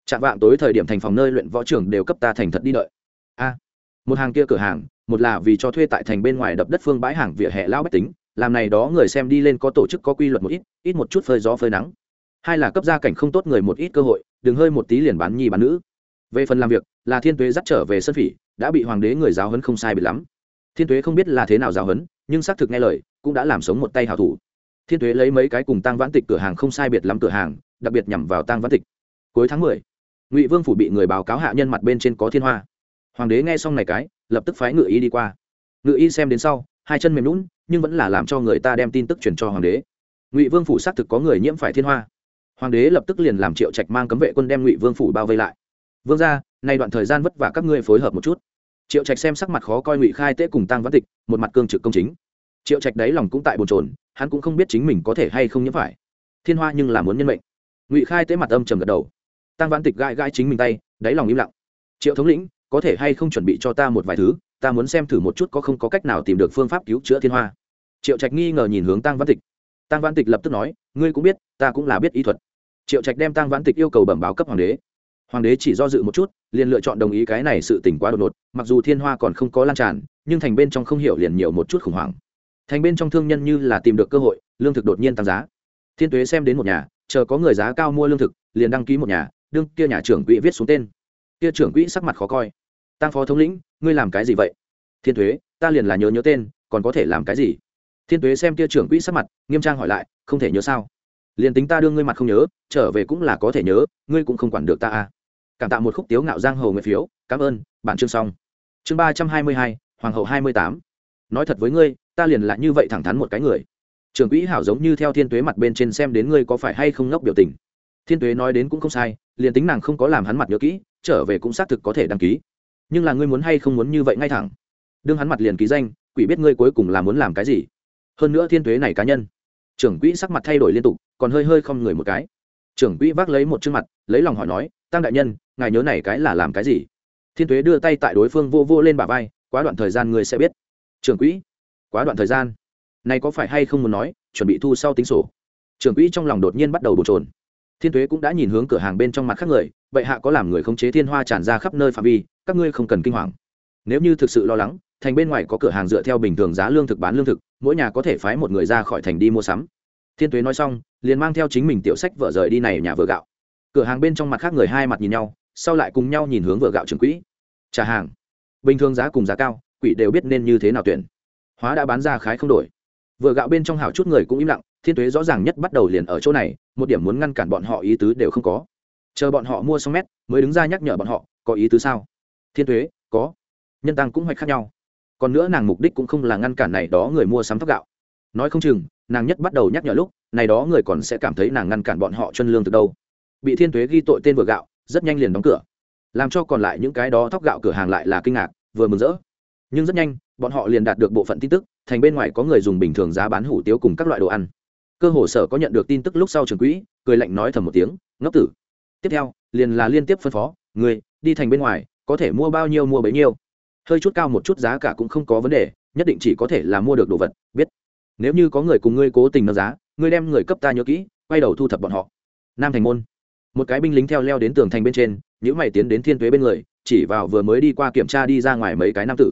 Chạm vạng tối thời điểm thành phòng nơi luyện võ trưởng đều cấp ta thành thật đi đợi. A. Một hàng kia cửa hàng, một là vì cho thuê tại thành bên ngoài đập đất phương bãi hàng vỉa hè lao bách tính, làm này đó người xem đi lên có tổ chức có quy luật một ít ít một chút phơi gió phơi nắng. Hai là cấp gia cảnh không tốt người một ít cơ hội, đừng hơi một tí liền bán nhi bán nữ. Về phần làm việc, là thiên tuế dắt trở về sân phỉ, đã bị hoàng đế người giáo hấn không sai bị lắm thiên tuế không biết là thế nào giáo hấn nhưng xác thực nghe lời, cũng đã làm sống một tay hảo thủ. Thiên tuế lấy mấy cái cùng tăng vãn tịch cửa hàng không sai biệt lắm cửa hàng, đặc biệt nhằm vào tăng vãn tịch. Cuối tháng mười, ngụy vương phủ bị người báo cáo hạ nhân mặt bên trên có thiên hoa. Hoàng đế nghe xong này cái, lập tức phái ngự y đi qua. Ngự y xem đến sau, hai chân mềm lún nhưng vẫn là làm cho người ta đem tin tức truyền cho hoàng đế. Ngụy vương phủ xác thực có người nhiễm phải thiên hoa. Hoàng đế lập tức liền làm triệu trạch mang cấm vệ quân đem ngụy vương phủ bao vây lại. Vương ra nay đoạn thời gian vất vả các ngươi phối hợp một chút triệu trạch xem sắc mặt khó coi ngụy khai tế cùng tăng văn tịch, một mặt cương trực công chính. Triệu trạch đáy lòng cũng tại bồn trồn hắn cũng không biết chính mình có thể hay không nhiễm phải. Thiên hoa nhưng là muốn nhân mệnh. Ngụy khai tế mặt âm trầm gật đầu. Tăng văn tịch gãi gãi chính mình tay, đáy lòng im lặng. Triệu thống lĩnh, có thể hay không chuẩn bị cho ta một vài thứ? Ta muốn xem thử một chút có không có cách nào tìm được phương pháp cứu chữa thiên hoa. Triệu trạch nghi ngờ nhìn hướng tăng văn tịch. Tăng văn tịch lập tức nói, ngươi cũng biết, ta cũng là biết y thuật. Triệu trạch đem tăng văn tịch yêu cầu bẩm báo cấp hoàng đế hoàng đế chỉ do dự một chút, liền lựa chọn đồng ý cái này sự tỉnh quá đột ngột, mặc dù thiên hoa còn không có lan tràn, nhưng thành bên trong không hiểu liền nhiều một chút khủng hoảng. Thành bên trong thương nhân như là tìm được cơ hội, lương thực đột nhiên tăng giá. Thiên tuế xem đến một nhà, chờ có người giá cao mua lương thực, liền đăng ký một nhà, đương kia nhà trưởng quỹ viết xuống tên. Kia trưởng quỹ sắc mặt khó coi. Tăng phó thống lĩnh, ngươi làm cái gì vậy? Thiên thuế ta liền là nhớ nhớ tên, còn có thể làm cái gì? Thiên thuế xem kia trưởng quỹ sắc mặt, nghiêm trang hỏi lại, không thể nhớ sao? Liền tính ta đưa ngươi mặt không nhớ, trở về cũng là có thể nhớ, ngươi cũng không quản được ta à cảm tạ một khúc tiếu ngạo giang hồ nguyện phiếu, cảm ơn, bản chương xong. Chương ba trăm hai mươi hai, hoàng hậu hai mươi tám. Nói thật với ngươi, ta liền lại như vậy thẳng thắn một cái người. Trưởng quỹ hảo giống như theo thiên tuế mặt bên trên xem đến ngươi có phải hay không ngốc biểu tình. Thiên tuế nói đến cũng không sai, liền tính nàng không có làm hắn mặt nhớ kỹ, trở về cũng xác thực có thể đăng ký. Nhưng là ngươi muốn hay không muốn như vậy ngay thẳng? Đương hắn mặt liền ký danh, quỷ biết ngươi cuối cùng là muốn làm cái gì? Hơn nữa thiên tuế này cá nhân. Trưởng quỹ sắc mặt thay đổi liên tục, còn hơi hơi không người một cái. Trưởng quỹ vác lấy một chương mặt, lấy lòng hỏi nói tăng đại nhân, ngài nhớ này cái là làm cái gì? Thiên tuế đưa tay tại đối phương vô vô lên bà vai, quá đoạn thời gian ngươi sẽ biết. Trưởng quỹ, quá đoạn thời gian. Này có phải hay không muốn nói, chuẩn bị thu sau tính sổ? Trưởng quỹ trong lòng đột nhiên bắt đầu bồn trồn thiên tuế cũng đã nhìn hướng cửa hàng bên trong mặt khác người, vậy hạ có làm người khống chế thiên hoa tràn ra khắp nơi phạm vi, các ngươi không cần kinh hoàng. Nếu như thực sự lo lắng, thành bên ngoài có cửa hàng dựa theo bình thường giá lương thực bán lương thực, mỗi nhà có thể phái một người ra khỏi thành đi mua sắm. Thiên tuế nói xong, liền mang theo chính mình tiểu sách vợ rời đi này nhà vừa gạo cửa hàng bên trong mặt khác người hai mặt nhìn nhau, sau lại cùng nhau nhìn hướng vừa gạo trưởng quỹ. Trả hàng. Bình thường giá cùng giá cao, quỷ đều biết nên như thế nào tuyển. Hóa đã bán ra khái không đổi. Vừa gạo bên trong hảo chút người cũng im lặng, thiên tuế rõ ràng nhất bắt đầu liền ở chỗ này, một điểm muốn ngăn cản bọn họ ý tứ đều không có. Chờ bọn họ mua xong mét, mới đứng ra nhắc nhở bọn họ, có ý tứ sao? Thiên tuế, có. Nhân tăng cũng hoạch khác nhau. Còn nữa nàng mục đích cũng không là ngăn cản này đó người mua sắm thóc gạo. Nói không chừng, nàng nhất bắt đầu nhắc nhở lúc, này đó người còn sẽ cảm thấy nàng ngăn cản bọn họ chân lương từ đâu bị thiên thuế ghi tội tên vừa gạo, rất nhanh liền đóng cửa. Làm cho còn lại những cái đó thóc gạo cửa hàng lại là kinh ngạc, vừa mừng rỡ. Nhưng rất nhanh, bọn họ liền đạt được bộ phận tin tức, thành bên ngoài có người dùng bình thường giá bán hủ tiếu cùng các loại đồ ăn. Cơ hồ sở có nhận được tin tức lúc sau trường quỹ, cười lạnh nói thầm một tiếng, ngốc tử. Tiếp theo, liền là liên tiếp phân phó người đi thành bên ngoài, có thể mua bao nhiêu mua bấy nhiêu. Hơi chút cao một chút giá cả cũng không có vấn đề, nhất định chỉ có thể là mua được đồ vật, biết. Nếu như có người cùng ngươi cố tình nâng giá, ngươi đem người cấp ta nhớ kỹ, quay đầu thu thập bọn họ. Nam thành môn một cái binh lính theo leo đến tường thành bên trên những mày tiến đến thiên tuế bên người, chỉ vào vừa mới đi qua kiểm tra đi ra ngoài mấy cái nam tử.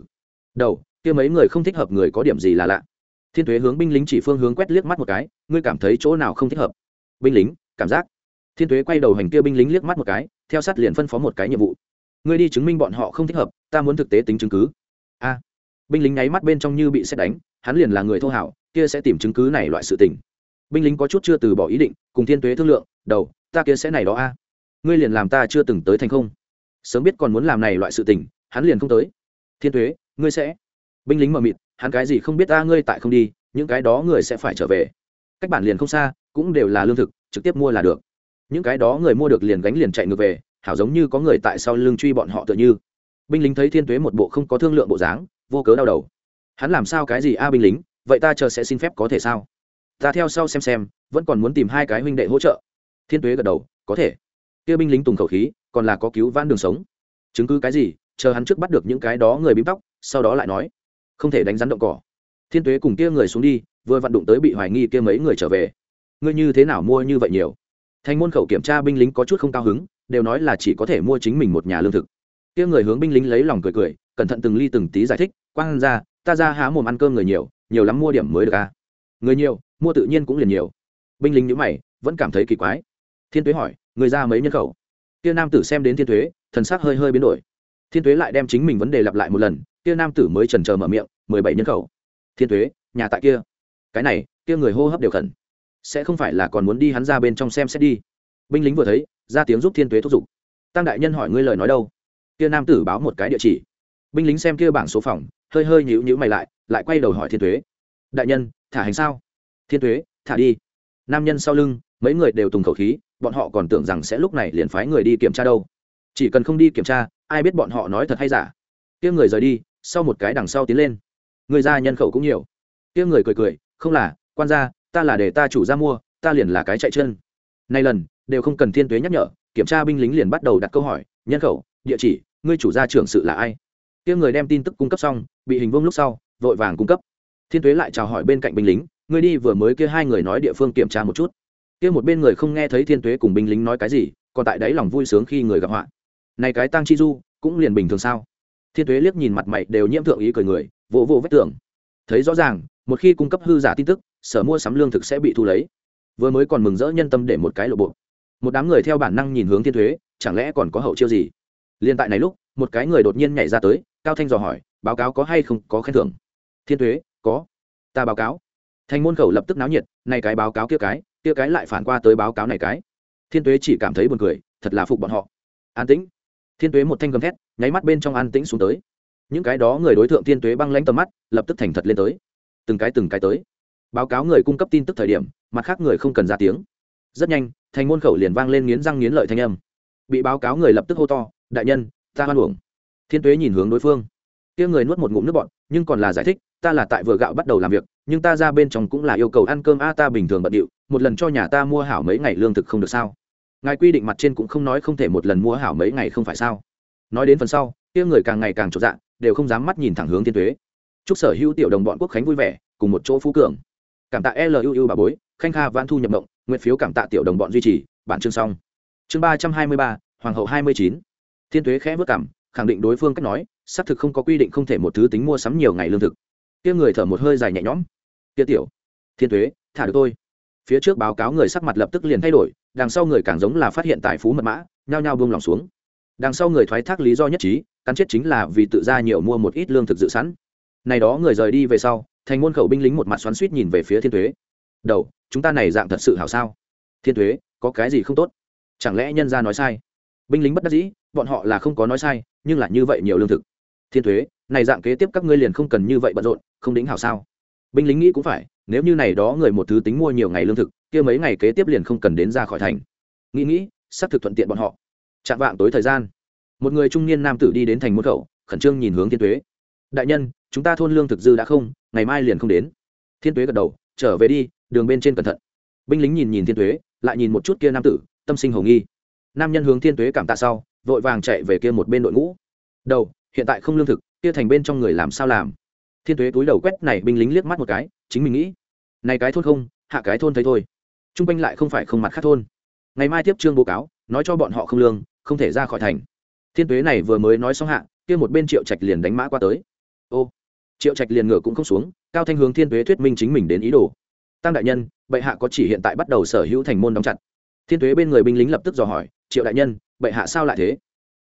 Đầu, kia mấy người không thích hợp người có điểm gì là lạ. Thiên tuế hướng binh lính chỉ phương hướng quét liếc mắt một cái, ngươi cảm thấy chỗ nào không thích hợp? Binh lính, cảm giác. Thiên tuế quay đầu hành kia binh lính liếc mắt một cái, theo sát liền phân phó một cái nhiệm vụ. Ngươi đi chứng minh bọn họ không thích hợp, ta muốn thực tế tính chứng cứ. A. Binh lính nháy mắt bên trong như bị xét đánh, hắn liền là người thô hảo, kia sẽ tìm chứng cứ này loại sự tình. Binh lính có chút chưa từ bỏ ý định, cùng thiên tuế thương lượng, đầu ta kia sẽ này đó a. Ngươi liền làm ta chưa từng tới thành không. Sớm biết còn muốn làm này loại sự tình, hắn liền không tới. Thiên tuế, ngươi sẽ. Binh lính mờ mịt, hắn cái gì không biết ta, ngươi tại không đi, những cái đó người sẽ phải trở về. Cách bản liền không xa, cũng đều là lương thực, trực tiếp mua là được. Những cái đó người mua được liền gánh liền chạy ngược về, hảo giống như có người tại sau lưng truy bọn họ tựa như. Binh lính thấy thiên tuế một bộ không có thương lượng bộ dáng, vô cớ đau đầu. Hắn làm sao cái gì a binh lính, vậy ta chờ sẽ xin phép có thể sao? Ta theo sau xem xem, vẫn còn muốn tìm hai cái huynh đệ hỗ trợ thiên tuế gật đầu, có thể. Kia binh lính tùng khẩu khí, còn là có cứu vãn đường sống. Chứng cứ cái gì, chờ hắn trước bắt được những cái đó người bím tóc, sau đó lại nói. Không thể đánh rắn động cỏ. Thiên tuế cùng kia người xuống đi, vừa vặn đụng tới bị hoài nghi kia mấy người trở về. Ngươi như thế nào mua như vậy nhiều? Thành môn khẩu kiểm tra binh lính có chút không cao hứng, đều nói là chỉ có thể mua chính mình một nhà lương thực. Kia người hướng binh lính lấy lòng cười cười, cẩn thận từng ly từng tí giải thích, quang ra, ta ra há mồm ăn cơm người nhiều nhiều lắm mua điểm mới được à? Người nhiều, mua tự nhiên cũng liền nhiều. Binh lính nhữ mày, vẫn cảm thấy kỳ quái thiên tuế hỏi người ra mấy nhân khẩu? Kia nam tử xem đến thiên tuế, thần sắc hơi hơi biến đổi. Thiên tuế lại đem chính mình vấn đề lặp lại một lần, kia nam tử mới trần trờ mở miệng, mười bảy nhân khẩu. Thiên tuế, nhà tại kia. Cái này, kia người hô hấp đều khẩn. Sẽ không phải là còn muốn đi hắn ra bên trong xem xét đi. Binh lính vừa thấy, ra tiếng giúp thiên tuế thúc giục. Tăng đại nhân hỏi ngươi lời nói đâu? Kia nam tử báo một cái địa chỉ. Binh lính xem kia bảng số phòng, hơi hơi nhíu nhíu mày lại lại quay đầu hỏi thiên tuế. Đại nhân, thả hành sao? Thiên tuế, thả đi. Nam nhân sau lưng mấy người đều tùng khẩu khí, bọn họ còn tưởng rằng sẽ lúc này liền phái người đi kiểm tra đâu. Chỉ cần không đi kiểm tra, ai biết bọn họ nói thật hay giả. Tiếng người rời đi, sau một cái đằng sau tiến lên. Người ra nhân khẩu cũng nhiều. Tiếng người cười cười, không là, quan gia, ta là để ta chủ ra mua, ta liền là cái chạy chân. Nay lần, đều không cần thiên tuế nhắc nhở, kiểm tra binh lính liền bắt đầu đặt câu hỏi, nhân khẩu, địa chỉ, ngươi chủ gia trưởng sự là ai? Tiếng người đem tin tức cung cấp xong, bị hình vương lúc sau, vội vàng cung cấp. Thiên tuế lại chào hỏi bên cạnh binh lính, ngươi đi vừa mới kia hai người nói địa phương kiểm tra một chút kia một bên người không nghe thấy thiên tuế cùng binh lính nói cái gì, còn tại đấy lòng vui sướng khi người gặp họa. Này cái tăng chi du, cũng liền bình thường sao? Thiên tuế liếc nhìn mặt mày đều nhiễm thượng ý cười người, vỗ vỗ vết tưởng thấy rõ ràng, một khi cung cấp hư giả tin tức, sở mua sắm lương thực sẽ bị thu lấy. Vừa mới còn mừng rỡ nhân tâm để một cái lộ bộ. Một đám người theo bản năng nhìn hướng thiên thuế chẳng lẽ còn có hậu chiêu gì? Liên tại này lúc, một cái người đột nhiên nhảy ra tới, cao thanh dò hỏi, báo cáo có hay không có khen thưởng? Thiên thuế có. Ta báo cáo. Thành môn khẩu lập tức náo nhiệt nay cái báo cáo kia cái kia cái lại phản qua tới báo cáo này cái. Thiên tuế chỉ cảm thấy buồn cười, thật là phục bọn họ. An tĩnh. Thiên tuế một thanh gầm thét, nháy mắt bên trong an tĩnh xuống tới. Những cái đó người đối tượng thiên tuế băng lánh tầm mắt, lập tức thành thật lên tới. Từng cái từng cái tới. Báo cáo người cung cấp tin tức thời điểm, mặt khác người không cần ra tiếng. Rất nhanh, thành môn khẩu liền vang lên nghiến răng nghiến lợi thanh âm. Bị báo cáo người lập tức hô to, đại nhân, ta hoan uổng. Thiên tuế nhìn hướng đối phương. Kia người nuốt một ngụm nước bọn nhưng còn là giải thích, ta là tại vừa gạo bắt đầu làm việc, nhưng ta ra bên trong cũng là yêu cầu ăn cơm, a, ta bình thường bận điệu một lần cho nhà ta mua hảo mấy ngày lương thực không được sao? Ngài quy định mặt trên cũng không nói không thể một lần mua hảo mấy ngày không phải sao? Nói đến phần sau, kia người càng ngày càng trộn dạ đều không dám mắt nhìn thẳng hướng thiên tuế. Chúc sở hữu tiểu đồng bọn quốc khánh vui vẻ, cùng một chỗ phú cường. Cảm tạ luu bà bối, khanh kha vãn thu nhập mộng, nguyện phiếu cảm tạ tiểu đồng bọn duy trì, bản chương xong. Chương ba trăm hai mươi ba, hoàng hậu hai mươi chín. Thiên tuế khẽ vất cảm, khẳng định đối phương cách nói, xác thực không có quy định không thể một thứ tính mua sắm nhiều ngày lương thực. Kia người thở một hơi dài nhẹ nhõm. Kia tiểu, thiên tuế, thả được tôi phía trước báo cáo người sắc mặt lập tức liền thay đổi, đằng sau người càng giống là phát hiện tài phú mật mã, nhao nhao buông lòng xuống. Đằng sau người thoái thác lý do nhất trí, cắn chết chính là vì tự ra nhiều mua một ít lương thực dự sẵn. Này đó người rời đi về sau, thành môn khẩu binh lính một mặt xoắn suýt nhìn về phía thiên thuế đầu, chúng ta này dạng thật sự hảo sao? Thiên thuế có cái gì không tốt? Chẳng lẽ nhân gia nói sai? Binh lính bất đắc dĩ, bọn họ là không có nói sai, nhưng là như vậy nhiều lương thực. Thiên thuế này dạng kế tiếp các ngươi liền không cần như vậy bận rộn, không đính hảo sao? Binh lính nghĩ cũng phải nếu như này đó người một thứ tính mua nhiều ngày lương thực, kia mấy ngày kế tiếp liền không cần đến ra khỏi thành. Nghĩ nghĩ, sắp thực thuận tiện bọn họ. Chạm vạng tối thời gian, một người trung niên nam tử đi đến thành môn khẩu, khẩn trương nhìn hướng thiên tuế. Đại nhân, chúng ta thôn lương thực dư đã không, ngày mai liền không đến. Thiên tuế gật đầu, trở về đi, đường bên trên cẩn thận. Binh lính nhìn nhìn thiên tuế, lại nhìn một chút kia nam tử, tâm sinh hồng nghi. Nam nhân hướng thiên tuế cảm tạ sau, vội vàng chạy về kia một bên đội ngũ. Đầu, hiện tại không lương thực, kia thành bên trong người làm sao làm? Thiên tuế túi đầu quét này binh lính liếc mắt một cái, chính mình nghĩ này cái thôn không, hạ cái thôn thấy thôi. T r u n g quanh lại không phải không mặt khác thôn. Ngày mai tiếp trương báo cáo, nói cho bọn họ không lương, không thể ra khỏi thành. Thiên tuế này vừa mới nói xong hạ, kia một bên triệu trạch liền đánh mã qua tới. Ô, triệu trạch liền ngựa cũng không xuống, cao thanh hướng thiên tuế thuyết minh chính mình đến ý đồ. Tăng đại nhân, bệ hạ có chỉ hiện tại bắt đầu sở hữu thành môn đóng chặt. Thiên tuế bên người binh lính lập tức dò hỏi, triệu đại nhân, bệ hạ sao lại thế?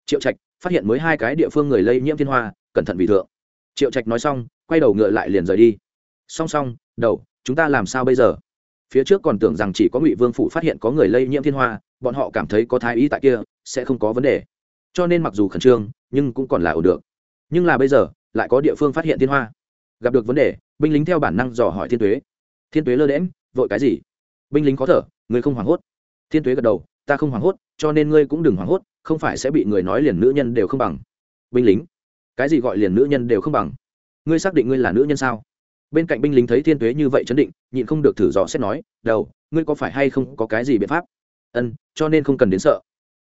Triệu trạch phát hiện mới hai cái địa phương người lây nhiễm thiên hoa, cẩn thận vì thượng. Triệu trạch nói xong, quay đầu ngựa lại liền rời đi. Song song, đầu chúng ta làm sao bây giờ? Phía trước còn tưởng rằng chỉ có ngụy vương phủ phát hiện có người lây nhiễm thiên hoa, bọn họ cảm thấy có thái y tại kia, sẽ không có vấn đề. Cho nên mặc dù khẩn trương, nhưng cũng còn là ổn được. Nhưng là bây giờ, lại có địa phương phát hiện thiên hoa. Gặp được vấn đề, binh lính theo bản năng dò hỏi thiên tuế. Thiên tuế lơ đễm vội cái gì? Binh lính khó thở người không hoảng hốt. Thiên tuế gật đầu, ta không hoảng hốt, cho nên ngươi cũng đừng hoảng hốt, không phải sẽ bị người nói liền nữ nhân đều không bằng. Binh lính? Cái gì gọi liền nữ nhân đều không bằng? Ngươi xác định ngươi là nữ nhân sao? Bên cạnh binh lính thấy thiên tuế như vậy chấn định, nhịn không được thử dò xét nói, đầu, ngươi có phải hay không có cái gì biện pháp? Ân, cho nên không cần đến sợ.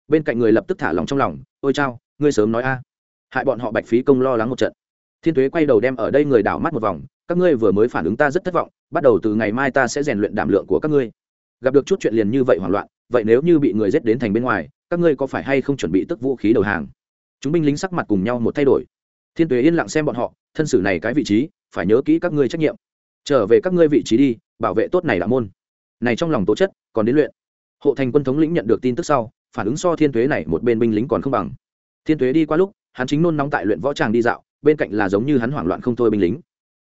Bên cạnh người lập tức thả lòng trong lòng, ôi chao, ngươi sớm nói a. Hại bọn họ bạch phí công lo lắng một trận. Thiên tuế quay đầu đem ở đây người đảo mắt một vòng, các ngươi vừa mới phản ứng ta rất thất vọng, bắt đầu từ ngày mai ta sẽ rèn luyện đảm lượng của các ngươi. Gặp được chút chuyện liền như vậy hoảng loạn, vậy nếu như bị người giết đến thành bên ngoài, các ngươi có phải hay không chuẩn bị tức vũ khí đầu hàng? Chúng binh lính sắc mặt cùng nhau một thay đổi thiên tuế yên lặng xem bọn họ, thân sử này cái vị trí, phải nhớ kỹ các ngươi trách nhiệm. Trở về các ngươi vị trí đi, bảo vệ tốt này đạo môn. Này trong lòng tố chất, còn đến luyện. Hộ thành quân thống lĩnh nhận được tin tức sau, phản ứng so thiên tuế này một bên binh lính còn không bằng. Thiên tuế đi qua lúc, hắn chính nôn nóng tại luyện võ tràng đi dạo, bên cạnh là giống như hắn hoảng loạn không thôi binh lính.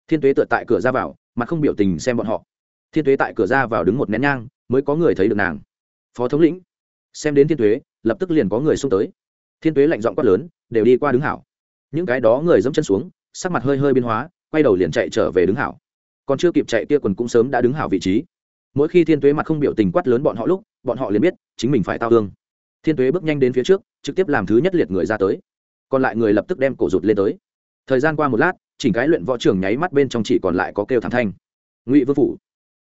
Thiên tuế tựa tại cửa ra vào, mặt không biểu tình xem bọn họ. Thiên tuế tại cửa ra vào đứng một nén nhang, mới có người thấy được nàng. Phó thống lĩnh, xem đến thiên tuế, lập tức liền có người xông tới. Thiên tuế lạnh giọng quát lớn, đều đi qua đứng hảo những cái đó người dẫm chân xuống, sắc mặt hơi hơi biến hóa, quay đầu liền chạy trở về đứng hảo. Còn chưa kịp chạy kia quần cũng sớm đã đứng hảo vị trí. Mỗi khi thiên tuế mặt không biểu tình quát lớn bọn họ lúc, bọn họ liền biết, chính mình phải tao thương. Thiên tuế bước nhanh đến phía trước, trực tiếp làm thứ nhất liệt người ra tới. Còn lại người lập tức đem cổ rụt lên tới. Thời gian qua một lát, chỉnh cái luyện võ trưởng nháy mắt bên trong chỉ còn lại có kêu thảm thanh. Ngụy vương phủ.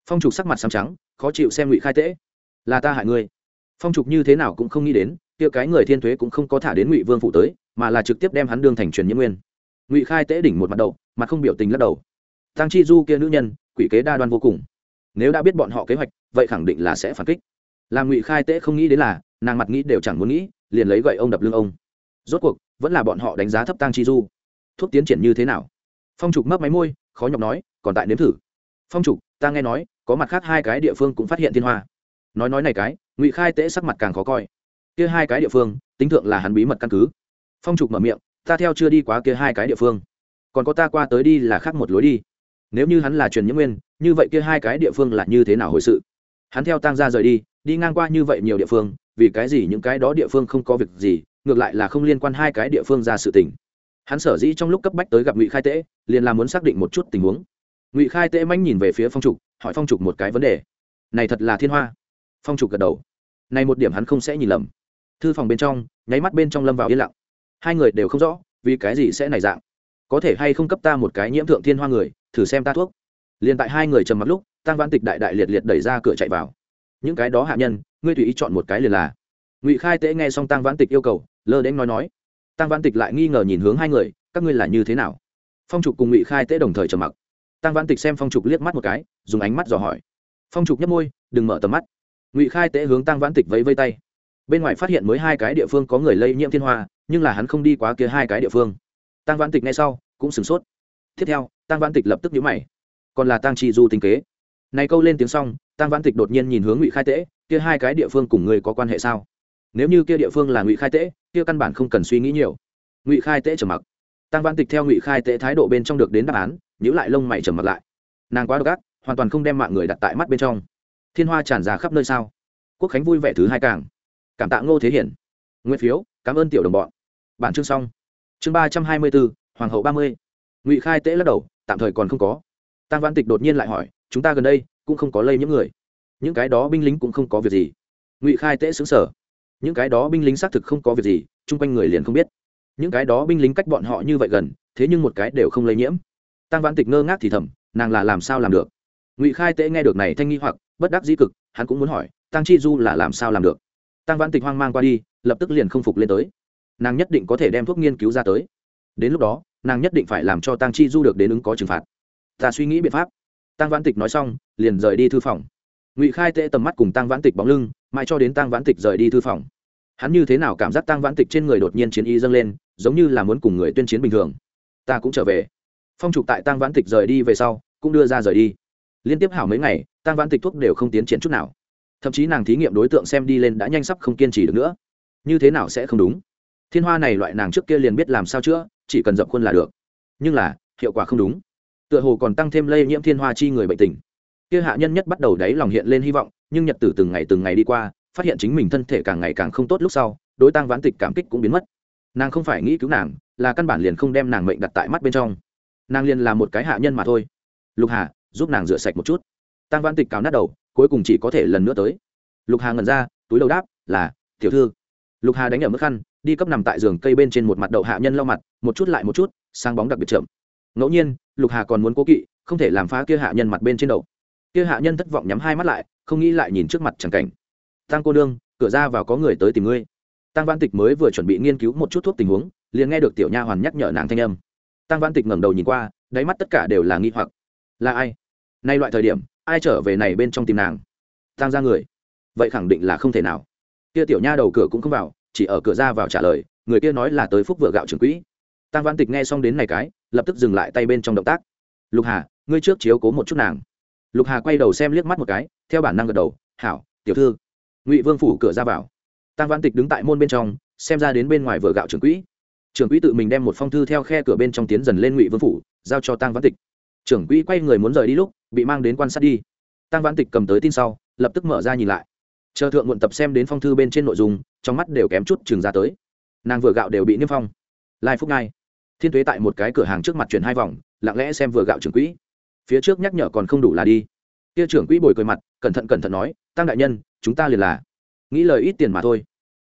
Phong trục sắc mặt xám trắng, khó chịu xem ngụy khai tễ. Là ta hại ngươi. Phong trục như thế nào cũng không nghĩ đến kia cái người thiên thuế cũng không có thả đến ngụy vương phủ tới, mà là trực tiếp đem hắn đương thành truyền nhiễm nguyên. Ngụy khai tễ đỉnh một mặt đầu mà không biểu tình lắc đầu. Tăng chi du kia nữ nhân, quỷ kế đa đoan vô cùng. Nếu đã biết bọn họ kế hoạch, vậy khẳng định là sẽ phản kích. Làm ngụy khai tễ không nghĩ đến là, nàng mặt nghĩ đều chẳng muốn nghĩ, liền lấy gậy ông đập lưng ông. Rốt cuộc, vẫn là bọn họ đánh giá thấp tăng chi du. Thuốc tiến triển như thế nào? Phong trục mấp máy môi, khó nhọc nói, còn tại nếm thử. Phong trục, ta nghe nói, có mặt khác hai cái địa phương cũng phát hiện thiên hoa. Nói nói này cái, ngụy khai tễ sắc mặt càng khó coi kia hai cái địa phương, tính thượng là hắn bí mật căn cứ. Phong trục mở miệng, ta theo chưa đi quá kia hai cái địa phương. Còn có ta qua tới đi là khác một lối đi. Nếu như hắn là truyền nhiễm nguyên, như vậy kia hai cái địa phương là như thế nào hồi sự? Hắn theo tăng ra rời đi đi ngang qua như vậy nhiều địa phương, vì cái gì những cái đó địa phương không có việc gì, ngược lại là không liên quan hai cái địa phương ra sự tình. Hắn sở dĩ trong lúc cấp bách tới gặp ngụy khai tễ, liền là muốn xác định một chút tình huống. Ngụy khai tễ manh nhìn về phía phong trục, hỏi phong trục một cái vấn đề. Này thật là thiên hoa. Phong trục gật đầu. Này một điểm hắn không sẽ nhìn lầm thư phòng bên trong, nháy mắt bên trong lâm vào yên lặng. Hai người đều không rõ, vì cái gì sẽ này dạng. Có thể hay không cấp ta một cái nhiễm thượng thiên hoa người, thử xem ta thuốc. Liền tại hai người trầm mặc lúc, tăng văn tịch đại đại liệt liệt đẩy ra cửa chạy vào. Những cái đó hạ nhân, ngươi tùy ý chọn một cái liền là. Ngụy khai tễ nghe xong tăng văn tịch yêu cầu, lơ đến nói nói. Tăng văn tịch lại nghi ngờ nhìn hướng hai người, các ngươi là như thế nào? Phong trục cùng ngụy khai tễ đồng thời trầm mặc. Tăng văn tịch xem phong trục liếc mắt một cái, dùng ánh mắt dò hỏi. Phong trục nhấp môi, đừng mở tầm mắt. Ngụy khai tễ hướng tăng văn tịch vẫy vây tay bên ngoài phát hiện mới hai cái địa phương có người lây nhiễm thiên hoa, nhưng là hắn không đi quá kia hai cái địa phương. Tăng văn tịch ngay sau, cũng sửng sốt. Tiếp theo tăng văn tịch lập tức nhíu mày. Còn là tăng trì du tình kế. Này câu lên tiếng xong tăng vãn tịch đột nhiên nhìn hướng ngụy khai tễ, kia hai cái địa phương cùng người có quan hệ sao? Nếu như kia địa phương là ngụy khai tễ, kia căn bản không cần suy nghĩ nhiều. Ngụy khai tễ trầm mặc. Tăng vãn tịch theo ngụy khai tễ thái độ bên trong được đến đáp án nhữ lại lông mày trầm mặc lại. Nàng quá độc ác, hoàn toàn không đem mạng người đặt tại mắt bên trong. Thiên hoa tràn ra khắp nơi sao? Quốc khánh vui vẻ thứ hai càng cảm tạ ngô thế hiển. Nguyên phiếu, cảm ơn tiểu đồng bọn. Bản chương xong. Chương ba trăm hai mươi bốn, hoàng hậu ba mươi. Ngụy khai tễ lắc đầu, tạm thời còn không có. Tăng văn tịch đột nhiên lại hỏi, chúng ta gần đây cũng không có lây những người. Những cái đó binh lính cũng không có việc gì. Ngụy khai tễ xứng sở những cái đó binh lính xác thực không có việc gì, chung quanh người liền không biết. Những cái đó binh lính cách bọn họ như vậy gần, thế nhưng một cái đều không lây nhiễm. Tăng văn tịch ngơ ngác thì thầm, nàng là làm sao làm được? Ngụy khai tễ nghe được này thanh nghi hoặc, bất đắc dĩ cực, hắn cũng muốn hỏi tăng chi du là làm sao làm được? Tăng văn tịch hoang mang qua đi, lập tức liền không phục lên tới. Nàng nhất định có thể đem thuốc nghiên cứu ra tới. Đến lúc đó, nàng nhất định phải làm cho tăng chi du được đến ứng có trừng phạt. Ta suy nghĩ biện pháp. Tăng văn tịch nói xong, liền rời đi thư phòng. Ngụy khai tệ tầm mắt cùng tăng vãn tịch bóng lưng, mãi cho đến tăng vãn tịch rời đi thư phòng. Hắn như thế nào cảm giác tăng vãn tịch trên người đột nhiên chiến y dâng lên, giống như là muốn cùng người tuyên chiến bình thường. Ta cũng trở về. Phong trục tại tăng vãn tịch rời đi về sau, cũng đưa ra rời đi. Liên tiếp hảo mấy ngày tăng vãn tịch thuốc đều không tiến triển chút nào thậm chí nàng thí nghiệm đối tượng xem đi lên đã nhanh sắp không kiên trì được nữa. Như thế nào sẽ không đúng? Thiên hoa này loại nàng trước kia liền biết làm sao chữa, chỉ cần dập khuôn là được. Nhưng là, hiệu quả không đúng. Tựa hồ còn tăng thêm lây nhiễm thiên hoa chi người bệnh tình. Kia hạ nhân nhất bắt đầu đáy lòng hiện lên hy vọng, nhưng nhật tử từng ngày từng ngày đi qua, phát hiện chính mình thân thể càng ngày càng không tốt lúc sau, đối tăng vãn tịch cảm kích cũng biến mất. Nàng không phải nghĩ cứu nàng, là căn bản liền không đem nàng mệnh đặt tại mắt bên trong. Nàng liền là một cái hạ nhân mà thôi. Lục hà, giúp nàng rửa sạch một chút. Tăng vãn tịch cào nát đầu cuối cùng chỉ có thể lần nữa tới. Lục hà ngẩn ra, túi đầu đáp, là, tiểu thư. Lục hà đánh ở mức khăn, đi cấp nằm tại giường cây bên trên một mặt đậu hạ nhân lau mặt, một chút lại một chút, sang bóng đặc biệt chậm. Ngẫu nhiên, lục hà còn muốn cố kỵ, không thể làm phá kia hạ nhân mặt bên trên đầu. Kia hạ nhân thất vọng nhắm hai mắt lại, không nghĩ lại nhìn trước mặt chẳng cảnh. Tăng cô nương, cửa ra vào có người tới tìm ngươi. Tăng văn tịch mới vừa chuẩn bị nghiên cứu một chút thuốc tình huống, liền nghe được tiểu nha hoàn nhắc nhở nàng thanh âm. Tăng văn tịch ngẩng đầu nhìn qua, đáy mắt tất cả đều là nghi hoặc. Là ai? Nay loại thời điểm ai trở về này bên trong tìm nàng? Tăng ra người. Vậy khẳng định là không thể nào. Kia tiểu nha đầu cửa cũng không vào, chỉ ở cửa ra vào trả lời, người kia nói là tới phúc vựa gạo trưởng quỹ. Tăng văn tịch nghe xong đến này cái, lập tức dừng lại tay bên trong động tác. Lục hà, ngươi trước chiếu cố một chút nàng. Lục hà quay đầu xem liếc mắt một cái, theo bản năng gật đầu, hảo, tiểu thư. Ngụy vương phủ cửa ra vào. Tăng văn tịch đứng tại môn bên trong, xem ra đến bên ngoài vựa gạo trưởng quỹ. Trưởng quỹ tự mình đem một phong thư theo khe cửa bên trong tiến dần lên ngụy vương phủ, giao cho tăng văn tịch. Trưởng quỹ quay người muốn rời đi lúc bị mang đến quan sát đi. Tăng văn tịch cầm tới tin sau, lập tức mở ra nhìn lại. Chờ thượng muộn tập xem đến phong thư bên trên nội dung, trong mắt đều kém chút chừng ra tới. Nàng vừa gạo đều bị niêm phong. Lai phúc ngai. Thiên tuế tại một cái cửa hàng trước mặt chuyển hai vòng, lặng lẽ xem vừa gạo trưởng quỹ. Phía trước nhắc nhở còn không đủ là đi. Kia trưởng quỹ bồi cười mặt, cẩn thận cẩn thận nói, tăng đại nhân, chúng ta liền là. Nghĩ lời ít tiền mà thôi.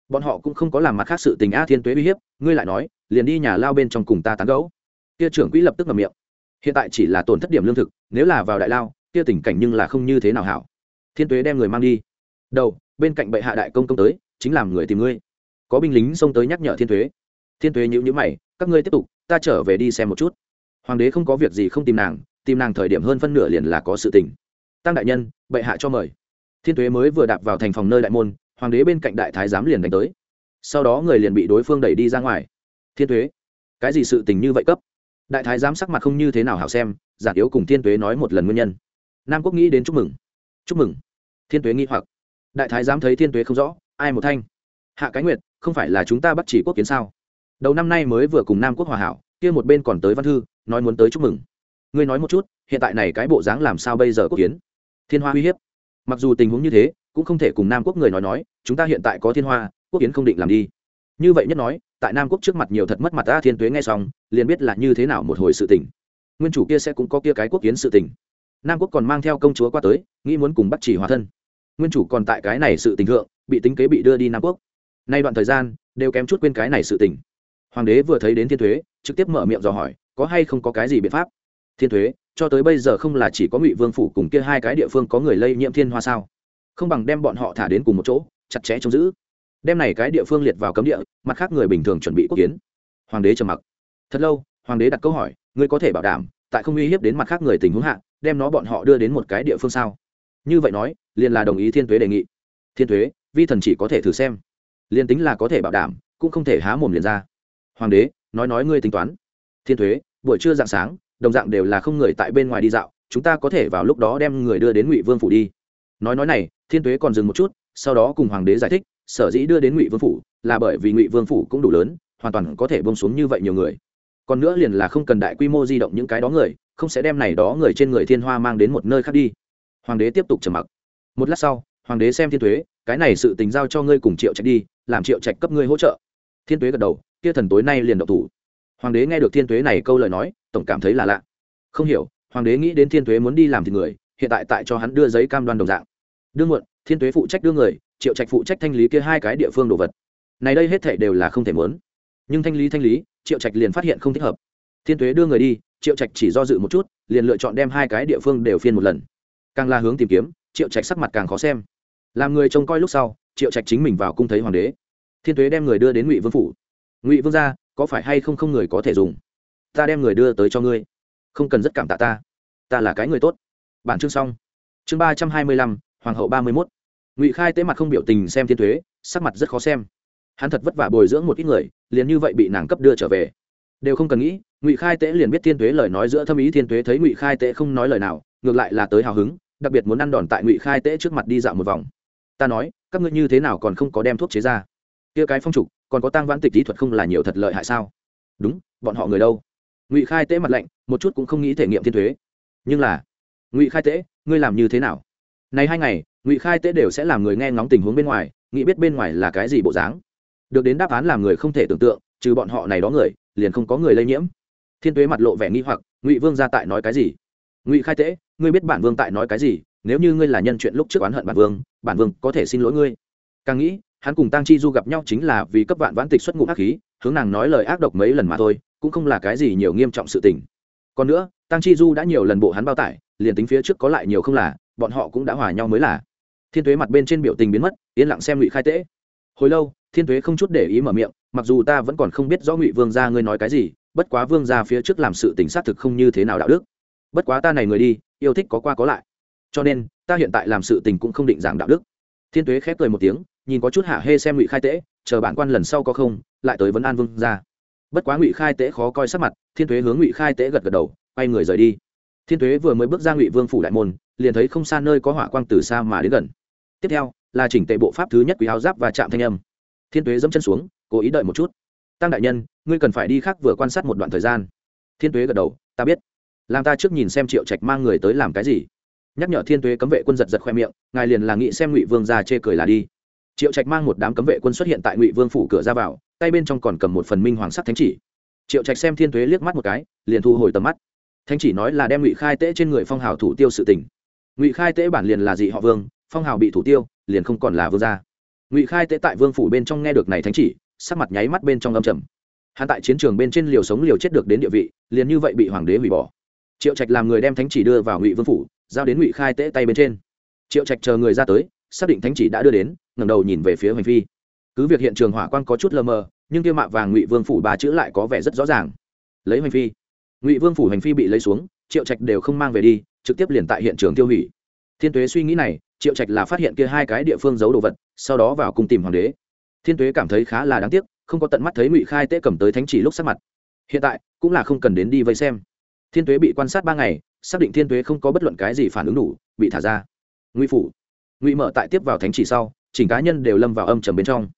Bọn họ cũng không có làm mặt khác sự tình a thiên tuế uy hiếp, ngươi lại nói, liền đi nhà lao bên trong cùng ta tán gấu kia trưởng quỹ lập tức ngậm miệng hiện tại chỉ là tổn thất điểm lương thực nếu là vào đại lao kia tình cảnh nhưng là không như thế nào hảo. Thiên tuế đem người mang đi. Đầu bên cạnh bệ hạ đại công công tới chính làm người tìm ngươi. Có binh lính xông tới nhắc nhở thiên Tuế. thiên Tuế nhữ nhữ mày các ngươi tiếp tục ta trở về đi xem một chút. Hoàng đế không có việc gì không tìm nàng tìm nàng thời điểm hơn phân nửa liền là có sự tình. Tăng đại nhân bệ hạ cho mời. Thiên Tuế mới vừa đạp vào thành phòng nơi đại môn hoàng đế bên cạnh đại thái giám liền đánh tới. Sau đó người liền bị đối phương đẩy đi ra ngoài. Thiên Tuế, cái gì sự tình như vậy cấp? Đại thái giám sắc mặt không như thế nào hảo xem, giản yếu cùng thiên Tuế nói một lần nguyên nhân. Nam quốc nghĩ đến chúc mừng. Chúc mừng. Thiên Tuế nghi hoặc. Đại thái giám thấy thiên tuế không rõ, ai một thanh? Hạ cái nguyệt, không phải là chúng ta bắt chỉ quốc kiến sao? Đầu năm nay mới vừa cùng nam quốc hòa hảo, kia một bên còn tới văn thư, nói muốn tới chúc mừng. Ngươi nói một chút, hiện tại này cái bộ dáng làm sao bây giờ quốc kiến? Thiên hoa uy hiếp. Mặc dù tình huống như thế, cũng không thể cùng nam quốc người nói nói, chúng ta hiện tại có thiên hoa, quốc kiến không định làm đi. Như vậy nhất nói tại nam quốc trước mặt nhiều thật mất mặt ta thiên tuế nghe xong, liền biết là như thế nào một hồi sự tình. Nguyên chủ kia sẽ cũng có kia cái quốc kiến sự tình. Nam quốc còn mang theo công chúa qua tới, nghĩ muốn cùng bắt chỉ hòa thân. Nguyên chủ còn tại cái này sự tình thượng, bị tính kế bị đưa đi nam quốc. Nay đoạn thời gian, đều kém chút quên cái này sự tình. Hoàng đế vừa thấy đến thiên thuế trực tiếp mở miệng dò hỏi, có hay không có cái gì biện pháp? Thiên thuế cho tới bây giờ không là chỉ có ngụy vương phủ cùng kia hai cái địa phương có người lây nhiễm thiên hoa sao? Không bằng đem bọn họ thả đến cùng một chỗ, chặt chẽ trông giữ đem này cái địa phương liệt vào cấm địa, mặt khác người bình thường chuẩn bị quốc kiến. Hoàng đế trầm mặc. Thật lâu, hoàng đế đặt câu hỏi, ngươi có thể bảo đảm, tại không uy hiếp đến mặt khác người tình huống hạ, đem nó bọn họ đưa đến một cái địa phương sao? Như vậy nói, liền là đồng ý thiên thuế đề nghị. Thiên thuế, vi thần chỉ có thể thử xem. Liền tính là có thể bảo đảm, cũng không thể há mồm liền ra. Hoàng đế, nói nói ngươi tính toán. Thiên thuế, buổi trưa dạng sáng, đồng dạng đều là không người tại bên ngoài đi dạo, chúng ta có thể vào lúc đó đem người đưa đến ngụy vương phủ đi. Nói nói này, thiên tuế còn dừng một chút, sau đó cùng hoàng đế giải thích sở dĩ đưa đến ngụy vương phủ là bởi vì ngụy vương phủ cũng đủ lớn, hoàn toàn có thể bông xuống như vậy nhiều người. Còn nữa liền là không cần đại quy mô di động những cái đó người, không sẽ đem này đó người trên người thiên hoa mang đến một nơi khác đi. Hoàng đế tiếp tục trầm mặc. Một lát sau, hoàng đế xem thiên thuế cái này sự tình giao cho ngươi cùng triệu trạch đi, làm triệu trạch cấp ngươi hỗ trợ. Thiên thuế gật đầu, kia thần tối nay liền độc thủ. Hoàng đế nghe được thiên thuế này câu lời nói, tổng cảm thấy là lạ. Không hiểu, hoàng đế nghĩ đến thiên thuế muốn đi làm thì người, hiện tại tại cho hắn đưa giấy cam đoan đồng dạng. Đương muộn, thiên thuế phụ trách đưa người triệu trạch phụ trách thanh lý kia hai cái địa phương đồ vật. Này đây hết thể đều là không thể muốn. Nhưng thanh lý thanh lý, triệu trạch liền phát hiện không thích hợp. Thiên Tuế đưa người đi, triệu trạch chỉ do dự một chút, liền lựa chọn đem hai cái địa phương đều phiên một lần. Càng là hướng tìm kiếm, triệu trạch sắc mặt càng khó xem. Làm người trông coi lúc sau, triệu trạch chính mình vào cung thấy hoàng đế. Thiên Tuế đem người đưa đến ngụy vương phủ. Ngụy vương ra có phải hay không không người có thể dùng? Ta đem người đưa tới cho ngươi. Không cần rất cảm tạ ta. Ta là cái người tốt. Bản chương xong. Chương ba trăm hai mươi lăm, hoàng hậu ba mươi mốt ngụy khai tế mặt không biểu tình xem thiên thuế, sắc mặt rất khó xem. Hắn thật vất vả bồi dưỡng một ít người, liền như vậy bị nàng cấp đưa trở về. Đều không cần nghĩ, ngụy khai tế liền biết thiên thuế lời nói giữa thâm ý, thiên thuế thấy ngụy khai tế không nói lời nào, ngược lại là tới hào hứng, đặc biệt muốn ăn đòn tại ngụy khai tế trước mặt đi dạo một vòng. Ta nói, các ngươi như thế nào còn không có đem thuốc chế ra? Kia cái phong trục, còn có tăng vãn tịch kỹ thuật không là nhiều thật lợi hại sao? Đúng, bọn họ người đâu? Ngụy khai tế mặt lạnh, một chút cũng không nghĩ thể nghiệm thiên thuế. Nhưng là, ngụy khai tế, ngươi làm như thế nào? Này hai ngày ngụy khai tế đều sẽ làm người nghe ngóng tình huống bên ngoài, nghĩ biết bên ngoài là cái gì bộ dáng. Được đến đáp án làm người không thể tưởng tượng, trừ bọn họ này đó người, liền không có người lây nhiễm. Thiên tuế mặt lộ vẻ nghi hoặc, ngụy vương ra tại nói cái gì? Ngụy khai tế, ngươi biết bản vương tại nói cái gì? Nếu như ngươi là nhân chuyện lúc trước oán hận bản vương bản vương có thể xin lỗi ngươi. Càng nghĩ, hắn cùng tăng chi du gặp nhau chính là vì cấp vạn vãn tịch xuất ngũ ác khí, hướng nàng nói lời ác độc mấy lần mà thôi, cũng không là cái gì nhiều nghiêm trọng sự tình. Còn nữa tăng chi du đã nhiều lần bộ hắn bao tải, liền tính phía trước có lại nhiều không là, bọn họ cũng đã hòa nhau mới là thiên tuế mặt bên trên biểu tình biến mất, yên lặng xem ngụy khai tế hồi lâu, thiên tuế không chút để ý mở miệng, mặc dù ta vẫn còn không biết rõ ngụy vương gia ngươi nói cái gì, bất quá vương gia phía trước làm sự tình xác thực không như thế nào đạo đức. Bất quá ta này người đi, yêu thích có qua có lại. Cho nên, ta hiện tại làm sự tình cũng không định giảng đạo đức. Thiên tuế khép cười một tiếng, nhìn có chút hạ hê xem ngụy khai tễ, chờ bản quan lần sau có không, lại tới vấn an vương ra bất quá ngụy khai tễ khó coi sắc mặt, thiên tuế hướng ngụy khai tễ gật gật đầu, quay người rời đi. Thiên tuế vừa mới bước ra ngụy vương phủ đại môn, liền thấy không xa nơi có hỏa quang từ xa mà đến gần tiếp theo, là chỉnh tệ bộ pháp thứ nhất quý áo giáp và chạm thanh âm. Thiên tuế dẫm chân xuống, cố ý đợi một chút. Tăng đại nhân, ngươi cần phải đi khác vừa quan sát một đoạn thời gian. Thiên tuế gật đầu, ta biết. Làm ta trước nhìn xem triệu trạch mang người tới làm cái gì. Nhắc nhở thiên tuế cấm vệ quân giật giật khoe miệng, ngài liền là nghĩ xem ngụy vương ra chê cười là đi. Triệu trạch mang một đám cấm vệ quân xuất hiện tại ngụy vương phủ cửa ra vào, tay bên trong còn cầm một phần minh hoàng sắc thánh chỉ. Triệu trạch xem thiên tuế liếc mắt một cái, liền thu hồi tầm mắt. Thánh chỉ nói là đem ngụy khai tễ trên người phong hào thủ tiêu sự tỉnh ngụy khai tễ bản liền là dị họ vương phong hào bị thủ tiêu, liền không còn là vương gia. Ngụy khai tễ tại vương phủ bên trong nghe được này thánh chỉ, sắc mặt nháy mắt bên trong âm trầm. Hắn tại chiến trường bên trên liều sống liều chết được đến địa vị, liền như vậy bị hoàng đế hủy bỏ. Triệu trạch làm người đem thánh chỉ đưa vào ngụy vương phủ, giao đến ngụy khai tễ tay bên trên. Triệu trạch chờ người ra tới, xác định thánh chỉ đã đưa đến, ngẩng đầu nhìn về phía hoành phi. Cứ việc hiện trường hỏa quan có chút lơ mờ, nhưng kia mạ vàng ngụy vương phủ ba chữ lại có vẻ rất rõ ràng. Lấy hoành phi. Ngụy vương phủ hành phi bị lấy xuống, triệu trạch đều không mang về đi, trực tiếp liền tại hiện trường tiêu hủy thiên tuế suy nghĩ này, triệu trạch là phát hiện kia hai cái địa phương giấu đồ vật, sau đó vào cùng tìm hoàng đế. Thiên tuế cảm thấy khá là đáng tiếc, không có tận mắt thấy ngụy khai tế cầm tới thánh chỉ lúc sắc mặt. Hiện tại, cũng là không cần đến đi vây xem. Thiên tuế bị quan sát ba ngày, xác định thiên tuế không có bất luận cái gì phản ứng đủ, bị thả ra. Ngụy phủ. Ngụy mở tại tiếp vào thánh chỉ sau, chỉnh cá nhân đều lâm vào âm trầm bên trong.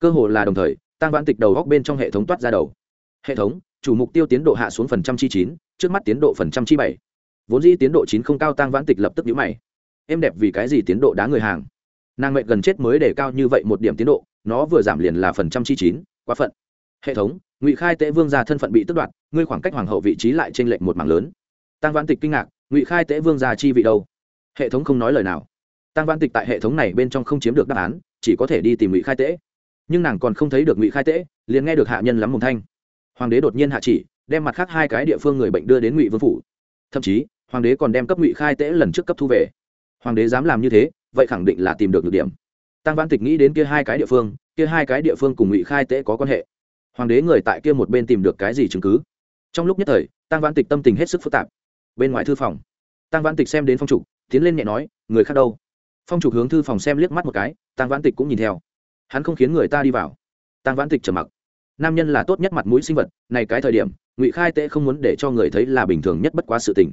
Cơ hồ là đồng thời tăng vãn tịch đầu góc bên trong hệ thống toát ra đầu. Hệ thống, chủ mục tiêu tiến độ hạ xuống phần trăm chi chín, trước mắt tiến độ phần trăm chi bảy. Vốn dĩ tiến độ chín không cao tăng vãn tịch lập tức nhũ mày em đẹp vì cái gì tiến độ đá người hàng? Nàng mệnh gần chết mới để cao như vậy một điểm tiến độ, nó vừa giảm liền là phần trăm chi chín, quá phận. Hệ thống, ngụy khai tễ vương gia thân phận bị tước đoạt, ngươi khoảng cách hoàng hậu vị trí lại t r ê n lệch một mảng lớn. Tăng vãn tịch kinh ngạc, ngụy khai tễ vương gia chi vị đâu? Hệ thống không nói lời nào. Tăng vãn tịch tại hệ thống này bên trong không chiếm được đáp án, chỉ có thể đi tìm ngụy khai tễ nhưng nàng còn không thấy được ngụy khai tễ liền nghe được hạ nhân lắm mồm thanh. Hoàng đế đột nhiên hạ chỉ, đem mặt khác hai cái địa phương người bệnh đưa đến ngụy vương phủ. Thậm chí, hoàng đế còn đem cấp ngụy khai tễ lần trước cấp thu về hoàng đế dám làm như thế, vậy khẳng định là tìm được được điểm. Tăng vãn tịch nghĩ đến kia hai cái địa phương, kia hai cái địa phương cùng ngụy khai tễ có quan hệ. Hoàng đế người tại kia một bên tìm được cái gì chứng cứ? Trong lúc nhất thời, tăng văn tịch tâm tình hết sức phức tạp. Bên ngoài thư phòng, tăng văn tịch xem đến phong trục, tiến lên nhẹ nói, người khác đâu? Phong trục hướng thư phòng xem liếc mắt một cái, tăng văn tịch cũng nhìn theo. Hắn không khiến người ta đi vào. Tăng văn tịch trầm mặc. Nam nhân là tốt nhất mặt mũi sinh vật, này cái thời điểm, ngụy khai tệ không muốn để cho người thấy là bình thường nhất bất quá sự tình.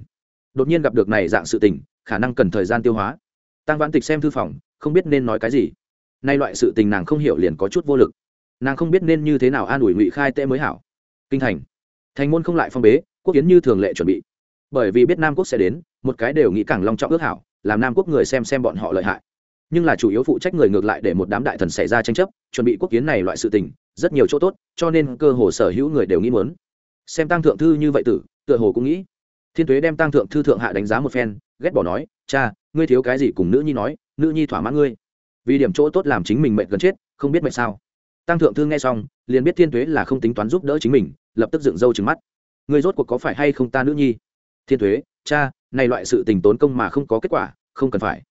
Đột nhiên gặp được này dạng sự tình khả năng cần thời gian tiêu hóa. Tăng vãn tịch xem thư phòng, không biết nên nói cái gì. Nay loại sự tình nàng không hiểu liền có chút vô lực. Nàng không biết nên như thế nào an ủi ngụy khai tệ mới hảo. Kinh thành. Thành môn không lại phong bế, quốc kiến như thường lệ chuẩn bị. Bởi vì biết nam quốc sẽ đến, một cái đều nghĩ càng long trọng ước hảo, làm nam quốc người xem xem bọn họ lợi hại. Nhưng là chủ yếu phụ trách người ngược lại để một đám đại thần xảy ra tranh chấp, chuẩn bị quốc kiến này loại sự tình, rất nhiều chỗ tốt, cho nên cơ hồ sở hữu người đều nghĩ muốn. Xem tăng thượng thư như vậy tử, tựa hồ cũng nghĩ thiên tuế đem tăng thượng thư thượng hạ đánh giá một phen, ghét bỏ nói, cha, ngươi thiếu cái gì cùng nữ nhi nói, nữ nhi thỏa mãn ngươi. Vì điểm chỗ tốt làm chính mình mệt gần chết, không biết mệt sao. Tăng thượng thư nghe xong, liền biết thiên tuế là không tính toán giúp đỡ chính mình, lập tức dựng râu trừng mắt. Ngươi rốt cuộc có phải hay không ta nữ nhi? Thiên tuế, cha, này loại sự tình tốn công mà không có kết quả, không cần phải.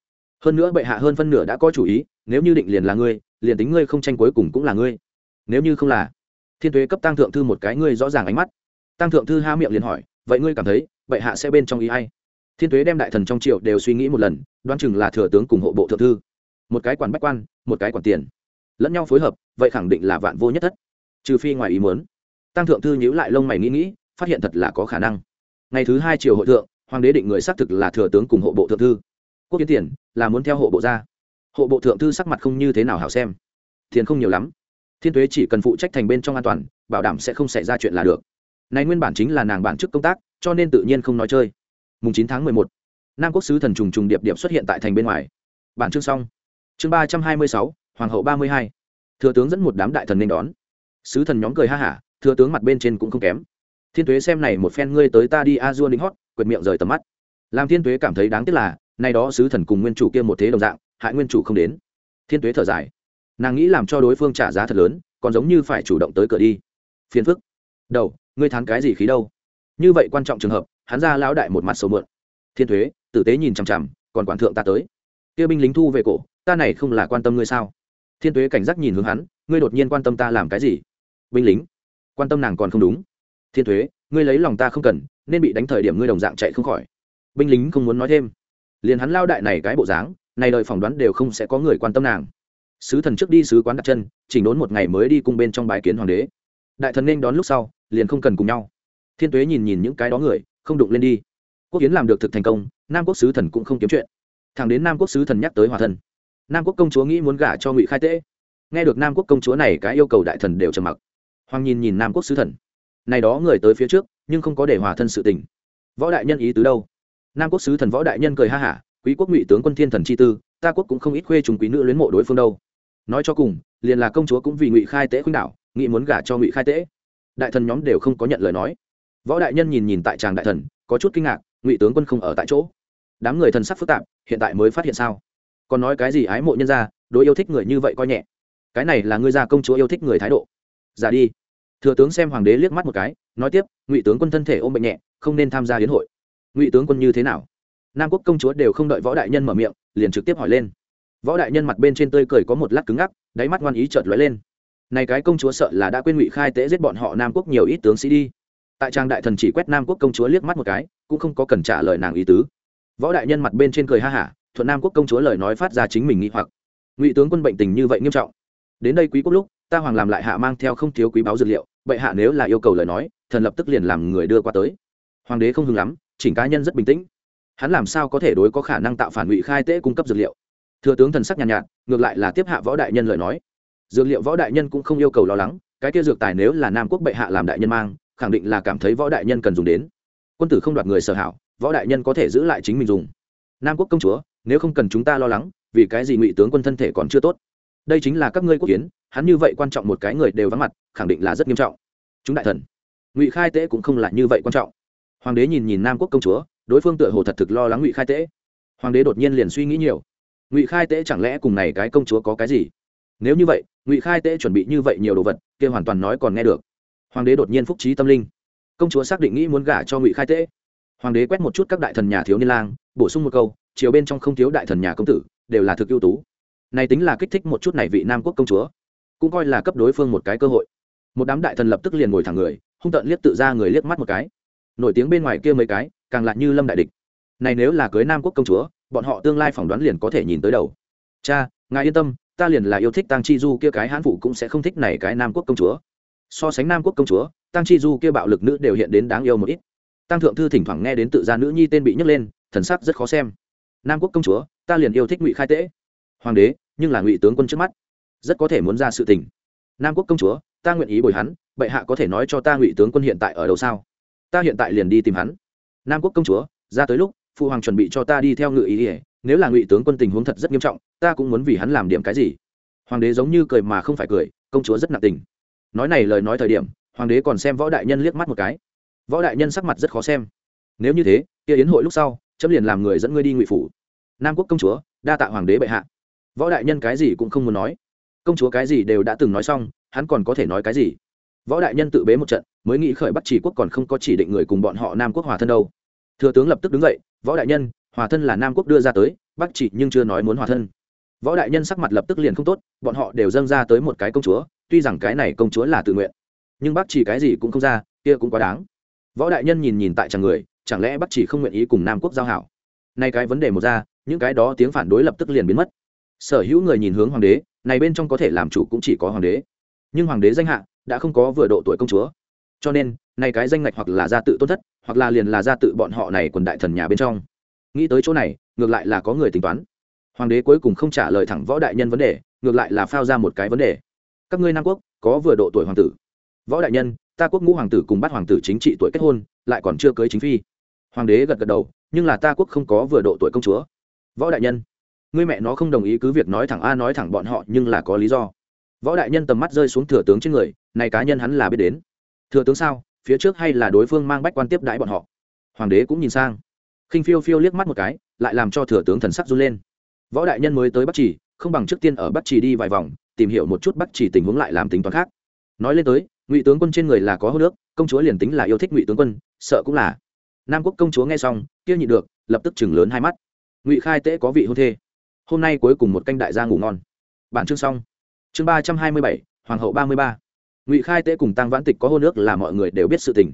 Hơn nữa bệ hạ hơn phân nửa đã có chủ ý, nếu như định liền là ngươi, liền tính ngươi không tranh cuối cùng cũng là ngươi. Nếu như không là. Thiên tuế cấp tăng thượng thư một cái ngươi rõ ràng ánh mắt. Tăng thượng thư ha miệng liền hỏi, vậy ngươi cảm thấy bệ hạ sẽ bên trong ý ai? thiên tuế đem đại thần trong triệu đều suy nghĩ một lần, đoán chừng là thừa tướng cùng hộ bộ thượng thư. Một cái quản bách quan, một cái quản tiền. Lẫn nhau phối hợp, vậy khẳng định là vạn vô nhất thất. Trừ phi ngoài ý muốn. Tăng thượng thư nhíu lại lông mày nghĩ nghĩ, phát hiện thật là có khả năng. Ngày thứ hai triều hội thượng, hoàng đế định người xác thực là thừa tướng cùng hộ bộ thượng thư. Quốc kiến tiền, là muốn theo hộ bộ ra. Hộ bộ thượng thư sắc mặt không như thế nào hảo xem. Tiền không nhiều lắm. Thiên tuế chỉ cần phụ trách thành bên trong an toàn, bảo đảm sẽ không xảy ra chuyện là được. Này nguyên bản chính là nàng bản chức công tác cho nên tự nhiên không nói chơi. Mùng chín tháng mười một, nam quốc sứ thần trùng trùng điệp điệp xuất hiện tại thành bên ngoài. Bản chương xong. Chương ba trăm hai mươi sáu, hoàng hậu ba mươi hai. Thừa tướng dẫn một đám đại thần nên đón. Sứ thần nhóm cười ha hả, thừa tướng mặt bên trên cũng không kém. Thiên tuế xem này một phen ngươi tới ta đi a dua lính hót, quệt miệng rời tầm mắt. Làm thiên tuế cảm thấy đáng tiếc là, nay đó sứ thần cùng nguyên chủ kia một thế đồng dạng, hại nguyên chủ không đến. Thiên tuế thở dài. Nàng nghĩ làm cho đối phương trả giá thật lớn, còn giống như phải chủ động tới cửa đi. Phiền phức. Đầu, ngươi thán cái gì khí đâu? Như vậy quan trọng trường hợp, hắn ra lão đại một mặt sầu mượn. Thiên thuế, tử tế nhìn chằm chằm, còn quản thượng ta tới. Kia binh lính thu về cổ, ta này không là quan tâm ngươi sao? Thiên thuế cảnh giác nhìn hướng hắn, ngươi đột nhiên quan tâm ta làm cái gì? Binh lính, quan tâm nàng còn không đúng. Thiên thuế, ngươi lấy lòng ta không cần, nên bị đánh thời điểm ngươi đồng dạng chạy không khỏi. Binh lính không muốn nói thêm. Liền hắn lao đại này cái bộ dáng, này đợi phỏng đoán đều không sẽ có người quan tâm nàng. Sứ thần trước đi sứ quán đặt chân, chỉnh đốn một ngày mới đi cung bên trong bái kiến hoàng đế. Đại thần nên đón lúc sau, liền không cần cùng nhau thiên tuế nhìn nhìn những cái đó người, không đụng lên đi. Quốc kiến làm được thực thành công, nam quốc sứ thần cũng không kiếm chuyện. Thẳng đến nam quốc sứ thần nhắc tới hòa thân nam quốc công chúa nghĩ muốn gả cho ngụy khai tễ. Nghe được nam quốc công chúa này cái yêu cầu đại thần đều trầm mặc. Hoàng nhìn nhìn nam quốc sứ thần. Này đó người tới phía trước, nhưng không có để hòa thân sự tình. Võ đại nhân ý tứ đâu? Nam quốc sứ thần võ đại nhân cười ha hả, quý quốc ngụy tướng quân thiên thần chi tư, ta quốc cũng không ít khuê trùng quý nữ luyến mộ đối phương đâu. Nói cho cùng, liền là công chúa cũng vì ngụy khai tễ khuynh đảo, nghĩ muốn gả cho ngụy khai tễ. Đại thần nhóm đều không có nhận lời nói võ đại nhân nhìn nhìn tại tràng đại thần, có chút kinh ngạc, ngụy tướng quân không ở tại chỗ. Đám người thần sắc phức tạp, hiện tại mới phát hiện sao? Còn nói cái gì ái mộ nhân ra đối yêu thích người như vậy coi nhẹ. Cái này là ngươi gia công chúa yêu thích người thái độ. Ra đi. Thừa tướng xem hoàng đế liếc mắt một cái, nói tiếp, ngụy tướng quân thân thể ôm bệnh nhẹ, không nên tham gia hiến hội. Ngụy tướng quân như thế nào? Nam quốc công chúa đều không đợi võ đại nhân mở miệng, liền trực tiếp hỏi lên. Võ đại nhân mặt bên trên tươi cười có một lát cứng ngắc, đáy mắt ngoan ý chợt lóe lên. Này cái công chúa sợ là đã quên ngụy khai tế giết bọn họ nam quốc nhiều ít tướng sĩ đi tại trang đại thần chỉ quét nam quốc công chúa liếc mắt một cái cũng không có cần trả lời nàng ý tứ. Võ đại nhân mặt bên trên cười ha hả thuận nam quốc công chúa lời nói phát ra chính mình nghĩ hoặc. Ngụy tướng quân bệnh tình như vậy nghiêm trọng. Đến đây quý quốc lúc ta hoàng làm lại hạ mang theo không thiếu quý báo dược liệu vậy hạ nếu là yêu cầu lời nói thần lập tức liền làm người đưa qua tới. Hoàng đế không hưng lắm chỉnh cá nhân rất bình tĩnh. Hắn làm sao có thể đối có khả năng tạo phản ngụy khai tế cung cấp dược liệu? Thừa tướng thần sắc nhàn nhạt, nhạt ngược lại là tiếp hạ võ đại nhân lời nói. Dược liệu võ đại nhân cũng không yêu cầu lo lắng cái kia dược tài nếu là nam quốc bệ hạ làm đại nhân mang khẳng định là cảm thấy võ đại nhân cần dùng đến. Quân tử không đoạt người sở hảo, võ đại nhân có thể giữ lại chính mình dùng. Nam quốc công chúa, nếu không cần chúng ta lo lắng, vì cái gì ngụy tướng quân thân thể còn chưa tốt? Đây chính là các ngươi quốc kiến, hắn như vậy quan trọng một cái người đều vắng mặt, khẳng định là rất nghiêm trọng. Chúng đại thần, ngụy khai tế cũng không là như vậy quan trọng. Hoàng đế nhìn nhìn nam quốc công chúa, đối phương tựa hồ thật thực lo lắng ngụy khai tế. Hoàng đế đột nhiên liền suy nghĩ nhiều. Ngụy khai tế chẳng lẽ cùng này cái công chúa có cái gì? Nếu như vậy, ngụy khai tế chuẩn bị như vậy nhiều đồ vật, kia hoàn toàn nói còn nghe được hoàng đế đột nhiên phúc trí tâm linh. Công chúa xác định nghĩ muốn gả cho ngụy khai tế hoàng đế quét một chút các đại thần nhà thiếu niên lang, bổ sung một câu chiều bên trong không thiếu đại thần nhà công tử, đều là thực ưu tú. Này tính là kích thích một chút này vị nam quốc công chúa, cũng coi là cấp đối phương một cái cơ hội. Một đám đại thần lập tức liền ngồi thẳng người, hung tợn liếc tự ra người liếc mắt một cái. Nổi tiếng bên ngoài kia mấy cái, càng lại như lâm đại địch. Này nếu là cưới nam quốc công chúa, bọn họ tương lai phỏng đoán liền có thể nhìn tới đầu. Cha, ngài yên tâm, ta liền là yêu thích tăng chi du, kia cái hãn phụ cũng sẽ không thích này cái nam quốc công chúa so sánh nam quốc công chúa tăng chi du kia bạo lực nữ đều hiện đến đáng yêu một ít. Tăng thượng thư thỉnh thoảng nghe đến tự gia nữ nhi tên bị nhấc lên, thần sắc rất khó xem. Nam quốc công chúa, ta liền yêu thích ngụy khai tễ. Hoàng đế, nhưng là ngụy tướng quân trước mắt, rất có thể muốn ra sự tình. Nam quốc công chúa, ta nguyện ý bồi hắn, bệ hạ có thể nói cho ta ngụy tướng quân hiện tại ở đâu sao? Ta hiện tại liền đi tìm hắn. Nam quốc công chúa, ra tới lúc, phụ hoàng chuẩn bị cho ta đi theo ngự ý ỉa nếu là ngụy tướng quân tình huống thật rất nghiêm trọng, ta cũng muốn vì hắn làm điểm cái gì. Hoàng đế giống như cười mà không phải cười, công chúa rất nặng tình nói này lời nói thời điểm, hoàng đế còn xem võ đại nhân liếc mắt một cái. Võ đại nhân sắc mặt rất khó xem. Nếu như thế, kia yến hội lúc sau, chấm liền làm người dẫn ngươi đi ngụy phủ. Nam quốc công chúa, đa tạ hoàng đế bệ hạ. Võ đại nhân cái gì cũng không muốn nói. Công chúa cái gì đều đã từng nói xong, hắn còn có thể nói cái gì? Võ đại nhân tự bế một trận, mới nghĩ khởi bắt chỉ quốc còn không có chỉ định người cùng bọn họ nam quốc hòa thân đâu. Thừa tướng lập tức đứng dậy, võ đại nhân, hòa thân là nam quốc đưa ra tới bắc chỉ nhưng chưa nói muốn hòa thân võ đại nhân sắc mặt lập tức liền không tốt, bọn họ đều dâng ra tới một cái công chúa, tuy rằng cái này công chúa là tự nguyện, nhưng bác chỉ cái gì cũng không ra, kia cũng quá đáng. Võ đại nhân nhìn nhìn tại chàng người, chẳng lẽ bác chỉ không nguyện ý cùng nam quốc giao hảo? Nay cái vấn đề một ra, những cái đó tiếng phản đối lập tức liền biến mất. Sở hữu người nhìn hướng hoàng đế, này bên trong có thể làm chủ cũng chỉ có hoàng đế. Nhưng hoàng đế danh hạ, đã không có vừa độ tuổi công chúa. Cho nên, này cái danh ngạch hoặc là gia tự tôn thất, hoặc là liền là gia tự bọn họ này quần đại thần nhà bên trong. Nghĩ tới chỗ này, ngược lại là có người tính toán hoàng đế cuối cùng không trả lời thẳng võ đại nhân vấn đề, ngược lại là phao ra một cái vấn đề. Các ngươi nam quốc, có vừa độ tuổi hoàng tử. Võ đại nhân, ta quốc ngũ hoàng tử cùng bắt hoàng tử chính trị tuổi kết hôn, lại còn chưa cưới chính phi. Hoàng đế gật gật đầu, nhưng là ta quốc không có vừa độ tuổi công chúa. Võ đại nhân, ngươi mẹ nó không đồng ý cứ việc nói thẳng a, nói thẳng bọn họ, nhưng là có lý do. Võ đại nhân tầm mắt rơi xuống thừa tướng trên người, này cá nhân hắn là biết đến. Thừa tướng sao? Phía trước hay là đối phương mang bách quan tiếp đãi bọn họ? Hoàng đế cũng nhìn sang. Khinh phiêu phiêu liếc mắt một cái, lại làm cho thừa tướng thần sắc run lên võ đại nhân mới tới bắc trì, không bằng trước tiên ở bắc trì đi vài vòng, tìm hiểu một chút bắc trì tình huống lại làm tính toán khác. Nói lên tới, ngụy tướng quân trên người là có hô nước công chúa liền tính là yêu thích ngụy tướng quân, sợ cũng là. Nam quốc công chúa nghe xong, kia nhị được, lập tức chừng lớn hai mắt. Ngụy khai tễ có vị hôn thê. Hôm nay cuối cùng một canh đại gia ngủ ngon. Bản chương xong. Chương ba trăm hai mươi bảy, hoàng hậu ba mươi ba. Ngụy khai tễ cùng tăng vãn tịch có hôn nước là mọi người đều biết sự tình.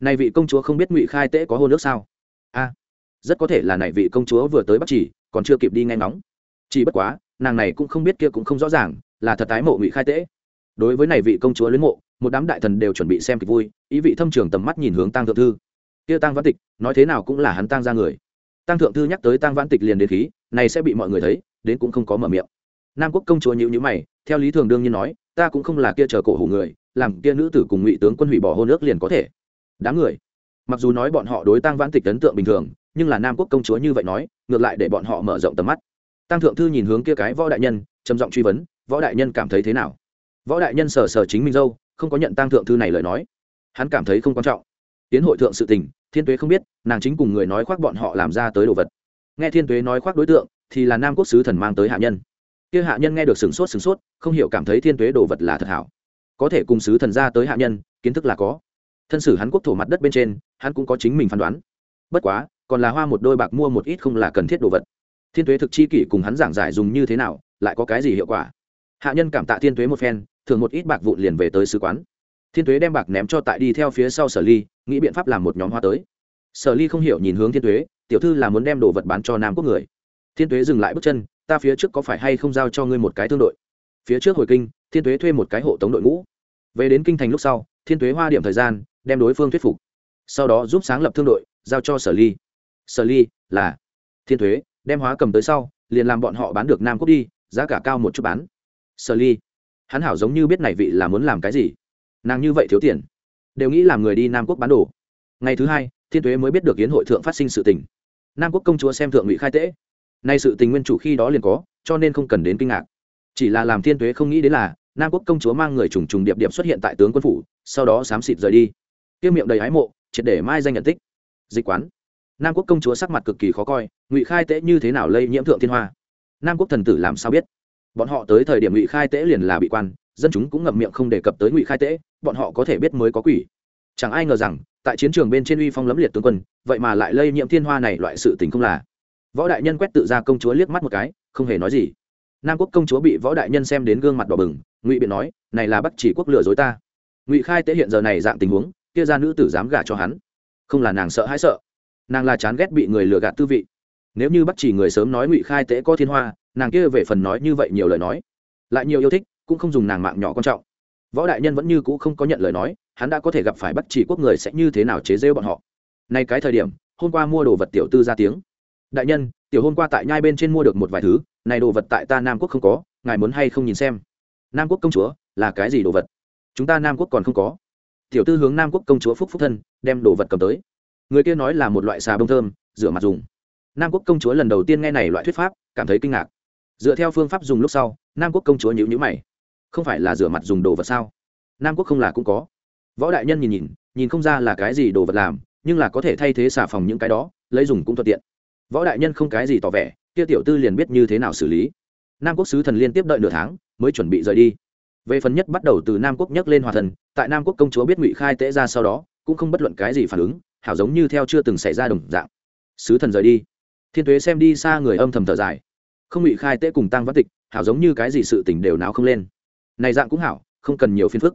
Này vị công chúa không biết ngụy khai tễ có hôn nước sao? A, rất có thể là này vị công chúa vừa tới bắc chỉ còn chưa kịp đi nghe ngóng. Chỉ bất quá, nàng này cũng không biết kia cũng không rõ ràng, là thật tái mộ ngụy khai tễ đối với này vị công chúa luyến mộ, một đám đại thần đều chuẩn bị xem kịch vui, ý vị thâm trường tầm mắt nhìn hướng tăng thượng thư. Kia tăng văn tịch, nói thế nào cũng là hắn tăng ra người. Tăng thượng thư nhắc tới tăng văn tịch liền đến khí, này sẽ bị mọi người thấy, đến cũng không có mở miệng. Nam quốc công chúa nhữ nhữ mày, theo lý thường đương nhiên nói, ta cũng không là kia chờ cổ hủ người, làm kia nữ tử cùng ngụy tướng quân hủy bỏ hôn ước liền có thể. Đám người, mặc dù nói bọn họ đối tăng văn tịch ấn tượng bình thường nhưng là nam quốc công chúa như vậy nói, ngược lại để bọn họ mở rộng tầm mắt. Tăng thượng thư nhìn hướng kia cái võ đại nhân, trầm giọng truy vấn, võ đại nhân cảm thấy thế nào? Võ đại nhân sờ sờ chính minh dâu, không có nhận tăng thượng thư này lời nói. Hắn cảm thấy không quan trọng. Tiến hội thượng sự tình, thiên tuế không biết, nàng chính cùng người nói khoác bọn họ làm ra tới đồ vật. Nghe thiên tuế nói khoác đối tượng, thì là nam quốc sứ thần mang tới hạ nhân. Kia hạ nhân nghe được sửng sốt sửng sốt, không hiểu cảm thấy thiên tuế đồ vật là thật hảo. Có thể cùng sứ thần ra tới hạ nhân, kiến thức là có. Thân sử hắn quốc thổ mặt đất bên trên, hắn cũng có chính mình phán đoán. Bất quá còn là hoa một đôi bạc mua một ít không là cần thiết đồ vật. Thiên tuế thực chi kỷ cùng hắn giảng giải dùng như thế nào, lại có cái gì hiệu quả? Hạ nhân cảm tạ thiên tuế một phen thường một ít bạc vụn liền về tới sứ quán. Thiên tuế đem bạc ném cho tại đi theo phía sau sở ly, nghĩ biện pháp làm một nhóm hoa tới. Sở ly không hiểu nhìn hướng thiên tuế tiểu thư là muốn đem đồ vật bán cho nam quốc người. Thiên tuế dừng lại bước chân, ta phía trước có phải hay không giao cho ngươi một cái thương đội? Phía trước hồi kinh, thiên tuế thuê một cái hộ tống đội ngũ. Về đến kinh thành lúc sau, thiên tuế hoa điểm thời gian, đem đối phương thuyết phục. Sau đó giúp sáng lập thương đội, giao cho sở ly sở ly, là thiên thuế, đem hóa cầm tới sau, liền làm bọn họ bán được nam quốc đi, giá cả cao một chút bán. Sở ly, hắn hảo giống như biết này vị là muốn làm cái gì. Nàng như vậy thiếu tiền, đều nghĩ làm người đi nam quốc bán đồ. Ngày thứ hai, thiên thuế mới biết được yến hội thượng phát sinh sự tình. Nam quốc công chúa xem thượng ngụy khai tễ. Nay sự tình nguyên chủ khi đó liền có, cho nên không cần đến kinh ngạc. Chỉ là làm thiên thuế không nghĩ đến là, nam quốc công chúa mang người trùng trùng điệp điệp xuất hiện tại tướng quân phủ, sau đó xám xịt rời đi. Kiêm miệng đầy ái mộ, triệt để mai danh nhận tích. Dịch quán nam quốc công chúa sắc mặt cực kỳ khó coi, ngụy khai tễ như thế nào lây nhiễm thượng thiên hoa? Nam quốc thần tử làm sao biết? Bọn họ tới thời điểm ngụy khai tễ liền là bị quan, dân chúng cũng ngậm miệng không đề cập tới ngụy khai tễ bọn họ có thể biết mới có quỷ. Chẳng ai ngờ rằng, tại chiến trường bên trên uy phong lấm liệt tướng quân, vậy mà lại lây nhiễm thiên hoa này loại sự tình không là. Võ đại nhân quét tự ra công chúa liếc mắt một cái, không hề nói gì. Nam quốc công chúa bị võ đại nhân xem đến gương mặt đỏ bừng, ngụy biện nói, này là bắt chỉ quốc lừa dối ta. Ngụy khai tế hiện giờ này dạng tình huống, kia ra nữ tử dám gả cho hắn. Không là nàng sợ hãi sợ nàng là chán ghét bị người lừa gạt tư vị. Nếu như bắt chỉ người sớm nói ngụy khai tế có thiên hoa, nàng kia về phần nói như vậy nhiều lời nói, lại nhiều yêu thích, cũng không dùng nàng mạng nhỏ quan trọng. Võ đại nhân vẫn như cũ không có nhận lời nói, hắn đã có thể gặp phải bắt chỉ quốc người sẽ như thế nào chế rêu bọn họ. Nay cái thời điểm, hôm qua mua đồ vật tiểu tư ra tiếng. Đại nhân, tiểu hôm qua tại nhai bên trên mua được một vài thứ, này đồ vật tại ta nam quốc không có, ngài muốn hay không nhìn xem? Nam quốc công chúa, là cái gì đồ vật? Chúng ta nam quốc còn không có. Tiểu tư hướng nam quốc công chúa phúc phúc thân, đem đồ vật cầm tới người kia nói là một loại xà bông thơm, rửa mặt dùng. Nam quốc công chúa lần đầu tiên nghe này loại thuyết pháp, cảm thấy kinh ngạc. Dựa theo phương pháp dùng lúc sau, nam quốc công chúa nhữ nhữ mày. Không phải là rửa mặt dùng đồ vật sao? Nam quốc không là cũng có. Võ đại nhân nhìn nhìn nhìn không ra là cái gì đồ vật làm, nhưng là có thể thay thế xà phòng những cái đó, lấy dùng cũng thuận tiện. Võ đại nhân không cái gì tỏ vẻ, kia tiểu tư liền biết như thế nào xử lý. Nam quốc sứ thần liên tiếp đợi nửa tháng, mới chuẩn bị rời đi. Về phần nhất bắt đầu từ nam quốc nhắc lên hòa thần, tại nam quốc công chúa biết ngụy khai tễ ra sau đó, cũng không bất luận cái gì phản ứng hảo giống như theo chưa từng xảy ra đồng dạng. Sứ thần rời đi. Thiên tuế xem đi xa người âm thầm thở dài. Không ngụy khai tễ cùng tăng văn tịch, hảo giống như cái gì sự tình đều nào không lên. Này dạng cũng hảo, không cần nhiều phiền phức.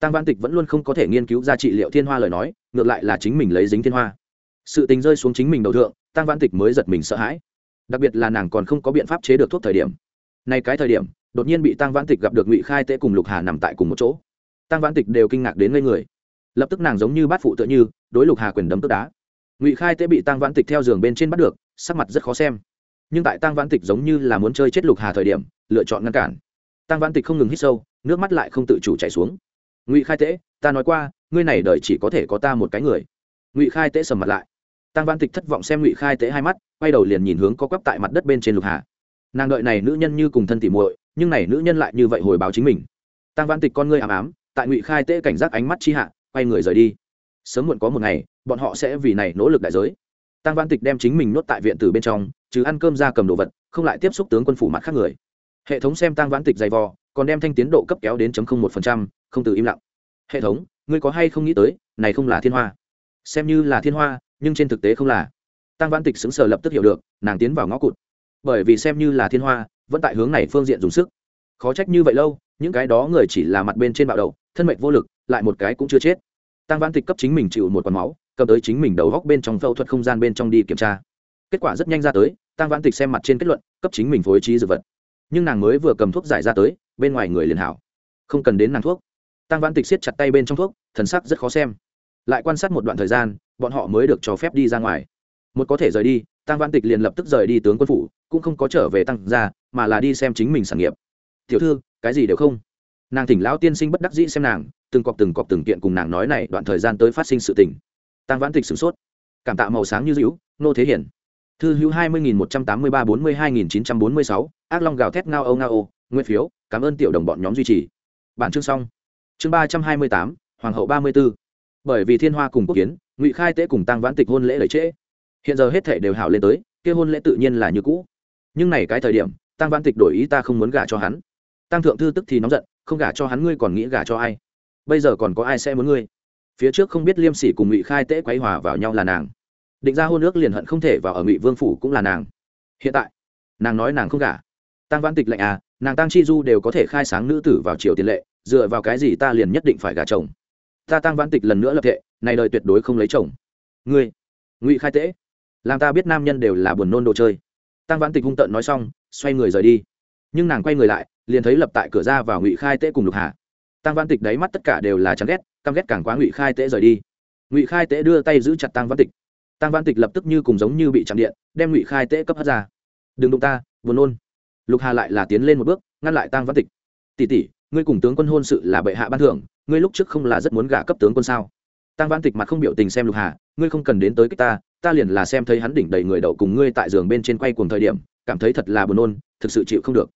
Tăng văn tịch vẫn luôn không có thể nghiên cứu ra trị liệu thiên hoa lời nói, ngược lại là chính mình lấy dính thiên hoa. Sự tình rơi xuống chính mình đầu thượng tăng văn tịch mới giật mình sợ hãi. Đặc biệt là nàng còn không có biện pháp chế được thuốc thời điểm. Nay cái thời điểm, đột nhiên bị tăng văn tịch gặp được ngụy khai tễ cùng lục hà nằm tại cùng một chỗ. Tăng văn tịch đều kinh ngạc đến ngây người. Lập tức nàng giống như bát phụ tựa như đối lục hà quyền đấm tức đá. Ngụy khai Tế bị tăng Vãn tịch theo giường bên trên bắt được sắc mặt rất khó xem. Nhưng tại tăng Vãn tịch giống như là muốn chơi chết lục hà thời điểm lựa chọn ngăn cản. Tăng Vãn tịch không ngừng hít sâu nước mắt lại không tự chủ chảy xuống. Ngụy khai Tế, ta nói qua ngươi này đời chỉ có thể có ta một cái người. Ngụy khai Tế sầm mặt lại. Tăng Vãn tịch thất vọng xem ngụy khai Tế hai mắt quay đầu liền nhìn hướng có quắp tại mặt đất bên trên lục hà. Nàng đợi này nữ nhân như cùng thân tỉ muội nhưng này nữ nhân lại như vậy hồi báo chính mình. Tăng Vãn tịch con ngươi ảm ám tại ngụy khai Tế cảnh giác ánh mắt chi hạ quay người rời đi sớm muộn có một ngày, bọn họ sẽ vì này nỗ lực đại giới. Tăng văn tịch đem chính mình nuốt tại viện tử bên trong chứ ăn cơm ra cầm đồ vật, không lại tiếp xúc tướng quân phủ mặt khác người. Hệ thống xem tăng văn tịch dày vò, còn đem thanh tiến độ cấp kéo đến một không từ im lặng. Hệ thống, ngươi có hay không nghĩ tới, này không là thiên hoa? Xem như là thiên hoa, nhưng trên thực tế không là. Tăng văn tịch xứng sờ lập tức hiểu được, nàng tiến vào ngõ cụt. Bởi vì xem như là thiên hoa, vẫn tại hướng này phương diện dùng sức. Khó trách như vậy lâu, những cái đó người chỉ là mặt bên trên bạo đầu, thân mệnh vô lực, lại một cái cũng chưa chết tăng văn tịch cấp chính mình chịu một con máu, cầm tới chính mình đầu góc bên trong phẫu thuật không gian bên trong đi kiểm tra. Kết quả rất nhanh ra tới tăng văn tịch xem mặt trên kết luận, cấp chính mình phối trí dược vật. Nhưng nàng mới vừa cầm thuốc giải ra tới, bên ngoài người liền hảo. Không cần đến nàng thuốc. Tăng văn tịch siết chặt tay bên trong thuốc, thần sắc rất khó xem. Lại quan sát một đoạn thời gian, bọn họ mới được cho phép đi ra ngoài. Một có thể rời đi tăng văn tịch liền lập tức rời đi tướng quân phủ, cũng không có trở về tăng ra mà là đi xem chính mình sản nghiệp. Tiểu thư, cái gì đều không? Nàng thỉnh lão tiên sinh bất đắc dĩ xem nàng, từng cọp từng cọp từng kiện cùng nàng nói này đoạn thời gian tới phát sinh sự tình. Tăng vãn tịch sửng sốt. Cảm tạ màu sáng như dữ nô thế hiển. Thư hữu hai mươi nghìn một trăm tám mươi ba bốn mươi hai nghìn chín trăm bốn mươi sáu, ác long gào thét ngao âu ngao âu nguyên phiếu, cảm ơn tiểu đồng bọn nhóm duy trì. Bản chương xong. Chương ba trăm hai mươi tám, hoàng hậu ba mươi b ố bởi vì thiên hoa cùng quốc kiến, ngụy khai tế cùng tăng vãn tịch hôn lễ lấy trễ. Hiện giờ hết thể đều hảo lên tới, kia hôn lễ tự nhiên là như cũ. Nhưng này cái thời điểm tăng vãn tịch đổi ý ta không muốn gả cho hắn. Tăng thượng thư tức thì nóng giận không gả cho hắn ngươi còn nghĩ gả cho ai? Bây giờ còn có ai sẽ muốn ngươi? Phía trước không biết liêm sỉ cùng ngụy khai tễ quấy hòa vào nhau là nàng. Định ra hôn ước liền hận không thể vào ở ngụy vương phủ cũng là nàng. Hiện tại, nàng nói nàng không gả. Tăng văn tịch lệnh à nàng tăng chi du đều có thể khai sáng nữ tử vào triều tiền lệ, dựa vào cái gì ta liền nhất định phải gả chồng? Ta tăng văn tịch lần nữa lập thệ, này đời tuyệt đối không lấy chồng. Ngươi, ngụy khai tễ, làm ta biết nam nhân đều là buồn nôn đồ chơi. Tăng văn tịch hung tợn nói xong, xoay người rời đi. Nhưng nàng quay người lại liền thấy lập tại cửa ra vào ngụy khai tễ cùng lục hà. Tăng văn tịch đáy mắt tất cả đều là chán ghét, căm ghét càng quá ngụy khai tễ rời đi. Ngụy khai tễ đưa tay giữ chặt tăng văn tịch. Tăng văn tịch lập tức như cùng giống như bị chạm điện, đem ngụy khai tễ cấp hất ra. Đừng đụng ta, buồn nôn. Lục hà lại là tiến lên một bước, ngăn lại tăng văn tịch. Tỷ tỷ, ngươi cùng tướng quân hôn sự là bệ hạ ban thưởng, ngươi lúc trước không là rất muốn gả cấp tướng quân sao? Tăng văn tịch mặt không biểu tình xem lục hà, ngươi không cần đến tới cái ta ta liền là xem thấy hắn đỉnh đầy người đậu cùng ngươi tại giường bên trên quay cùng thời điểm, cảm thấy thật là buồn nôn, thực sự chịu không được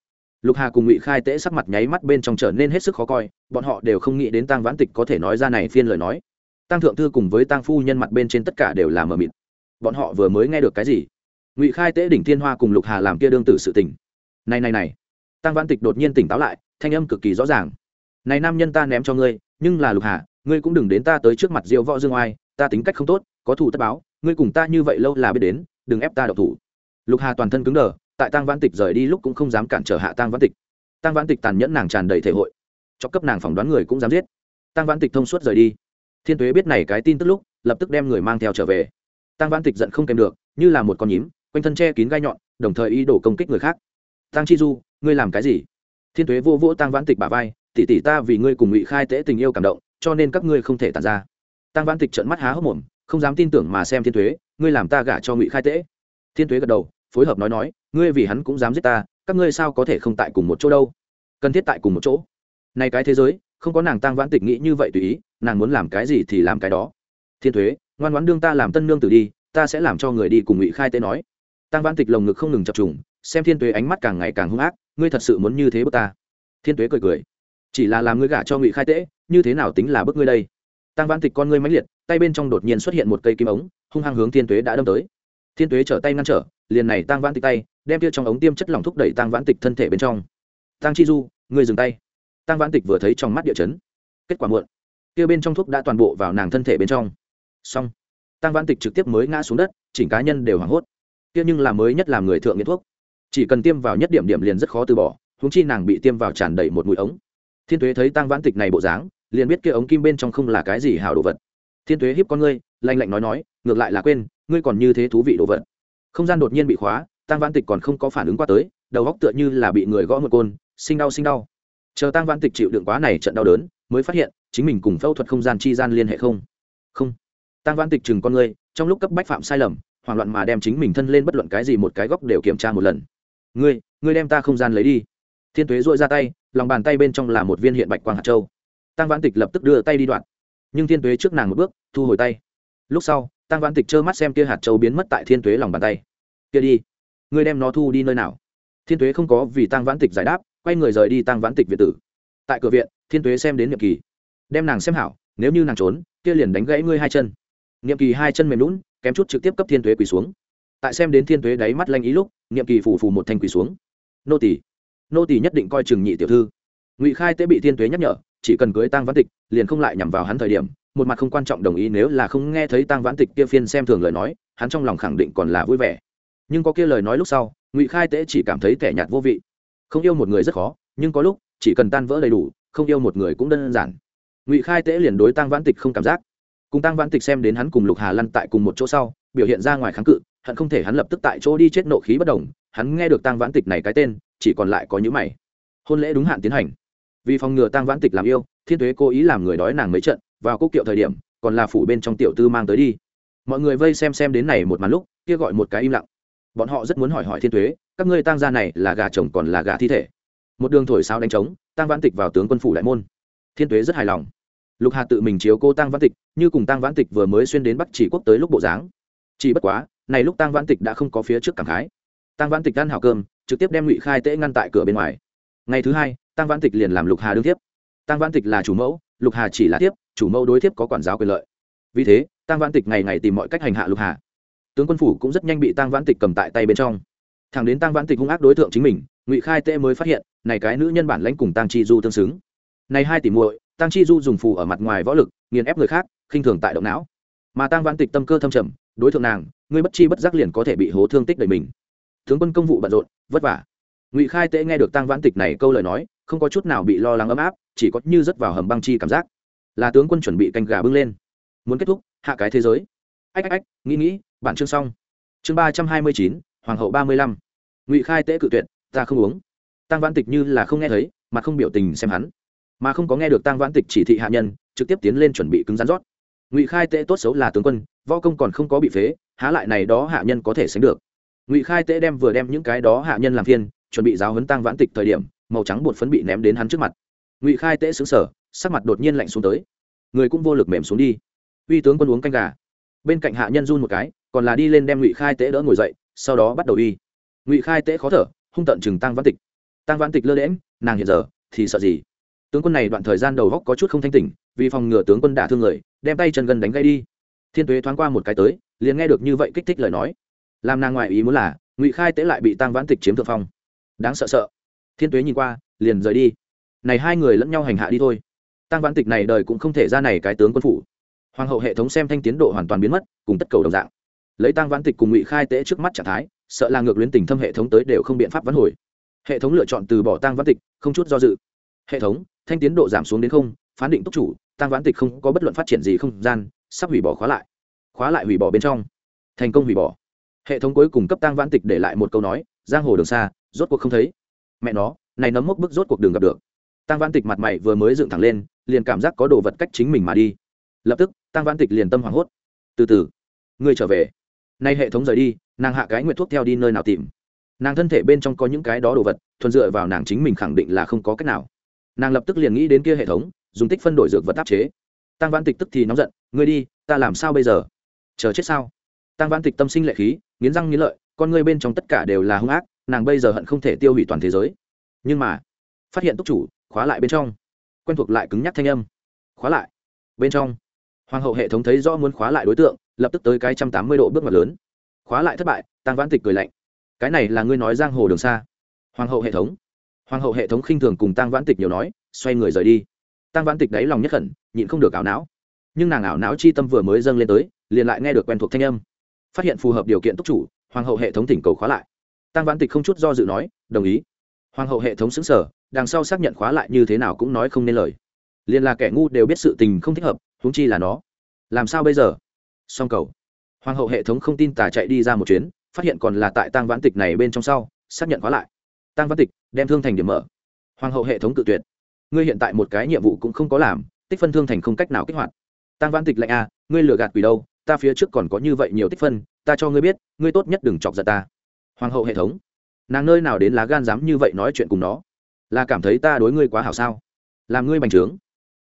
lục hà cùng ngụy khai tễ sắc mặt nháy mắt bên trong trở nên hết sức khó coi, bọn họ đều không nghĩ đến tăng vãn tịch có thể nói ra này phiên lời nói. Tăng thượng thư cùng với tăng phu nhân mặt bên trên tất cả đều là mờ mịt. Bọn họ vừa mới nghe được cái gì? Ngụy khai tễ đỉnh thiên hoa cùng lục hà làm kia đương tử sự tình. Này này này. Tăng vãn tịch đột nhiên tỉnh táo lại, thanh âm cực kỳ rõ ràng. Này nam nhân ta ném cho ngươi, nhưng là lục hà, ngươi cũng đừng đến ta tới trước mặt diệu võ dương oai, ta tính cách không tốt, có thủ tất báo, ngươi cùng ta như vậy lâu là biết đến, đừng ép ta độc thủ. Lục hà toàn thân cứng đờ tại tăng văn tịch rời đi lúc cũng không dám cản trở hạ tăng văn tịch. Tăng văn tịch tàn nhẫn nàng tràn đầy thể hội. Cho cấp nàng phỏng đoán người cũng dám giết. Tăng văn tịch thông suốt rời đi. Thiên tuế biết này cái tin tức lúc lập tức đem người mang theo trở về. Tăng văn tịch giận không kèm được như là một con nhím quanh thân che kín gai nhọn đồng thời ý đồ công kích người khác. Tăng chi du ngươi làm cái gì? Thiên tuế vô vỗ tăng văn tịch bả vai tỷ tỷ ta vì ngươi cùng ngụy khai tễ tình yêu cảm động cho nên các ngươi không thể tàn ra. Tăng văn tịch trợn mắt há hốc mồm không dám tin tưởng mà xem thiên tuế, ngươi làm ta gả cho ngụy khai tễ thiên tuế gật đầu phối hợp nói nói ngươi vì hắn cũng dám giết ta, các ngươi sao có thể không tại cùng một chỗ đâu? Cần thiết tại cùng một chỗ. Này cái thế giới, không có nàng tăng vãn tịch nghĩ như vậy tùy ý, nàng muốn làm cái gì thì làm cái đó. Thiên thuế, ngoan ngoãn đương ta làm tân nương tử đi, ta sẽ làm cho người đi cùng ngụy khai tế nói. Tăng vãn tịch lồng ngực không ngừng chập trùng, xem thiên tuế ánh mắt càng ngày càng hung ác, ngươi thật sự muốn như thế bức ta? Thiên tuế cười cười. Chỉ là làm ngươi gả cho ngụy khai tế, như thế nào tính là bức ngươi đây? Tăng vãn tịch con ngươi mãnh liệt, tay bên trong đột nhiên xuất hiện một cây kim ống, hung hăng hướng thiên tuế đã đâm tới. Thiên tuế trở tay ngăn trở, liền này tăng vãn tịch tay đem kia trong ống tiêm chất lỏng thúc đẩy tăng vãn tịch thân thể bên trong. Tăng chi du người dừng tay. Tăng vãn tịch vừa thấy trong mắt địa chấn. Kết quả muộn. Kia bên trong thuốc đã toàn bộ vào nàng thân thể bên trong. Xong. Tăng vãn tịch trực tiếp mới ngã xuống đất, chỉnh cá nhân đều hoảng hốt. Kia nhưng là mới nhất làm người thượng nghiện thuốc. Chỉ cần tiêm vào nhất điểm điểm liền rất khó từ bỏ húng chi nàng bị tiêm vào tràn đầy một mũi ống. Thiên tuế thấy tăng vãn tịch này bộ dáng, liền biết kia ống kim bên trong không là cái gì hảo đồ vật. Thiên tuế hiếp con ngươi lanh lạnh nói nói, ngược lại là quên, ngươi còn như thế thú vị đồ vật. Không gian đột nhiên bị khóa tăng vãn tịch còn không có phản ứng qua tới, đầu góc tựa như là bị người gõ một côn, sinh đau sinh đau. Chờ tăng vãn tịch chịu đựng quá này trận đau đớn, mới phát hiện chính mình cùng phẫu thuật không gian chi gian liên hệ không. Không. Tăng vãn tịch chừng con ngươi, trong lúc cấp bách phạm sai lầm, hoảng loạn mà đem chính mình thân lên bất luận cái gì một cái góc đều kiểm tra một lần. Ngươi ngươi đem ta không gian lấy đi. Thiên tuế dội ra tay, lòng bàn tay bên trong là một viên hiện bạch quang hạt châu. Tăng vãn tịch lập tức đưa tay đi đoạn. Nhưng thiên tuế trước nàng một bước, thu hồi tay. Lúc sau tăng vãn tịch trơ mắt xem kia hạt châu biến mất tại thiên tuế lòng bàn tay. Kia đi ngươi đem nó thu đi nơi nào? Thiên tuế không có vì tăng vãn tịch giải đáp, quay người rời đi tăng vãn tịch việt tử. Tại cửa viện, thiên tuế xem đến nhiệm kỳ. Đem nàng xem hảo, nếu như nàng trốn, kia liền đánh gãy ngươi hai chân. Nhiệm kỳ hai chân mềm lún kém chút trực tiếp cấp thiên tuế quỳ xuống. Tại xem đến thiên tuế đáy mắt lanh ý lúc nhiệm kỳ phủ phù một thanh quỳ xuống. Nô tỷ nô tỷ nhất định coi chừng nhị tiểu thư. Ngụy khai tế bị thiên tuế nhắc nhở, chỉ cần cưới tăng vãn tịch, liền không lại nhằm vào hắn thời điểm, một mặt không quan trọng đồng ý nếu là không nghe thấy tăng vãn tịch kia phiên xem thường lời nói, hắn trong lòng khẳng định còn là vui vẻ nhưng có kia lời nói lúc sau, ngụy khai tế chỉ cảm thấy tẻ nhạt vô vị. Không yêu một người rất khó, nhưng có lúc, chỉ cần tan vỡ đầy đủ, không yêu một người cũng đơn giản. Ngụy khai tế liền đối tăng vãn tịch không cảm giác. Cùng tăng vãn tịch xem đến hắn cùng lục hà lăn tại cùng một chỗ sau, biểu hiện ra ngoài kháng cự, hận không thể hắn lập tức tại chỗ đi chết nộ khí bất đồng hắn nghe được tăng vãn tịch này cái tên, chỉ còn lại có những mày. Hôn lễ đúng hạn tiến hành. Vì phòng ngừa tăng vãn tịch làm yêu, thiên tuế cố ý làm người đói nàng mấy trận, vào cốc kiệu thời điểm, còn là phủ bên trong tiểu tư mang tới đi. Mọi người vây xem xem đến này một màn lúc, kia gọi một cái im lặng bọn họ rất muốn hỏi hỏi thiên tuế, các ngươi tang gia này là gà chồng còn là gà thi thể? Một đường thổi sao đánh trống tăng vãn tịch vào tướng quân phủ đại môn. Thiên tuế rất hài lòng. Lục hà tự mình chiếu cô tăng vãn tịch, như cùng tăng vãn tịch vừa mới xuyên đến bắc chỉ quốc tới lúc bộ dáng. Chỉ bất quá, này lúc tăng vãn tịch đã không có phía trước cảm khái. Tăng vãn tịch ăn hào cơm, trực tiếp đem ngụy khai tễ ngăn tại cửa bên ngoài. Ngày thứ hai tăng vãn tịch liền làm lục hà đương tiếp tăng vãn tịch là chủ mẫu, lục hà chỉ là tiếp chủ mẫu đối tiếp có quản giáo quyền lợi. Vì thế tăng vãn tịch ngày ngày tìm mọi cách hành hạ lục hà tướng quân phủ cũng rất nhanh bị tăng vãn tịch cầm tại tay bên trong. Thằng đến tăng vãn tịch hung ác đối tượng chính mình, ngụy khai tê mới phát hiện, này cái nữ nhân bản lãnh cùng tăng chi du tương xứng. Này hai tỷ muội tăng chi du dùng phù ở mặt ngoài võ lực, nghiền ép người khác, khinh thường tại động não. Mà tăng vãn tịch tâm cơ thâm trầm, đối tượng nàng, ngươi bất chi bất giác liền có thể bị hố thương tích đầy mình. Tướng quân công vụ bận rộn, vất vả. Ngụy khai tễ nghe được tăng vãn tịch này câu lời nói, không có chút nào bị lo lắng ấm áp, chỉ có như rớt vào hầm băng chi cảm giác. Là tướng quân chuẩn bị canh gà bưng lên. Muốn kết thúc, hạ cái thế giới ách ách ách nghĩ nghĩ, bản chương xong. Chương ba trăm hai mươi chín, hoàng hậu ba mươi lăm. Ngụy khai tễ cự tuyệt, ta không uống. Tăng vãn tịch như là không nghe thấy, mà không biểu tình xem hắn. Mà không có nghe được tăng vãn tịch chỉ thị hạ nhân, trực tiếp tiến lên chuẩn bị cứng rắn rót. Ngụy khai tễ tốt xấu là tướng quân, võ công còn không có bị phế, há lại này đó hạ nhân có thể sánh được. Ngụy khai tễ đem vừa đem những cái đó hạ nhân làm phiên chuẩn bị giáo huấn tăng vãn tịch thời điểm, màu trắng bột phấn bị ném đến hắn trước mặt. Ngụy khai tễ xứng sở sắc mặt đột nhiên lạnh xuống tới. Người cũng vô lực mềm xuống đi. Uy tướng quân uống canh gà bên cạnh hạ nhân run một cái, còn là đi lên đem ngụy khai tễ đỡ ngồi dậy, sau đó bắt đầu y. Ngụy khai tễ khó thở, hung tận chừng tăng Văn tịch. Tăng Văn tịch lơ lẽm nàng hiện giờ thì sợ gì? Tướng quân này đoạn thời gian đầu góc có chút không thanh tỉnh, vì phòng ngừa tướng quân đả thương người, đem tay chân gần đánh gây đi. Thiên tuế thoáng qua một cái tới, liền nghe được như vậy kích thích lời nói. Làm nàng ngoại ý muốn là, ngụy khai tế lại bị tăng vãn tịch chiếm thượng phong. Đáng sợ sợ. Thiên tuế nhìn qua, liền rời đi. Này hai người lẫn nhau hành hạ đi thôi. Tăng vãn tịch này đời cũng không thể ra này cái tướng quân phủ hoàng hậu hệ thống xem thanh tiến độ hoàn toàn biến mất, cùng tất cầu đồng dạng. Lấy tăng vãn tịch cùng ngụy khai tế trước mắt trạng thái, sợ là ngược luyến tình thâm hệ thống tới đều không biện pháp vãn hồi. Hệ thống lựa chọn từ bỏ tăng vãn tịch, không chút do dự. Hệ thống, thanh tiến độ giảm xuống đến không, phán định túc chủ tăng vãn tịch không có bất luận phát triển gì không gian, sắp hủy bỏ khóa lại. Khóa lại hủy bỏ bên trong. Thành công hủy bỏ. Hệ thống cuối cùng cấp tăng vãn tịch để lại một câu nói, giang hồ đường xa, rốt cuộc không thấy. Mẹ nó, này nấm mốc bức rốt cuộc đường gặp được. Tăng vãn tịch mặt mày vừa mới dựng thẳng lên, liền cảm giác có đồ vật cách chính mình mà đi lập tức tăng vãn tịch liền tâm hoảng hốt. Từ từ, ngươi trở về. Nay hệ thống rời đi, nàng hạ cái nguyện thuốc theo đi nơi nào tìm. Nàng thân thể bên trong có những cái đó đồ vật, thuần dựa vào nàng chính mình khẳng định là không có cách nào. Nàng lập tức liền nghĩ đến kia hệ thống, dùng tích phân đổi dược vật áp chế. Tăng văn tịch tức thì nóng giận, ngươi đi, ta làm sao bây giờ? Chờ chết sao? Tăng văn tịch tâm sinh lệ khí, nghiến răng nghiến lợi, con ngươi bên trong tất cả đều là hung ác, nàng bây giờ hận không thể tiêu hủy toàn thế giới. Nhưng mà, phát hiện túc chủ khóa lại bên trong. Quen thuộc lại cứng nhắc thanh âm. Khóa lại. Bên trong hoàng hậu hệ thống thấy rõ muốn khóa lại đối tượng, lập tức tới cái trăm tám mươi độ bước ngoặt lớn. Khóa lại thất bại tăng Vãn tịch cười lạnh. Cái này là ngươi nói giang hồ đường xa. Hoàng hậu hệ thống. Hoàng hậu hệ thống khinh thường cùng tăng vãn tịch nhiều nói, xoay người rời đi. Tăng vãn tịch đáy lòng nhất khẩn nhịn không được ảo não. Nhưng nàng ảo não chi tâm vừa mới dâng lên tới, liền lại nghe được quen thuộc thanh âm. Phát hiện phù hợp điều kiện túc chủ, hoàng hậu hệ thống thỉnh cầu khóa lại. Tăng vãn tịch không chút do dự nói, đồng ý. Hoàng hậu hệ thống xứng sở đằng sau xác nhận khóa lại như thế nào cũng nói không nên lời. Liền là kẻ ngu đều biết sự tình không thích hợp huống chi là nó. Làm sao bây giờ? Song cầu. Hoàng hậu hệ thống không tin tả chạy đi ra một chuyến, phát hiện còn là tại tăng vãn tịch này bên trong sau, xác nhận khóa lại. Tăng vãn tịch, đem thương thành điểm mở. Hoàng hậu hệ thống tự tuyệt. Ngươi hiện tại một cái nhiệm vụ cũng không có làm, tích phân thương thành không cách nào kích hoạt. Tăng vãn tịch lạnh a ngươi lừa gạt quỷ đâu, ta phía trước còn có như vậy nhiều tích phân, ta cho ngươi biết, ngươi tốt nhất đừng chọc giận ta. Hoàng hậu hệ thống. Nàng nơi nào đến lá gan dám như vậy nói chuyện cùng nó? Là cảm thấy ta đối ngươi quá hảo sao? Làm ngươi bành trướng.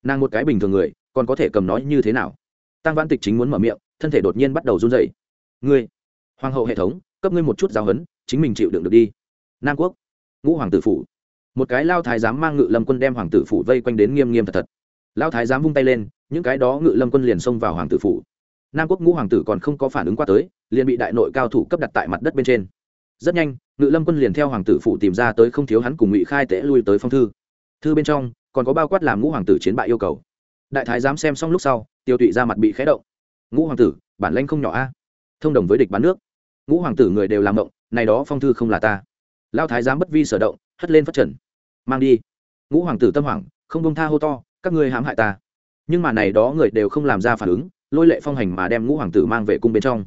Nàng một cái bình thường người còn có thể cầm nói như thế nào? Tăng văn tịch chính muốn mở miệng, thân thể đột nhiên bắt đầu run dậy ngươi, hoàng hậu hệ thống, cấp ngươi một chút giáo huấn, chính mình chịu đựng được đi. Nam quốc, ngũ hoàng tử phủ. Một cái lao thái giám mang ngự lâm quân đem hoàng tử phủ vây quanh đến nghiêm nghiêm thật thật. Lao thái giám vung tay lên, những cái đó ngự lâm quân liền xông vào hoàng tử phủ. Nam quốc ngũ hoàng tử còn không có phản ứng qua tới, liền bị đại nội cao thủ cấp đặt tại mặt đất bên trên. Rất nhanh, ngự lâm quân liền theo hoàng tử phủ tìm ra tới không thiếu hắn cùng ngụy khai tễ lui tới phong thư. Thư bên trong, còn có bao quát làm ngũ hoàng tử chiến bại yêu cầu đại thái dám xem xong lúc sau, tiêu tụy ra mặt bị khé động. Ngũ hoàng tử, bản lanh không nhỏ a. Thông đồng với địch bán nước. Ngũ hoàng tử người đều làm động này đó phong thư không là ta. Lao thái giám bất vi sở động, hất lên phát trần. Mang đi. Ngũ hoàng tử tâm hoảng, không bông tha hô to, các ngươi hãm hại ta. Nhưng mà này đó người đều không làm ra phản ứng, lôi lệ phong hành mà đem ngũ hoàng tử mang về cung bên trong.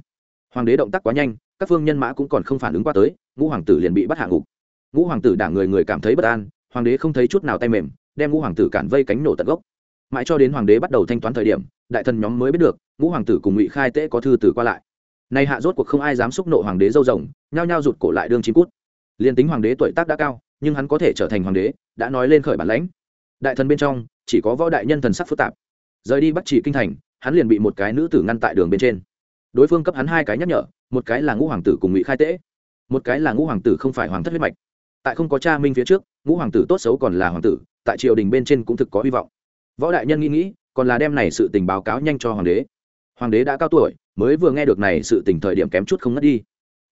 Hoàng đế động tác quá nhanh, các phương nhân mã cũng còn không phản ứng qua tới, ngũ hoàng tử liền bị bắt hạ ngục. Ngũ hoàng tử đảng người người cảm thấy bất an, hoàng đế không thấy chút nào tay mềm, đem ngũ hoàng tử cản vây cánh nổ tận gốc mãi cho đến hoàng đế bắt đầu thanh toán thời điểm, đại thần nhóm mới biết được, ngũ hoàng tử cùng ngụy khai tễ có thư từ qua lại. Nay hạ rốt cuộc không ai dám xúc nộ hoàng đế dâu rồng, nhao nhao rụt cổ lại đương chim cút. Liền tính hoàng đế tuổi tác đã cao, nhưng hắn có thể trở thành hoàng đế, đã nói lên khởi bản lãnh. Đại thần bên trong, chỉ có võ đại nhân thần sắc phức tạp. Rời đi bắt chỉ kinh thành, hắn liền bị một cái nữ tử ngăn tại đường bên trên. Đối phương cấp hắn hai cái nhắc nhở, một cái là ngũ hoàng tử cùng ngụy khai tễ, một cái là ngũ hoàng tử không phải hoàng thất huyết mạch. Tại không có cha minh phía trước, ngũ hoàng tử tốt xấu còn là hoàng tử, tại triều đình bên trên cũng thực có hy vọng võ đại nhân nghĩ nghĩ, còn là đem này sự tình báo cáo nhanh cho hoàng đế. Hoàng đế đã cao tuổi, mới vừa nghe được này sự tình thời điểm kém chút không ngất đi.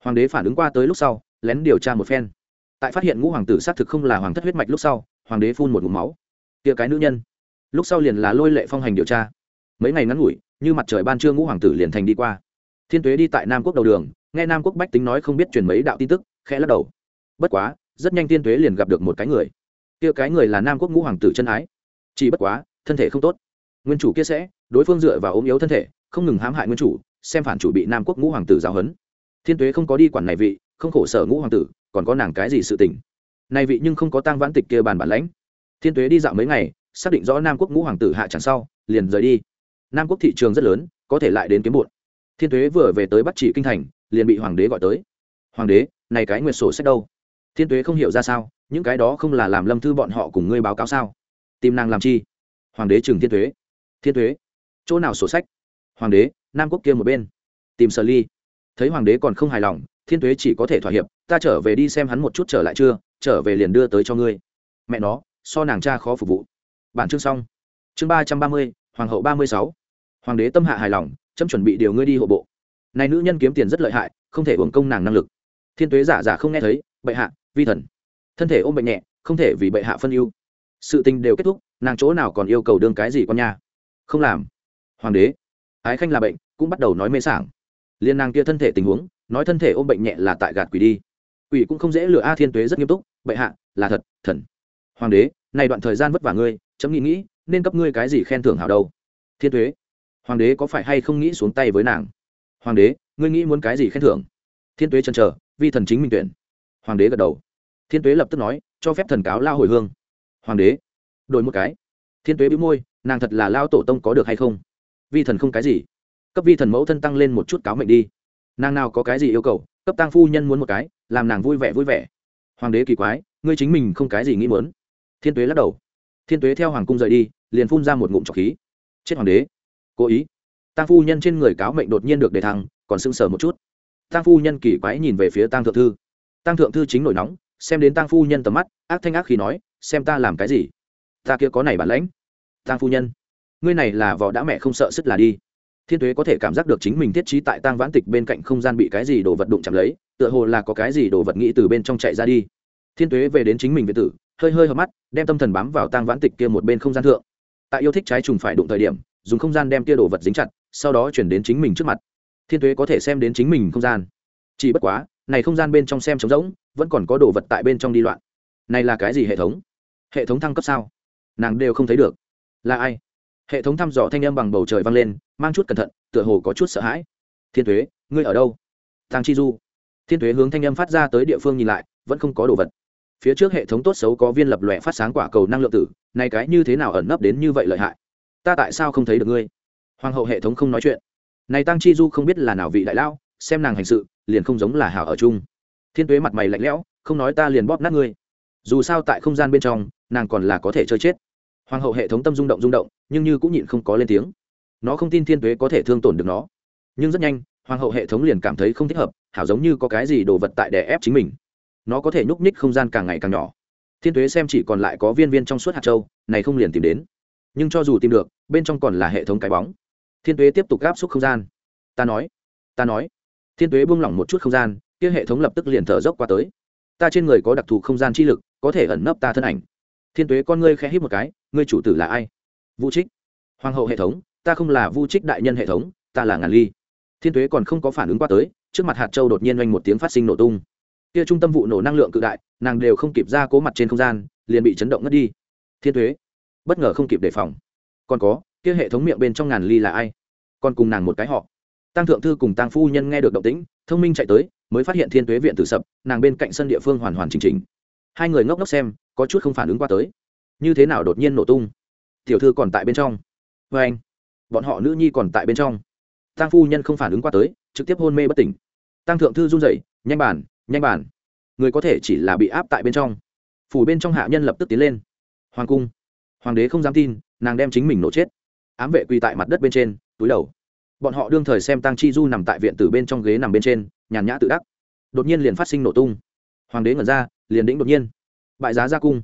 Hoàng đế phản ứng qua tới lúc sau, lén điều tra một phen. Tại phát hiện ngũ hoàng tử xác thực không là hoàng thất huyết mạch lúc sau, hoàng đế phun một ngụm máu. Tia cái nữ nhân. Lúc sau liền là lôi lệ phong hành điều tra. Mấy ngày ngắn ngủi, như mặt trời ban trưa ngũ hoàng tử liền thành đi qua. Thiên tuế đi tại nam quốc đầu đường, nghe nam quốc bách tính nói không biết truyền mấy đạo tin tức, khẽ lắc đầu. Bất quá, rất nhanh thiên tuế liền gặp được một cái người. Kia cái người là nam quốc ngũ hoàng tử chân ái. Chỉ bất quá thân thể không tốt. Nguyên chủ kia sẽ, đối phương dựa vào ốm yếu thân thể, không ngừng hãm hại nguyên chủ, xem phản chủ bị nam quốc ngũ hoàng tử giáo huấn. Thiên tuế không có đi quản này vị, không khổ sở ngũ hoàng tử, còn có nàng cái gì sự tình? Này vị nhưng không có tăng vãn tịch kia bàn bản lãnh. Thiên tuế đi dạo mấy ngày, xác định rõ nam quốc ngũ hoàng tử hạ chẳng sau, liền rời đi. Nam quốc thị trường rất lớn, có thể lại đến kiếm bụn thiên tuế vừa về tới bắt chỉ kinh thành, liền bị hoàng đế gọi tới. Hoàng đế, này cái nguyệt sổ sách đâu? Thiên tuế không hiểu ra sao, những cái đó không là làm lâm thư bọn họ cùng ngươi báo cáo sao? Tìm nàng làm chi? Hoàng đế trừng thiên tuế thiên tuế chỗ nào sổ sách? Hoàng đế, nam quốc kia một bên. Tìm sở ly. Thấy hoàng đế còn không hài lòng, thiên tuế chỉ có thể thỏa hiệp, ta trở về đi xem hắn một chút trở lại chưa, trở về liền đưa tới cho ngươi. Mẹ nó, so nàng cha khó phục vụ. Bản chương xong. Chương ba trăm ba mươi, hoàng hậu ba mươi sáu. Hoàng đế tâm hạ hài lòng, chấm chuẩn bị điều ngươi đi hộ bộ. Này nữ nhân kiếm tiền rất lợi hại, không thể hưởng công nàng năng lực. Thiên tuế giả giả không nghe thấy, bệ hạ, vi thần. Thân thể ôm bệnh nhẹ, không thể vì bệ hạ phân ưu. Sự tình đều kết thúc nàng chỗ nào còn yêu cầu đương cái gì con nha? Không làm. Hoàng đế. Ái khanh là bệnh, cũng bắt đầu nói mê sảng. Liên nàng kia thân thể tình huống, nói thân thể ôm bệnh nhẹ là tại gạt quỷ đi. Quỷ cũng không dễ lừa a thiên tuế rất nghiêm túc, bệ hạ, là thật, thần. Hoàng đế, này đoạn thời gian vất vả ngươi, chấm nghĩ nghĩ, nên cấp ngươi cái gì khen thưởng hảo đâu? Thiên tuế. Hoàng đế có phải hay không nghĩ xuống tay với nàng? Hoàng đế, ngươi nghĩ muốn cái gì khen thưởng? Thiên tuế chân chờ, vi thần chính minh tuyển. Hoàng đế gật đầu. Thiên tuế lập tức nói, cho phép thần cáo lao hồi hương. Hoàng đế đổi một cái. Thiên tuế bị môi, nàng thật là lao tổ tông có được hay không? Vi thần không cái gì. Cấp vi thần mẫu thân tăng lên một chút cáo mệnh đi. Nàng nào có cái gì yêu cầu, cấp tăng phu nhân muốn một cái, làm nàng vui vẻ vui vẻ. Hoàng đế kỳ quái, ngươi chính mình không cái gì nghĩ muốn. Thiên tuế lắc đầu. Thiên tuế theo hoàng cung rời đi, liền phun ra một ngụm trọc khí. Chết hoàng đế. Cố ý. Tăng phu nhân trên người cáo mệnh đột nhiên được đề thăng, còn sưng sờ một chút. Tăng phu nhân kỳ quái nhìn về phía tăng thượng thư. Tăng thượng thư chính nổi nóng, xem đến tăng phu nhân tầm mắt, ác thanh ác khi nói, xem ta làm cái gì? Ta kia có này bản lãnh. Tang phu nhân, ngươi này là vỏ đã mẹ không sợ sức là đi. Thiên tuế có thể cảm giác được chính mình thiết trí tại tang vãn tịch bên cạnh không gian bị cái gì đồ vật đụng chạm lấy, tựa hồ là có cái gì đồ vật nghĩ từ bên trong chạy ra đi. Thiên tuế về đến chính mình việt tử, hơi hơi hợp mắt, đem tâm thần bám vào tang vãn tịch kia một bên không gian thượng. Tại yêu thích trái trùng phải đụng thời điểm, dùng không gian đem kia đồ vật dính chặt, sau đó chuyển đến chính mình trước mặt. Thiên tuế có thể xem đến chính mình không gian. Chỉ bất quá, này không gian bên trong xem trống rỗng, vẫn còn có đồ vật tại bên trong đi loạn. Này là cái gì hệ thống? Hệ thống thăng cấp sao? Nàng đều không thấy được. Là ai? Hệ thống thăm dò thanh âm bằng bầu trời vang lên, mang chút cẩn thận, tựa hồ có chút sợ hãi. Thiên thuế ngươi ở đâu? Tăng chi du. Thiên thuế hướng thanh âm phát ra tới địa phương nhìn lại, vẫn không có đồ vật. Phía trước hệ thống tốt xấu có viên lập lòe phát sáng quả cầu năng lượng tử này cái như thế nào ẩn nấp đến như vậy lợi hại? Ta tại sao không thấy được ngươi? Hoàng hậu hệ thống không nói chuyện. Này tăng chi du không biết là nào vị đại lao xem nàng hành sự, liền không giống là hảo ở chung. Thiên tuế mặt mày lạnh lẽo, không nói ta liền bóp nát ngươi. Dù sao tại không gian bên trong nàng còn là có thể chơi chết. Hoàng hậu hệ thống tâm rung động rung động, nhưng như cũng nhịn không có lên tiếng. Nó không tin thiên tuế có thể thương tổn được nó. Nhưng rất nhanh, hoàng hậu hệ thống liền cảm thấy không thích hợp, hảo giống như có cái gì đồ vật tại đè ép chính mình. Nó có thể nhúc nhích không gian càng ngày càng nhỏ. Thiên tuế xem chỉ còn lại có viên viên trong suốt hạt châu, này không liền tìm đến. Nhưng cho dù tìm được, bên trong còn là hệ thống cái bóng. Thiên tuế tiếp tục gáp xúc không gian. Ta nói ta nói. Thiên tuế buông lỏng một chút không gian, kia hệ thống lập tức liền thở dốc qua tới. Ta trên người có đặc thù không gian chi lực, có thể ẩn nấp ta thân ảnh thiên tuế con ngươi khẽ hít một cái, ngươi chủ tử là ai? Vũ trích. Hoàng hậu hệ thống, ta không là vu trích đại nhân hệ thống, ta là ngàn ly. Thiên tuế còn không có phản ứng qua tới, trước mặt hạt châu đột nhiên oanh một tiếng phát sinh nổ tung. Kia trung tâm vụ nổ năng lượng cự đại, nàng đều không kịp ra cố mặt trên không gian, liền bị chấn động ngất đi. Thiên tuế, bất ngờ không kịp đề phòng. Còn có, kia hệ thống miệng bên trong ngàn ly là ai? Còn cùng nàng một cái họ. Tăng thượng thư cùng tăng phu nhân nghe được động tĩnh, thông minh chạy tới, mới phát hiện thiên tuế viện tử sập, nàng bên cạnh sân địa phương hoàn hoàn chỉnh chỉnh. Hai người ngốc ngốc xem có chút không phản ứng qua tới. Như thế nào đột nhiên nổ tung? Tiểu thư còn tại bên trong. Vê anh, bọn họ nữ nhi còn tại bên trong. Tăng phu nhân không phản ứng qua tới, trực tiếp hôn mê bất tỉnh. Tăng thượng thư run rẩy, nhanh bản nhanh bản người có thể chỉ là bị áp tại bên trong. Phủ bên trong hạ nhân lập tức tiến lên. Hoàng cung, hoàng đế không dám tin, nàng đem chính mình nổ chết. Ám vệ quỳ tại mặt đất bên trên, túi đầu. Bọn họ đương thời xem tăng chi du nằm tại viện từ bên trong ghế nằm bên trên, nhàn nhã tự đắc. Đột nhiên liền phát sinh nổ tung. Hoàng đế ngẩn ra, liền đĩnh đột nhiên bại giá ra cung.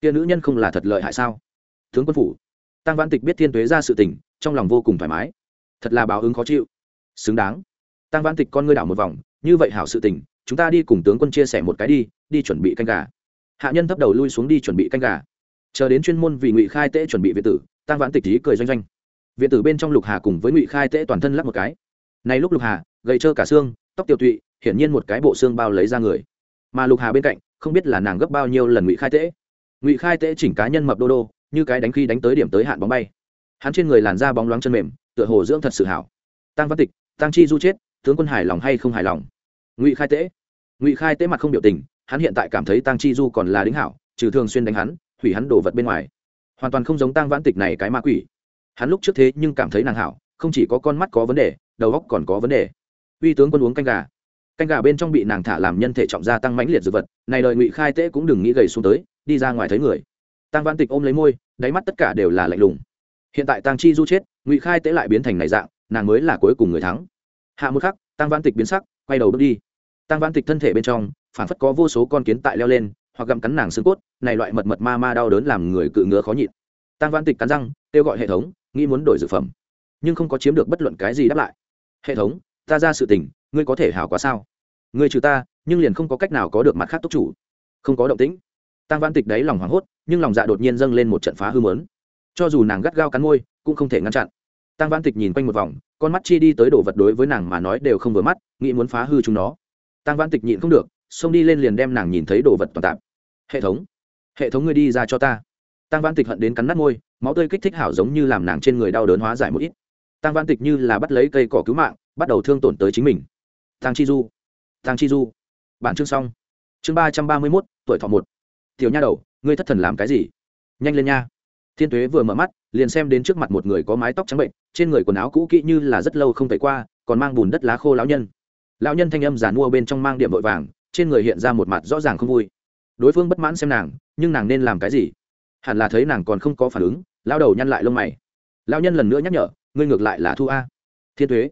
Kia nữ nhân không là thật lợi hại sao? Tướng quân phủ, tăng văn tịch biết thiên tuế ra sự tình, trong lòng vô cùng thoải mái. Thật là báo ứng khó chịu. Xứng đáng. Tăng văn tịch con ngươi đảo một vòng, như vậy hảo sự tình, chúng ta đi cùng tướng quân chia sẻ một cái đi đi chuẩn bị canh gà. Hạ nhân thấp đầu lui xuống đi chuẩn bị canh gà. Chờ đến chuyên môn vì ngụy khai tễ chuẩn bị viện tử, tăng vãn tịch ý cười doanh doanh. Viện tử bên trong lục hà cùng với ngụy khai tễ toàn thân lắp một cái. Này lúc lục hà, gầy trơ cả xương, tóc tiêu tụy, hiển nhiên một cái bộ xương bao lấy ra người. Mà lục hà bên cạnh không biết là nàng gấp bao nhiêu lần ngụy khai tễ. Ngụy khai tễ chỉnh cá nhân mập đô đô, như cái đánh khi đánh tới điểm tới hạn bóng bay. Hắn trên người làn da bóng loáng chân mềm, tựa hồ dưỡng thật sự hảo. Tăng văn tịch tăng chi du chết, tướng quân hài lòng hay không hài lòng? Ngụy khai tễ. Ngụy khai tễ mặt không biểu tình, hắn hiện tại cảm thấy tăng chi du còn là đính hảo, trừ thường xuyên đánh hắn, hủy hắn đồ vật bên ngoài. Hoàn toàn không giống tăng vãn tịch này cái ma quỷ. Hắn lúc trước thế nhưng cảm thấy nàng hảo, không chỉ có con mắt có vấn đề, đầu óc còn có vấn đề. Uy tướng quân uống canh gà canh gà bên trong bị nàng thả làm nhân thể trọng gia tăng mãnh liệt dược vật, này đời ngụy khai tễ cũng đừng nghĩ gầy xuống tới, đi ra ngoài thấy người. Tăng văn tịch ôm lấy môi, đáy mắt tất cả đều là lạnh lùng. Hiện tại tăng chi du chết, ngụy khai tễ lại biến thành này dạng, nàng mới là cuối cùng người thắng. Hạ một khắc tăng văn tịch biến sắc, quay đầu bước đi. Tăng văn tịch thân thể bên trong, phản phất có vô số con kiến tại leo lên, hoặc gặm cắn nàng xương cốt, này loại mật mật ma ma đau đớn làm người cự ngứa khó nhịn. Tăng văn tịch cắn răng, kêu gọi hệ thống, nghĩ muốn đổi dược phẩm, nhưng không có chiếm được bất luận cái gì đáp lại. Hệ thống, ta ra sự tình ngươi có thể hảo quá sao? Ngươi trừ ta, nhưng liền không có cách nào có được mặt khác túc chủ. Không có động tĩnh. Tăng văn tịch đấy lòng hoảng hốt, nhưng lòng dạ đột nhiên dâng lên một trận phá hư mớn. Cho dù nàng gắt gao cắn môi, cũng không thể ngăn chặn. Tăng văn tịch nhìn quanh một vòng, con mắt chi đi tới đồ vật đối với nàng mà nói đều không vừa mắt, nghĩ muốn phá hư chúng nó. Tăng văn tịch nhịn không được, xông đi lên liền đem nàng nhìn thấy đồ vật toàn tạp. Hệ thống. Hệ thống ngươi đi ra cho ta. Tăng văn tịch hận đến cắn nát môi, máu tươi kích thích hảo giống như làm nàng trên người đau đớn hóa giải một ít. Tăng văn tịch như là bắt lấy cây cỏ cứu mạng, bắt đầu thương tổn tới chính mình. Tang chi du. Tang chi du. Bản chương xong. Chương ba trăm ba mươi mốt, tuổi thọ một. Tiểu nha đầu, ngươi thất thần làm cái gì? Nhanh lên nha. Thiên tuế vừa mở mắt, liền xem đến trước mặt một người có mái tóc trắng bệnh, trên người quần áo cũ kỹ như là rất lâu không tẩy qua, còn mang bùn đất lá khô lão nhân. Lão nhân thanh âm giàn mua bên trong mang điểm vội vàng, trên người hiện ra một mặt rõ ràng không vui. Đối phương bất mãn xem nàng, nhưng nàng nên làm cái gì? Hẳn là thấy nàng còn không có phản ứng lao đầu nhăn lại lông mày. Lão nhân lần nữa nhắc nhở, ngươi ngược lại là thu a. Thiên tuế.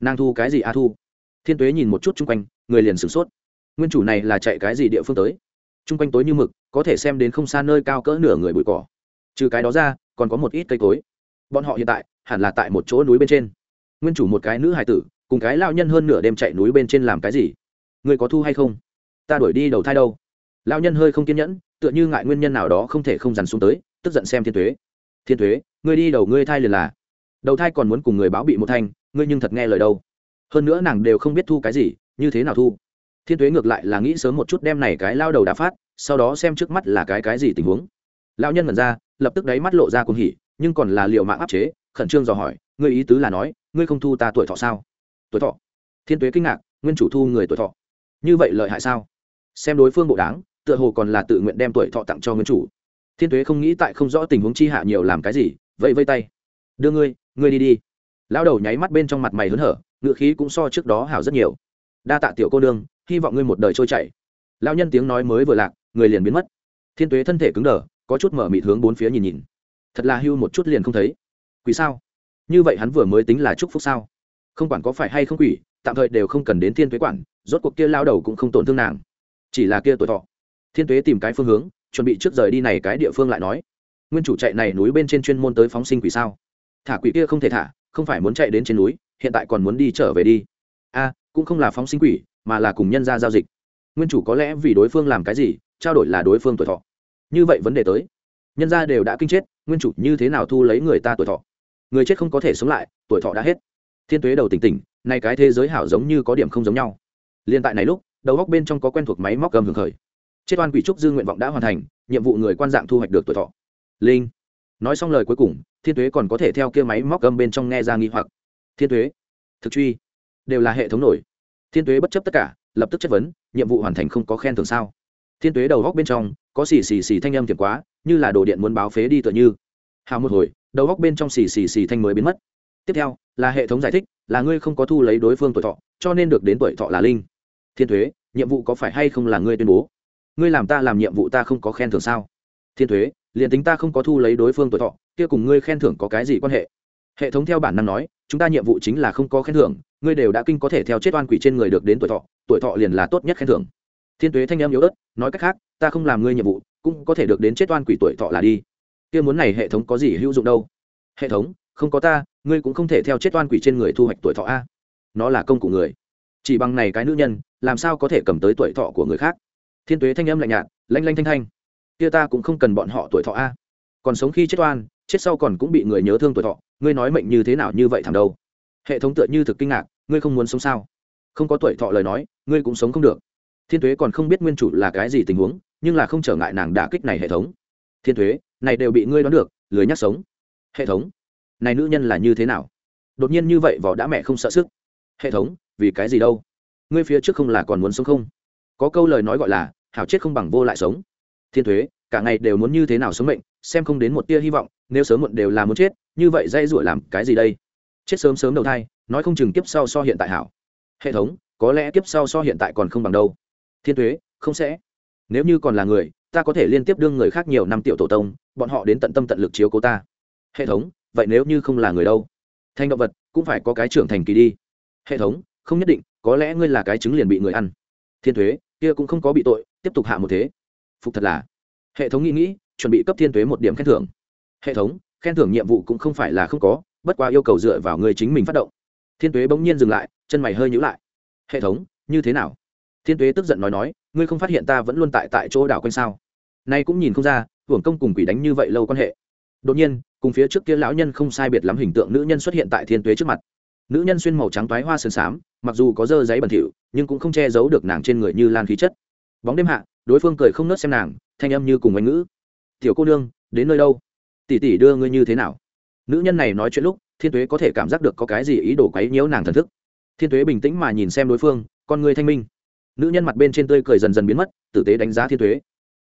Nàng thu cái gì a thu? Thiên tuế nhìn một chút chung quanh, người liền sửng sốt. Nguyên chủ này là chạy cái gì địa phương tới? Chung quanh tối như mực, có thể xem đến không xa nơi cao cỡ nửa người bụi cỏ. Trừ cái đó ra, còn có một ít cây cối. Bọn họ hiện tại, hẳn là tại một chỗ núi bên trên. Nguyên chủ một cái nữ hải tử, cùng cái lao nhân hơn nửa đêm chạy núi bên trên làm cái gì? Người có thu hay không? Ta đuổi đi đầu thai đâu? Lao nhân hơi không kiên nhẫn, tựa như ngại nguyên nhân nào đó không thể không dằn xuống tới, tức giận xem thiên thuế thiên thuế ngươi đi đầu ngươi thai liền là. Đầu thai còn muốn cùng người báo bị một thanh, ngươi nhưng thật nghe lời đâu? Hơn nữa nàng đều không biết thu cái gì, như thế nào thu? Thiên thuế ngược lại là nghĩ sớm một chút đem này cái lao đầu đã phát, sau đó xem trước mắt là cái cái gì tình huống. Lao nhân ngẩn ra, lập tức đáy mắt lộ ra cùng hỉ, nhưng còn là liệu mạng áp chế, khẩn trương dò hỏi, ngươi ý tứ là nói, ngươi không thu ta tuổi thọ sao? Tuổi thọ? Thiên tuế kinh ngạc, nguyên chủ thu người tuổi thọ. Như vậy lợi hại sao? Xem đối phương bộ đáng tựa hồ còn là tự nguyện đem tuổi thọ tặng cho nguyên chủ. Thiên tuế không nghĩ tại không rõ tình huống chi hạ nhiều làm cái gì vậy vây tay. Đưa ngươi ngươi đi đi. Lão đầu nháy mắt bên trong mặt mày hớn hở ngựa khí cũng so trước đó hảo rất nhiều. Đa tạ tiểu cô nương, hy vọng ngươi một đời trôi chảy. Lão nhân tiếng nói mới vừa lạc, người liền biến mất. Thiên tuế thân thể cứng đờ, có chút mở mịt hướng bốn phía nhìn nhìn. Thật là hưu một chút liền không thấy. Quỷ sao? Như vậy hắn vừa mới tính là chúc phúc sao? Không quản có phải hay không quỷ, tạm thời đều không cần đến thiên tuế quản, rốt cuộc kia lao đầu cũng không tổn thương nàng. Chỉ là kia tuổi thọ. Thiên tuế tìm cái phương hướng, chuẩn bị trước rời đi này cái địa phương lại nói. Nguyên chủ chạy này núi bên trên chuyên môn tới phóng sinh quỷ sao? Thả quỷ kia không thể thả, không phải muốn chạy đến trên núi hiện tại còn muốn đi trở về đi. A, cũng không là phóng sinh quỷ, mà là cùng nhân ra giao dịch. Nguyên chủ có lẽ vì đối phương làm cái gì, trao đổi là đối phương tuổi thọ. Như vậy vấn đề tới. Nhân gia đều đã kinh chết, nguyên chủ như thế nào thu lấy người ta tuổi thọ? Người chết không có thể sống lại, tuổi thọ đã hết. Thiên tuế đầu tỉnh tỉnh, nay cái thế giới hảo giống như có điểm không giống nhau. Liên tại này lúc, đầu góc bên trong có quen thuộc máy móc cầm hưởng khởi. Chết oan quỷ trúc dư nguyện vọng đã hoàn thành, nhiệm vụ người quan dạng thu hoạch được tuổi thọ. Linh. Nói xong lời cuối cùng, thiên tuế còn có thể theo kia máy móc cầm bên trong nghe ra nghi hoặc thiên tuế, thực truy, đều là hệ thống nổi. Thiên tuế bất chấp tất cả, lập tức chất vấn, nhiệm vụ hoàn thành không có khen thưởng sao? Thiên tuế đầu góc bên trong, có xì xì xì thanh âm thiệt quá, như là đồ điện muốn báo phế đi tựa như. Hào một hồi, đầu góc bên trong xì xì xì thanh mới biến mất. Tiếp theo, là hệ thống giải thích, là ngươi không có thu lấy đối phương tuổi thọ, cho nên được đến tuổi thọ là linh. Thiên thuế nhiệm vụ có phải hay không là ngươi tuyên bố? Ngươi làm ta làm nhiệm vụ ta không có khen thưởng sao? Thiên thuế liền tính ta không có thu lấy đối phương tuổi thọ, kia cùng ngươi khen thưởng có cái gì quan hệ? Hệ thống theo bản năng nói, chúng ta nhiệm vụ chính là không có khen thưởng, ngươi đều đã kinh có thể theo chết oan quỷ trên người được đến tuổi thọ tuổi thọ liền là tốt nhất khen thưởng. Thiên tuế thanh em yếu ớt, nói cách khác, ta không làm ngươi nhiệm vụ, cũng có thể được đến chết oan quỷ tuổi thọ là đi. Kia muốn này hệ thống có gì hữu dụng đâu? Hệ thống, không có ta, ngươi cũng không thể theo chết oan quỷ trên người thu hoạch tuổi thọ a. Nó là công cụ người. Chỉ bằng này cái nữ nhân, làm sao có thể cầm tới tuổi thọ của người khác? Thiên tuế thanh âm lạnh nhạt, lanh lanh thanh thanh. Kia ta cũng không cần bọn họ tuổi thọ a. Còn sống khi chết oan chết sau còn cũng bị người nhớ thương tuổi thọ, ngươi nói mệnh như thế nào như vậy thẳng đâu? Hệ thống tựa như thực kinh ngạc, ngươi không muốn sống sao? Không có tuổi thọ lời nói, ngươi cũng sống không được. Thiên thuế còn không biết nguyên chủ là cái gì tình huống, nhưng là không trở ngại nàng đả kích này hệ thống. Thiên thuế này đều bị ngươi đoán được, lười nhắc sống. Hệ thống, này nữ nhân là như thế nào? Đột nhiên như vậy vỏ đã mẹ không sợ sức. Hệ thống, vì cái gì đâu? Ngươi phía trước không là còn muốn sống không? Có câu lời nói gọi là, hảo chết không bằng vô lại sống. Thiên thuế cả ngày đều muốn như thế nào sống mệnh xem không đến một tia hy vọng, nếu sớm muộn đều là muốn chết, như vậy dây rủa làm cái gì đây? Chết sớm sớm đầu thai, nói không chừng kiếp sau so hiện tại hảo. Hệ thống, có lẽ kiếp sau so hiện tại còn không bằng đâu. Thiên thuế không sẽ. Nếu như còn là người, ta có thể liên tiếp đương người khác nhiều năm tiểu tổ tông, bọn họ đến tận tâm tận lực chiếu cố ta. Hệ thống, vậy nếu như không là người đâu? Thành động vật, cũng phải có cái trưởng thành kỳ đi. Hệ thống, không nhất định, có lẽ ngươi là cái trứng liền bị người ăn. Thiên thuế kia cũng không có bị tội, tiếp tục hạ một thế. Phục thật là. Hệ thống nghĩ nghĩ chuẩn bị cấp thiên thuế một điểm khen thưởng. Hệ thống, khen thưởng nhiệm vụ cũng không phải là không có, bất qua yêu cầu dựa vào người chính mình phát động. Thiên thuế bỗng nhiên dừng lại, chân mày hơi nhữ lại. Hệ thống, như thế nào? Thiên tuế tức giận nói nói, ngươi không phát hiện ta vẫn luôn tại tại chỗ đảo quanh sao? Nay cũng nhìn không ra, hưởng công cùng quỷ đánh như vậy lâu quan hệ. Đột nhiên, cùng phía trước kia lão nhân không sai biệt lắm hình tượng nữ nhân xuất hiện tại thiên tuế trước mặt. Nữ nhân xuyên màu trắng toái hoa sơn xám, mặc dù có dơ giấy bẩn thỉu, nhưng cũng không che giấu được nàng trên người như lan khí chất. Bóng đêm hạ, đối phương cười không nớt xem nàng, thanh âm như cùng anh ngữ tiểu cô nương đến nơi đâu? Tỷ tỷ đưa ngươi như thế nào? Nữ nhân này nói chuyện lúc thiên tuế có thể cảm giác được có cái gì ý đồ quấy nhiễu nàng thần thức. Thiên tuế bình tĩnh mà nhìn xem đối phương con người thanh minh. Nữ nhân mặt bên trên tươi cười dần dần biến mất tử tế đánh giá thiên Tuế,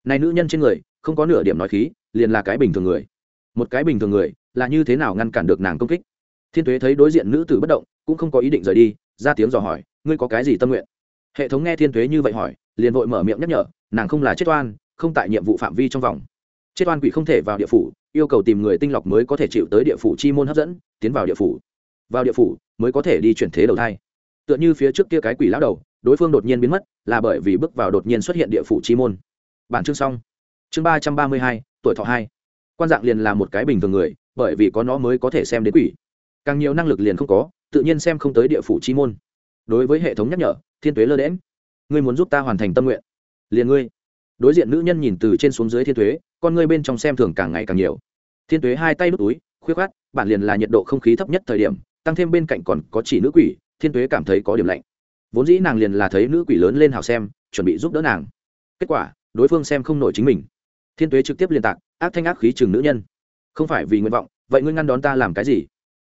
này nữ nhân trên người không có nửa điểm nói khí liền là cái bình thường người. Một cái bình thường người là như thế nào ngăn cản được nàng công kích? Thiên tuế thấy đối diện nữ tử bất động cũng không có ý định rời đi ra tiếng dò hỏi ngươi có cái gì tâm nguyện? Hệ thống nghe thiên tuế như vậy hỏi liền vội mở miệng nhắc nhở nàng không là chết oan không tại nhiệm vụ phạm vi trong vòng chết oan quỷ không thể vào địa phủ, yêu cầu tìm người tinh lọc mới có thể chịu tới địa phủ chi môn hấp dẫn, tiến vào địa phủ. Vào địa phủ mới có thể đi chuyển thế đầu thai. Tựa như phía trước kia cái quỷ lão đầu, đối phương đột nhiên biến mất, là bởi vì bước vào đột nhiên xuất hiện địa phủ chi môn. Bản chương xong. Chương ba trăm ba mươi hai, tuổi thọ hai. Quan dạng liền là một cái bình thường người, bởi vì có nó mới có thể xem đến quỷ. Càng nhiều năng lực liền không có, tự nhiên xem không tới địa phủ chi môn. Đối với hệ thống nhắc nhở, thiên tuế lơ đễm ngươi muốn giúp ta hoàn thành tâm nguyện. Liền ngươi. Đối diện nữ nhân nhìn từ trên xuống dưới thiên tuế con ngươi bên trong xem thường càng ngày càng nhiều. Thiên tuế hai tay đút túi, khuyết khát bản liền là nhiệt độ không khí thấp nhất thời điểm, tăng thêm bên cạnh còn có chỉ nữ quỷ, thiên tuế cảm thấy có điểm lạnh. Vốn dĩ nàng liền là thấy nữ quỷ lớn lên hào xem, chuẩn bị giúp đỡ nàng. Kết quả, đối phương xem không nổi chính mình. Thiên tuế trực tiếp liên tạc, ác thanh ác khí chừng nữ nhân. Không phải vì nguyện vọng, vậy ngươi ngăn đón ta làm cái gì?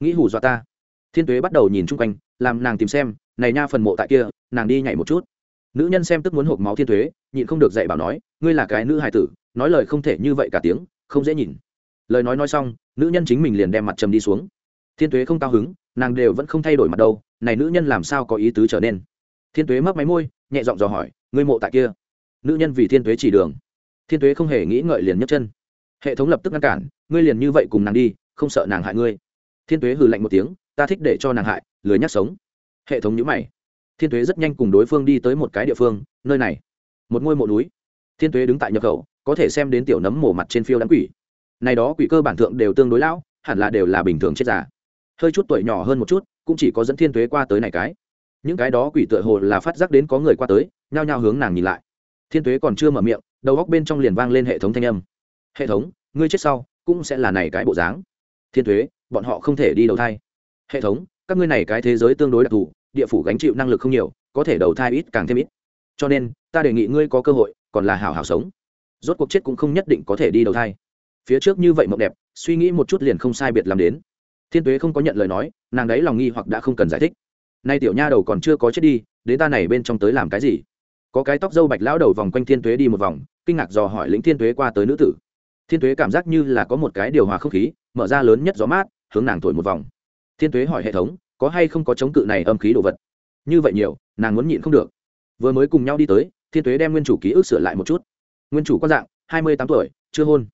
Nghĩ hù dọa ta. Thiên tuế bắt đầu nhìn chung quanh, làm nàng tìm xem, này nha phần mộ tại kia, nàng đi nhảy một chút. Nữ nhân xem tức muốn hộp máu thiên tuế, nhịn không được dạy bảo nói, ngươi là cái nữ hài tử nói lời không thể như vậy cả tiếng, không dễ nhìn. Lời nói nói xong, nữ nhân chính mình liền đem mặt trầm đi xuống. Thiên tuế không cao hứng, nàng đều vẫn không thay đổi mặt đâu, này nữ nhân làm sao có ý tứ trở nên? Thiên tuế mấp máy môi, nhẹ giọng dò hỏi, ngươi mộ tại kia? Nữ nhân vì thiên tuế chỉ đường. Thiên tuế không hề nghĩ ngợi liền nhấc chân. Hệ thống lập tức ngăn cản, ngươi liền như vậy cùng nàng đi, không sợ nàng hại ngươi. Thiên tuế hừ lạnh một tiếng, ta thích để cho nàng hại, lười nhắc sống. Hệ thống nhữ mày. Thiên tuế rất nhanh cùng đối phương đi tới một cái địa phương, nơi này. Một ngôi mộ núi thiên tuế đứng tại nhập khẩu, có thể xem đến tiểu nấm mổ mặt trên phiêu đám quỷ. Này đó quỷ cơ bản thượng đều tương đối lão, hẳn là đều là bình thường chết già. Hơi chút tuổi nhỏ hơn một chút, cũng chỉ có dẫn thiên tuế qua tới này cái. Những cái đó quỷ tựa hồ là phát giác đến có người qua tới, nhao nhao hướng nàng nhìn lại. Thiên tuế còn chưa mở miệng, đầu góc bên trong liền vang lên hệ thống thanh âm. Hệ thống, ngươi chết sau, cũng sẽ là này cái bộ dáng. Thiên tuế, bọn họ không thể đi đầu thai. Hệ thống, các ngươi này cái thế giới tương đối đặc thù, địa phủ gánh chịu năng lực không nhiều, có thể đầu thai ít càng thêm ít cho nên, ta đề nghị ngươi có cơ hội, còn là hảo hảo sống. Rốt cuộc chết cũng không nhất định có thể đi đầu thai. Phía trước như vậy mộng đẹp, suy nghĩ một chút liền không sai biệt làm đến. Thiên tuế không có nhận lời nói, nàng đấy lòng nghi hoặc đã không cần giải thích. Nay tiểu nha đầu còn chưa có chết đi, đến ta này bên trong tới làm cái gì? Có cái tóc dâu bạch lão đầu vòng quanh thiên tuế đi một vòng, kinh ngạc dò hỏi lĩnh thiên tuế qua tới nữ tử. Thiên tuế cảm giác như là có một cái điều hòa không khí, mở ra lớn nhất gió mát, hướng nàng thổi một vòng. Thiên tuế hỏi hệ thống, có hay không có chống cự này âm khí đồ vật? Như vậy nhiều, nàng muốn nhịn không được vừa mới cùng nhau đi tới, thiên tuế đem nguyên chủ ký ức sửa lại một chút. Nguyên chủ quan dạng, hai mươi tám tuổi, chưa hôn.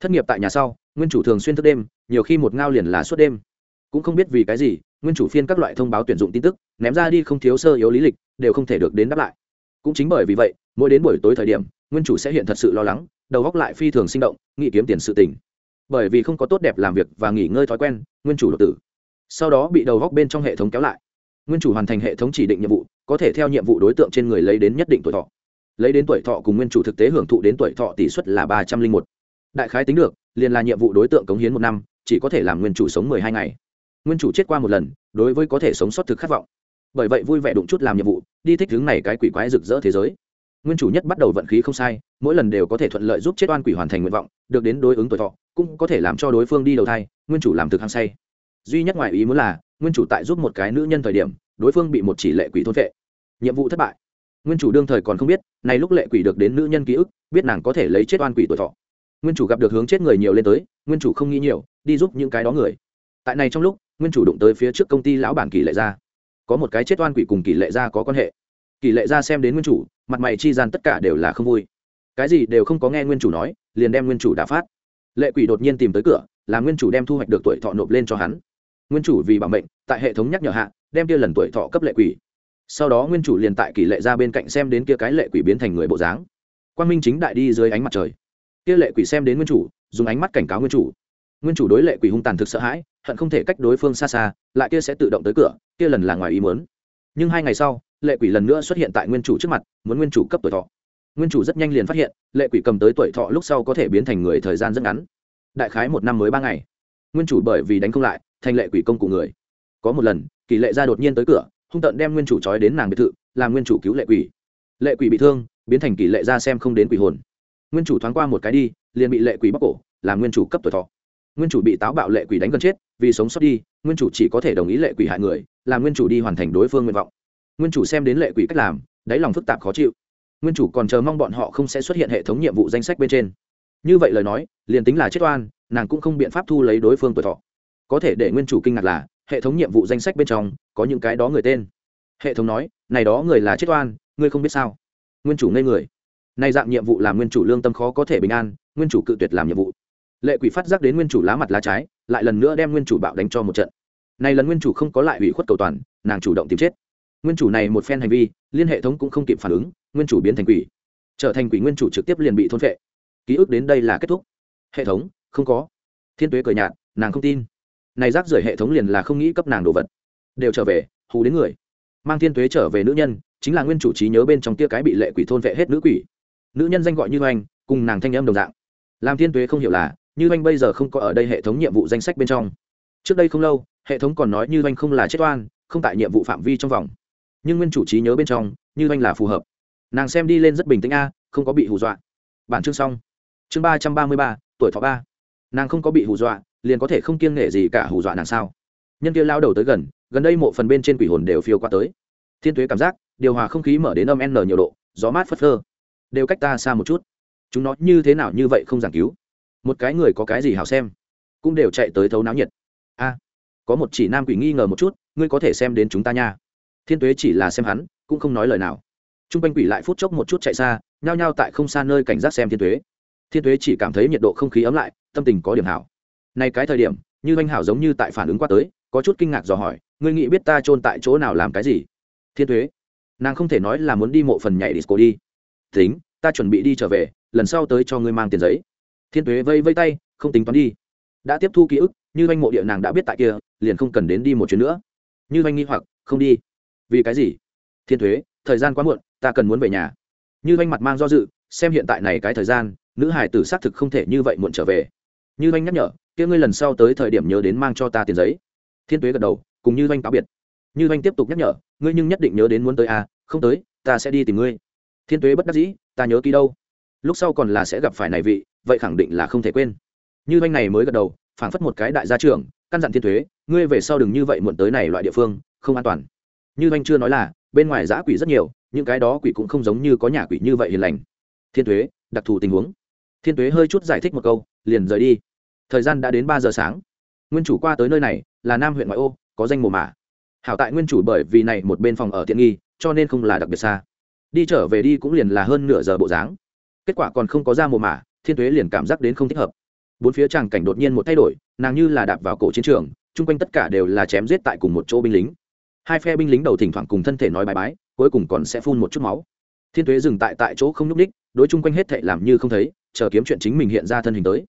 Thất nghiệp tại nhà sau, nguyên chủ thường xuyên thức đêm, nhiều khi một ngao liền là suốt đêm. Cũng không biết vì cái gì, nguyên chủ phiên các loại thông báo tuyển dụng tin tức, ném ra đi không thiếu sơ yếu lý lịch, đều không thể được đến đáp lại. Cũng chính bởi vì vậy, mỗi đến buổi tối thời điểm, nguyên chủ sẽ hiện thật sự lo lắng, đầu góc lại phi thường sinh động, nghĩ kiếm tiền sự tình. Bởi vì không có tốt đẹp làm việc và nghỉ ngơi thói quen, nguyên chủ đột tử. Sau đó bị đầu góc bên trong hệ thống kéo lại nguyên chủ hoàn thành hệ thống chỉ định nhiệm vụ, có thể theo nhiệm vụ đối tượng trên người lấy đến nhất định tuổi thọ. Lấy đến tuổi thọ cùng nguyên chủ thực tế hưởng thụ đến tuổi thọ tỷ suất là ba trăm linh một. Đại khái tính được, liền là nhiệm vụ đối tượng cống hiến một năm, chỉ có thể làm nguyên chủ sống mười hai ngày. Nguyên chủ chết qua một lần, đối với có thể sống sót thực khát vọng. Bởi vậy vui vẻ đụng chút làm nhiệm vụ, đi thích hướng này cái quỷ quái rực rỡ thế giới. Nguyên chủ nhất bắt đầu vận khí không sai, mỗi lần đều có thể thuận lợi giúp chết oan quỷ hoàn thành nguyện vọng, được đến đối ứng tuổi thọ, cũng có thể làm cho đối phương đi đầu thai, nguyên chủ làm thực hăng say. Duy nhất ngoài ý muốn là nguyên chủ tại giúp một cái nữ nhân thời điểm, đối phương bị một chỉ lệ quỷ thôn vệ. Nhiệm vụ thất bại. Nguyên chủ đương thời còn không biết, này lúc lệ quỷ được đến nữ nhân ký ức, biết nàng có thể lấy chết oan quỷ tuổi thọ. Nguyên chủ gặp được hướng chết người nhiều lên tới, nguyên chủ không nghĩ nhiều, đi giúp những cái đó người. Tại này trong lúc, nguyên chủ đụng tới phía trước công ty lão bản kỳ lệ gia. Có một cái chết oan quỷ cùng kỳ lệ gia có quan hệ. Kỳ lệ gia xem đến nguyên chủ, mặt mày chi gian tất cả đều là không vui. Cái gì đều không có nghe nguyên chủ nói, liền đem nguyên chủ đã phát. Lệ quỷ đột nhiên tìm tới cửa, là nguyên chủ đem thu hoạch được tuổi thọ nộp lên cho hắn nguyên chủ vì bảo mệnh, tại hệ thống nhắc nhở hạ, đem kia lần tuổi thọ cấp lệ quỷ. Sau đó nguyên chủ liền tại kỳ lệ ra bên cạnh xem đến kia cái lệ quỷ biến thành người bộ dáng. Quan minh chính đại đi dưới ánh mặt trời. Kia lệ quỷ xem đến nguyên chủ, dùng ánh mắt cảnh cáo nguyên chủ. Nguyên chủ đối lệ quỷ hung tàn thực sợ hãi, hận không thể cách đối phương xa xa, lại kia sẽ tự động tới cửa, kia lần là ngoài ý muốn. Nhưng hai ngày sau, lệ quỷ lần nữa xuất hiện tại nguyên chủ trước mặt, muốn nguyên chủ cấp tuổi thọ. Nguyên chủ rất nhanh liền phát hiện, lệ quỷ cầm tới tuổi thọ lúc sau có thể biến thành người thời gian rất ngắn. Đại khái một năm mới ba ngày. Nguyên chủ bởi vì đánh không lại thành lệ quỷ công cụ người. Có một lần, kỳ lệ gia đột nhiên tới cửa, hung tận đem nguyên chủ trói đến nàng biệt thự, làm nguyên chủ cứu lệ quỷ. Lệ quỷ bị thương, biến thành kỳ lệ gia xem không đến quỷ hồn. Nguyên chủ thoáng qua một cái đi, liền bị lệ quỷ bóc cổ, làm nguyên chủ cấp tuổi thọ. Nguyên chủ bị táo bạo lệ quỷ đánh gần chết, vì sống sót đi, nguyên chủ chỉ có thể đồng ý lệ quỷ hại người, làm nguyên chủ đi hoàn thành đối phương nguyện vọng. Nguyên chủ xem đến lệ quỷ cách làm, đáy lòng phức tạp khó chịu. Nguyên chủ còn chờ mong bọn họ không sẽ xuất hiện hệ thống nhiệm vụ danh sách bên trên. Như vậy lời nói, liền tính là chết oan, nàng cũng không biện pháp thu lấy đối phương tuổi thọ có thể để nguyên chủ kinh ngạc là, hệ thống nhiệm vụ danh sách bên trong, có những cái đó người tên. Hệ thống nói, này đó người là chết oan, ngươi không biết sao? Nguyên chủ ngây người. Nay dạng nhiệm vụ làm nguyên chủ lương tâm khó có thể bình an, nguyên chủ cự tuyệt làm nhiệm vụ. Lệ quỷ phát giác đến nguyên chủ lá mặt lá trái, lại lần nữa đem nguyên chủ bạo đánh cho một trận. Này lần nguyên chủ không có lại ủy khuất cầu toàn, nàng chủ động tìm chết. Nguyên chủ này một phen hành vi, liên hệ thống cũng không kịp phản ứng, nguyên chủ biến thành quỷ. Trở thành quỷ nguyên chủ trực tiếp liền bị thôn phệ. Ký ức đến đây là kết thúc. Hệ thống, không có. Thiên tuế cười nhạt, nàng không tin này rác rưởi hệ thống liền là không nghĩ cấp nàng đồ vật. Đều trở về, hù đến người. Mang thiên tuế trở về nữ nhân, chính là nguyên chủ trí nhớ bên trong tia cái bị lệ quỷ thôn vệ hết nữ quỷ. Nữ nhân danh gọi như anh cùng nàng thanh âm đồng dạng. Làm thiên tuế không hiểu là, như anh bây giờ không có ở đây hệ thống nhiệm vụ danh sách bên trong. Trước đây không lâu, hệ thống còn nói như anh không là chết oan, không tại nhiệm vụ phạm vi trong vòng. Nhưng nguyên chủ trí nhớ bên trong, như anh là phù hợp. Nàng xem đi lên rất bình tĩnh a, không có bị hù dọa. Bản chương xong. Chương ba trăm ba mươi ba, tuổi thọ ba. Nàng không có bị hù dọa liền có thể không kiêng nể gì cả hù dọa nàng sao? Nhân kia lao đầu tới gần gần đây mộ phần bên trên quỷ hồn đều phiêu qua tới. Thiên tuế cảm giác, điều hòa không khí mở đến âm n nhiều độ, gió mát phất phơ. Đều cách ta xa một chút. Chúng nó như thế nào như vậy không giảng cứu? Một cái người có cái gì hào xem? Cũng đều chạy tới thấu náo nhiệt. A, có một chỉ nam quỷ nghi ngờ một chút, ngươi có thể xem đến chúng ta nha. Thiên tuế chỉ là xem hắn, cũng không nói lời nào. T r u n g quanh quỷ lại phút chốc một chút chạy xa, nhao nhao tại không xa nơi cảnh giác xem thiên tuế. Thiên tuế chỉ cảm thấy nhiệt độ không khí ấm lại, tâm tình có điểm hảo nay cái thời điểm, như anh hảo giống như tại phản ứng qua tới, có chút kinh ngạc dò hỏi, ngươi nghĩ biết ta chôn tại chỗ nào làm cái gì? Thiên tuế. Nàng không thể nói là muốn đi mộ phần nhảy disco đi. Tính, ta chuẩn bị đi trở về, lần sau tới cho ngươi mang tiền giấy. Thiên tuế vây vây tay, không tính toán đi. Đã tiếp thu ký ức, như anh mộ địa nàng đã biết tại kia, liền không cần đến đi một chuyến nữa. Như anh nghi hoặc, không đi. Vì cái gì? Thiên thuế thời gian quá muộn, ta cần muốn về nhà. Như anh mặt mang do dự, xem hiện tại này cái thời gian, nữ hải tử xác thực không thể như vậy muộn trở về như anh nhắc nhở, kia ngươi lần sau tới thời điểm nhớ đến mang cho ta tiền giấy. Thiên tuế gật đầu, cùng như anh cáo biệt. Như anh tiếp tục nhắc nhở, ngươi nhưng nhất định nhớ đến muốn tới à không tới, ta sẽ đi tìm ngươi. Thiên tuế bất đắc dĩ, ta nhớ ký đâu. Lúc sau còn là sẽ gặp phải này vị, vậy khẳng định là không thể quên. Như anh này mới gật đầu, phảng phất một cái đại gia trưởng, căn dặn thiên thuế ngươi về sau đừng như vậy muộn tới này loại địa phương, không an toàn. Như anh chưa nói là, bên ngoài giã quỷ rất nhiều, những cái đó quỷ cũng không giống như có nhà quỷ như vậy hiền lành. Thiên thuế đặc thù tình huống. Thiên thuế hơi chút giải thích một câu, liền rời đi thời gian đã đến ba giờ sáng. Nguyên chủ qua tới nơi này, là nam huyện ngoại ô, có danh mồ mả. Hảo tại nguyên chủ bởi vì này một bên phòng ở tiện nghi, cho nên không là đặc biệt xa. Đi trở về đi cũng liền là hơn nửa giờ bộ dáng. Kết quả còn không có ra mồ mả, thiên tuế liền cảm giác đến không thích hợp. Bốn phía tràng cảnh đột nhiên một thay đổi, nàng như là đạp vào cổ chiến trường, chung quanh tất cả đều là chém giết tại cùng một chỗ binh lính. Hai phe binh lính đầu thỉnh thoảng cùng thân thể nói bài bái, cuối cùng còn sẽ phun một chút máu. Thiên tuế dừng tại tại chỗ không nhúc ních đối chung quanh hết thệ làm như không thấy, chờ kiếm chuyện chính mình hiện ra thân hình tới.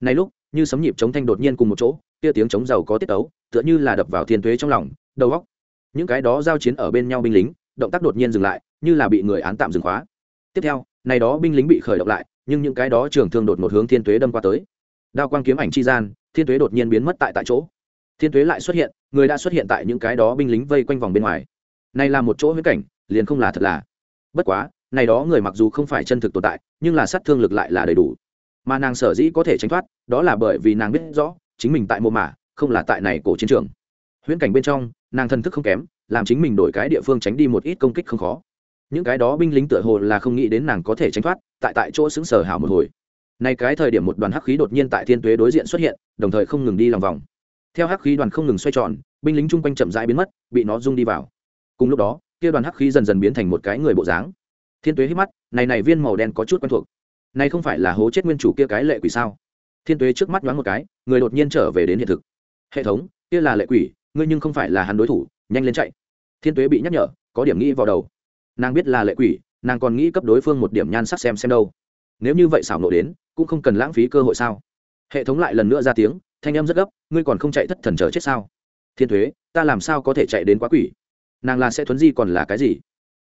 Này lúc như sấm nhịp chống thanh đột nhiên cùng một chỗ, kia tiếng chống giàu có tiết tấu, tựa như là đập vào thiên tuế trong lòng, đầu góc những cái đó giao chiến ở bên nhau binh lính, động tác đột nhiên dừng lại, như là bị người án tạm dừng khóa. Tiếp theo, này đó binh lính bị khởi động lại, nhưng những cái đó trường thương đột một hướng thiên tuế đâm qua tới. Đao quang kiếm ảnh chi gian, thiên tuế đột nhiên biến mất tại tại chỗ. Thiên tuế lại xuất hiện, người đã xuất hiện tại những cái đó binh lính vây quanh vòng bên ngoài. Này là một chỗ huyễn cảnh, liền không là thật là. Bất quá, này đó người mặc dù không phải chân thực tồn tại, nhưng là sát thương lực lại là đầy đủ mà nàng sở dĩ có thể tránh thoát, đó là bởi vì nàng biết rõ, chính mình tại mô mả, không là tại này cổ chiến trường. Huyễn cảnh bên trong, nàng thần thức không kém, làm chính mình đổi cái địa phương tránh đi một ít công kích không khó. Những cái đó binh lính tựa hồ là không nghĩ đến nàng có thể tránh thoát, tại tại chỗ xứng sở hảo một hồi. Nay cái thời điểm một đoàn hắc khí đột nhiên tại thiên tuế đối diện xuất hiện, đồng thời không ngừng đi lòng vòng. Theo hắc khí đoàn không ngừng xoay tròn, binh lính chung quanh chậm rãi biến mất, bị nó rung đi vào. Cùng lúc đó, kia đoàn hắc khí dần dần biến thành một cái người bộ dáng. Thiên tuế hít mắt, này này viên màu đen có chút quen thuộc này không phải là hố chết nguyên chủ kia cái lệ quỷ sao? Thiên tuế trước mắt đoán một cái, người đột nhiên trở về đến hiện thực. Hệ thống, kia là lệ quỷ, ngươi nhưng không phải là hắn đối thủ, nhanh lên chạy. Thiên tuế bị nhắc nhở, có điểm nghĩ vào đầu. Nàng biết là lệ quỷ, nàng còn nghĩ cấp đối phương một điểm nhan sắc xem xem đâu. Nếu như vậy xảo nộ đến, cũng không cần lãng phí cơ hội sao? Hệ thống lại lần nữa ra tiếng, thanh em rất gấp, ngươi còn không chạy thất thần chờ chết sao? Thiên thuế ta làm sao có thể chạy đến quá quỷ? Nàng là sẽ thuấn di còn là cái gì?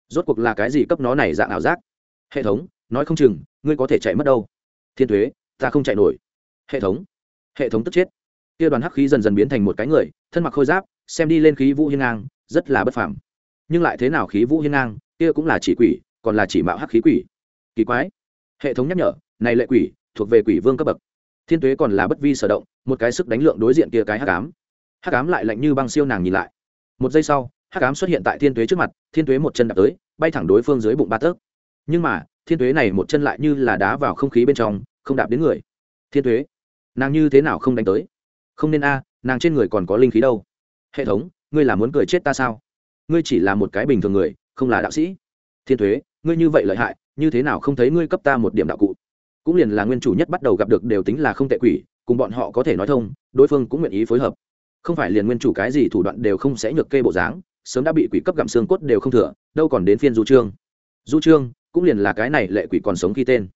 Rốt cuộc là cái gì cấp nó này dạng ảo giác? Hệ thống nói không chừng, ngươi có thể chạy mất đâu. Thiên thuế ta không chạy nổi. Hệ thống hệ thống tức chết. Kia đoàn hắc khí dần dần biến thành một cái người, thân mặc khôi giáp, xem đi lên khí vũ hiên ngang, rất là bất phàm. nhưng lại thế nào khí vũ hiên ngang, kia cũng là chỉ quỷ, còn là chỉ mạo hắc khí quỷ. Kỳ quái. Hệ thống nhắc nhở, này lệ quỷ, thuộc về quỷ vương cấp bậc. Thiên tuế còn là bất vi sở động, một cái sức đánh lượng đối diện kia cái hắc ám. Hắc ám lại lạnh như băng siêu nàng nhìn lại. Một giây sau, hắc ám xuất hiện tại thiên tuế trước mặt, thiên tuế một chân đạp tới, bay thẳng đối phương dưới bụng ba tấc. Nhưng mà thiên tuế này một chân lại như là đá vào không khí bên trong, không đạp đến người. Thiên tuế, nàng như thế nào không đánh tới? Không nên a, nàng trên người còn có linh khí đâu. Hệ thống, ngươi là muốn cười chết ta sao? Ngươi chỉ là một cái bình thường người, không là đạo sĩ. Thiên thuế ngươi như vậy lợi hại, như thế nào không thấy ngươi cấp ta một điểm đạo cụ? Cũng liền là nguyên chủ nhất bắt đầu gặp được đều tính là không tệ quỷ, cùng bọn họ có thể nói thông, đối phương cũng nguyện ý phối hợp. Không phải liền nguyên chủ cái gì thủ đoạn đều không sẽ nhược kê bộ dáng, sớm đã bị quỷ cấp gặm xương cốt đều không thừa, đâu còn đến phiên du trương. Du trương cũng liền là cái này lệ quỷ còn sống khi tên.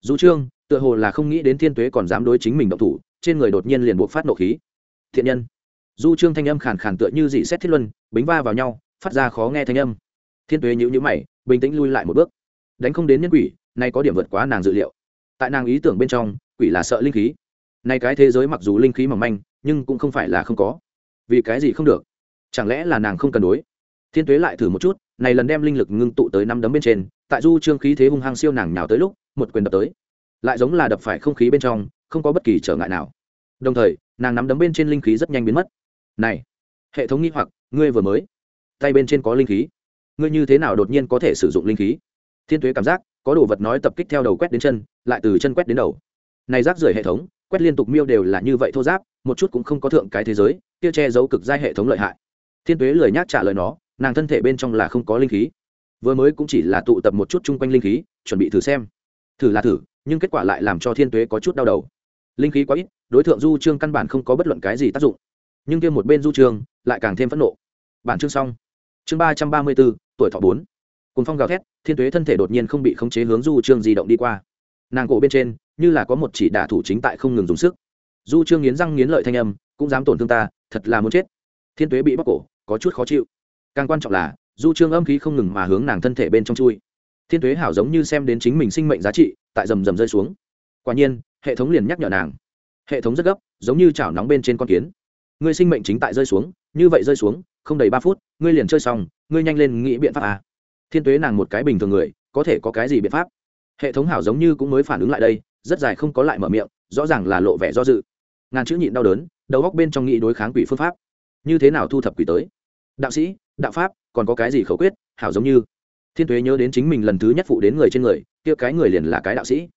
Du trương, tựa hồ là không nghĩ đến thiên tuế còn dám đối chính mình động thủ, trên người đột nhiên liền buộc phát nộ khí. Thiện nhân. Du trương thanh âm khàn khàn tựa như dị xét thiết luân, bính va vào nhau, phát ra khó nghe thanh âm. Thiên tuế nhữ nhữ mày, bình tĩnh lui lại một bước. Đánh không đến nhân quỷ, nay có điểm vượt quá nàng dự liệu. Tại nàng ý tưởng bên trong, quỷ là sợ linh khí. Nay cái thế giới mặc dù linh khí mỏng manh, nhưng cũng không phải là không có. Vì cái gì không được? Chẳng lẽ là nàng không cần đối? Thiên tuế lại thử một chút này lần đem linh lực ngưng tụ tới năm đấm bên trên, tại du trương khí thế hung hăng siêu nàng nhào tới lúc, một quyền đập tới. Lại giống là đập phải không khí bên trong, không có bất kỳ trở ngại nào. Đồng thời, nàng nắm đấm bên trên linh khí rất nhanh biến mất. Này, hệ thống nghi hoặc, ngươi vừa mới. Tay bên trên có linh khí. Ngươi như thế nào đột nhiên có thể sử dụng linh khí? Thiên tuế cảm giác, có đồ vật nói tập kích theo đầu quét đến chân, lại từ chân quét đến đầu. Này rác rưởi hệ thống, quét liên tục miêu đều là như vậy thô giáp một chút cũng không có thượng cái thế giới, kia che giấu cực giai hệ thống lợi hại. Thiên tuế lười nhác trả lời nó nàng thân thể bên trong là không có linh khí. Vừa mới cũng chỉ là tụ tập một chút chung quanh linh khí, chuẩn bị thử xem. Thử là thử, nhưng kết quả lại làm cho thiên tuế có chút đau đầu. Linh khí quá ít, đối tượng du trương căn bản không có bất luận cái gì tác dụng. Nhưng kia một bên du trương lại càng thêm phẫn nộ. Bản chương xong. Chương ba trăm ba mươi bốn, tuổi thọ bốn. Cùng phong gào thét, thiên tuế thân thể đột nhiên không bị khống chế hướng du trương di động đi qua. Nàng cổ bên trên, như là có một chỉ đả thủ chính tại không ngừng dùng sức. Du trương nghiến răng nghiến lợi thanh âm, cũng dám tổn thương ta, thật là muốn chết. Thiên tuế bị bóc cổ, có chút khó chịu càng quan trọng là, du trương âm khí không ngừng mà hướng nàng thân thể bên trong chui. Thiên tuế hảo giống như xem đến chính mình sinh mệnh giá trị, tại rầm rầm rơi xuống. Quả nhiên, hệ thống liền nhắc nhở nàng. Hệ thống rất gấp, giống như chảo nóng bên trên con kiến. Ngươi sinh mệnh chính tại rơi xuống, như vậy rơi xuống, không đầy ba phút, ngươi liền chơi xong, ngươi nhanh lên nghĩ biện pháp à. thiên tuế nàng một cái bình thường người, có thể có cái gì biện pháp? Hệ thống hảo giống như cũng mới phản ứng lại đây, rất dài không có lại mở miệng, rõ ràng là lộ vẻ do dự. Ngàn chữ nhịn đau đớn, đầu góc bên trong nghĩ đối kháng quỷ phương pháp. Như thế nào thu thập quỷ tới? Đạo sĩ, đạo pháp, còn có cái gì khẩu quyết, hảo giống như. Thiên tuế nhớ đến chính mình lần thứ nhất phụ đến người trên người, kia cái người liền là cái đạo sĩ.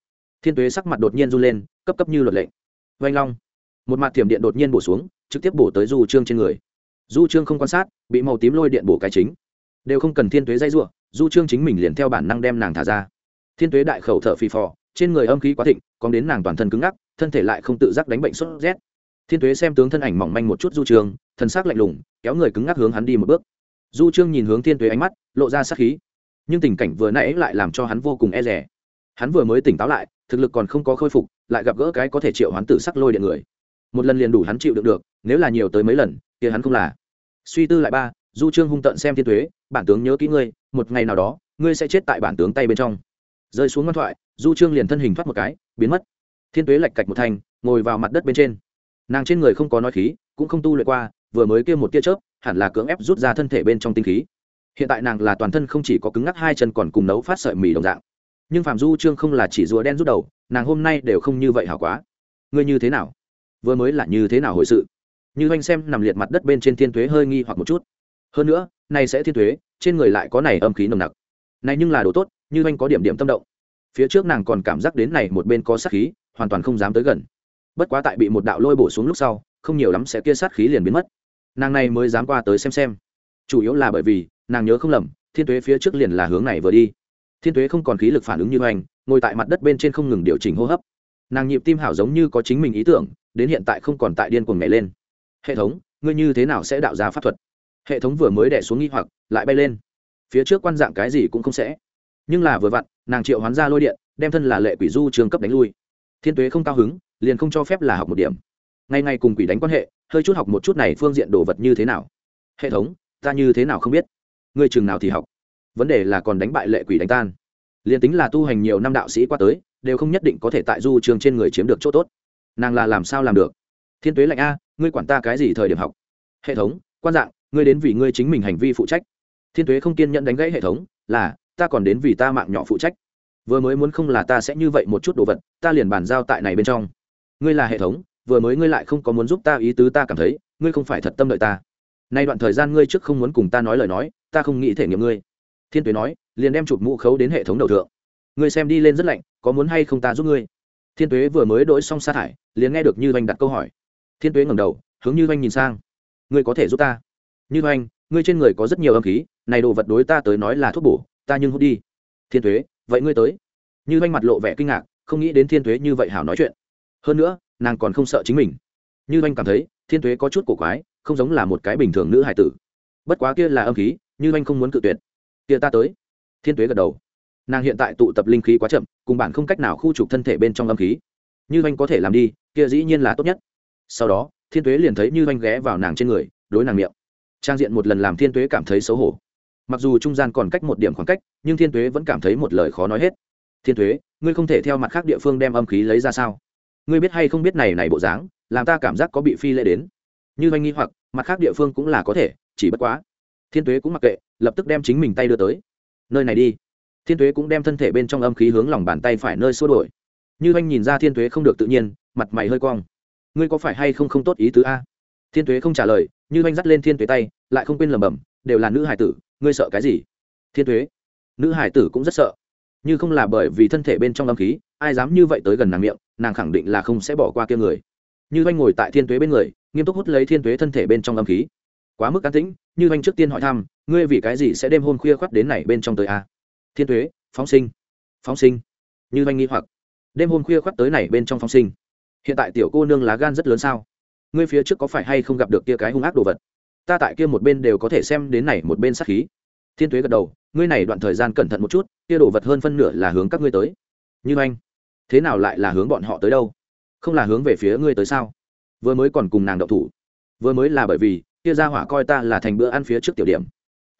Thiên tuế sắc mặt đột nhiên run lên, cấp cấp như luật lệnh vanh long. Một mặt thiểm điện đột nhiên bổ xuống, trực tiếp bổ tới du trương trên người. Du trương không quan sát, bị màu tím lôi điện bổ cái chính. Đều không cần thiên tuế dây r u ộ du trương chính mình liền theo bản năng đem nàng thả ra. Thiên tuế đại khẩu thở phì phò, trên người âm khí quá thịnh, còn đến nàng toàn thân cứng ngắc, thân thể lại không tự giác đánh bệnh sốt rét. Thiên tuế xem tướng thân ảnh mỏng manh một chút du trương thân xác lạnh lùng kéo người cứng ngắc hướng hắn đi một bước. Du trương nhìn hướng thiên tuế ánh mắt, lộ ra sát khí. Nhưng tình cảnh vừa nãy lại làm cho hắn vô cùng e rẻ hắn vừa mới tỉnh táo lại, thực lực còn không có khôi phục, lại gặp gỡ cái có thể triệu hắn tử sắc lôi điện người. Một lần liền đủ hắn chịu đựng được, nếu là nhiều tới mấy lần thì hắn không là. Suy tư lại ba, du trương hung tận xem thiên tuế, bản tướng nhớ kỹ ngươi, một ngày nào đó, ngươi sẽ chết tại bản tướng tay bên trong. Rơi xuống ngoan thoại, du trương liền thân hình thoát một cái, biến mất. Thiên tuế lạch cạch một thành, ngồi vào mặt đất bên trên. Nàng trên người không có nói khí, cũng không tu luyện qua vừa mới kêu một tia chớp, hẳn là cưỡng ép rút ra thân thể bên trong tinh khí. Hiện tại nàng là toàn thân không chỉ có cứng ngắc hai chân còn cùng nấu phát sợi mì đồng dạng. Nhưng phạm du trương không là chỉ rùa đen rút đầu, nàng hôm nay đều không như vậy hảo quá. Ngươi như thế nào? Vừa mới là như thế nào hồi sự? Như anh xem nằm liệt mặt đất bên trên thiên thuế hơi nghi hoặc một chút. Hơn nữa, này sẽ thiên thuế trên người lại có này âm khí nồng nặc. Này nhưng là đồ tốt, như anh có điểm điểm tâm động. Phía trước nàng còn cảm giác đến này một bên có sát khí, hoàn toàn không dám tới gần. Bất quá tại bị một đạo lôi bổ xuống lúc sau, không nhiều lắm sẽ kia sát khí liền biến mất nàng này mới dám qua tới xem xem. Chủ yếu là bởi vì, nàng nhớ không lầm, thiên tuế phía trước liền là hướng này vừa đi. Thiên tuế không còn khí lực phản ứng như hoành, ngồi tại mặt đất bên trên không ngừng điều chỉnh hô hấp. Nàng nhịp tim hảo giống như có chính mình ý tưởng, đến hiện tại không còn tại điên cuồng nhảy lên. Hệ thống, ngươi như thế nào sẽ đạo ra pháp thuật? Hệ thống vừa mới đẻ xuống nghi hoặc, lại bay lên. Phía trước quan dạng cái gì cũng không sẽ. Nhưng là vừa vặn, nàng triệu hoán ra lôi điện, đem thân là lệ quỷ du trường cấp đánh lui. Thiên tuế không cao hứng, liền không cho phép là học một điểm. Ngày ngày cùng quỷ đánh quan hệ hơi chút học một chút này phương diện đồ vật như thế nào? Hệ thống, ta như thế nào không biết? Ngươi chừng nào thì học? Vấn đề là còn đánh bại lệ quỷ đánh tan. Liền tính là tu hành nhiều năm đạo sĩ qua tới, đều không nhất định có thể tại du trường trên người chiếm được chỗ tốt. Nàng là làm sao làm được? Thiên tuế lạnh a, ngươi quản ta cái gì thời điểm học? Hệ thống, quan dạng, ngươi đến vì ngươi chính mình hành vi phụ trách. Thiên tuế không kiên nhẫn đánh gãy hệ thống, là, ta còn đến vì ta mạng nhỏ phụ trách. Vừa mới muốn không là ta sẽ như vậy một chút đồ vật, ta liền bàn giao tại này bên trong. Ngươi là hệ thống vừa mới ngươi lại không có muốn giúp ta, ý tứ ta cảm thấy, ngươi không phải thật tâm đợi ta. Nay đoạn thời gian ngươi trước không muốn cùng ta nói lời nói, ta không nghĩ thể nghiệm ngươi. Thiên tuế nói, liền đem chụp mũ khấu đến hệ thống đầu thượng. Ngươi xem đi lên rất lạnh, có muốn hay không ta giúp ngươi? Thiên tuế vừa mới đổi xong sa thải, liền nghe được như doanh đặt câu hỏi. Thiên tuế ngẩng đầu, hướng như doanh nhìn sang. Ngươi có thể giúp ta? Như doanh ngươi trên người có rất nhiều âm khí, này đồ vật đối ta tới nói là thuốc bổ, ta nhưng hút đi. Thiên tuế, vậy ngươi tới? Như doanh mặt lộ vẻ kinh ngạc, không nghĩ đến thiên tuế như vậy hảo nói chuyện. Hơn nữa nàng còn không sợ chính mình. Như anh cảm thấy, thiên tuế có chút cổ quái, không giống là một cái bình thường nữ hải tử. Bất quá kia là âm khí, như anh không muốn cự tuyệt. Kia ta tới. Thiên tuế gật đầu. Nàng hiện tại tụ tập linh khí quá chậm, cùng bản không cách nào khu trục thân thể bên trong âm khí. Như anh có thể làm đi, kia dĩ nhiên là tốt nhất. Sau đó, thiên tuế liền thấy như anh ghé vào nàng trên người, đối nàng miệng. Trang diện một lần làm thiên tuế cảm thấy xấu hổ. Mặc dù trung gian còn cách một điểm khoảng cách, nhưng thiên tuế vẫn cảm thấy một lời khó nói hết. Thiên tuế, ngươi không thể theo mặt khác địa phương đem âm khí lấy ra sao? Ngươi biết hay không biết này này bộ dáng, làm ta cảm giác có bị phi lễ đến. Như oanh nghi hoặc, mặt khác địa phương cũng là có thể, chỉ bất quá. Thiên tuế cũng mặc kệ, lập tức đem chính mình tay đưa tới. Nơi này đi. Thiên tuế cũng đem thân thể bên trong âm khí hướng lòng bàn tay phải nơi xua đổi. Như anh nhìn ra thiên tuế không được tự nhiên, mặt mày hơi cong. Ngươi có phải hay không không tốt ý tứ a? Thiên tuế không trả lời, như anh dắt lên thiên tuế tay, lại không quên lầm bầm đều là nữ hải tử, ngươi sợ cái gì? Thiên tuế, nữ hải tử cũng rất sợ như không là bởi vì thân thể bên trong âm khí, ai dám như vậy tới gần nàng miệng, nàng khẳng định là không sẽ bỏ qua kia người. Như anh ngồi tại thiên tuế bên người, nghiêm túc hút lấy thiên tuế thân thể bên trong âm khí. Quá mức cá tĩnh, như anh trước tiên hỏi thăm, ngươi vì cái gì sẽ đêm hôn khuya khoắt đến này bên trong tới a? Thiên tuế, phóng sinh phóng sinh. Như anh nghĩ hoặc, đêm hôm khuya khoắt tới này bên trong phóng sinh. Hiện tại tiểu cô nương lá gan rất lớn sao? Ngươi phía trước có phải hay không gặp được kia cái hung ác đồ vật? Ta tại kia một bên đều có thể xem đến này một bên sát khí thiên tuế gật đầu, ngươi này đoạn thời gian cẩn thận một chút, kia đồ vật hơn phân nửa là hướng các ngươi tới. Như anh, thế nào lại là hướng bọn họ tới đâu? Không là hướng về phía ngươi tới sao? Vừa mới còn cùng nàng đậu thủ. Vừa mới là bởi vì, kia ra hỏa coi ta là thành bữa ăn phía trước tiểu điểm.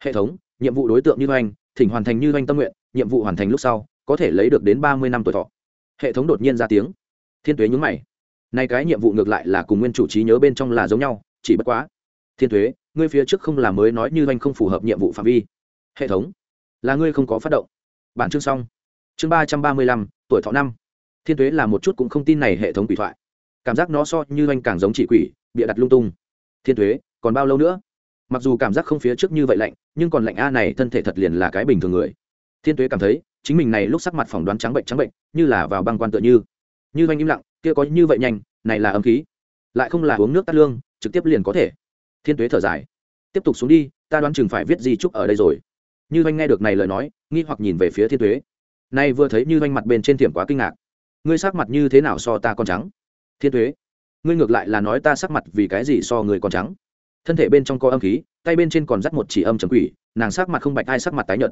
Hệ thống, nhiệm vụ đối tượng như anh, thỉnh hoàn thành như anh tâm nguyện, nhiệm vụ hoàn thành lúc sau, có thể lấy được đến ba mươi năm tuổi thọ. Hệ thống đột nhiên ra tiếng. Thiên tuế nhúng mày. Nay cái nhiệm vụ ngược lại là cùng nguyên chủ trí nhớ bên trong là giống nhau, chỉ bất quá. Thiên tuế, ngươi phía trước không là mới nói như anh không phù hợp nhiệm vụ phạm vi hệ thống. Là ngươi không có phát động. Bản chương xong. Chương ba trăm ba mươi lăm, tuổi thọ năm. Thiên tuế là một chút cũng không tin này hệ thống quỷ thoại. Cảm giác nó so như anh càng giống chỉ quỷ, bịa đặt lung tung. Thiên tuế, còn bao lâu nữa? Mặc dù cảm giác không phía trước như vậy lạnh, nhưng còn lạnh a này, thân thể thật liền là cái bình thường người. Thiên tuế cảm thấy, chính mình này lúc sắc mặt phỏng đoán trắng bệnh trắng bệnh, như là vào băng quan tựa như. Như anh im lặng, kia có như vậy nhanh, này là âm khí. Lại không là uống nước tắt lương, trực tiếp liền có thể. Thiên tuế thở dài. Tiếp tục xuống đi, ta đoán chừng phải viết gì chúc ở đây rồi như anh nghe được này lời nói, nghi hoặc nhìn về phía thiên tuế. Nay vừa thấy như anh mặt bên trên thiểm quá kinh ngạc. Ngươi sắc mặt như thế nào so ta còn trắng? Thiên tuế, ngươi ngược lại là nói ta sắc mặt vì cái gì so người còn trắng? Thân thể bên trong có âm khí, tay bên trên còn dắt một chỉ âm trầm quỷ, nàng sắc mặt không bạch ai sắc mặt tái nhợt.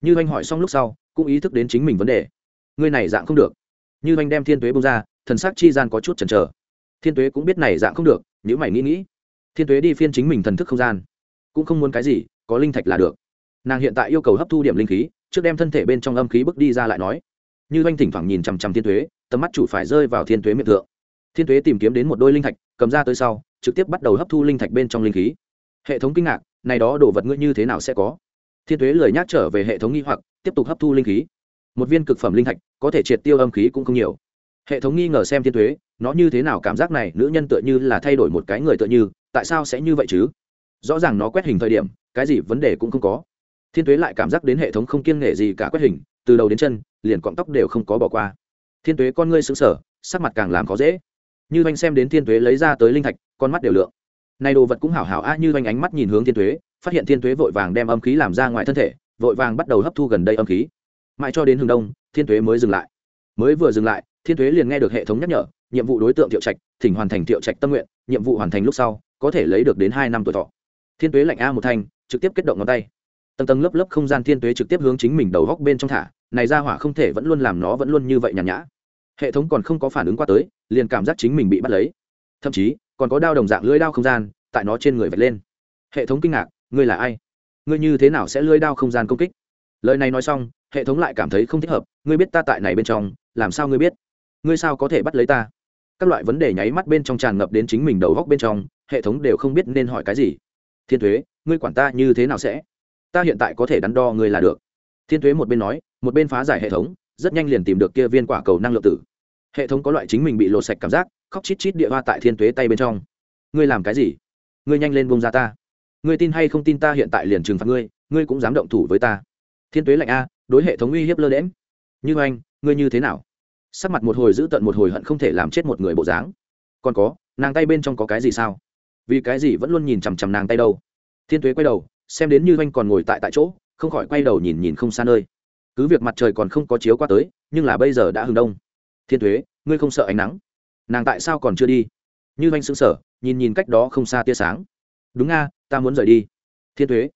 Như anh hỏi xong lúc sau, cũng ý thức đến chính mình vấn đề. Ngươi này dạng không được. Như anh đem thiên tuế bông ra, thần sắc chi gian có chút chần chờ. Thiên tuế cũng biết này dạng không được nếu mày nghĩ nghĩ. Thiên tuế đi phiên chính mình thần thức không gian. Cũng không muốn cái gì, có linh thạch là được nàng hiện tại yêu cầu hấp thu điểm linh khí, trước đem thân thể bên trong âm khí bước đi ra lại nói. Như anh thỉnh thoảng nhìn chằm chằm thiên tuế, tầm mắt chủ phải rơi vào thiên tuế miệng thượng. Thiên tuế tìm kiếm đến một đôi linh thạch, cầm ra tới sau, trực tiếp bắt đầu hấp thu linh thạch bên trong linh khí. Hệ thống kinh ngạc, này đó đồ vật ngươi như thế nào sẽ có? Thiên tuế lời nhắc trở về hệ thống nghi hoặc, tiếp tục hấp thu linh khí. Một viên cực phẩm linh thạch, có thể triệt tiêu âm khí cũng không nhiều. Hệ thống nghi ngờ xem thiên tuế, nó như thế nào cảm giác này, nữ nhân tựa như là thay đổi một cái người tựa như, tại sao sẽ như vậy chứ? Rõ ràng nó quét hình thời điểm, cái gì vấn đề cũng không có thiên tuế lại cảm giác đến hệ thống không kiêng nghệ gì cả quét hình, từ đầu đến chân, liền cọng tóc đều không có bỏ qua. Thiên tuế con ngươi xứng sở sắc mặt càng làm khó dễ. Như anh xem đến thiên tuế lấy ra tới linh thạch, con mắt đều lượng. Này đồ vật cũng hảo hảo a, như anh ánh mắt nhìn hướng thiên tuế, phát hiện thiên tuế vội vàng đem âm khí làm ra ngoài thân thể, vội vàng bắt đầu hấp thu gần đây âm khí. Mãi cho đến hướng đông, thiên tuế mới dừng lại. Mới vừa dừng lại, thiên tuế liền nghe được hệ thống nhắc nhở, nhiệm vụ đối tượng thiệu trạch, thỉnh hoàn thành thiệu trạch tâm nguyện, nhiệm vụ hoàn thành lúc sau, có thể lấy được đến hai năm tuổi thọ. Thiên tuế lạnh a một thanh, trực tiếp kết động ngón tay tầng tầng lớp lớp không gian thiên tuế trực tiếp hướng chính mình đầu góc bên trong thả, này ra hỏa không thể vẫn luôn làm nó vẫn luôn như vậy nhàn nhã. Hệ thống còn không có phản ứng qua tới, liền cảm giác chính mình bị bắt lấy. Thậm chí, còn có đao đồng dạng lưỡi đao không gian tại nó trên người vạch lên. Hệ thống kinh ngạc, ngươi là ai? Ngươi như thế nào sẽ lưỡi đao không gian công kích? Lời này nói xong, hệ thống lại cảm thấy không thích hợp, ngươi biết ta tại này bên trong, làm sao ngươi biết? Ngươi sao có thể bắt lấy ta? Các loại vấn đề nháy mắt bên trong tràn ngập đến chính mình đầu góc bên trong, hệ thống đều không biết nên hỏi cái gì. Thiên thuế ngươi quản ta như thế nào sẽ? Ta hiện tại có thể đắn đo ngươi là được. Thiên thuế một bên nói, một bên phá giải hệ thống, rất nhanh liền tìm được kia viên quả cầu năng lượng tử. Hệ thống có loại chính mình bị lột sạch cảm giác, khóc chít chít địa hoa tại thiên tuế tay bên trong. Ngươi làm cái gì? Ngươi nhanh lên bông ra ta. Ngươi tin hay không tin ta hiện tại liền trừng phạt ngươi ngươi cũng dám động thủ với ta. Thiên tuế lạnh a, đối hệ thống uy hiếp lơ đễm như anh, ngươi như thế nào? Sắc mặt một hồi giữ tận một hồi hận không thể làm chết một người bộ dáng. Còn có, nàng tay bên trong có cái gì sao? Vì cái gì vẫn luôn nhìn chằm chằm nàng tay đâu? Thiên tuế quay đầu xem đến như anh còn ngồi tại tại chỗ, không khỏi quay đầu nhìn nhìn không xa nơi. Cứ việc mặt trời còn không có chiếu qua tới, nhưng là bây giờ đã hừng đông. Thiên thuế, ngươi không sợ ánh nắng? Nàng tại sao còn chưa đi? Như anh sững sờ, nhìn nhìn cách đó không xa tia sáng. Đúng nga, ta muốn rời đi. Thiên thuế,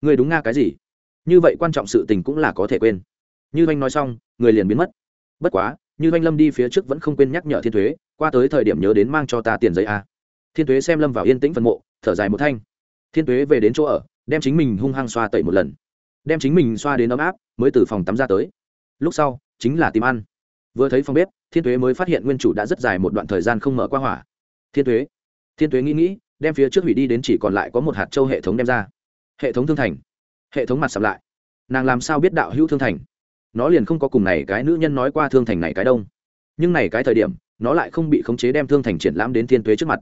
ngươi đúng nga cái gì? Như vậy quan trọng sự tình cũng là có thể quên. Như anh nói xong, người liền biến mất. Bất quá, như anh lâm đi phía trước vẫn không quên nhắc nhở thiên thuế, qua tới thời điểm nhớ đến mang cho ta tiền giấy a. Thiên thuế xem lâm vào yên tĩnh phân mộ, thở dài một thanh. Thiên thuế về đến chỗ ở đem chính mình hung hăng xoa tẩy một lần. Đem chính mình xoa đến ấm áp, mới từ phòng tắm ra tới. Lúc sau, chính là tìm ăn. Vừa thấy phòng bếp, thiên thuế mới phát hiện nguyên chủ đã rất dài một đoạn thời gian không mở qua hỏa. Thiên thuế thiên thuế nghĩ nghĩ, đem phía trước hủy đi đến chỉ còn lại có một hạt châu hệ thống đem ra. Hệ thống thương thành. Hệ thống mặt sập lại. Nàng làm sao biết đạo hữu thương thành? Nó liền không có cùng này cái nữ nhân nói qua thương thành này cái đông. Nhưng này cái thời điểm, nó lại không bị khống chế đem thương thành triển lãm đến thiên tuế trước mặt.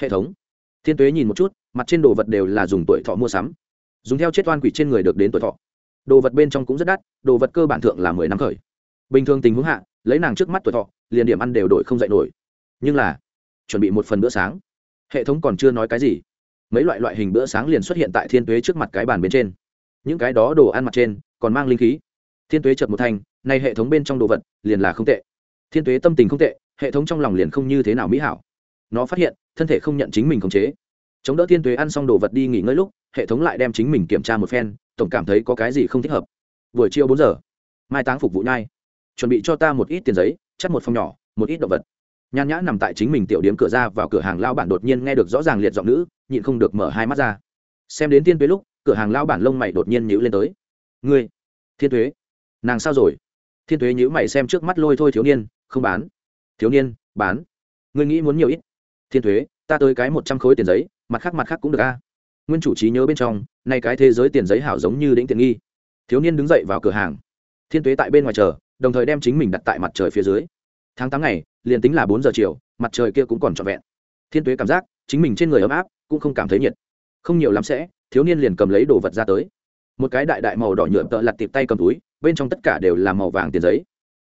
Hệ thống. Thiên tuế nhìn một chút, mặt trên đồ vật đều là dùng tuổi thọ mua sắm dùng theo chết oan quỷ trên người được đến tuổi thọ. Đồ vật bên trong cũng rất đắt, đồ vật cơ bản thượng là mười năm khởi. Bình thường tình huống hạ, lấy nàng trước mắt tuổi thọ, liền điểm ăn đều đổi không dạy nổi. Nhưng là, chuẩn bị một phần bữa sáng. Hệ thống còn chưa nói cái gì. Mấy loại loại hình bữa sáng liền xuất hiện tại thiên tuế trước mặt cái bàn bên trên. Những cái đó đồ ăn mặt trên, còn mang linh khí. Thiên tuế chợt một thành, nay hệ thống bên trong đồ vật liền là không tệ. Thiên tuế tâm tình không tệ, hệ thống trong lòng liền không như thế nào mỹ hảo. Nó phát hiện, thân thể không nhận chính mình khống chế chống đỡ thiên tuế ăn xong đồ vật đi nghỉ ngơi lúc, hệ thống lại đem chính mình kiểm tra một phen, tổng cảm thấy có cái gì không thích hợp. Buổi chiều bốn giờ, mai táng phục vụ nhai. Chuẩn bị cho ta một ít tiền giấy chắt một phòng nhỏ, một ít động vật. Nhan nhã nằm tại chính mình tiểu điếm cửa ra vào cửa hàng lao bản đột nhiên nghe được rõ ràng liệt giọng nữ, nhịn không được mở hai mắt ra. Xem đến tiên tuế lúc, cửa hàng lao bản lông mày đột nhiên nhữ lên tới. Ngươi, thiên tuế, nàng sao rồi? Thiên tuế nhữ mày xem trước mắt lôi thôi thiếu niên, không bán. Thiếu niên, bán? Ngươi nghĩ muốn nhiều ít? Thiên tuế, ta tới cái một trăm khối tiền giấy mặt khác mặt khác cũng được a. Nguyên chủ trí nhớ bên trong, nay cái thế giới tiền giấy hảo giống như đĩnh tiện nghi. Thiếu niên đứng dậy vào cửa hàng. Thiên tuế tại bên ngoài chờ, đồng thời đem chính mình đặt tại mặt trời phía dưới. Tháng tám ngày, liền tính là bốn giờ chiều, mặt trời kia cũng còn trọn vẹn. Thiên tuế cảm giác, chính mình trên người ấm áp, cũng không cảm thấy nhiệt. Không nhiều lắm sẽ, thiếu niên liền cầm lấy đồ vật ra tới. Một cái đại đại màu đỏ nhựa tợ lặt tiệp tay cầm túi, bên trong tất cả đều là màu vàng tiền giấy.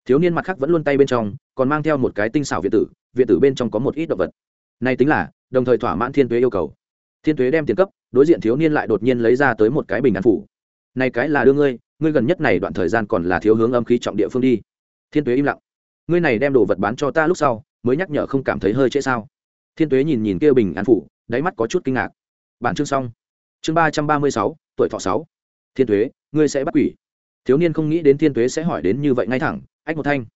Thiếu niên mặt khác vẫn luôn tay bên trong, còn mang theo một cái tinh xảo viện tử viện tử bên trong có một ít động vật. Nay tính là đồng thời thỏa mãn thiên tuế yêu cầu. Thiên tuế đem tiền cấp, đối diện thiếu niên lại đột nhiên lấy ra tới một cái bình an phủ. Này cái là đưa ngươi ngươi gần nhất này đoạn thời gian còn là thiếu hướng âm khí trọng địa phương đi. Thiên tuế im lặng. Ngươi này đem đồ vật bán cho ta lúc sau, mới nhắc nhở không cảm thấy hơi trễ sao? Thiên tuế nhìn nhìn kia bình an phủ, đáy mắt có chút kinh ngạc. Bản chương xong. Chương ba trăm ba mươi sáu, tuổi thọ sáu. Thiên tuế, ngươi sẽ bắt quỷ. Thiếu niên không nghĩ đến thiên tuế sẽ hỏi đến như vậy ngay thẳng, ách một thanh.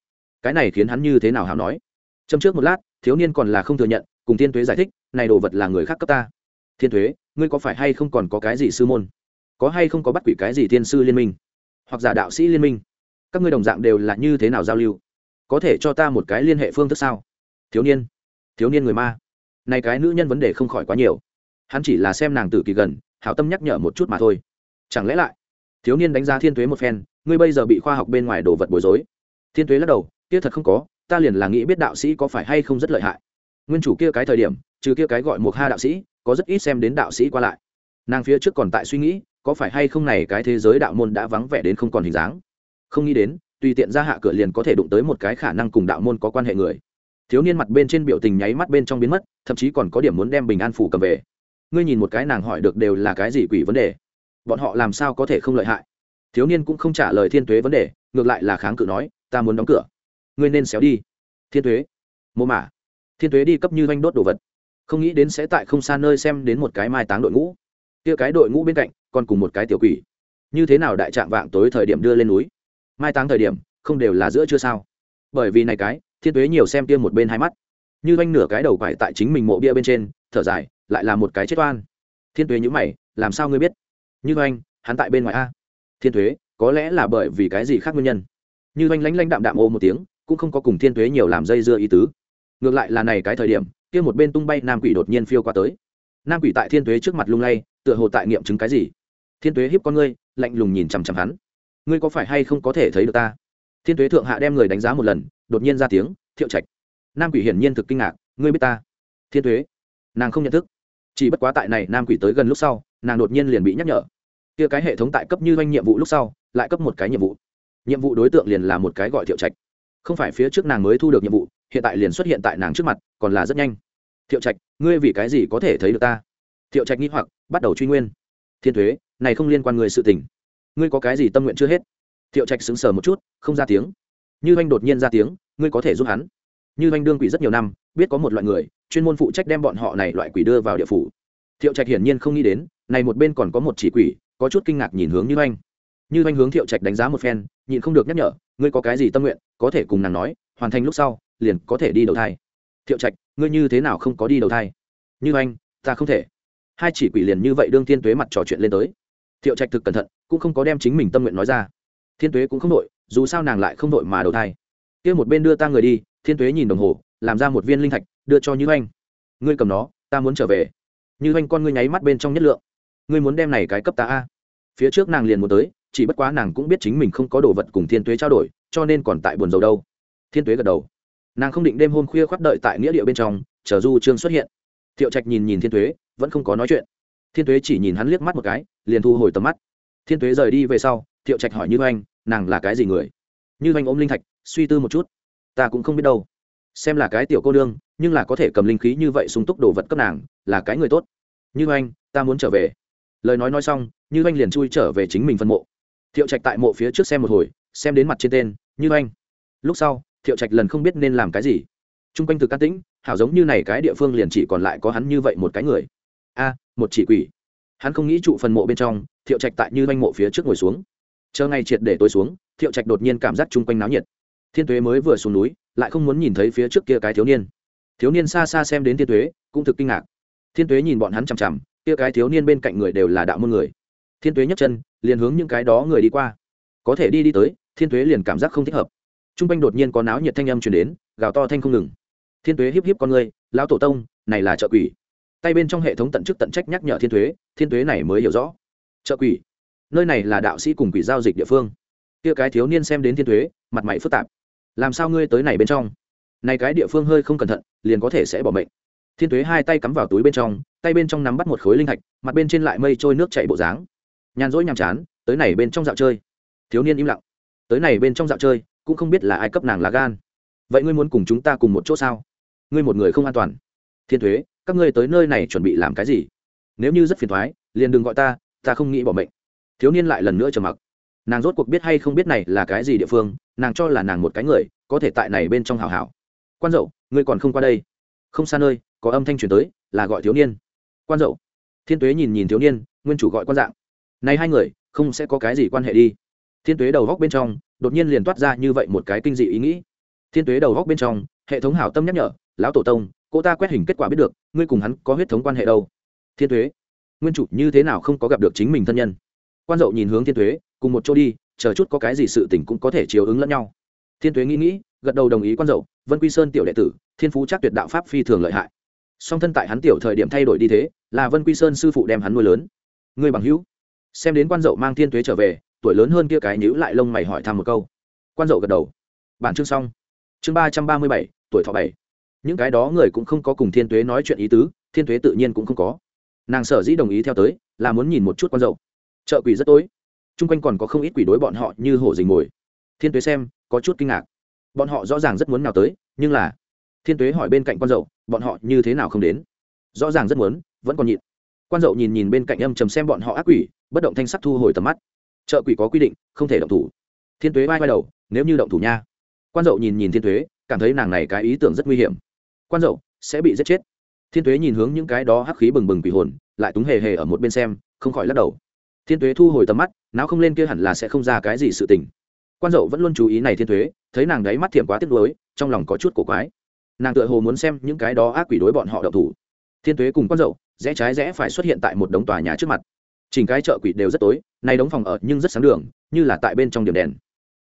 Cái này khiến hắn như thế nào hảo nói? Châm trước một lát, thiếu niên còn là không thừa nhận, cùng thiên tuế giải thích này đồ vật là người khác cấp ta. Thiên tuế ngươi có phải hay không còn có cái gì sư môn? Có hay không có bắt quỷ cái gì thiên sư liên minh? Hoặc giả đạo sĩ liên minh? Các ngươi đồng dạng đều là như thế nào giao lưu? Có thể cho ta một cái liên hệ phương thức sao? Thiếu niên. Thiếu niên người ma. Này cái nữ nhân vấn đề không khỏi quá nhiều. Hắn chỉ là xem nàng tử kỳ gần, hảo tâm nhắc nhở một chút mà thôi. Chẳng lẽ lại? Thiếu niên đánh giá thiên tuế một phen, ngươi bây giờ bị khoa học bên ngoài đồ vật bối rối. Thiên tuế lắc đầu, kia thật không có, ta liền là nghĩ biết đạo sĩ có phải hay không rất lợi hại. Nguyên chủ kia cái thời điểm trừ kia cái gọi một ha đạo sĩ, có rất ít xem đến đạo sĩ qua lại. Nàng phía trước còn tại suy nghĩ, có phải hay không này cái thế giới đạo môn đã vắng vẻ đến không còn hình dáng. Không nghĩ đến, tùy tiện ra hạ cửa liền có thể đụng tới một cái khả năng cùng đạo môn có quan hệ người. Thiếu niên mặt bên trên biểu tình nháy mắt bên trong biến mất, thậm chí còn có điểm muốn đem bình an phủ cầm về. Ngươi nhìn một cái nàng hỏi được đều là cái gì quỷ vấn đề? Bọn họ làm sao có thể không lợi hại? Thiếu niên cũng không trả lời thiên tuế vấn đề, ngược lại là kháng cự nói, ta muốn đóng cửa. Ngươi nên xéo đi. Thiên tuế? Mô mả. Thiên tuế đi cấp như doanh đốt đồ vật không nghĩ đến sẽ tại không xa nơi xem đến một cái mai táng đội ngũ. Kia cái đội ngũ bên cạnh, còn cùng một cái tiểu quỷ. Như thế nào đại trạng vạng tối thời điểm đưa lên núi? Mai táng thời điểm, không đều là giữa chưa sao? Bởi vì này cái, thiên tuế nhiều xem tiêm một bên hai mắt. Như doanh nửa cái đầu quải tại chính mình mộ bia bên trên, thở dài, lại là một cái chết oan. Thiên tuế nhữ mày, làm sao ngươi biết? Như doanh hắn tại bên ngoài a. Thiên tuế, có lẽ là bởi vì cái gì khác nguyên nhân? Như doanh lánh lánh đạm đạm ô một tiếng, cũng không có cùng thiên tuế nhiều làm dây dưa ý tứ. Ngược lại là này cái thời điểm kia một bên tung bay nam quỷ đột nhiên phiêu qua tới. Nam quỷ tại thiên tuế trước mặt lung lay, tựa hồ tại nghiệm chứng cái gì? Thiên tuế hiếp con ngươi, lạnh lùng nhìn chằm chằm hắn. Ngươi có phải hay không có thể thấy được ta? Thiên tuế thượng hạ đem người đánh giá một lần, đột nhiên ra tiếng, thiệu trạch. Nam quỷ hiển nhiên thực kinh ngạc, ngươi biết ta? Thiên tuế, nàng không nhận thức. Chỉ bất quá tại này, nam quỷ tới gần lúc sau, nàng đột nhiên liền bị nhắc nhở. Kia cái hệ thống tại cấp như doanh nhiệm vụ lúc sau, lại cấp một cái nhiệm vụ. Nhiệm vụ đối tượng liền là một cái gọi thiệu trạch không phải phía trước nàng mới thu được nhiệm vụ, hiện tại liền xuất hiện tại nàng trước mặt, còn là rất nhanh. Thiệu trạch, ngươi vì cái gì có thể thấy được ta? Thiệu trạch nghĩ hoặc, bắt đầu truy nguyên. Thiên thuế, này không liên quan người sự tình. Ngươi có cái gì tâm nguyện chưa hết? Thiệu trạch sững sờ một chút, không ra tiếng. Như anh đột nhiên ra tiếng, ngươi có thể giúp hắn. Như anh đương quỷ rất nhiều năm, biết có một loại người, chuyên môn phụ trách đem bọn họ này loại quỷ đưa vào địa phủ. Thiệu trạch hiển nhiên không nghĩ đến, này một bên còn có một chỉ quỷ, có chút kinh ngạc nhìn hướng như anh như anh hướng thiệu trạch đánh giá một phen, nhịn không được nhắc nhở, ngươi có cái gì tâm nguyện, có thể cùng nàng nói, hoàn thành lúc sau, liền có thể đi đầu thai. Thiệu trạch, ngươi như thế nào không có đi đầu thai? Như anh, ta không thể. Hai chỉ quỷ liền như vậy đương thiên tuế mặt trò chuyện lên tới. Thiệu trạch thực cẩn thận, cũng không có đem chính mình tâm nguyện nói ra. Thiên tuế cũng không đội, dù sao nàng lại không đội mà đầu thai. Kia một bên đưa ta người đi. Thiên tuế nhìn đồng hồ, làm ra một viên linh thạch, đưa cho như anh. Ngươi cầm nó, ta muốn trở về. Như anh con ngươi nháy mắt bên trong nhất lượng. Ngươi muốn đem này cái cấp ta a? Phía trước nàng liền muốn tới chỉ bất quá nàng cũng biết chính mình không có đồ vật cùng thiên tuế trao đổi cho nên còn tại buồn dầu đâu. Thiên tuế gật đầu. Nàng không định đêm hôm khuya khoác đợi tại nghĩa địa bên trong chờ du trương xuất hiện. Thiệu trạch nhìn nhìn thiên tuế vẫn không có nói chuyện. Thiên tuế chỉ nhìn hắn liếc mắt một cái liền thu hồi tầm mắt. Thiên tuế rời đi về sau thiệu trạch hỏi như anh nàng là cái gì người? Như anh ôm linh thạch suy tư một chút. Ta cũng không biết đâu. Xem là cái tiểu cô đương, nhưng là có thể cầm linh khí như vậy sung túc đồ vật cấp nàng là cái người tốt. Như anh ta muốn trở về. Lời nói nói xong như anh liền chui trở về chính mình phân mộ thiệu trạch tại mộ phía trước xem một hồi, xem đến mặt trên tên, như anh. Lúc sau, thiệu trạch lần không biết nên làm cái gì. T r u n g quanh từ can tĩnh, hảo giống như này cái địa phương liền chỉ còn lại có hắn như vậy một cái người. A, một chỉ quỷ. Hắn không nghĩ trụ phần mộ bên trong, thiệu trạch tại như anh mộ phía trước ngồi xuống. Chờ ngày triệt để tôi xuống, thiệu trạch đột nhiên cảm giác chung quanh náo nhiệt. Thiên tuế mới vừa xuống núi, lại không muốn nhìn thấy phía trước kia cái thiếu niên. Thiếu niên xa xa xem đến thiên tuế, cũng thực kinh ngạc. Thiên tuế nhìn bọn hắn chằm chằm, kia cái thiếu niên bên cạnh người đều là đạo môn người thiên tuế nhấc chân, liền hướng những cái đó người đi qua. Có thể đi đi tới, thiên tuế liền cảm giác không thích hợp. T r u n g quanh đột nhiên có náo nhiệt thanh âm chuyển đến, gào to thanh không ngừng. Thiên tuế hiếp hiếp con người, lão tổ tông, này là chợ quỷ. Tay bên trong hệ thống tận chức tận trách nhắc nhở thiên tuế thiên tuế này mới hiểu rõ. Chợ quỷ? Nơi này là đạo sĩ cùng quỷ giao dịch địa phương. Kia cái thiếu niên xem đến thiên tuế, mặt mày phức tạp. Làm sao ngươi tới này bên trong? Này cái địa phương hơi không cẩn thận, liền có thể sẽ bỏ mệnh. Thiên tuế hai tay cắm vào túi bên trong, tay bên trong nắm bắt một khối linh thạch, mặt bên trên lại mây trôi nước chảy bộ dáng nhàn rỗi nhàm chán, tới này bên trong dạo chơi. Thiếu niên im lặng. Tới này bên trong dạo chơi, cũng không biết là ai cấp nàng lá gan. Vậy ngươi muốn cùng chúng ta cùng một chỗ sao? Ngươi một người không an toàn. Thiên thuế, các ngươi tới nơi này chuẩn bị làm cái gì? Nếu như rất phiền thoái, liền đừng gọi ta ta không nghĩ bỏ mệnh. Thiếu niên lại lần nữa trầm mặc. Nàng rốt cuộc biết hay không biết này là cái gì địa phương, nàng cho là nàng một cái người, có thể tại này bên trong hào hảo. Quan dậu, ngươi còn không qua đây. Không xa nơi, có âm thanh truyền tới, là gọi thiếu niên. Quan dậu. Thiên tuế nhìn nhìn thiếu niên, nguyên chủ gọi quan dạng này hai người, không sẽ có cái gì quan hệ đi. Thiên tuế đầu góc bên trong, đột nhiên liền toát ra như vậy một cái kinh dị ý nghĩ. Thiên tuế đầu góc bên trong, hệ thống hảo tâm nhắc nhở, lão tổ tông, cô ta quét hình kết quả biết được, ngươi cùng hắn có huyết thống quan hệ đâu. Thiên tuế, nguyên chủ như thế nào không có gặp được chính mình thân nhân? Quan dậu nhìn hướng thiên tuế, cùng một chỗ đi, chờ chút có cái gì sự tình cũng có thể chiếu ứng lẫn nhau. Thiên tuế nghĩ nghĩ, gật đầu đồng ý quan dậu, vân quy sơn tiểu đệ tử, thiên phú chắc tuyệt đạo pháp phi thường lợi hại. Song thân tại hắn tiểu thời điểm thay đổi đi thế, là vân quy sơn sư phụ đem hắn nuôi lớn. Ngươi bằng hữu xem đến quan dậu mang thiên tuế trở về, tuổi lớn hơn kia cái nhữ lại lông mày hỏi thăm một câu. Quan dậu gật đầu. Bản chương xong. Chương ba trăm ba mươi bảy, tuổi thọ bảy. Những cái đó người cũng không có cùng thiên tuế nói chuyện ý tứ, thiên tuế tự nhiên cũng không có. Nàng sở dĩ đồng ý theo tới, là muốn nhìn một chút quan dậu. Chợ quỷ rất tối. Chung quanh còn có không ít quỷ đối bọn họ như hổ dình mồi. Thiên tuế xem, có chút kinh ngạc. Bọn họ rõ ràng rất muốn nào tới, nhưng là, thiên tuế hỏi bên cạnh quan dậu, bọn họ như thế nào không đến? Rõ ràng rất muốn, vẫn còn nhịn quan dậu nhìn nhìn bên cạnh âm trầm xem bọn họ ác quỷ, bất động thanh sắc thu hồi tầm mắt. Chợ quỷ có quy định, không thể động thủ. Thiên tuế vai vai đầu, nếu như động thủ nha. Quan dậu nhìn nhìn thiên tuế, cảm thấy nàng này cái ý tưởng rất nguy hiểm. Quan dậu, sẽ bị giết chết. Thiên tuế nhìn hướng những cái đó hắc khí bừng bừng quỷ hồn, lại túng hề hề ở một bên xem, không khỏi lắc đầu. Thiên tuế thu hồi tầm mắt, não không lên kia hẳn là sẽ không ra cái gì sự tình. Quan dậu vẫn luôn chú ý này thiên tuế, thấy nàng đáy mắt thiệm quá tiếc nuối, trong lòng có chút cổ quái. Nàng tựa hồ muốn xem những cái đó ác quỷ đối bọn họ đậu thủ. Thiên tuế cùng quan dậu rẽ trái rẽ phải xuất hiện tại một đống tòa nhà trước mặt. Chỉnh cái chợ quỷ đều rất tối, nay đóng phòng ở nhưng rất sáng đường, như là tại bên trong điểm đèn.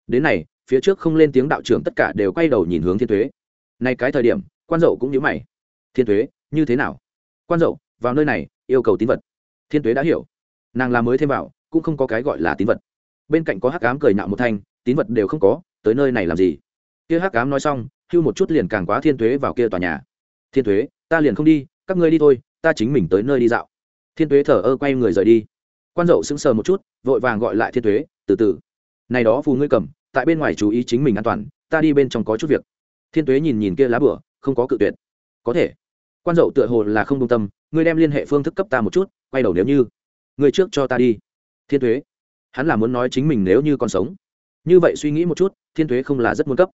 Đến này, phía trước không lên tiếng đạo trưởng tất cả đều quay đầu nhìn hướng thiên thuế nay cái thời điểm, quan dậu cũng nhớ mày. Thiên thuế như thế nào? Quan dậu, vào nơi này, yêu cầu tín vật. Thiên thuế đã hiểu. Nàng làm mới thêm vào, cũng không có cái gọi là tín vật. Bên cạnh có hắc cám cười nạo một thanh, tín vật đều không có, tới nơi này làm gì? Kia hắc cám nói xong, hưu một chút liền càng quá thiên thuế vào kia tòa nhà. Thiên thuế ta liền không đi, các ngươi đi thôi ta chính mình tới nơi đi dạo. Thiên Tuế thở ơ quay người rời đi. Quan dậu sững sờ một chút vội vàng gọi lại thiên Tuế, từ từ này đó phù ngươi cầm tại bên ngoài chú ý chính mình an toàn ta đi bên trong có chút việc. Thiên tuế nhìn nhìn kia lá bửa không có cự tuyệt. Có thể. Quan dậu tựa hồ là không công tâm ngươi đem liên hệ phương thức cấp ta một chút quay đầu nếu như. Ngươi trước cho ta đi. Thiên tuế hắn là muốn nói chính mình nếu như còn sống. Như vậy suy nghĩ một chút thiên tuế không là rất muốn cấp.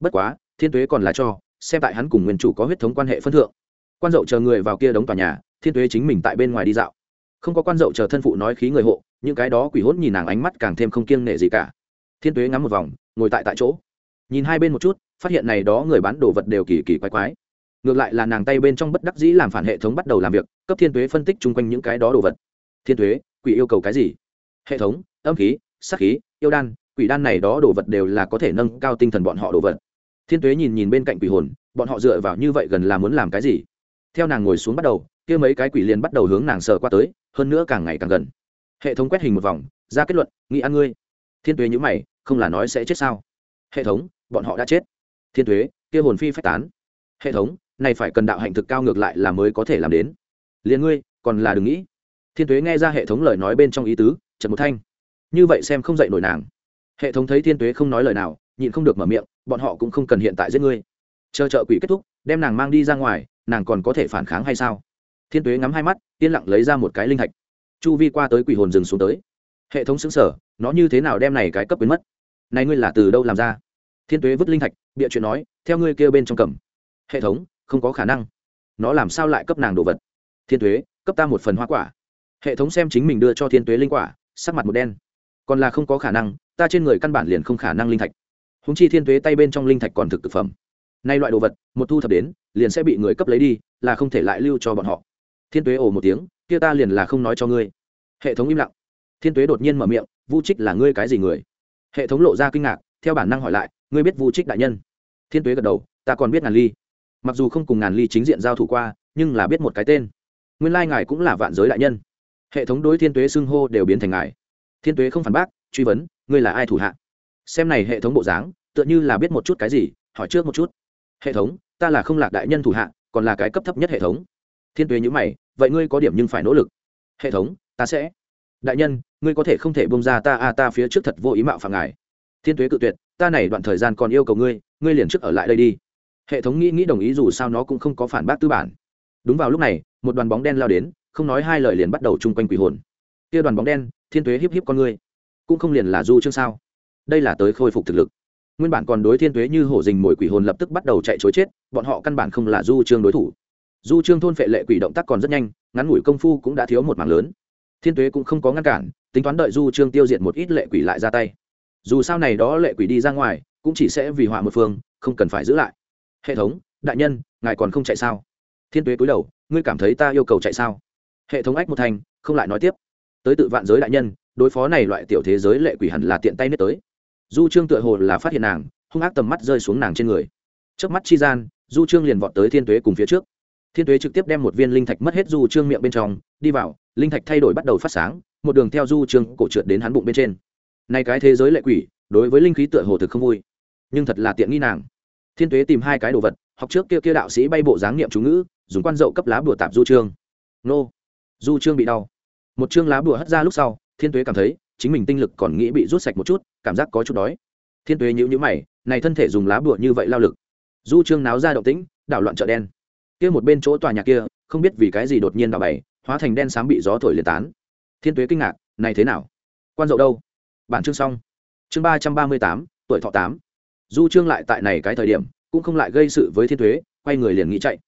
Bất quá thiên tuế còn là cho xem tại hắn cùng nguyên chủ có huyết thống quan hệ phân thượng quan dậu chờ người vào kia đóng tòa nhà, thiên tuế chính mình tại bên ngoài đi dạo. Không có quan dậu chờ thân phụ nói khí người hộ, những cái đó quỷ hốt nhìn nàng ánh mắt càng thêm không kiêng nể gì cả. Thiên tuế ngắm một vòng, ngồi tại tại chỗ. Nhìn hai bên một chút, phát hiện này đó người bán đồ vật đều kỳ kỳ quái quái. Ngược lại là nàng tay bên trong bất đắc dĩ làm phản hệ thống bắt đầu làm việc, cấp thiên tuế phân tích chung quanh những cái đó đồ vật. Thiên tuế, quỷ yêu cầu cái gì? Hệ thống, âm khí sắc khí, yêu đan, quỷ đan này đó đồ vật đều là có thể nâng cao tinh thần bọn họ đồ vật. Thiên tuế nhìn nhìn bên cạnh quỷ hồn, bọn họ dựa vào như vậy gần là muốn làm cái gì? Theo nàng ngồi xuống bắt đầu, kia mấy cái quỷ liền bắt đầu hướng nàng sờ qua tới, hơn nữa càng ngày càng gần. Hệ thống quét hình một vòng, ra kết luận nghĩ ăn ngươi. Thiên tuế nhữ mày, không là nói sẽ chết sao? Hệ thống, bọn họ đã chết. Thiên tuế, kia hồn phi phách tán. Hệ thống, này phải cần đạo hạnh thực cao ngược lại là mới có thể làm đến. Liền ngươi, còn là đừng nghĩ. Thiên tuế nghe ra hệ thống lời nói bên trong ý tứ trần một thanh. Như vậy xem không dạy nổi nàng. Hệ thống thấy thiên tuế không nói lời nào, nhịn không được mở miệng, bọn họ cũng không cần hiện tại giết ngươi. Chờ trợ quỷ kết thúc, đem nàng mang đi ra ngoài nàng còn có thể phản kháng hay sao? Thiên tuế ngắm hai mắt, yên lặng lấy ra một cái linh thạch. Chu vi qua tới quỷ hồn rừng xuống tới. Hệ thống xứng sở nó như thế nào đem này cái cấp biến mất? Này ngươi là từ đâu làm ra? Thiên tuế vứt linh thạch, bịa chuyện nói, theo ngươi kêu bên trong cầm. Hệ thống, không có khả năng. Nó làm sao lại cấp nàng đồ vật? Thiên tuế, cấp ta một phần hoa quả. Hệ thống xem chính mình đưa cho thiên tuế linh quả, sắc mặt một đen. Còn là không có khả năng, ta trên người căn bản liền không khả năng linh thạch. Húng chi thiên tuế tay bên trong linh thạch còn thực thực phẩm. Nay loại đồ vật, một thu thập đến liền sẽ bị người cấp lấy đi, là không thể lại lưu cho bọn họ. Thiên tuế ồ một tiếng, kia ta liền là không nói cho ngươi. Hệ thống im lặng. Thiên tuế đột nhiên mở miệng, vu trích là ngươi cái gì người? Hệ thống lộ ra kinh ngạc, theo bản năng hỏi lại, ngươi biết vu trích đại nhân? Thiên tuế gật đầu, ta còn biết ngàn ly. Mặc dù không cùng ngàn ly chính diện giao thủ qua, nhưng là biết một cái tên. Nguyên lai ngài cũng là vạn giới đại nhân. Hệ thống đối thiên tuế xưng hô đều biến thành ngài. Thiên tuế không phản bác, truy vấn, ngươi là ai thủ hạ? Xem này hệ thống bộ dáng, tựa như là biết một chút cái gì, hỏi trước một chút. Hệ thống ta là không lạc đại nhân thủ hạ, còn là cái cấp thấp nhất hệ thống. Thiên tuế nhữ mày, vậy ngươi có điểm nhưng phải nỗ lực. Hệ thống, ta sẽ. Đại nhân, ngươi có thể không thể bông ra ta a ta phía trước thật vô ý mạo phạm ngài. Thiên tuế cự tuyệt, ta này đoạn thời gian còn yêu cầu ngươi ngươi liền trước ở lại đây đi. Hệ thống nghĩ nghĩ đồng ý dù sao nó cũng không có phản bác tư bản. Đúng vào lúc này, một đoàn bóng đen lao đến, không nói hai lời liền bắt đầu chung quanh quỷ hồn. Kia đoàn bóng đen, thiên tuế hiếp hiếp con ngươi. Cũng không liền là du chương sao. Đây là tới khôi phục thực lực nguyên bản còn đối thiên tuế như hổ dình mồi quỷ hồn lập tức bắt đầu chạy chối chết, bọn họ căn bản không là du trương đối thủ. Du trương thôn phệ lệ quỷ động tác còn rất nhanh, ngắn ngủi công phu cũng đã thiếu một mảng lớn. Thiên tuế cũng không có ngăn cản, tính toán đợi du trương tiêu diệt một ít lệ quỷ lại ra tay. Dù sao này đó lệ quỷ đi ra ngoài, cũng chỉ sẽ vì họa một phương, không cần phải giữ lại. Hệ thống, đại nhân, ngài còn không chạy sao? Thiên tuế cúi đầu, ngươi cảm thấy ta yêu cầu chạy sao? Hệ thống ách một thành, không lại nói tiếp. Tới tự vạn giới đại nhân, đối phó này loại tiểu thế giới lệ quỷ hẳn là tiện tay nết tới du trương tựa hồ là phát hiện nàng, hung ác tầm mắt rơi xuống nàng trên người. Trước mắt chi gian, du trương liền vọt tới thiên tuế cùng phía trước. Thiên tuế trực tiếp đem một viên linh thạch mất hết du trương miệng bên trong, đi vào, linh thạch thay đổi bắt đầu phát sáng, một đường theo du trương cổ trượt đến hắn bụng bên trên. Nay cái thế giới lệ quỷ, đối với linh khí tựa hồ thực không vui, nhưng thật là tiện nghi nàng. Thiên tuế tìm hai cái đồ vật, học trước kia kia đạo sĩ bay bộ dáng niệm chú ngữ, dùng quan dậu cấp lá bùa tạp du trương. Nô. Du trương bị đau. Một chương lá bùa hất ra lúc sau, thiên tuế cảm thấy chính mình tinh lực còn nghĩ bị rút sạch một chút, cảm giác có chút đói. Thiên tuế nhữ nhữ mày, này thân thể dùng lá bùa như vậy lao lực. Du trương náo ra động tĩnh, đảo loạn chợ đen. Kia một bên chỗ tòa nhà kia, không biết vì cái gì đột nhiên đảo bày, hóa thành đen xám bị gió thổi liệt tán. Thiên tuế kinh ngạc, này thế nào? Quan dậu đâu? Bản chương xong. Chương ba trăm ba mươi tám, tuổi thọ tám. Du trương lại tại này cái thời điểm, cũng không lại gây sự với thiên thuế quay người liền nghĩ chạy.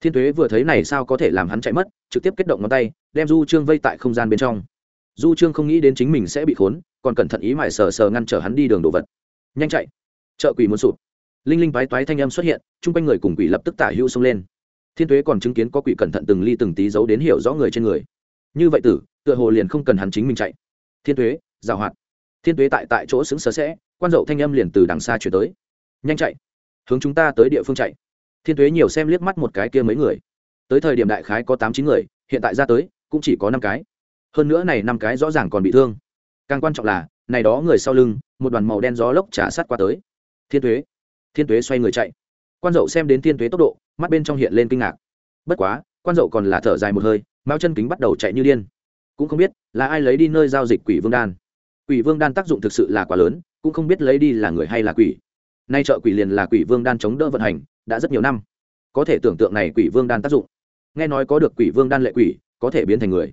Thiên thuế vừa thấy này sao có thể làm hắn chạy mất, trực tiếp kết động ngón tay, đem du trương vây tại không gian bên trong du trương không nghĩ đến chính mình sẽ bị khốn còn cẩn thận ý mải sờ sờ ngăn trở hắn đi đường đồ vật. Nhanh chạy. Chợ quỷ muốn sụp. Linh linh toái toái thanh âm xuất hiện chung quanh người cùng quỷ lập tức tả hữu xông lên. Thiên tuế còn chứng kiến có quỷ cẩn thận từng ly từng tí giấu đến hiểu rõ người trên người. Như vậy tử tựa hồ liền không cần hắn chính mình chạy. Thiên tuế, giảo hoạt. Thiên tuế tại tại chỗ xứng sớ sẽ quan dậu thanh âm liền từ đằng xa chuyển tới. Nhanh chạy. Hướng chúng ta tới địa phương chạy. Thiên tuế nhiều xem liếc mắt một cái kia mấy người. Tới thời điểm đại khái có tám chín người hiện tại ra tới cũng chỉ có năm cái hơn nữa này năm cái rõ ràng còn bị thương. Càng quan trọng là, này đó người sau lưng, một đoàn màu đen gió lốc trả sát qua tới. Thiên tuế. Thiên tuế xoay người chạy. Quan dậu xem đến thiên tuế tốc độ, mắt bên trong hiện lên kinh ngạc. Bất quá, quan dậu còn là thở dài một hơi, mao chân kính bắt đầu chạy như điên. Cũng không biết là ai lấy đi nơi giao dịch quỷ vương đan. Quỷ vương đan tác dụng thực sự là quá lớn, cũng không biết lấy đi là người hay là quỷ. Nay trợ quỷ liền là quỷ vương đan chống đỡ vận hành, đã rất nhiều năm. Có thể tưởng tượng này quỷ vương đan tác dụng. Nghe nói có được quỷ vương đan lệ quỷ, có thể biến thành người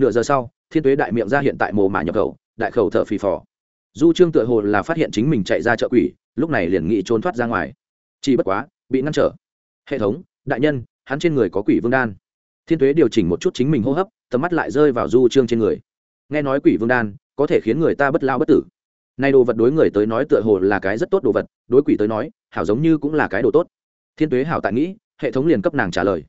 nửa giờ sau, thiên tuế đại miệng ra hiện tại mồ mả nhập khẩu, đại khẩu thở phì phò. Du trương tựa hồ là phát hiện chính mình chạy ra chợ quỷ, lúc này liền nghĩ trốn thoát ra ngoài. Chỉ bất quá, bị ngăn trở. Hệ thống, đại nhân, hắn trên người có quỷ vương đan. Thiên tuế điều chỉnh một chút chính mình hô hấp, tầm mắt lại rơi vào du trương trên người. Nghe nói quỷ vương đan, có thể khiến người ta bất lao bất tử. Nay đồ vật đối người tới nói tựa hồ là cái rất tốt đồ vật, đối quỷ tới nói, hảo giống như cũng là cái đồ tốt. Thiên tuế hảo tại nghĩ, hệ thống liền cấp nàng trả lời.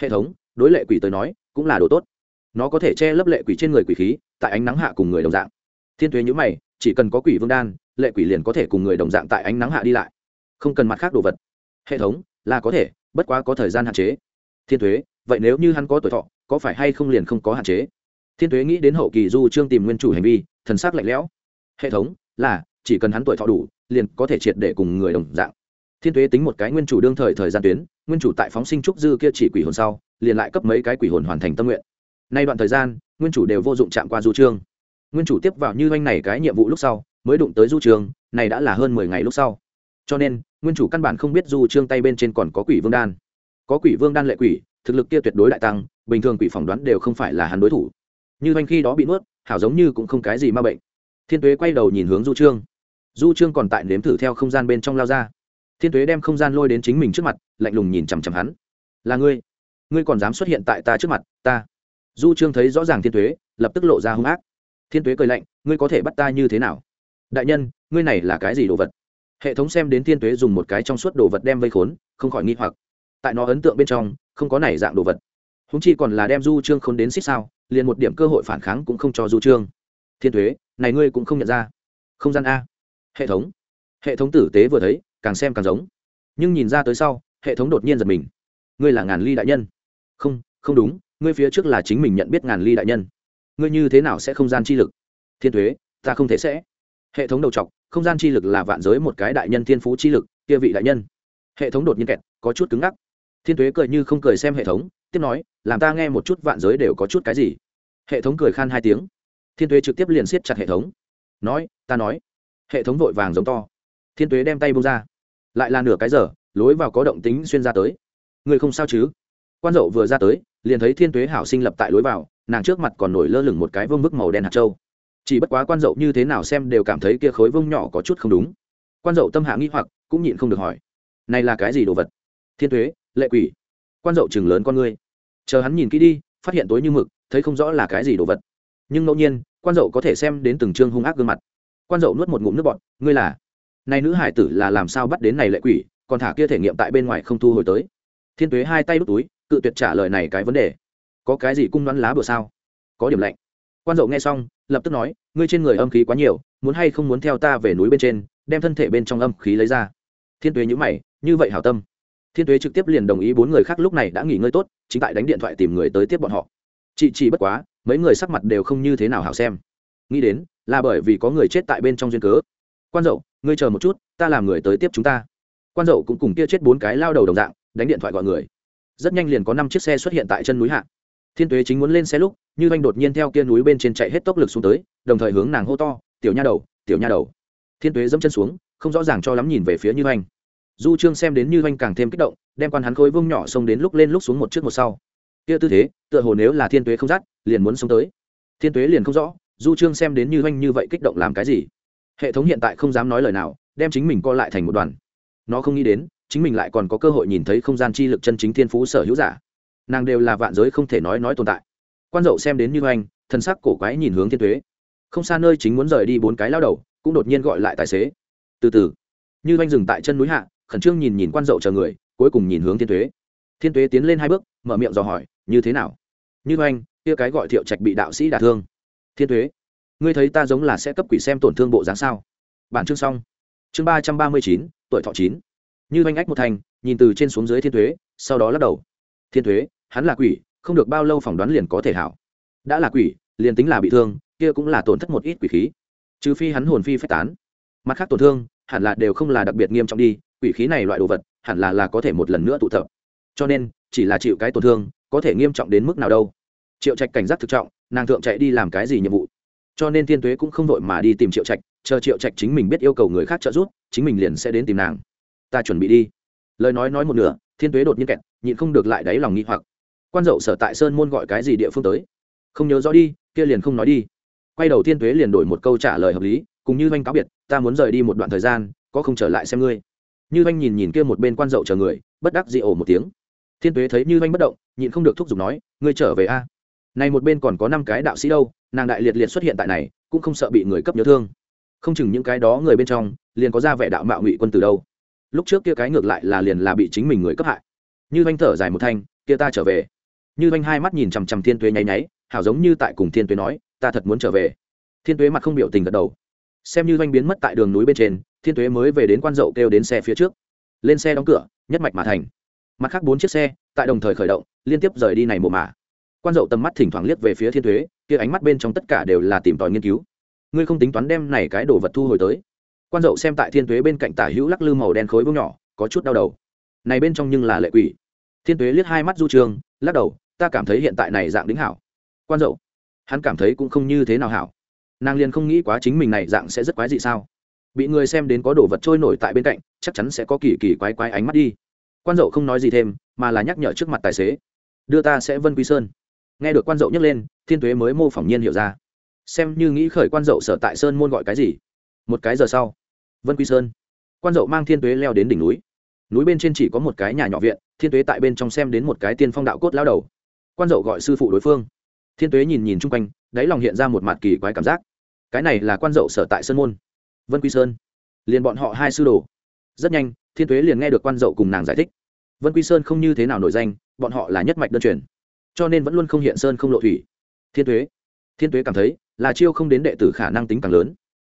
Hệ thống, đối lệ quỷ tới nói, cũng là đồ tốt nó có thể che lấp lệ quỷ trên người quỷ khí, tại ánh nắng hạ cùng người đồng dạng. Thiên tuế nhữ mày, chỉ cần có quỷ vương đan, lệ quỷ liền có thể cùng người đồng dạng tại ánh nắng hạ đi lại. Không cần mặt khác đồ vật. Hệ thống, là có thể, bất quá có thời gian hạn chế. Thiên thuế vậy nếu như hắn có tuổi thọ, có phải hay không liền không có hạn chế? Thiên thuế nghĩ đến hậu kỳ du trương tìm nguyên chủ hành vi, thần sắc lạnh lẽo. Hệ thống, là, chỉ cần hắn tuổi thọ đủ, liền có thể triệt để cùng người đồng dạng. Thiên thuế tính một cái nguyên chủ đương thời thời gian tuyến, nguyên chủ tại phóng sinh trúc dư kia chỉ quỷ hồn sau, liền lại cấp mấy cái quỷ hồn hoàn thành tâm nguyện nay đoạn thời gian, nguyên chủ đều vô dụng chạm qua du trương. Nguyên chủ tiếp vào như anh này cái nhiệm vụ lúc sau, mới đụng tới du trường này đã là hơn mười ngày lúc sau. Cho nên, nguyên chủ căn bản không biết du trương tay bên trên còn có quỷ vương đan. Có quỷ vương đan lệ quỷ, thực lực kia tuyệt đối đại tăng, bình thường quỷ phỏng đoán đều không phải là hắn đối thủ. Như anh khi đó bị nuốt, hảo giống như cũng không cái gì ma bệnh. Thiên tuế quay đầu nhìn hướng du trương. Du trương còn tại nếm thử theo không gian bên trong lao ra. Thiên tuế đem không gian lôi đến chính mình trước mặt, lạnh lùng nhìn chằm chằm hắn. Là ngươi. Ngươi còn dám xuất hiện tại ta trước mặt, ta du trương thấy rõ ràng thiên tuế, lập tức lộ ra hung ác. Thiên tuế cười lạnh, ngươi có thể bắt ta như thế nào? Đại nhân, ngươi này là cái gì đồ vật? Hệ thống xem đến thiên tuế dùng một cái trong suốt đồ vật đem vây khốn, không khỏi nghi hoặc. Tại nó ấn tượng bên trong, không có này dạng đồ vật. Húng chi còn là đem du trương khốn đến xích sao, liền một điểm cơ hội phản kháng cũng không cho du trương. Thiên thuế này ngươi cũng không nhận ra. Không gian a. Hệ thống. Hệ thống tử tế vừa thấy, càng xem càng giống. Nhưng nhìn ra tới sau, hệ thống đột nhiên giật mình. Ngươi là ngàn ly đại nhân. Không không đúng ngươi phía trước là chính mình nhận biết ngàn ly đại nhân. Ngươi như thế nào sẽ không gian chi lực? Thiên thuế ta không thể sẽ. Hệ thống đầu t không gian chi lực là vạn giới một cái đại nhân thiên phú chi lực, kia vị đại nhân. Hệ thống đột nhiên kẹt, có chút cứng ngắc. Thiên thuế cười như không cười xem hệ thống, tiếp nói, làm ta nghe một chút vạn giới đều có chút cái gì. Hệ thống cười khan hai tiếng. Thiên thuế trực tiếp liền siết chặt hệ thống. Nói, ta nói. Hệ thống vội vàng giống to. Thiên thuế đem tay bông ra. Lại là nửa cái giờ, lối vào có động tính xuyên ra tới. Người không sao chứ? Quan dậu vừa ra tới liền thấy thiên Tuế hảo sinh lập tại lối vào, nàng trước mặt còn nổi lơ lửng một cái vương bức màu đen hạt trâu chỉ bất quá quan dậu như thế nào xem đều cảm thấy kia khối vương nhỏ có chút không đúng. Quan dậu tâm hạ nghĩ hoặc, cũng nhịn không được hỏi, này là cái gì đồ vật? Thiên thuế lệ quỷ. Quan dậu chừng lớn con ngươi, chờ hắn nhìn kỹ đi, phát hiện tối như mực, thấy không rõ là cái gì đồ vật. Nhưng ngẫu nhiên, quan dậu có thể xem đến từng chương hung ác gương mặt. Quan dậu nuốt một ngụm nước bọt, ngươi là? Này nữ hải tử là làm sao bắt đến này lệ quỷ, còn thả kia thể nghiệm tại bên ngoài không thu hồi tới. Thiên tuế hai tay đút túi cự tuyệt trả lời này cái vấn đề. Có cái gì cung đoán lá bừa sao? Có điểm lạnh. Quan dậu nghe xong, lập tức nói, ngươi trên người âm khí quá nhiều, muốn hay không muốn theo ta về núi bên trên, đem thân thể bên trong âm khí lấy ra. Thiên tuế nhữ mày, như vậy hảo tâm. Thiên tuế trực tiếp liền đồng ý bốn người khác lúc này đã nghỉ ngơi tốt, chính tại đánh điện thoại tìm người tới tiếp bọn họ. Chị chỉ bất quá, mấy người sắc mặt đều không như thế nào hảo xem. Nghĩ đến, là bởi vì có người chết tại bên trong duyên cớ. Quan dậu, ngươi chờ một chút, ta làm người tới tiếp chúng ta. Quan dậu cũng cùng kia chết bốn cái lao đầu đồng dạng, đánh điện thoại gọi người rất nhanh liền có năm chiếc xe xuất hiện tại chân núi hạ. Thiên tuế chính muốn lên xe lúc, như anh đột nhiên theo kia núi bên trên chạy hết tốc lực xuống tới, đồng thời hướng nàng hô to, tiểu nha đầu, tiểu nha đầu. Thiên tuế dẫm chân xuống, không rõ ràng cho lắm nhìn về phía như anh. Du trương xem đến như anh càng thêm kích động, đem quan hắn khối vương nhỏ xông đến lúc lên lúc xuống một trước một sau. Kia tư thế, tựa hồ nếu là thiên tuế không dắt, liền muốn sống tới. Thiên tuế liền không rõ, du trương xem đến như anh như vậy kích động làm cái gì. Hệ thống hiện tại không dám nói lời nào, đem chính mình co lại thành một đoàn. Nó không nghĩ đến chính mình lại còn có cơ hội nhìn thấy không gian chi lực chân chính thiên phú sở hữu giả. Nàng đều là vạn giới không thể nói nói tồn tại. Quan dậu xem đến như anh thân sắc cổ quái nhìn hướng thiên tuế. Không xa nơi chính muốn rời đi bốn cái lao đầu, cũng đột nhiên gọi lại tài xế. Từ từ. Như anh dừng tại chân núi hạ, khẩn trương nhìn nhìn quan dậu chờ người, cuối cùng nhìn hướng thiên tuế. Thiên tuế tiến lên hai bước, mở miệng dò hỏi, như thế nào? Như anh kia cái gọi thiệu trạch bị đạo sĩ đả thương. Thiên tuế, ngươi thấy ta giống là sẽ cấp quỷ xem tổn thương bộ dáng sao? Bản chương xong. Chương ba trăm ba mươi chín, tuổi thọ chín như anh ách một thành, nhìn từ trên xuống dưới thiên tuế sau đó lắc đầu. Thiên tuế hắn là quỷ, không được bao lâu phỏng đoán liền có thể hảo. Đã là quỷ, liền tính là bị thương, kia cũng là tổn thất một ít quỷ khí. Trừ phi hắn hồn phi phách tán. Mặt khác tổn thương, hẳn là đều không là đặc biệt nghiêm trọng đi, quỷ khí này loại đồ vật, hẳn là là có thể một lần nữa tụ tập. Cho nên, chỉ là chịu cái tổn thương, có thể nghiêm trọng đến mức nào đâu. Triệu trạch cảnh giác thực trọng, nàng thượng chạy đi làm cái gì nhiệm vụ? Cho nên thiên tuế cũng không vội mà đi tìm triệu trạch, chờ triệu trạch chính mình biết yêu cầu người khác trợ giúp, chính mình liền sẽ đến tìm nàng ta chuẩn bị đi. Lời nói nói một nửa, thiên tuế đột nhiên kẹt, nhịn không được lại đáy lòng nghi hoặc. Quan dậu sở tại sơn môn gọi cái gì địa phương tới? Không nhớ rõ đi, kia liền không nói đi. Quay đầu thiên tuế liền đổi một câu trả lời hợp lý, cùng như doanh cáo biệt, ta muốn rời đi một đoạn thời gian, có không trở lại xem ngươi. Như doanh nhìn nhìn kia một bên quan dậu chờ người, bất đắc dị ổ một tiếng. Thiên tuế thấy như doanh bất động, nhịn không được thúc giục nói, ngươi trở về a? Này một bên còn có năm cái đạo sĩ đâu, nàng đại liệt liệt xuất hiện tại này, cũng không sợ bị người cấp nhớ thương. Không chừng những cái đó người bên trong, liền có ra vẻ đạo mạo ngụy quân từ đâu lúc trước kia cái ngược lại là liền là bị chính mình người cấp hại. Như anh thở dài một thanh, kia ta trở về. Như anh hai mắt nhìn chằm chằm thiên tuế nháy nháy, hảo giống như tại cùng thiên tuế nói, ta thật muốn trở về. Thiên tuế mặt không biểu tình gật đầu. Xem như anh biến mất tại đường núi bên trên, thiên tuế mới về đến quan dậu kêu đến xe phía trước. Lên xe đóng cửa, nhất mạch mà thành. Mặt khác bốn chiếc xe, tại đồng thời khởi động, liên tiếp rời đi này mồ mả. Quan dậu tầm mắt thỉnh thoảng liếc về phía thiên thuế kia ánh mắt bên trong tất cả đều là tìm tòi nghiên cứu. Ngươi không tính toán đem này cái đồ vật thu hồi tới quan dậu xem tại thiên Tuế bên cạnh tả hữu lắc lư màu đen khối vương nhỏ, có chút đau đầu. Này bên trong nhưng là lệ quỷ. Thiên Tuế liếc hai mắt du trường, lắc đầu, ta cảm thấy hiện tại này dạng đính hảo. Quan dậu, hắn cảm thấy cũng không như thế nào hảo. Nàng liền không nghĩ quá chính mình này dạng sẽ rất quái dị sao? Bị người xem đến có đồ vật trôi nổi tại bên cạnh, chắc chắn sẽ có kỳ kỳ quái quái ánh mắt đi. Quan dậu không nói gì thêm, mà là nhắc nhở trước mặt tài xế, đưa ta sẽ vân quy sơn. Nghe được quan dậu nhắc lên, thiên tuế mới mô phỏng nhiên hiểu ra. Xem như nghĩ khởi quan dậu sở tại sơn môn gọi cái gì. Một cái giờ sau vân quy sơn. Quan dậu mang thiên tuế leo đến đỉnh núi. Núi bên trên chỉ có một cái nhà nhỏ viện, thiên tuế tại bên trong xem đến một cái tiên phong đạo cốt lao đầu. Quan dậu gọi sư phụ đối phương. Thiên tuế nhìn nhìn chung quanh, đáy lòng hiện ra một mặt kỳ quái cảm giác. Cái này là quan dậu sở tại sơn môn. Vân quy sơn. Liền bọn họ hai sư đồ. Rất nhanh, thiên tuế liền nghe được quan dậu cùng nàng giải thích. Vân quy sơn không như thế nào nổi danh, bọn họ là nhất mạch đơn truyền. Cho nên vẫn luôn không hiện sơn không lộ thủy. Thiên tuế. Thiên tuế cảm thấy, là chiêu không đến đệ tử khả năng tính càng lớn.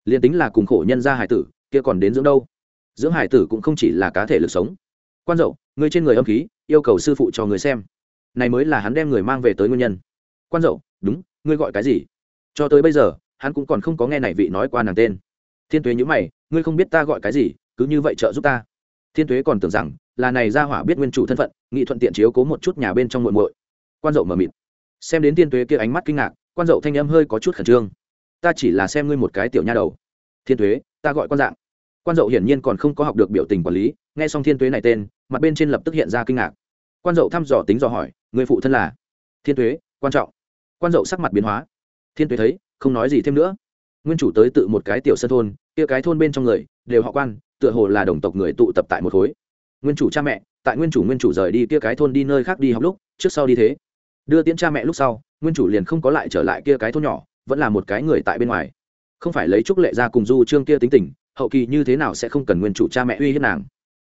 Liền tính là cùng khổ nhân gia hải tử kia còn đến dưỡng đâu? Dưỡng hải tử cũng không chỉ là cá thể lực sống. Quan dậu người trên người âm khí, yêu cầu sư phụ cho người xem. Này mới là hắn đem người mang về tới nguyên nhân. Quan dậu, đúng, ngươi gọi cái gì? Cho tới bây giờ, hắn cũng còn không có nghe này vị nói qua nàng tên. Thiên tuế nhữ mày, ngươi không biết ta gọi cái gì, cứ như vậy trợ giúp ta. Thiên tuế còn tưởng rằng là này ra hỏa biết nguyên chủ thân phận, nghị thuận tiện chiếu cố một chút nhà bên trong muội muội. Quan dậu mờ mịt. Xem đến thiên tuế kia ánh mắt kinh ngạc, quan dậu thanh âm hơi có chút khẩn trương. Ta chỉ là xem ngươi một cái tiểu nha đầu. Thiên tuế ta gọi quan dạng. Quan dậu hiển nhiên còn không có học được biểu tình quản lý, nghe xong thiên tuế này tên, mặt bên trên lập tức hiện ra kinh ngạc. Quan dậu thăm dò tính dò hỏi, người phụ thân là? Thiên tuế, quan trọng. Quan dậu sắc mặt biến hóa. Thiên tuế thấy, không nói gì thêm nữa. Nguyên chủ tới tự một cái tiểu sân thôn, kia cái thôn bên trong người, đều họ quan, tựa hồ là đồng tộc người tụ tập tại một khối. Nguyên chủ cha mẹ, tại nguyên chủ nguyên chủ rời đi kia cái thôn đi nơi khác đi học lúc, trước sau đi thế. Đưa tiễn cha mẹ lúc sau, nguyên chủ liền không có lại trở lại kia cái thôn nhỏ, vẫn là một cái người tại bên ngoài không phải lấy trúc lệ ra cùng du trương kia tính tình, hậu kỳ như thế nào sẽ không cần nguyên chủ cha mẹ uy hiếp nàng?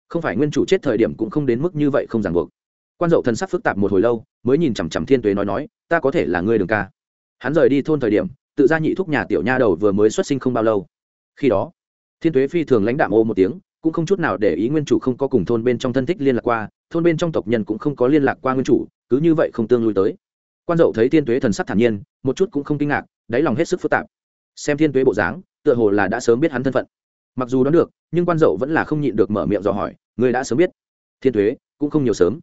Không phải nguyên chủ chết thời điểm cũng không đến mức như vậy không ràng buộc. Quan dậu thần sắc phức tạp một hồi lâu, mới nhìn chằm chằm thiên tuế nói nói, ta có thể là ngươi đường ca. Hắn rời đi thôn thời điểm, tự ra nhị thúc nhà tiểu nha đầu vừa mới xuất sinh không bao lâu. Khi đó, thiên tuế phi thường lãnh đạm ô một tiếng, cũng không chút nào để ý nguyên chủ không có cùng thôn bên trong thân thích liên lạc qua, thôn bên trong tộc nhân cũng không có liên lạc qua nguyên chủ, cứ như vậy không tương lui tới. Quan dậu thấy thiên tuế thần sắc thản nhiên, một chút cũng không kinh ngạc, đáy lòng hết sức phức tạp xem thiên tuế bộ dáng, tựa hồ là đã sớm biết hắn thân phận. Mặc dù đoán được, nhưng quan dậu vẫn là không nhịn được mở miệng dò hỏi, người đã sớm biết. Thiên tuế, cũng không nhiều sớm.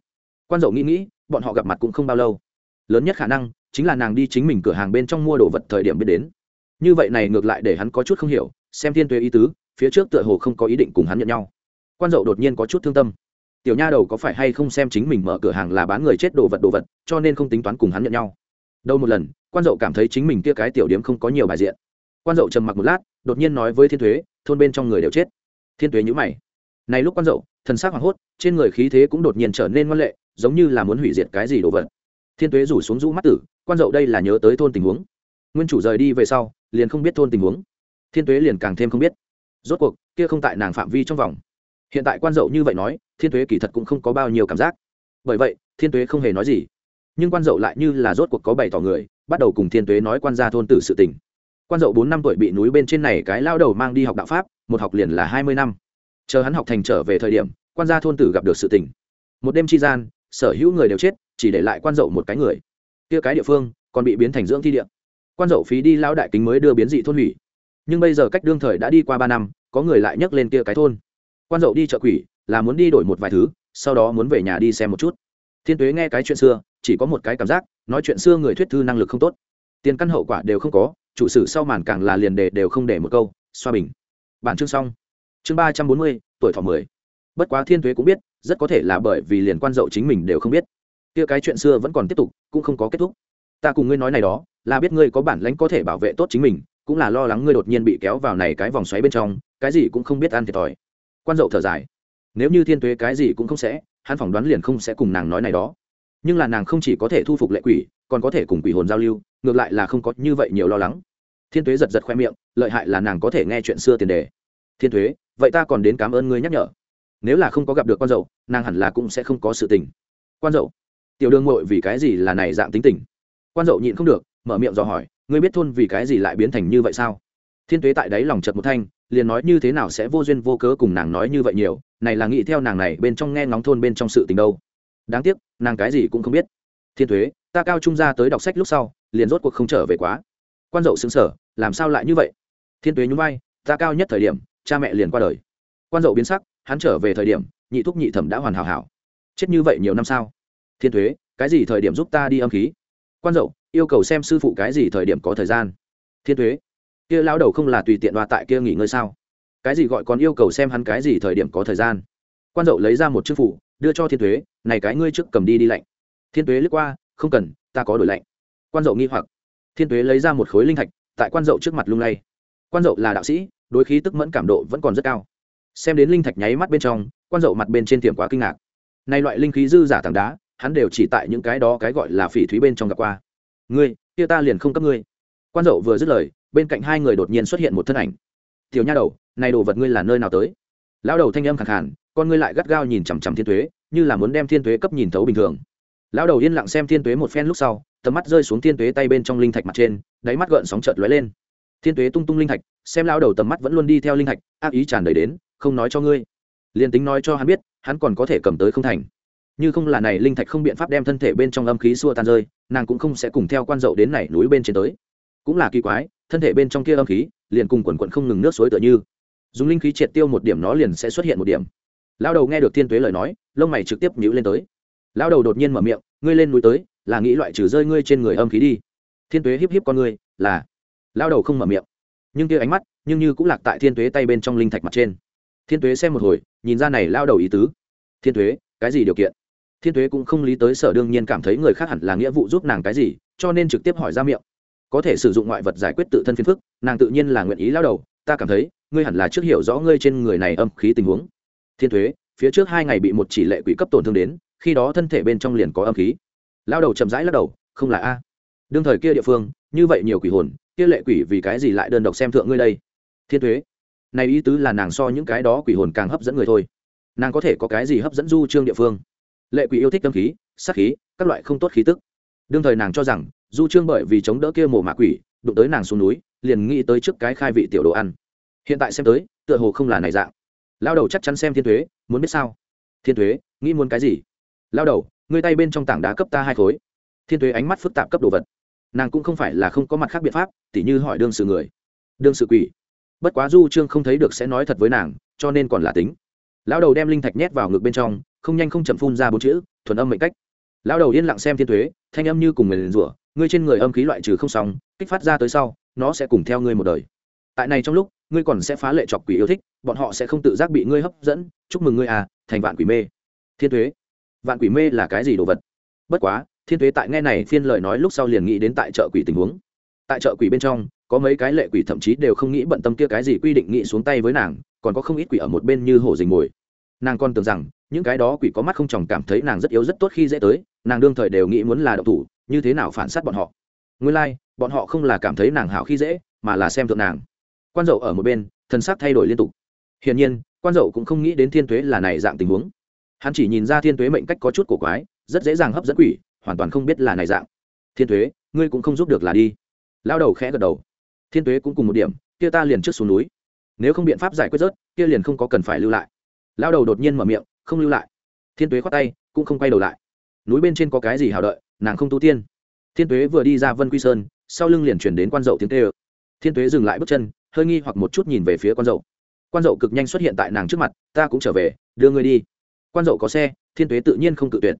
Quan dậu nghĩ nghĩ, bọn họ gặp mặt cũng không bao lâu. Lớn nhất khả năng, chính là nàng đi chính mình cửa hàng bên trong mua đồ vật thời điểm biết đến. Như vậy này ngược lại để hắn có chút không hiểu, xem thiên tuế ý tứ, phía trước tựa hồ không có ý định cùng hắn nhận nhau. Quan dậu đột nhiên có chút thương tâm. Tiểu nha đầu có phải hay không xem chính mình mở cửa hàng là bán người chết đồ vật đồ vật, cho nên không tính toán cùng hắn nhận nhau. Đâu một lần, quan dậu cảm thấy chính mình kia cái tiểu điếm không có nhiều bài diện quan dậu trầm mặc một lát, đột nhiên nói với thiên thuế, thôn bên trong người đều chết. Thiên thuế nhữ mày. Này lúc quan dậu, thần s ắ c hoảng hốt, trên người khí thế cũng đột nhiên trở nên ngoan lệ, giống như là muốn hủy diệt cái gì đồ vật. Thiên thuế rủ xuống rũ mắt tử, quan dậu đây là nhớ tới thôn tình huống. Nguyên chủ rời đi về sau, liền không biết thôn tình huống. Thiên thuế liền càng thêm không biết. Rốt cuộc, kia không tại nàng phạm vi trong vòng. Hiện tại quan dậu như vậy nói, thiên thuế kỳ thật cũng không có bao nhiêu cảm giác. Bởi vậy, thiên tuế không hề nói gì. Nhưng quan dậu lại như là rốt cuộc có bày tỏ người, bắt đầu cùng thiên tuế nói quan gia thôn tử sự tình quan dậu bốn năm tuổi bị núi bên trên này cái lao đầu mang đi học đạo pháp, một học liền là hai mươi năm. Chờ hắn học thành trở về thời điểm, quan gia thôn tử gặp được sự tình. Một đêm chi gian, sở hữu người đều chết, chỉ để lại quan dậu một cái người. Kia cái địa phương, còn bị biến thành dưỡng thi địa. Quan dậu phí đi lao đại kính mới đưa biến dị thôn hủy. Nhưng bây giờ cách đương thời đã đi qua ba năm, có người lại nhắc lên kia cái thôn. Quan dậu đi chợ quỷ, là muốn đi đổi một vài thứ, sau đó muốn về nhà đi xem một chút. Thiên tuế nghe cái chuyện xưa, chỉ có một cái cảm giác, nói chuyện xưa người thuyết thư năng lực không tốt. Tiền căn hậu quả đều không có chủ sử sau màn càng là liền đề đều không để một câu, xoa bình. Bản chương xong. Chương ba trăm bốn mươi, tuổi thọ mười. Bất quá thiên thuế cũng biết, rất có thể là bởi vì liền quan dậu chính mình đều không biết. Kia cái chuyện xưa vẫn còn tiếp tục, cũng không có kết thúc. Ta cùng ngươi nói này đó, là biết ngươi có bản lãnh có thể bảo vệ tốt chính mình, cũng là lo lắng ngươi đột nhiên bị kéo vào này cái vòng xoáy bên trong, cái gì cũng không biết ăn thiệt thòi. Quan dậu thở dài. Nếu như thiên tuế cái gì cũng không sẽ, hắn phỏng đoán liền không sẽ cùng nàng nói này đó. Nhưng là nàng không chỉ có thể thu phục lệ quỷ, còn có thể cùng quỷ hồn giao lưu, ngược lại là không có như vậy nhiều lo lắng thiên tuế giật giật khoe miệng, lợi hại là nàng có thể nghe chuyện xưa tiền đề. Thiên tuế, vậy ta còn đến cảm ơn ngươi nhắc nhở. Nếu là không có gặp được con dậu, nàng hẳn là cũng sẽ không có sự tình. Quan dậu, tiểu đương mội vì cái gì là này dạng tính tình? Quan dậu nhịn không được, mở miệng dò hỏi, ngươi biết thôn vì cái gì lại biến thành như vậy sao? Thiên tuế tại đấy lòng chật một thanh, liền nói như thế nào sẽ vô duyên vô cớ cùng nàng nói như vậy nhiều, này là nghĩ theo nàng này bên trong nghe ngóng thôn bên trong sự tình đâu. Đáng tiếc, nàng cái gì cũng không biết. Thiên thuế ta cao trung ra tới đọc sách lúc sau, liền rốt cuộc không trở về quá quan dậu xứng sở, làm sao lại như vậy? Thiên tuế nhún vai, ta cao nhất thời điểm, cha mẹ liền qua đời. Quan dậu biến sắc, hắn trở về thời điểm, nhị thúc nhị thẩm đã hoàn hảo hảo. Chết như vậy nhiều năm sao? Thiên thuế cái gì thời điểm giúp ta đi âm khí? Quan dậu, yêu cầu xem sư phụ cái gì thời điểm có thời gian. Thiên thuế kia lao đầu không là tùy tiện đoạt tại kia nghỉ ngơi sao? Cái gì gọi còn yêu cầu xem hắn cái gì thời điểm có thời gian? Quan dậu lấy ra một chiếc phủ, đưa cho thiên thuế này cái ngươi trước cầm đi đi lạnh. Thiên thuế lướt qua, không cần, ta có đổi lạnh. Quan dậu nghi hoặc thiên Tuế lấy ra một khối linh thạch tại quan dậu trước mặt lung lay. Quan dậu là đạo sĩ đối khí tức mẫn cảm độ vẫn còn rất cao. Xem đến linh thạch nháy mắt bên trong quan dậu mặt bên trên tiệm quá kinh ngạc. Nay loại linh khí dư giả tảng đá hắn đều chỉ tại những cái đó cái gọi là phỉ thúy bên trong gặp qua. Ngươi kia ta liền không cấp ngươi. Quan dậu vừa dứt lời bên cạnh hai người đột nhiên xuất hiện một thân ảnh. Tiểu nha đầu này đồ vật ngươi là nơi nào tới? Lão đầu thanh âm khẳng hẳn, con ngươi lại gắt gao nhìn chằm chằm thiên tuế như là muốn đem thiên tuế cấp nhìn thấu bình thường lão đầu yên lặng xem thiên tuế một phen lúc sau, tầm mắt rơi xuống thiên tuế tay bên trong linh thạch mặt trên, đáy mắt gợn sóng chợt lóe lên. Thiên tuế tung tung linh thạch, xem lão đầu tầm mắt vẫn luôn đi theo linh thạch, ác ý tràn đầy đến, không nói cho ngươi. Liền tính nói cho hắn biết, hắn còn có thể cầm tới không thành. Như không là này linh thạch không biện pháp đem thân thể bên trong âm khí xua tan rơi, nàng cũng không sẽ cùng theo quan dậu đến này núi bên trên tới. Cũng là kỳ quái, thân thể bên trong kia âm khí, liền cùng quần quận không ngừng nước suối tựa như. Dùng linh khí triệt tiêu một điểm nó liền sẽ xuất hiện một điểm. Lao đầu nghe được thiên tuế lời nói, lông mày trực tiếp nhữ lên tới lão đầu đột nhiên mở miệng, ngươi lên núi tới, là nghĩ loại trừ rơi ngươi trên người âm khí đi. Thiên tuế híp híp con ngươi, là. Lão đầu không mở miệng. Nhưng kia ánh mắt, nhưng như cũng lạc tại thiên tuế tay bên trong linh thạch mặt trên. Thiên tuế xem một hồi, nhìn ra này lão đầu ý tứ. Thiên tuế, cái gì điều kiện? Thiên tuế cũng không lý tới sở đương nhiên cảm thấy người khác hẳn là nghĩa vụ giúp nàng cái gì, cho nên trực tiếp hỏi ra miệng. Có thể sử dụng ngoại vật giải quyết tự thân phiền phức, nàng tự nhiên là nguyện ý lao đầu, ta cảm thấy, ngươi hẳn là trước hiểu rõ ngươi trên người này âm khí tình huống. Thiên thuế phía trước hai ngày bị một chỉ lệ quỷ cấp tổn thương đến khi đó thân thể bên trong liền có âm khí. Lao đầu chậm rãi lắc đầu, không là a. Đương thời kia địa phương, như vậy nhiều quỷ hồn, kia lệ quỷ vì cái gì lại đơn độc xem thượng ngươi đây? Thiên thuế này ý tứ là nàng so những cái đó quỷ hồn càng hấp dẫn người thôi. Nàng có thể có cái gì hấp dẫn du trương địa phương? Lệ quỷ yêu thích tâm khí, sát khí, các loại không tốt khí tức. Đương thời nàng cho rằng, du trương bởi vì chống đỡ kia mồ mạ quỷ, đụng tới nàng xuống núi, liền nghĩ tới trước cái khai vị tiểu đồ ăn. Hiện tại xem tới, tựa hồ không là này dạng. Lao đầu chắc chắn xem thiên thuế muốn biết sao? Thiên thuế nghĩ muốn cái gì? Lao đầu, ngươi tay bên trong tảng đá cấp ta hai khối. Thiên thuế ánh mắt phức tạp cấp đồ vật. Nàng cũng không phải là không có mặt khác biện pháp, tỉ như hỏi đương sự người. Đương sự quỷ. Bất quá du trương không thấy được sẽ nói thật với nàng, cho nên còn là tính. Lão đầu đem linh thạch nhét vào ngực bên trong, không nhanh không chậm phun ra bốn chữ, thuần âm mệnh cách. Lão đầu yên lặng xem thiên thuế thanh âm như cùng người liền rủa, ngươi trên người âm khí loại trừ không xong, kích phát ra tới sau, nó sẽ cùng theo ngươi một đời. Tại này trong lúc, ngươi còn sẽ phá lệ chọc quỷ yêu thích, bọn họ sẽ không tự giác bị ngươi hấp dẫn, chúc mừng ngươi à thành vạn quỷ mê. Thiên thuế vạn quỷ mê là cái gì đồ vật? Bất quá thiên thuế tại nghe này phiên lời nói lúc sau liền nghĩ đến tại chợ quỷ tình huống. Tại chợ quỷ bên trong có mấy cái lệ quỷ thậm chí đều không nghĩ bận tâm kia cái gì quy định nghĩ xuống tay với nàng còn có không ít quỷ ở một bên như hổ dình mồi. Nàng còn tưởng rằng những cái đó quỷ có mắt không chồng cảm thấy nàng rất yếu rất tốt khi dễ tới nàng đương thời đều nghĩ muốn là độc thủ như thế nào phản sát bọn họ. Nguyên lai、like, bọn họ không là cảm thấy nàng hảo khi dễ mà là xem thượng nàng. Quan dậu ở một bên thân xác thay đổi liên tục. Hiển nhiên quan dậu cũng không nghĩ đến thiên tuế là này dạng tình huống hắn chỉ nhìn ra thiên tuế mệnh cách có chút cổ quái, rất dễ dàng hấp dẫn quỷ, hoàn toàn không biết là này dạng. Thiên tuế, ngươi cũng không giúp được là đi. Lao đầu khẽ gật đầu. Thiên tuế cũng cùng một điểm, kia ta liền trước xuống núi. Nếu không biện pháp giải quyết rớt, kia liền không có cần phải lưu lại. Lao đầu đột nhiên mở miệng, không lưu lại. Thiên tuế khoát tay, cũng không quay đầu lại. Núi bên trên có cái gì hào đợi, nàng không tu tiên. Thiên tuế vừa đi ra vân quy sơn, sau lưng liền chuyển đến quan dậu tiếng tê ơ thiên tuế dừng lại bước chân, hơi nghi hoặc một chút nhìn về phía quan dậu. Quan dậu cực nhanh xuất hiện tại nàng trước mặt, ta cũng trở về, đưa ngươi đi quan dậu có xe, thiên tuế tự nhiên không cự tuyệt.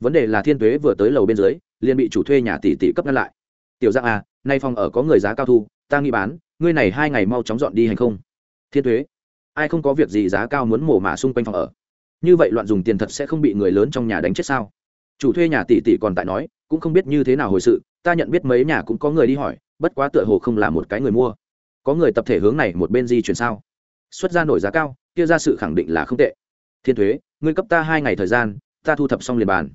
Vấn đề là thiên tuế vừa tới lầu bên dưới, liền bị chủ thuê nhà tỷ tỷ cấp ngăn lại. Tiểu Giang à nay phòng ở có người giá cao thu, ta nghĩ bán, ngươi này hai ngày mau chóng dọn đi hành không? Thiên thuế ai không có việc gì giá cao muốn mổ mả xung quanh phòng ở? Như vậy loạn dùng tiền thật sẽ không bị người lớn trong nhà đánh chết sao? Chủ thuê nhà tỷ tỷ còn tại nói, cũng không biết như thế nào hồi sự, ta nhận biết mấy nhà cũng có người đi hỏi, bất quá tựa hồ không là một cái người mua. Có người tập thể hướng này một bên di chuyển sao? Xuất ra nổi giá cao, kia ra sự khẳng định là không tệ. Thiên thuế ngươi cấp ta hai ngày thời gian, ta thu thập xong liền bàn.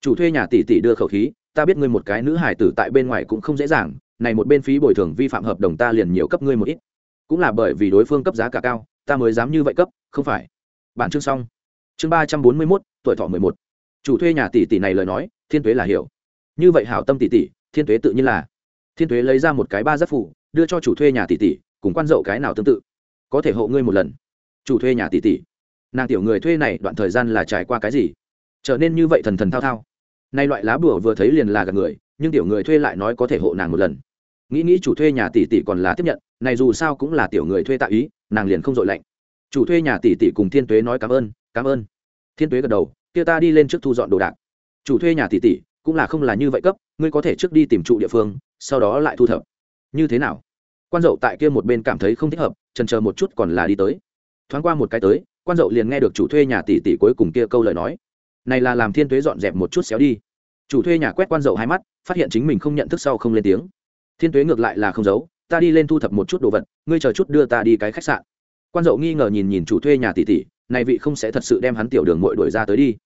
Chủ thuê nhà tỷ tỷ đưa khẩu khí, ta biết ngươi một cái nữ hải tử tại bên ngoài cũng không dễ dàng, này một bên phí bồi thường vi phạm hợp đồng ta liền nhiều cấp ngươi một ít. Cũng là bởi vì đối phương cấp giá cả cao, ta mới dám như vậy cấp, không phải. Bản chương xong. Chương ba trăm bốn mươi mốt, tuổi thọ mười một. Chủ thuê nhà tỷ tỷ này lời nói, thiên tuế là hiểu. Như vậy hảo tâm tỷ tỷ, thiên tuế tự nhiên là. Thiên tuế lấy ra một cái ba giáp phủ đưa cho chủ thuê nhà tỷ tỷ, cùng quan dậu cái nào tương tự. Có thể hộ ngươi một lần. Chủ thuê nhà tỷ tỷ nàng tiểu người thuê này đoạn thời gian là trải qua cái gì? Trở nên như vậy thần thần thao thao. Nay loại lá bùa vừa thấy liền là gặp người, nhưng tiểu người thuê lại nói có thể hộ nàng một lần. Nghĩ nghĩ chủ thuê nhà tỷ tỷ còn là tiếp nhận, này dù sao cũng là tiểu người thuê tạo ý, nàng liền không dội lạnh. Chủ thuê nhà tỷ tỷ cùng thiên tuế nói cảm ơn cảm ơn. Thiên tuế gật đầu, kia ta đi lên trước thu dọn đồ đạc. Chủ thuê nhà tỷ tỷ, cũng là không là như vậy cấp, ngươi có thể trước đi tìm trụ địa phương, sau đó lại thu thập. Như thế nào? Quan dậu tại kia một bên cảm thấy không thích hợp trần chờ một chút còn là đi tới. Thoáng qua một cái tới quan dậu liền nghe được chủ thuê nhà tỷ tỷ cuối cùng kia câu lời nói. Này là làm thiên tuế dọn dẹp một chút xéo đi. Chủ thuê nhà quét quan dậu hai mắt, phát hiện chính mình không nhận thức sau không lên tiếng. Thiên tuế ngược lại là không giấu, ta đi lên thu thập một chút đồ vật, ngươi chờ chút đưa ta đi cái khách sạn. Quan dậu nghi ngờ nhìn nhìn chủ thuê nhà tỷ tỷ, này vị không sẽ thật sự đem hắn tiểu đường mội đuổi ra tới đi.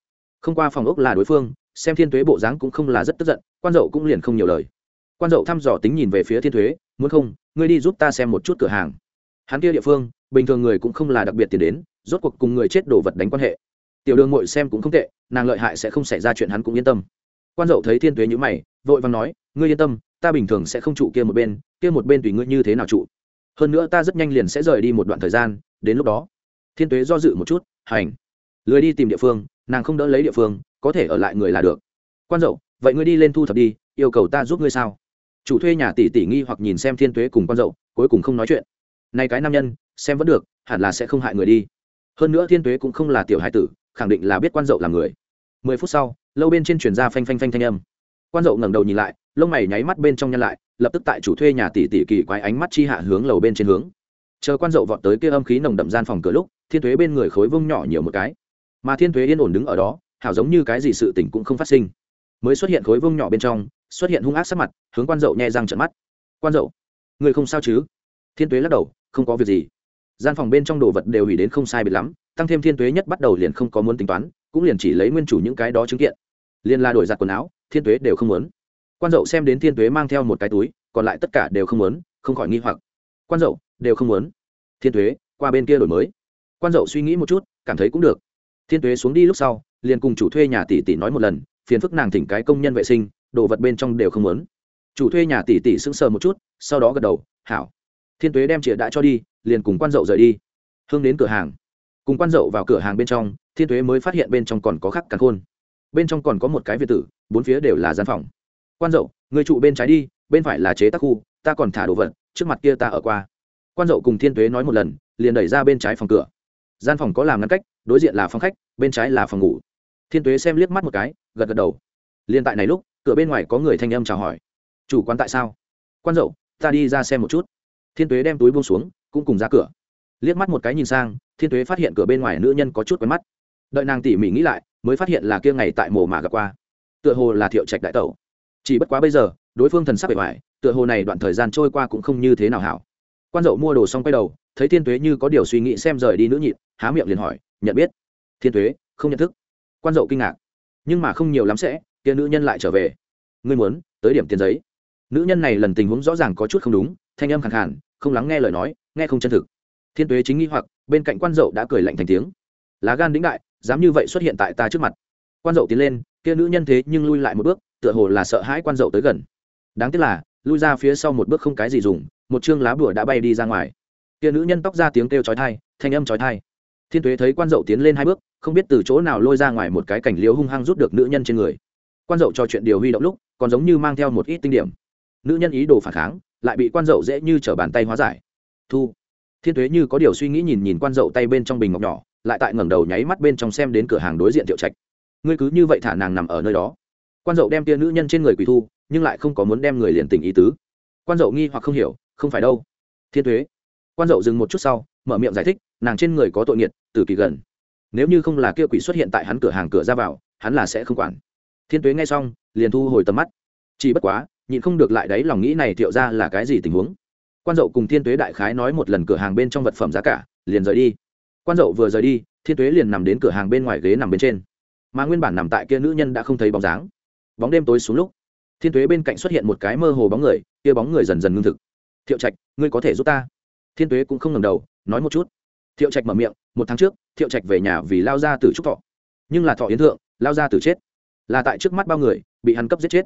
Không qua phòng ốc là đối phương, xem thiên tuế bộ dáng cũng không là rất tức giận, quan dậu cũng liền không nhiều lời. Quan dậu thăm dò tính nhìn về phía thiên thuế muốn không, ngươi đi giúp ta xem một chút cửa hàng. Hắn kia địa phương, bình thường người cũng không là đặc biệt tiền đến rốt cuộc cùng người chết đổ vật đánh quan hệ. Tiểu đường mội xem cũng không tệ, nàng lợi hại sẽ không xảy ra chuyện hắn cũng yên tâm. Quan dậu thấy thiên tuế nhữ mày, vội vàng nói, ngươi yên tâm, ta bình thường sẽ không trụ kia một bên, kia một bên tùy ngươi như thế nào trụ. Hơn nữa ta rất nhanh liền sẽ rời đi một đoạn thời gian, đến lúc đó. Thiên tuế do dự một chút, hành. Lười đi tìm địa phương, nàng không đỡ lấy địa phương, có thể ở lại người là được. Quan dậu, vậy ngươi đi lên thu thập đi, yêu cầu ta giúp ngươi sao? Chủ thuê nhà tỷ tỷ nghi hoặc nhìn xem thiên tuế cùng quan dậu, cuối cùng không nói chuyện. Nay cái nam nhân, xem vẫn được, hẳn là sẽ không hại người đi hơn nữa thiên tuế cũng không là tiểu hải tử, khẳng định là biết quan dậu là người. Mười phút sau, lâu bên trên truyền ra phanh phanh phanh thanh âm. Quan dậu ngẩng đầu nhìn lại, lông mày nháy mắt bên trong nhăn lại, lập tức tại chủ thuê nhà tỷ tỷ kỳ quái ánh mắt chi hạ hướng lầu bên trên hướng. Chờ quan dậu vọt tới kia âm khí nồng đậm gian phòng cửa lúc, thiên thuế bên người khối vông nhỏ nhiều một cái. Mà thiên thuế yên ổn đứng ở đó, hảo giống như cái gì sự tình cũng không phát sinh. Mới xuất hiện khối vông nhỏ bên trong, xuất hiện hung ác sắc mặt, hướng quan dậu nhẹ răng trận mắt. Quan dậu, người không sao chứ? Thiên tuế lắc đầu, không có việc gì gian phòng bên trong đồ vật đều hủy đến không sai biệt lắm, tăng thêm thiên tuế nhất bắt đầu liền không có muốn tính toán, cũng liền chỉ lấy nguyên chủ những cái đó chứng kiện. Liền là đổi giặt quần áo, thiên tuế đều không muốn. Quan dậu xem đến thiên tuế mang theo một cái túi, còn lại tất cả đều không muốn, không khỏi nghi hoặc. Quan dậu, đều không muốn. Thiên tuế, qua bên kia đổi mới. Quan dậu suy nghĩ một chút, cảm thấy cũng được. Thiên tuế xuống đi lúc sau, liền cùng chủ thuê nhà tỷ tỷ nói một lần, phiền phức nàng thỉnh cái công nhân vệ sinh, đồ vật bên trong đều không muốn. Chủ thuê nhà tỷ tỷ sững sờ một chút, sau đó gật đầu, hảo. Thiên tuế đem chìa đã cho đi liền cùng quan dậu rời đi. Hương đến cửa hàng. Cùng quan dậu vào cửa hàng bên trong, thiên tuế mới phát hiện bên trong còn có khắc cắn khôn. Bên trong còn có một cái việt tử, bốn phía đều là gian phòng. Quan dậu, người trụ bên trái đi, bên phải là chế tác khu, ta còn thả đồ vật, trước mặt kia ta ở qua. Quan dậu cùng thiên tuế nói một lần, liền đẩy ra bên trái phòng cửa. Gian phòng có làm ngăn cách, đối diện là phòng khách, bên trái là phòng ngủ. Thiên tuế xem liếc mắt một cái, gật gật đầu. Liên tại này lúc, cửa bên ngoài có người thanh âm chào hỏi. Chủ quán tại sao? Quan dậu, ta đi ra xem một chút. Thiên tuế đem túi buông xuống cũng cùng ra cửa. Liếc mắt một cái nhìn sang, thiên tuế phát hiện cửa bên ngoài nữ nhân có chút quen mắt. Đợi nàng tỉ mỉ nghĩ lại, mới phát hiện là kia ngày tại mồ mà gặp qua. Tựa hồ là thiệu trạch đại tẩu. Chỉ bất quá bây giờ, đối phương thần sắc bề ngoài, tựa hồ này đoạn thời gian trôi qua cũng không như thế nào hảo. Quan dậu mua đồ xong quay đầu, thấy thiên tuế như có điều suy nghĩ xem rời đi nữ nhịn, há miệng liền hỏi, nhận biết? Thiên tuế, không nhận thức. Quan dậu kinh ngạc. Nhưng mà không nhiều lắm sẽ, kia nữ nhân lại trở về. Ngươi muốn, tới điểm tiền giấy. Nữ nhân này lần tình huống rõ ràng có chút không đúng, thanh âm khẳng khàn không lắng nghe lời nói, nghe không chân thực. Thiên tuế chính nghi hoặc, bên cạnh quan dậu đã cười lạnh thành tiếng. Lá gan đĩnh đại, dám như vậy xuất hiện tại ta trước mặt. Quan dậu tiến lên, kia nữ nhân thế nhưng lui lại một bước, tựa hồ là sợ hãi quan dậu tới gần. Đáng tiếc là, lui ra phía sau một bước không cái gì dùng, một chương lá bùa đã bay đi ra ngoài. Kia nữ nhân tóc ra tiếng kêu chói thai thanh âm chói thai thiên tuế thấy quan dậu tiến lên hai bước, không biết từ chỗ nào lôi ra ngoài một cái cảnh liếu hung hăng rút được nữ nhân trên người. Quan dậu trò chuyện điều huy động lúc, còn giống như mang theo một ít tinh điểm. Nữ nhân ý đồ phản kháng lại bị quan dậu dễ như t bàn tay hóa giải. Thu, thiên tuế như có điều suy nghĩ nhìn nhìn quan dậu tay bên trong bình ngọc nhỏ, lại tại ngẩng đầu nháy mắt bên trong xem đến cửa hàng đối diện tiệu trạch. Ngươi cứ như vậy thả nàng nằm ở nơi đó. Quan dậu đem tia nữ nhân trên người quỳ thu, nhưng lại không có muốn đem người liền tình ý tứ. Quan dậu nghi hoặc không hiểu, không phải đâu. Thiên thuế quan dậu dừng một chút sau, mở miệng giải thích, nàng trên người có tội nghiệt, từ kỳ gần. Nếu như không là kia quỷ xuất hiện tại hắn cửa hàng cửa ra vào, hắn là sẽ không quản. Thiên tuế nghe xong, liền thu hồi tầm mắt. Chỉ bất quá nhịn không được lại đấy lòng nghĩ này thiệu ra là cái gì tình huống? Quan dậu cùng thiên tuế đại khái nói một lần cửa hàng bên trong vật phẩm giá cả, liền rời đi. Quan dậu vừa rời đi, thiên tuế liền nằm đến cửa hàng bên ngoài ghế nằm bên trên. Mà nguyên bản nằm tại kia nữ nhân đã không thấy bóng dáng. Bóng đêm tối xuống lúc, thiên tuế bên cạnh xuất hiện một cái mơ hồ bóng người, kia bóng người dần dần ngưng thực. Thiệu trạch, ngươi có thể giúp ta? Thiên tuế cũng không ngầm đầu, nói một chút. Thiệu trạch mở miệng, một tháng trước, thiệu trạch về nhà vì lao ra từ trúc thọ. Nhưng là thọ yến thượng, lao ra từ chết. Là tại trước mắt bao người, bị hắn cấp giết chết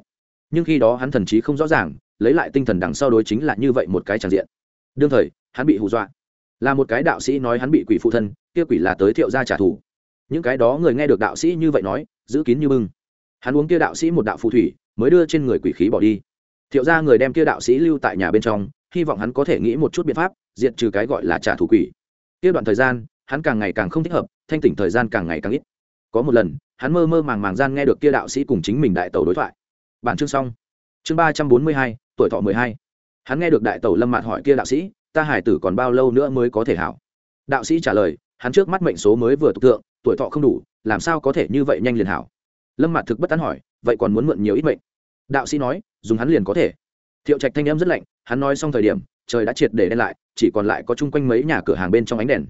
nhưng khi đó hắn thần trí không rõ ràng, lấy lại tinh thần đằng sau đối chính là như vậy một cái tràn diện. Đương thời, hắn bị hù dọa. Là một cái đạo sĩ nói hắn bị quỷ phụ thân, kia quỷ là tới thiệu ra trả thù. Những cái đó người nghe được đạo sĩ như vậy nói, giữ kín như bưng. Hắn uống kia đạo sĩ một đạo phù thủy, mới đưa trên người quỷ khí bỏ đi. Thiệu ra người đem kia đạo sĩ lưu tại nhà bên trong, hy vọng hắn có thể nghĩ một chút biện pháp, diệt trừ cái gọi là trả thù quỷ. Kia đoạn thời gian, hắn càng ngày càng không thích hợp, thanh tỉnh thời gian càng ngày càng ít. Có một lần, hắn mơ mơ màng màng gian nghe được kia đạo sĩ cùng chính mình đại tẩu đối thoại bản chương xong. Chương ba trăm bốn mươi hai, tuổi thọ mười hai. Hắn nghe được đại tẩu lâm mạt hỏi kia đạo sĩ, ta hải tử còn bao lâu nữa mới có thể hảo? Đạo sĩ trả lời, hắn trước mắt mệnh số mới vừa tục thượng, tuổi thọ không đủ, làm sao có thể như vậy nhanh liền hảo? Lâm mạt thực bất tán hỏi, vậy còn muốn mượn nhiều ít mệnh? Đạo sĩ nói, dùng hắn liền có thể. Thiệu trạch thanh em rất lạnh, hắn nói xong thời điểm, trời đã triệt để đen lại, chỉ còn lại có chung quanh mấy nhà cửa hàng bên trong ánh đèn.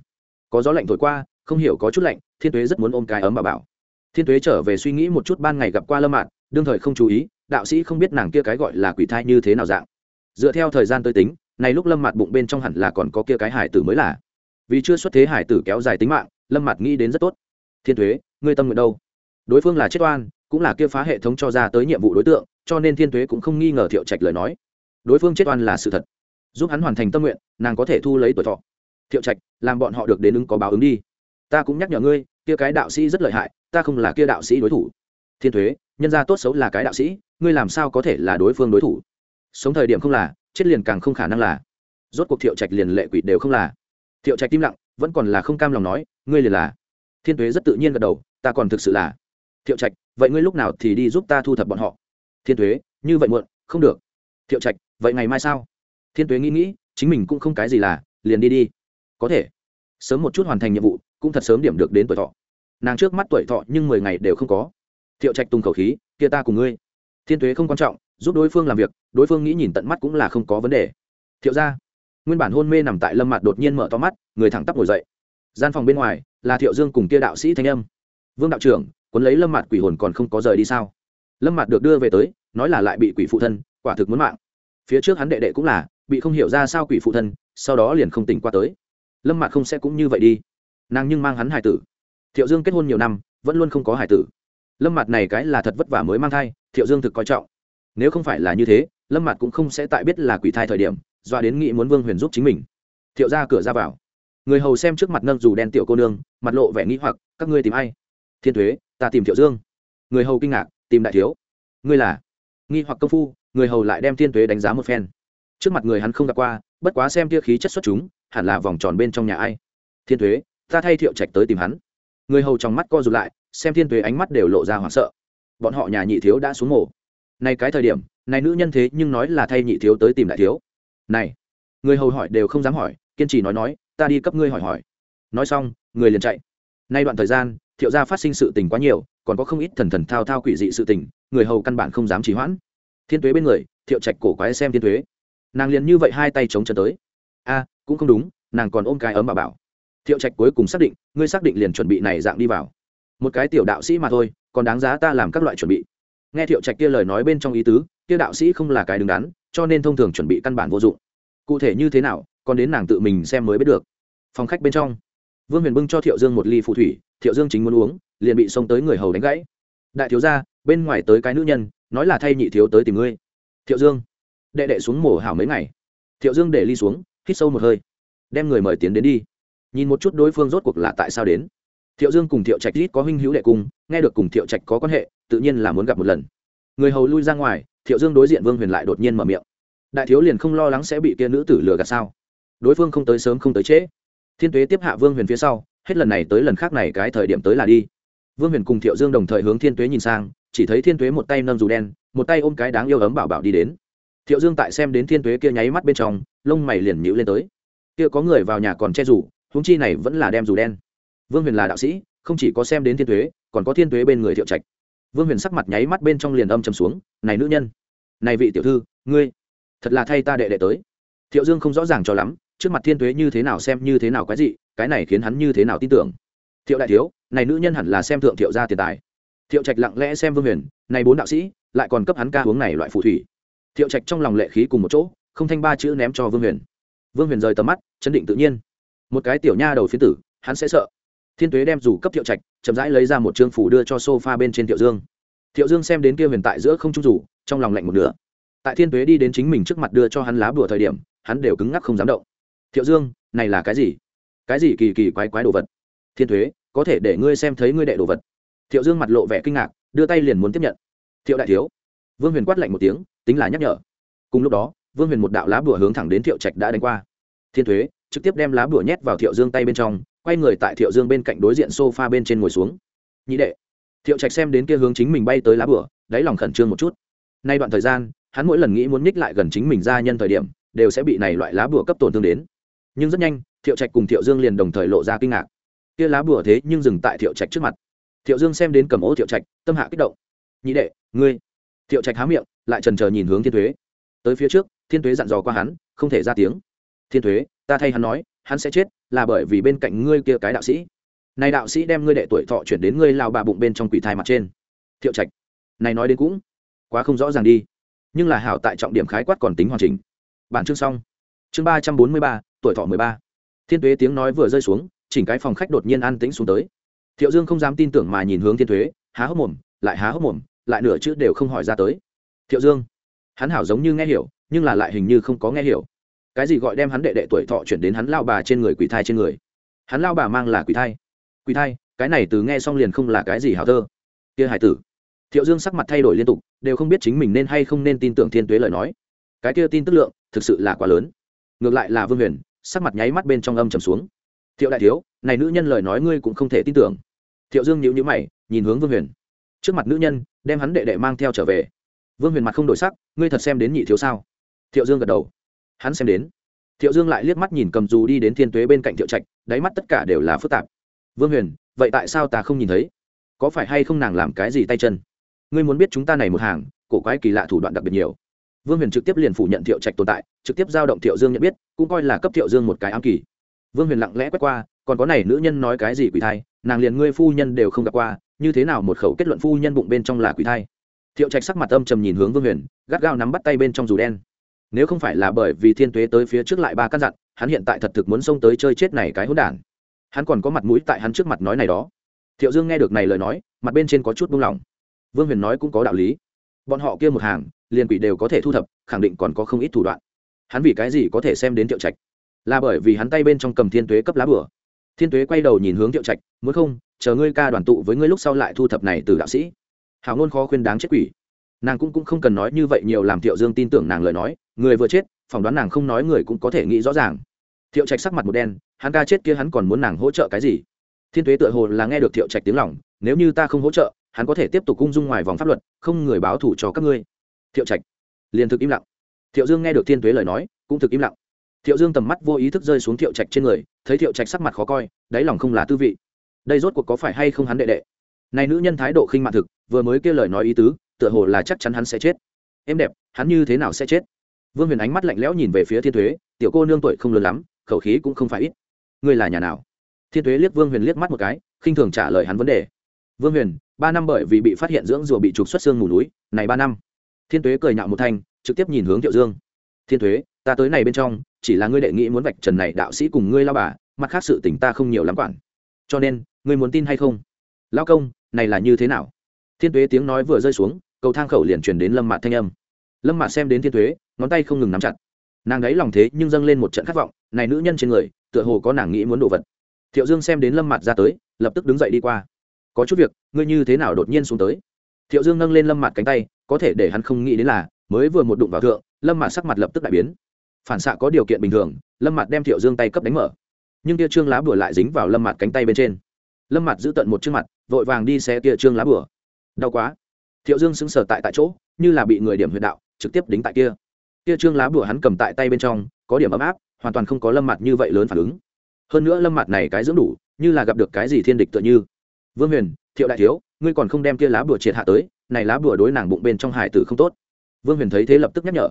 Có gió lạnh thổi qua, không hiểu có chút lạnh, thiên tuế rất muốn ôm cái ấm bà bảo. Thiên tuế trở về suy nghĩ một chút ban ngày gặp qua lâm mạn đương thời không chú ý đạo sĩ không biết nàng kia cái gọi là quỷ thai như thế nào dạng. Dựa theo thời gian tới tính, này lúc lâm mặt bụng bên trong hẳn là còn có kia cái hải tử mới là. Vì chưa xuất thế hải tử kéo dài tính mạng, lâm mặt nghĩ đến rất tốt. Thiên thuế ngươi tâm nguyện đâu? Đối phương là chết oan, cũng là kia phá hệ thống cho ra tới nhiệm vụ đối tượng, cho nên thiên thuế cũng không nghi ngờ thiệu trạch lời nói. Đối phương chết oan là sự thật. Giúp hắn hoàn thành tâm nguyện, nàng có thể thu lấy tuổi thọ. Thiệu trạch, làm bọn họ được đến ứng có báo ứng đi. Ta cũng nhắc nhở ngươi, kia cái đạo sĩ rất lợi hại, ta không là kia đạo sĩ đối thủ. Thiên thuế nhân gia tốt xấu là cái đạo sĩ ngươi làm sao có thể là đối phương đối thủ? Sống thời điểm không là, chết liền càng không khả năng là. Rốt cuộc thiệu trạch liền lệ quỷ đều không là. Thiệu trạch im lặng, vẫn còn là không cam lòng nói, ngươi liền là. Thiên tuế rất tự nhiên gật đầu, ta còn thực sự là. Thiệu trạch, vậy ngươi lúc nào thì đi giúp ta thu thập bọn họ? Thiên tuế, như vậy muộn, không được. Thiệu trạch, vậy ngày mai sao? Thiên tuế nghĩ nghĩ, chính mình cũng không cái gì là, liền đi đi. Có thể. Sớm một chút hoàn thành nhiệm vụ, cũng thật sớm điểm được đến tuổi thọ. Nàng trước mắt tuổi thọ nhưng mười ngày đều không có. Thiệu trạch tung khẩu khí, kia ta cùng ngươi thiên tuế không quan trọng, giúp đối phương làm việc, đối phương nghĩ nhìn tận mắt cũng là không có vấn đề. Thiệu ra nguyên bản hôn mê nằm tại lâm mặt đột nhiên mở to mắt, người thẳng tắp ngồi dậy. Gian phòng bên ngoài là thiệu dương cùng kia đạo sĩ thanh âm. Vương đạo trưởng, cuốn lấy lâm mặt quỷ hồn còn không có rời đi sao? Lâm mặt được đưa về tới, nói là lại bị quỷ phụ thân, quả thực muốn mạng. Phía trước hắn đệ đệ cũng là, bị không hiểu ra sao quỷ phụ thân, sau đó liền không tỉnh qua tới. Lâm mặt không sẽ cũng như vậy đi. Nàng nhưng mang hắn hải tử. Thiệu dương kết hôn nhiều năm, vẫn luôn không có hải tử lâm mặt này cái là thật vất vả mới mang thai, thiệu dương thực coi trọng. Nếu không phải là như thế, lâm mặt cũng không sẽ tại biết là quỷ thai thời điểm, doa đến nghĩ muốn vương huyền giúp chính mình. Thiệu ra cửa ra vào. Người hầu xem trước mặt nâng dù đen tiểu cô nương, mặt lộ vẻ nghĩ hoặc, các ngươi tìm ai? Thiên thuế, ta tìm thiệu dương. Người hầu kinh ngạc, tìm đại thiếu. Ngươi là? Nghi hoặc công phu, người hầu lại đem thiên thuế đánh giá một phen. Trước mặt người hắn không gặp qua, bất quá xem tia khí chất xuất chúng, hẳn là vòng tròn bên trong nhà ai. Thiên thuế, ta thay thiệu trạch tới tìm hắn. Người hầu trong mắt co rụt lại xem thiên tuế ánh mắt đều lộ ra hoảng sợ. Bọn họ nhà nhị thiếu đã xuống mổ nay cái thời điểm, này nữ nhân thế nhưng nói là thay nhị thiếu tới tìm đại thiếu. Này, người hầu hỏi đều không dám hỏi, kiên trì nói nói, ta đi cấp ngươi hỏi hỏi. Nói xong, người liền chạy. Nay đoạn thời gian, thiệu gia phát sinh sự tình quá nhiều, còn có không ít thần thần thao thao quỷ dị sự tình, người hầu căn bản không dám trì hoãn. Thiên tuế bên người, thiệu trạch cổ quái xem thiên tuế. Nàng liền như vậy hai tay chống chân tới. A, cũng không đúng, nàng còn ôm cái ấm bà bảo. Thiệu trạch cuối cùng xác định, ngươi xác định liền chuẩn bị này dạng đi vào một cái tiểu đạo sĩ mà thôi, còn đáng giá ta làm các loại chuẩn bị. Nghe thiệu trạch kia lời nói bên trong ý tứ, kia đạo sĩ không là cái đứng đắn, cho nên thông thường chuẩn bị căn bản vô dụng. Cụ thể như thế nào, còn đến nàng tự mình xem mới biết được. Phòng khách bên trong, vương huyền bưng cho thiệu dương một ly phụ thủy, thiệu dương chính muốn uống, liền bị xông tới người hầu đánh gãy. Đại thiếu gia, bên ngoài tới cái nữ nhân, nói là thay nhị thiếu tới tìm ngươi. Thiệu dương, đệ đệ xuống mổ hảo mấy ngày. Thiệu dương để ly xuống, hít sâu một hơi, đem người mời tiến đến đi. Nhìn một chút đối phương rốt cuộc là tại sao đến thiệu dương cùng thiệu trạch ít có huynh hữu đệ cung nghe được cùng thiệu trạch có quan hệ, tự nhiên là muốn gặp một lần. Người hầu lui ra ngoài, thiệu dương đối diện vương huyền lại đột nhiên mở miệng. Đại thiếu liền không lo lắng sẽ bị kia nữ tử lừa gạt sao? Đối phương không tới sớm không tới trễ. Thiên tuế tiếp hạ vương huyền phía sau, hết lần này tới lần khác này cái thời điểm tới là đi. Vương huyền cùng thiệu dương đồng thời hướng thiên tuế nhìn sang, chỉ thấy thiên tuế một tay nâng dù đen, một tay ôm cái đáng yêu ấm bảo bảo đi đến. Thiệu dương tại xem đến thiên tuế kia nháy mắt bên trong, lông mày liền nhữ lên tới. Kia có người vào nhà còn che rủ húng chi này vẫn là đem dù đen vương huyền là đạo sĩ không chỉ có xem đến thiên thuế còn có thiên thuế bên người thiệu trạch. Vương huyền sắc mặt nháy mắt bên trong liền âm trầm xuống này nữ nhân này vị tiểu thư ngươi thật là thay ta đệ đệ tới. Thiệu dương không rõ ràng cho lắm trước mặt thiên thuế như thế nào xem như thế nào cái gì, cái này khiến hắn như thế nào tin tưởng. Thiệu đại thiếu này nữ nhân hẳn là xem thượng thiệu gia tiền tài. Thiệu trạch lặng lẽ xem vương huyền này bốn đạo sĩ lại còn cấp hắn ca uống này loại phù thủy. Thiệu trạch trong lòng lệ khí cùng một chỗ không thanh ba chữ ném cho vương huyền. Vương huyền rời tầm mắt chấn định tự nhiên. Một cái tiểu nha đầu phiến tử hắn sẽ sợ thiên tuế đem dù cấp thiệu trạch, chậm rãi lấy ra một chương phủ đưa cho s o f a bên trên thiệu dương. Thiệu dương xem đến kia huyền tại giữa không trung rủ, trong lòng lạnh một nửa. Tại thiên tuế đi đến chính mình trước mặt đưa cho hắn lá bùa thời điểm, hắn đều cứng ngắc không dám động. Thiệu dương, này là cái gì? Cái gì kỳ kỳ quái quái đồ vật? Thiên tuế, có thể để ngươi xem thấy ngươi đệ đồ vật. Thiệu dương mặt lộ vẻ kinh ngạc, đưa tay liền muốn tiếp nhận. Thiệu đại thiếu. Vương huyền quát lạnh một tiếng, tính là nhắc nhở. Cùng lúc đó, vương huyền một đạo lá bùa hướng thẳng đến thiệu trạch đã đánh qua. Thiên thuế trực tiếp đem lá bùa nhét vào thiệu dương tay bên trong, quay người tại thiệu dương bên cạnh đối diện s o f a bên trên ngồi xuống. Nhị đệ, thiệu trạch xem đến kia hướng chính mình bay tới lá bùa, đáy lòng khẩn trương một chút. Nay đoạn thời gian, hắn mỗi lần nghĩ muốn nhích lại gần chính mình ra nhân thời điểm, đều sẽ bị này loại lá bùa cấp tổn thương đến. Nhưng rất nhanh, thiệu trạch cùng thiệu dương liền đồng thời lộ ra kinh ngạc. Kia lá bùa thế nhưng dừng tại thiệu trạch trước mặt. Thiệu dương xem đến cầm ô thiệu trạch, tâm hạ kích động. Nhị đệ, ngươi. Thiệu trạch há miệng, lại trần trờ nhìn hướng thiên thuế. Tới phía trước, thiên thuế dặn dò qua hắn, không thể ra tiếng. Thiên thuế ta thay hắn nói, hắn sẽ chết, là bởi vì bên cạnh ngươi kia cái đạo sĩ. Này đạo sĩ đem ngươi đệ tuổi thọ chuyển đến ngươi lao bà bụng bên trong quỷ thai mặt trên. Thiệu trạch, này nói đến cũng quá không rõ ràng đi. Nhưng là hảo tại trọng điểm khái quát còn tính hoàn chỉnh. Bản chương xong. Chương ba trăm bốn mươi ba, tuổi thọ mười ba. Thiên tuế tiếng nói vừa rơi xuống, chỉnh cái phòng khách đột nhiên an tĩnh xuống tới. Thiệu dương không dám tin tưởng mà nhìn hướng thiên tuế, há hốc mồm, lại há hốc mồm, lại nửa chữ đều không hỏi ra tới. Thiệu dương, hắn hảo giống như nghe hiểu, nhưng là lại hình như không có nghe hiểu cái gì gọi đem hắn đệ đệ tuổi thọ chuyển đến hắn lao bà trên người quỷ thai trên người? Hắn lao bà mang là quỷ thai. Quỷ thai, cái này từ nghe xong liền không là cái gì hảo thơ. Kia hải tử. Thiệu dương sắc mặt thay đổi liên tục, đều không biết chính mình nên hay không nên tin tưởng thiên tuế lời nói. Cái kia tin tức lượng, thực sự là quá lớn. Ngược lại là vương huyền, sắc mặt nháy mắt bên trong âm trầm xuống. Thiệu đại thiếu, này nữ nhân lời nói ngươi cũng không thể tin tưởng. Thiệu dương nhíu nhíu mày, nhìn hướng vương huyền. Trước mặt nữ nhân, đem hắn đệ đệ mang theo trở về. Vương huyền mặt không đổi sắc, ngươi thật xem đến nhị thiếu sao? Thiệu dương gật đầu hắn xem đến. Thiệu dương lại liếc mắt nhìn cầm dù đi đến thiên tuế bên cạnh thiệu trạch, đáy mắt tất cả đều là phức tạp. Vương huyền, vậy tại sao ta không nhìn thấy? Có phải hay không nàng làm cái gì tay chân? Ngươi muốn biết chúng ta này một hàng, cổ quái kỳ lạ thủ đoạn đặc biệt nhiều. Vương huyền trực tiếp liền phủ nhận thiệu trạch tồn tại, trực tiếp giao động thiệu dương nhận biết, cũng coi là cấp thiệu dương một cái ám kỳ. Vương huyền lặng lẽ quét qua, còn có này nữ nhân nói cái gì quỷ thai, nàng liền ngươi phu nhân đều không gặp qua, như thế nào một khẩu kết luận phu nhân bụng bên trong là quỷ thai? Thiệu trạch sắc mặt âm trầm nhìn hướng vương huyền, gắt gao nắm bắt tay bên trong dù đen nếu không phải là bởi vì thiên tuế tới phía trước lại ba căn dặn, hắn hiện tại thật thực muốn xông tới chơi chết này cái hỗn đản. Hắn còn có mặt mũi tại hắn trước mặt nói này đó. Thiệu dương nghe được này lời nói, mặt bên trên có chút buông lỏng. Vương huyền nói cũng có đạo lý. Bọn họ kia một hàng, liền quỷ đều có thể thu thập, khẳng định còn có không ít thủ đoạn. Hắn vì cái gì có thể xem đến thiệu trạch? Là bởi vì hắn tay bên trong cầm thiên tuế cấp lá bửa thiên tuế quay đầu nhìn hướng thiệu trạch, muốn không, chờ ngươi ca đoàn tụ với ngươi lúc sau lại thu thập này từ đạo sĩ. Hào ngôn khó khuyên đáng chết quỷ nàng cũng, cũng không cần nói như vậy nhiều làm thiệu dương tin tưởng nàng lời nói người vừa chết phỏng đoán nàng không nói người cũng có thể nghĩ rõ ràng thiệu trạch sắc mặt một đen hắn ca chết kia hắn còn muốn nàng hỗ trợ cái gì thiên tuế tựa hồ là nghe được thiệu trạch tiếng lòng nếu như ta không hỗ trợ hắn có thể tiếp tục cung dung ngoài vòng pháp luật không người báo thủ cho các ngươi thiệu trạch liền thực im lặng thiệu dương nghe được thiên tuế lời nói cũng thực im lặng thiệu dương tầm mắt vô ý thức rơi xuống thiệu trạch trên người thấy thiệu trạch sắc mặt khó coi đáy lòng không là tư vị đây rốt cuộc có phải hay không hắn đệ đệ này nữ nhân thái độ khinh mạn thực vừa mới kêu lời nói ý tứ tựa hồ là chắc chắn hắn sẽ chết. Em đẹp, hắn như thế nào sẽ chết? Vương huyền ánh mắt lạnh lẽo nhìn về phía thiên thuế, tiểu cô nương tuổi không lớn lắm, khẩu khí cũng không phải ít. Ngươi là nhà nào? Thiên thuế liếc vương huyền liếc mắt một cái, khinh thường trả lời hắn vấn đề. Vương huyền, ba năm bởi vì bị phát hiện dưỡng rùa bị trục xuất xương mù núi, này ba năm. Thiên thuế cười nhạo một thanh, trực tiếp nhìn hướng thiệu dương. Thiên thuế, ta tới này bên trong, chỉ là ngươi đệ nghĩ muốn vạch trần này đạo sĩ cùng ngươi lao bà, mặt khác sự tình ta không nhiều lắm quản. Cho nên, ngươi muốn tin hay không? Lao công, này là như thế nào? Thiên tuế tiếng nói vừa rơi xuống cầu thang khẩu liền truyền đến lâm mạt thanh âm. Lâm mạt xem đến thiên tuế ngón tay không ngừng nắm chặt. Nàng ấy lòng thế nhưng dâng lên một trận khát vọng, này nữ nhân trên người, tựa hồ có nàng nghĩ muốn đồ vật. Thiệu dương xem đến lâm mạt ra tới, lập tức đứng dậy đi qua. Có chút việc, ngươi như thế nào đột nhiên xuống tới? Thiệu dương nâng lên lâm mạt cánh tay, có thể để hắn không nghĩ đến là, mới vừa một đụng vào thượng, lâm mạt sắc mặt lập tức đại biến. Phản xạ có điều kiện bình thường, lâm mạt đem thiệu dương tay cấp đánh mở. Nhưng tia trương lá bửa lại dính vào lâm mạt cánh tay bên trên. Lâm mạt giữ tận một chương mặt, vội vàng đi xe tia trương lá bửa đau quá thiệu dương sững sờ tại tại chỗ, như là bị người điểm huyệt đạo, trực tiếp đính tại kia. Kia trương lá bùa hắn cầm tại tay bên trong, có điểm ấm áp, hoàn toàn không có lâm mặt như vậy lớn phản ứng. Hơn nữa lâm mặt này cái dưỡng đủ, như là gặp được cái gì thiên địch tựa như. Vương huyền, thiệu đại thiếu, ngươi còn không đem kia lá bùa triệt hạ tới, này lá bùa đối nàng bụng bên trong hải tử không tốt. Vương huyền thấy thế lập tức nhắc nhở.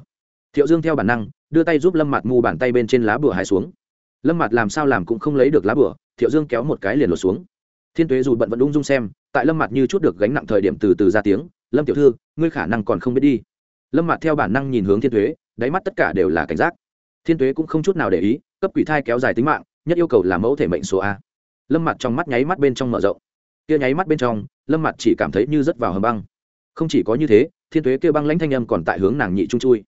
Thiệu dương theo bản năng, đưa tay giúp lâm mặt mù bàn tay bên trên lá bùa hải xuống. Lâm mặt làm sao làm cũng không lấy được lá bùa, thiệu dương kéo một cái liền lột xuống. Thiên tuế dù bận vẫn ung dung xem, tại lâm mặt như chút được gánh nặng thời điểm từ từ ra tiếng lâm tiểu thư, ngươi khả năng còn không biết đi. Lâm mặt theo bản năng nhìn hướng thiên tuế, đáy mắt tất cả đều là cảnh giác. Thiên tuế cũng không chút nào để ý, cấp quỷ thai kéo dài tính mạng, nhất yêu cầu là mẫu thể mệnh số a. Lâm mặt trong mắt nháy mắt bên trong mở rộng. Kia nháy mắt bên trong, lâm mặt chỉ cảm thấy như rớt vào hầm băng. Không chỉ có như thế, thiên tuế kia băng lãnh thanh âm còn tại hướng nàng nhị trung chui.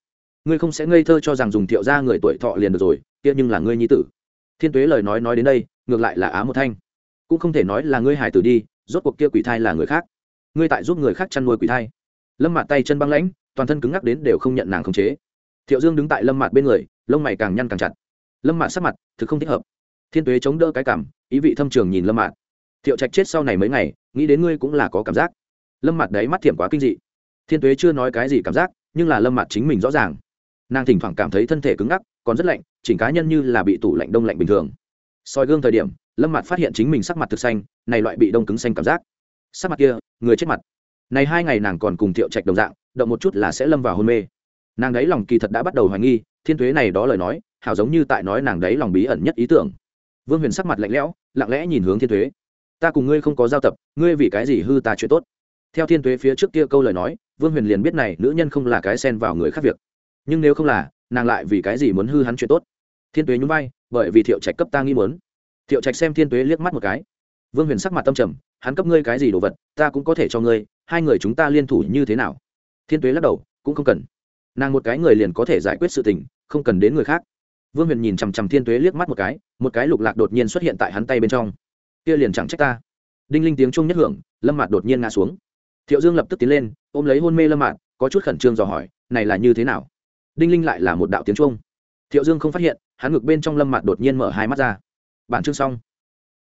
Ngươi không sẽ ngây thơ cho rằng dùng thiệu ra người tuổi thọ liền được rồi, kia nhưng là ngươi nhi tử. Thiên tuế lời nói nói đến đây, ngược lại là á một thanh. Cũng không thể nói là ngươi hài tử đi, rốt cuộc kia quỷ thai là người khác ngươi tại giúp người khác chăn nuôi quỷ thai. Lâm mạt tay chân băng lãnh, toàn thân cứng ngắc đến đều không nhận nàng khống chế. Thiệu dương đứng tại lâm mạt bên người, lông mày càng nhăn càng chặt. Lâm mạt sắc mặt thực không thích hợp. Thiên tuế chống đỡ cái cảm, ý vị thâm trường nhìn lâm mạt. Thiệu trạch chết sau này mấy ngày, nghĩ đến ngươi cũng là có cảm giác. Lâm mạt đấy mắt thiểm quá kinh dị. Thiên tuế chưa nói cái gì cảm giác, nhưng là lâm mạt chính mình rõ ràng. Nàng thỉnh thoảng cảm thấy thân thể cứng ngắc, còn rất lạnh, chỉnh cá nhân như là bị tủ lạnh đông lạnh bình thường. Soi gương thời điểm, lâm mạt phát hiện chính mình sắc mặt thực xanh, này loại bị đông cứng xanh cảm giác sắc mặt kia, người chết mặt. Này hai ngày nàng còn cùng thiệu trạch đồng dạng, động một chút là sẽ lâm vào hôn mê. Nàng đấy lòng kỳ thật đã bắt đầu hoài nghi, thiên thuế này đó lời nói, hảo giống như tại nói nàng đấy lòng bí ẩn nhất ý tưởng. Vương huyền sắc mặt lạnh lẽo, lặng lẽ nhìn hướng thiên thuế ta cùng ngươi không có giao tập, ngươi vì cái gì hư ta chuyện tốt? Theo thiên thuế phía trước kia câu lời nói, vương huyền liền biết này nữ nhân không là cái xen vào người khác việc. Nhưng nếu không là, nàng lại vì cái gì muốn hư hắn chuyện tốt? Thiên tuế nhún vai, bởi vì thiệu trạch cấp ta nghi muốn. Thiệu trạch xem thiên tuế liếc mắt một cái. Vương huyền sắc mặt tâm trầm hắn cấp ngươi cái gì đồ vật, ta cũng có thể cho ngươi, hai người chúng ta liên thủ như thế nào? Thiên tuế lắc đầu, cũng không cần. Nàng một cái người liền có thể giải quyết sự tình, không cần đến người khác. Vương huyền nhìn chằm chằm thiên tuế liếc mắt một cái một cái lục lạc đột nhiên xuất hiện tại hắn tay bên trong. Kia liền chẳng trách ta. Đinh linh tiếng trung nhất hưởng, lâm mạt đột nhiên ngã xuống. Thiệu dương lập tức tiến lên, ôm lấy hôn mê lâm mạt, có chút khẩn trương dò hỏi, này là như thế nào? Đinh linh lại là một đạo tiếng trung thiệu dương không phát hiện, hắn ngực bên trong lâm mạt đột nhiên mở hai mắt ra. Bản chương xong.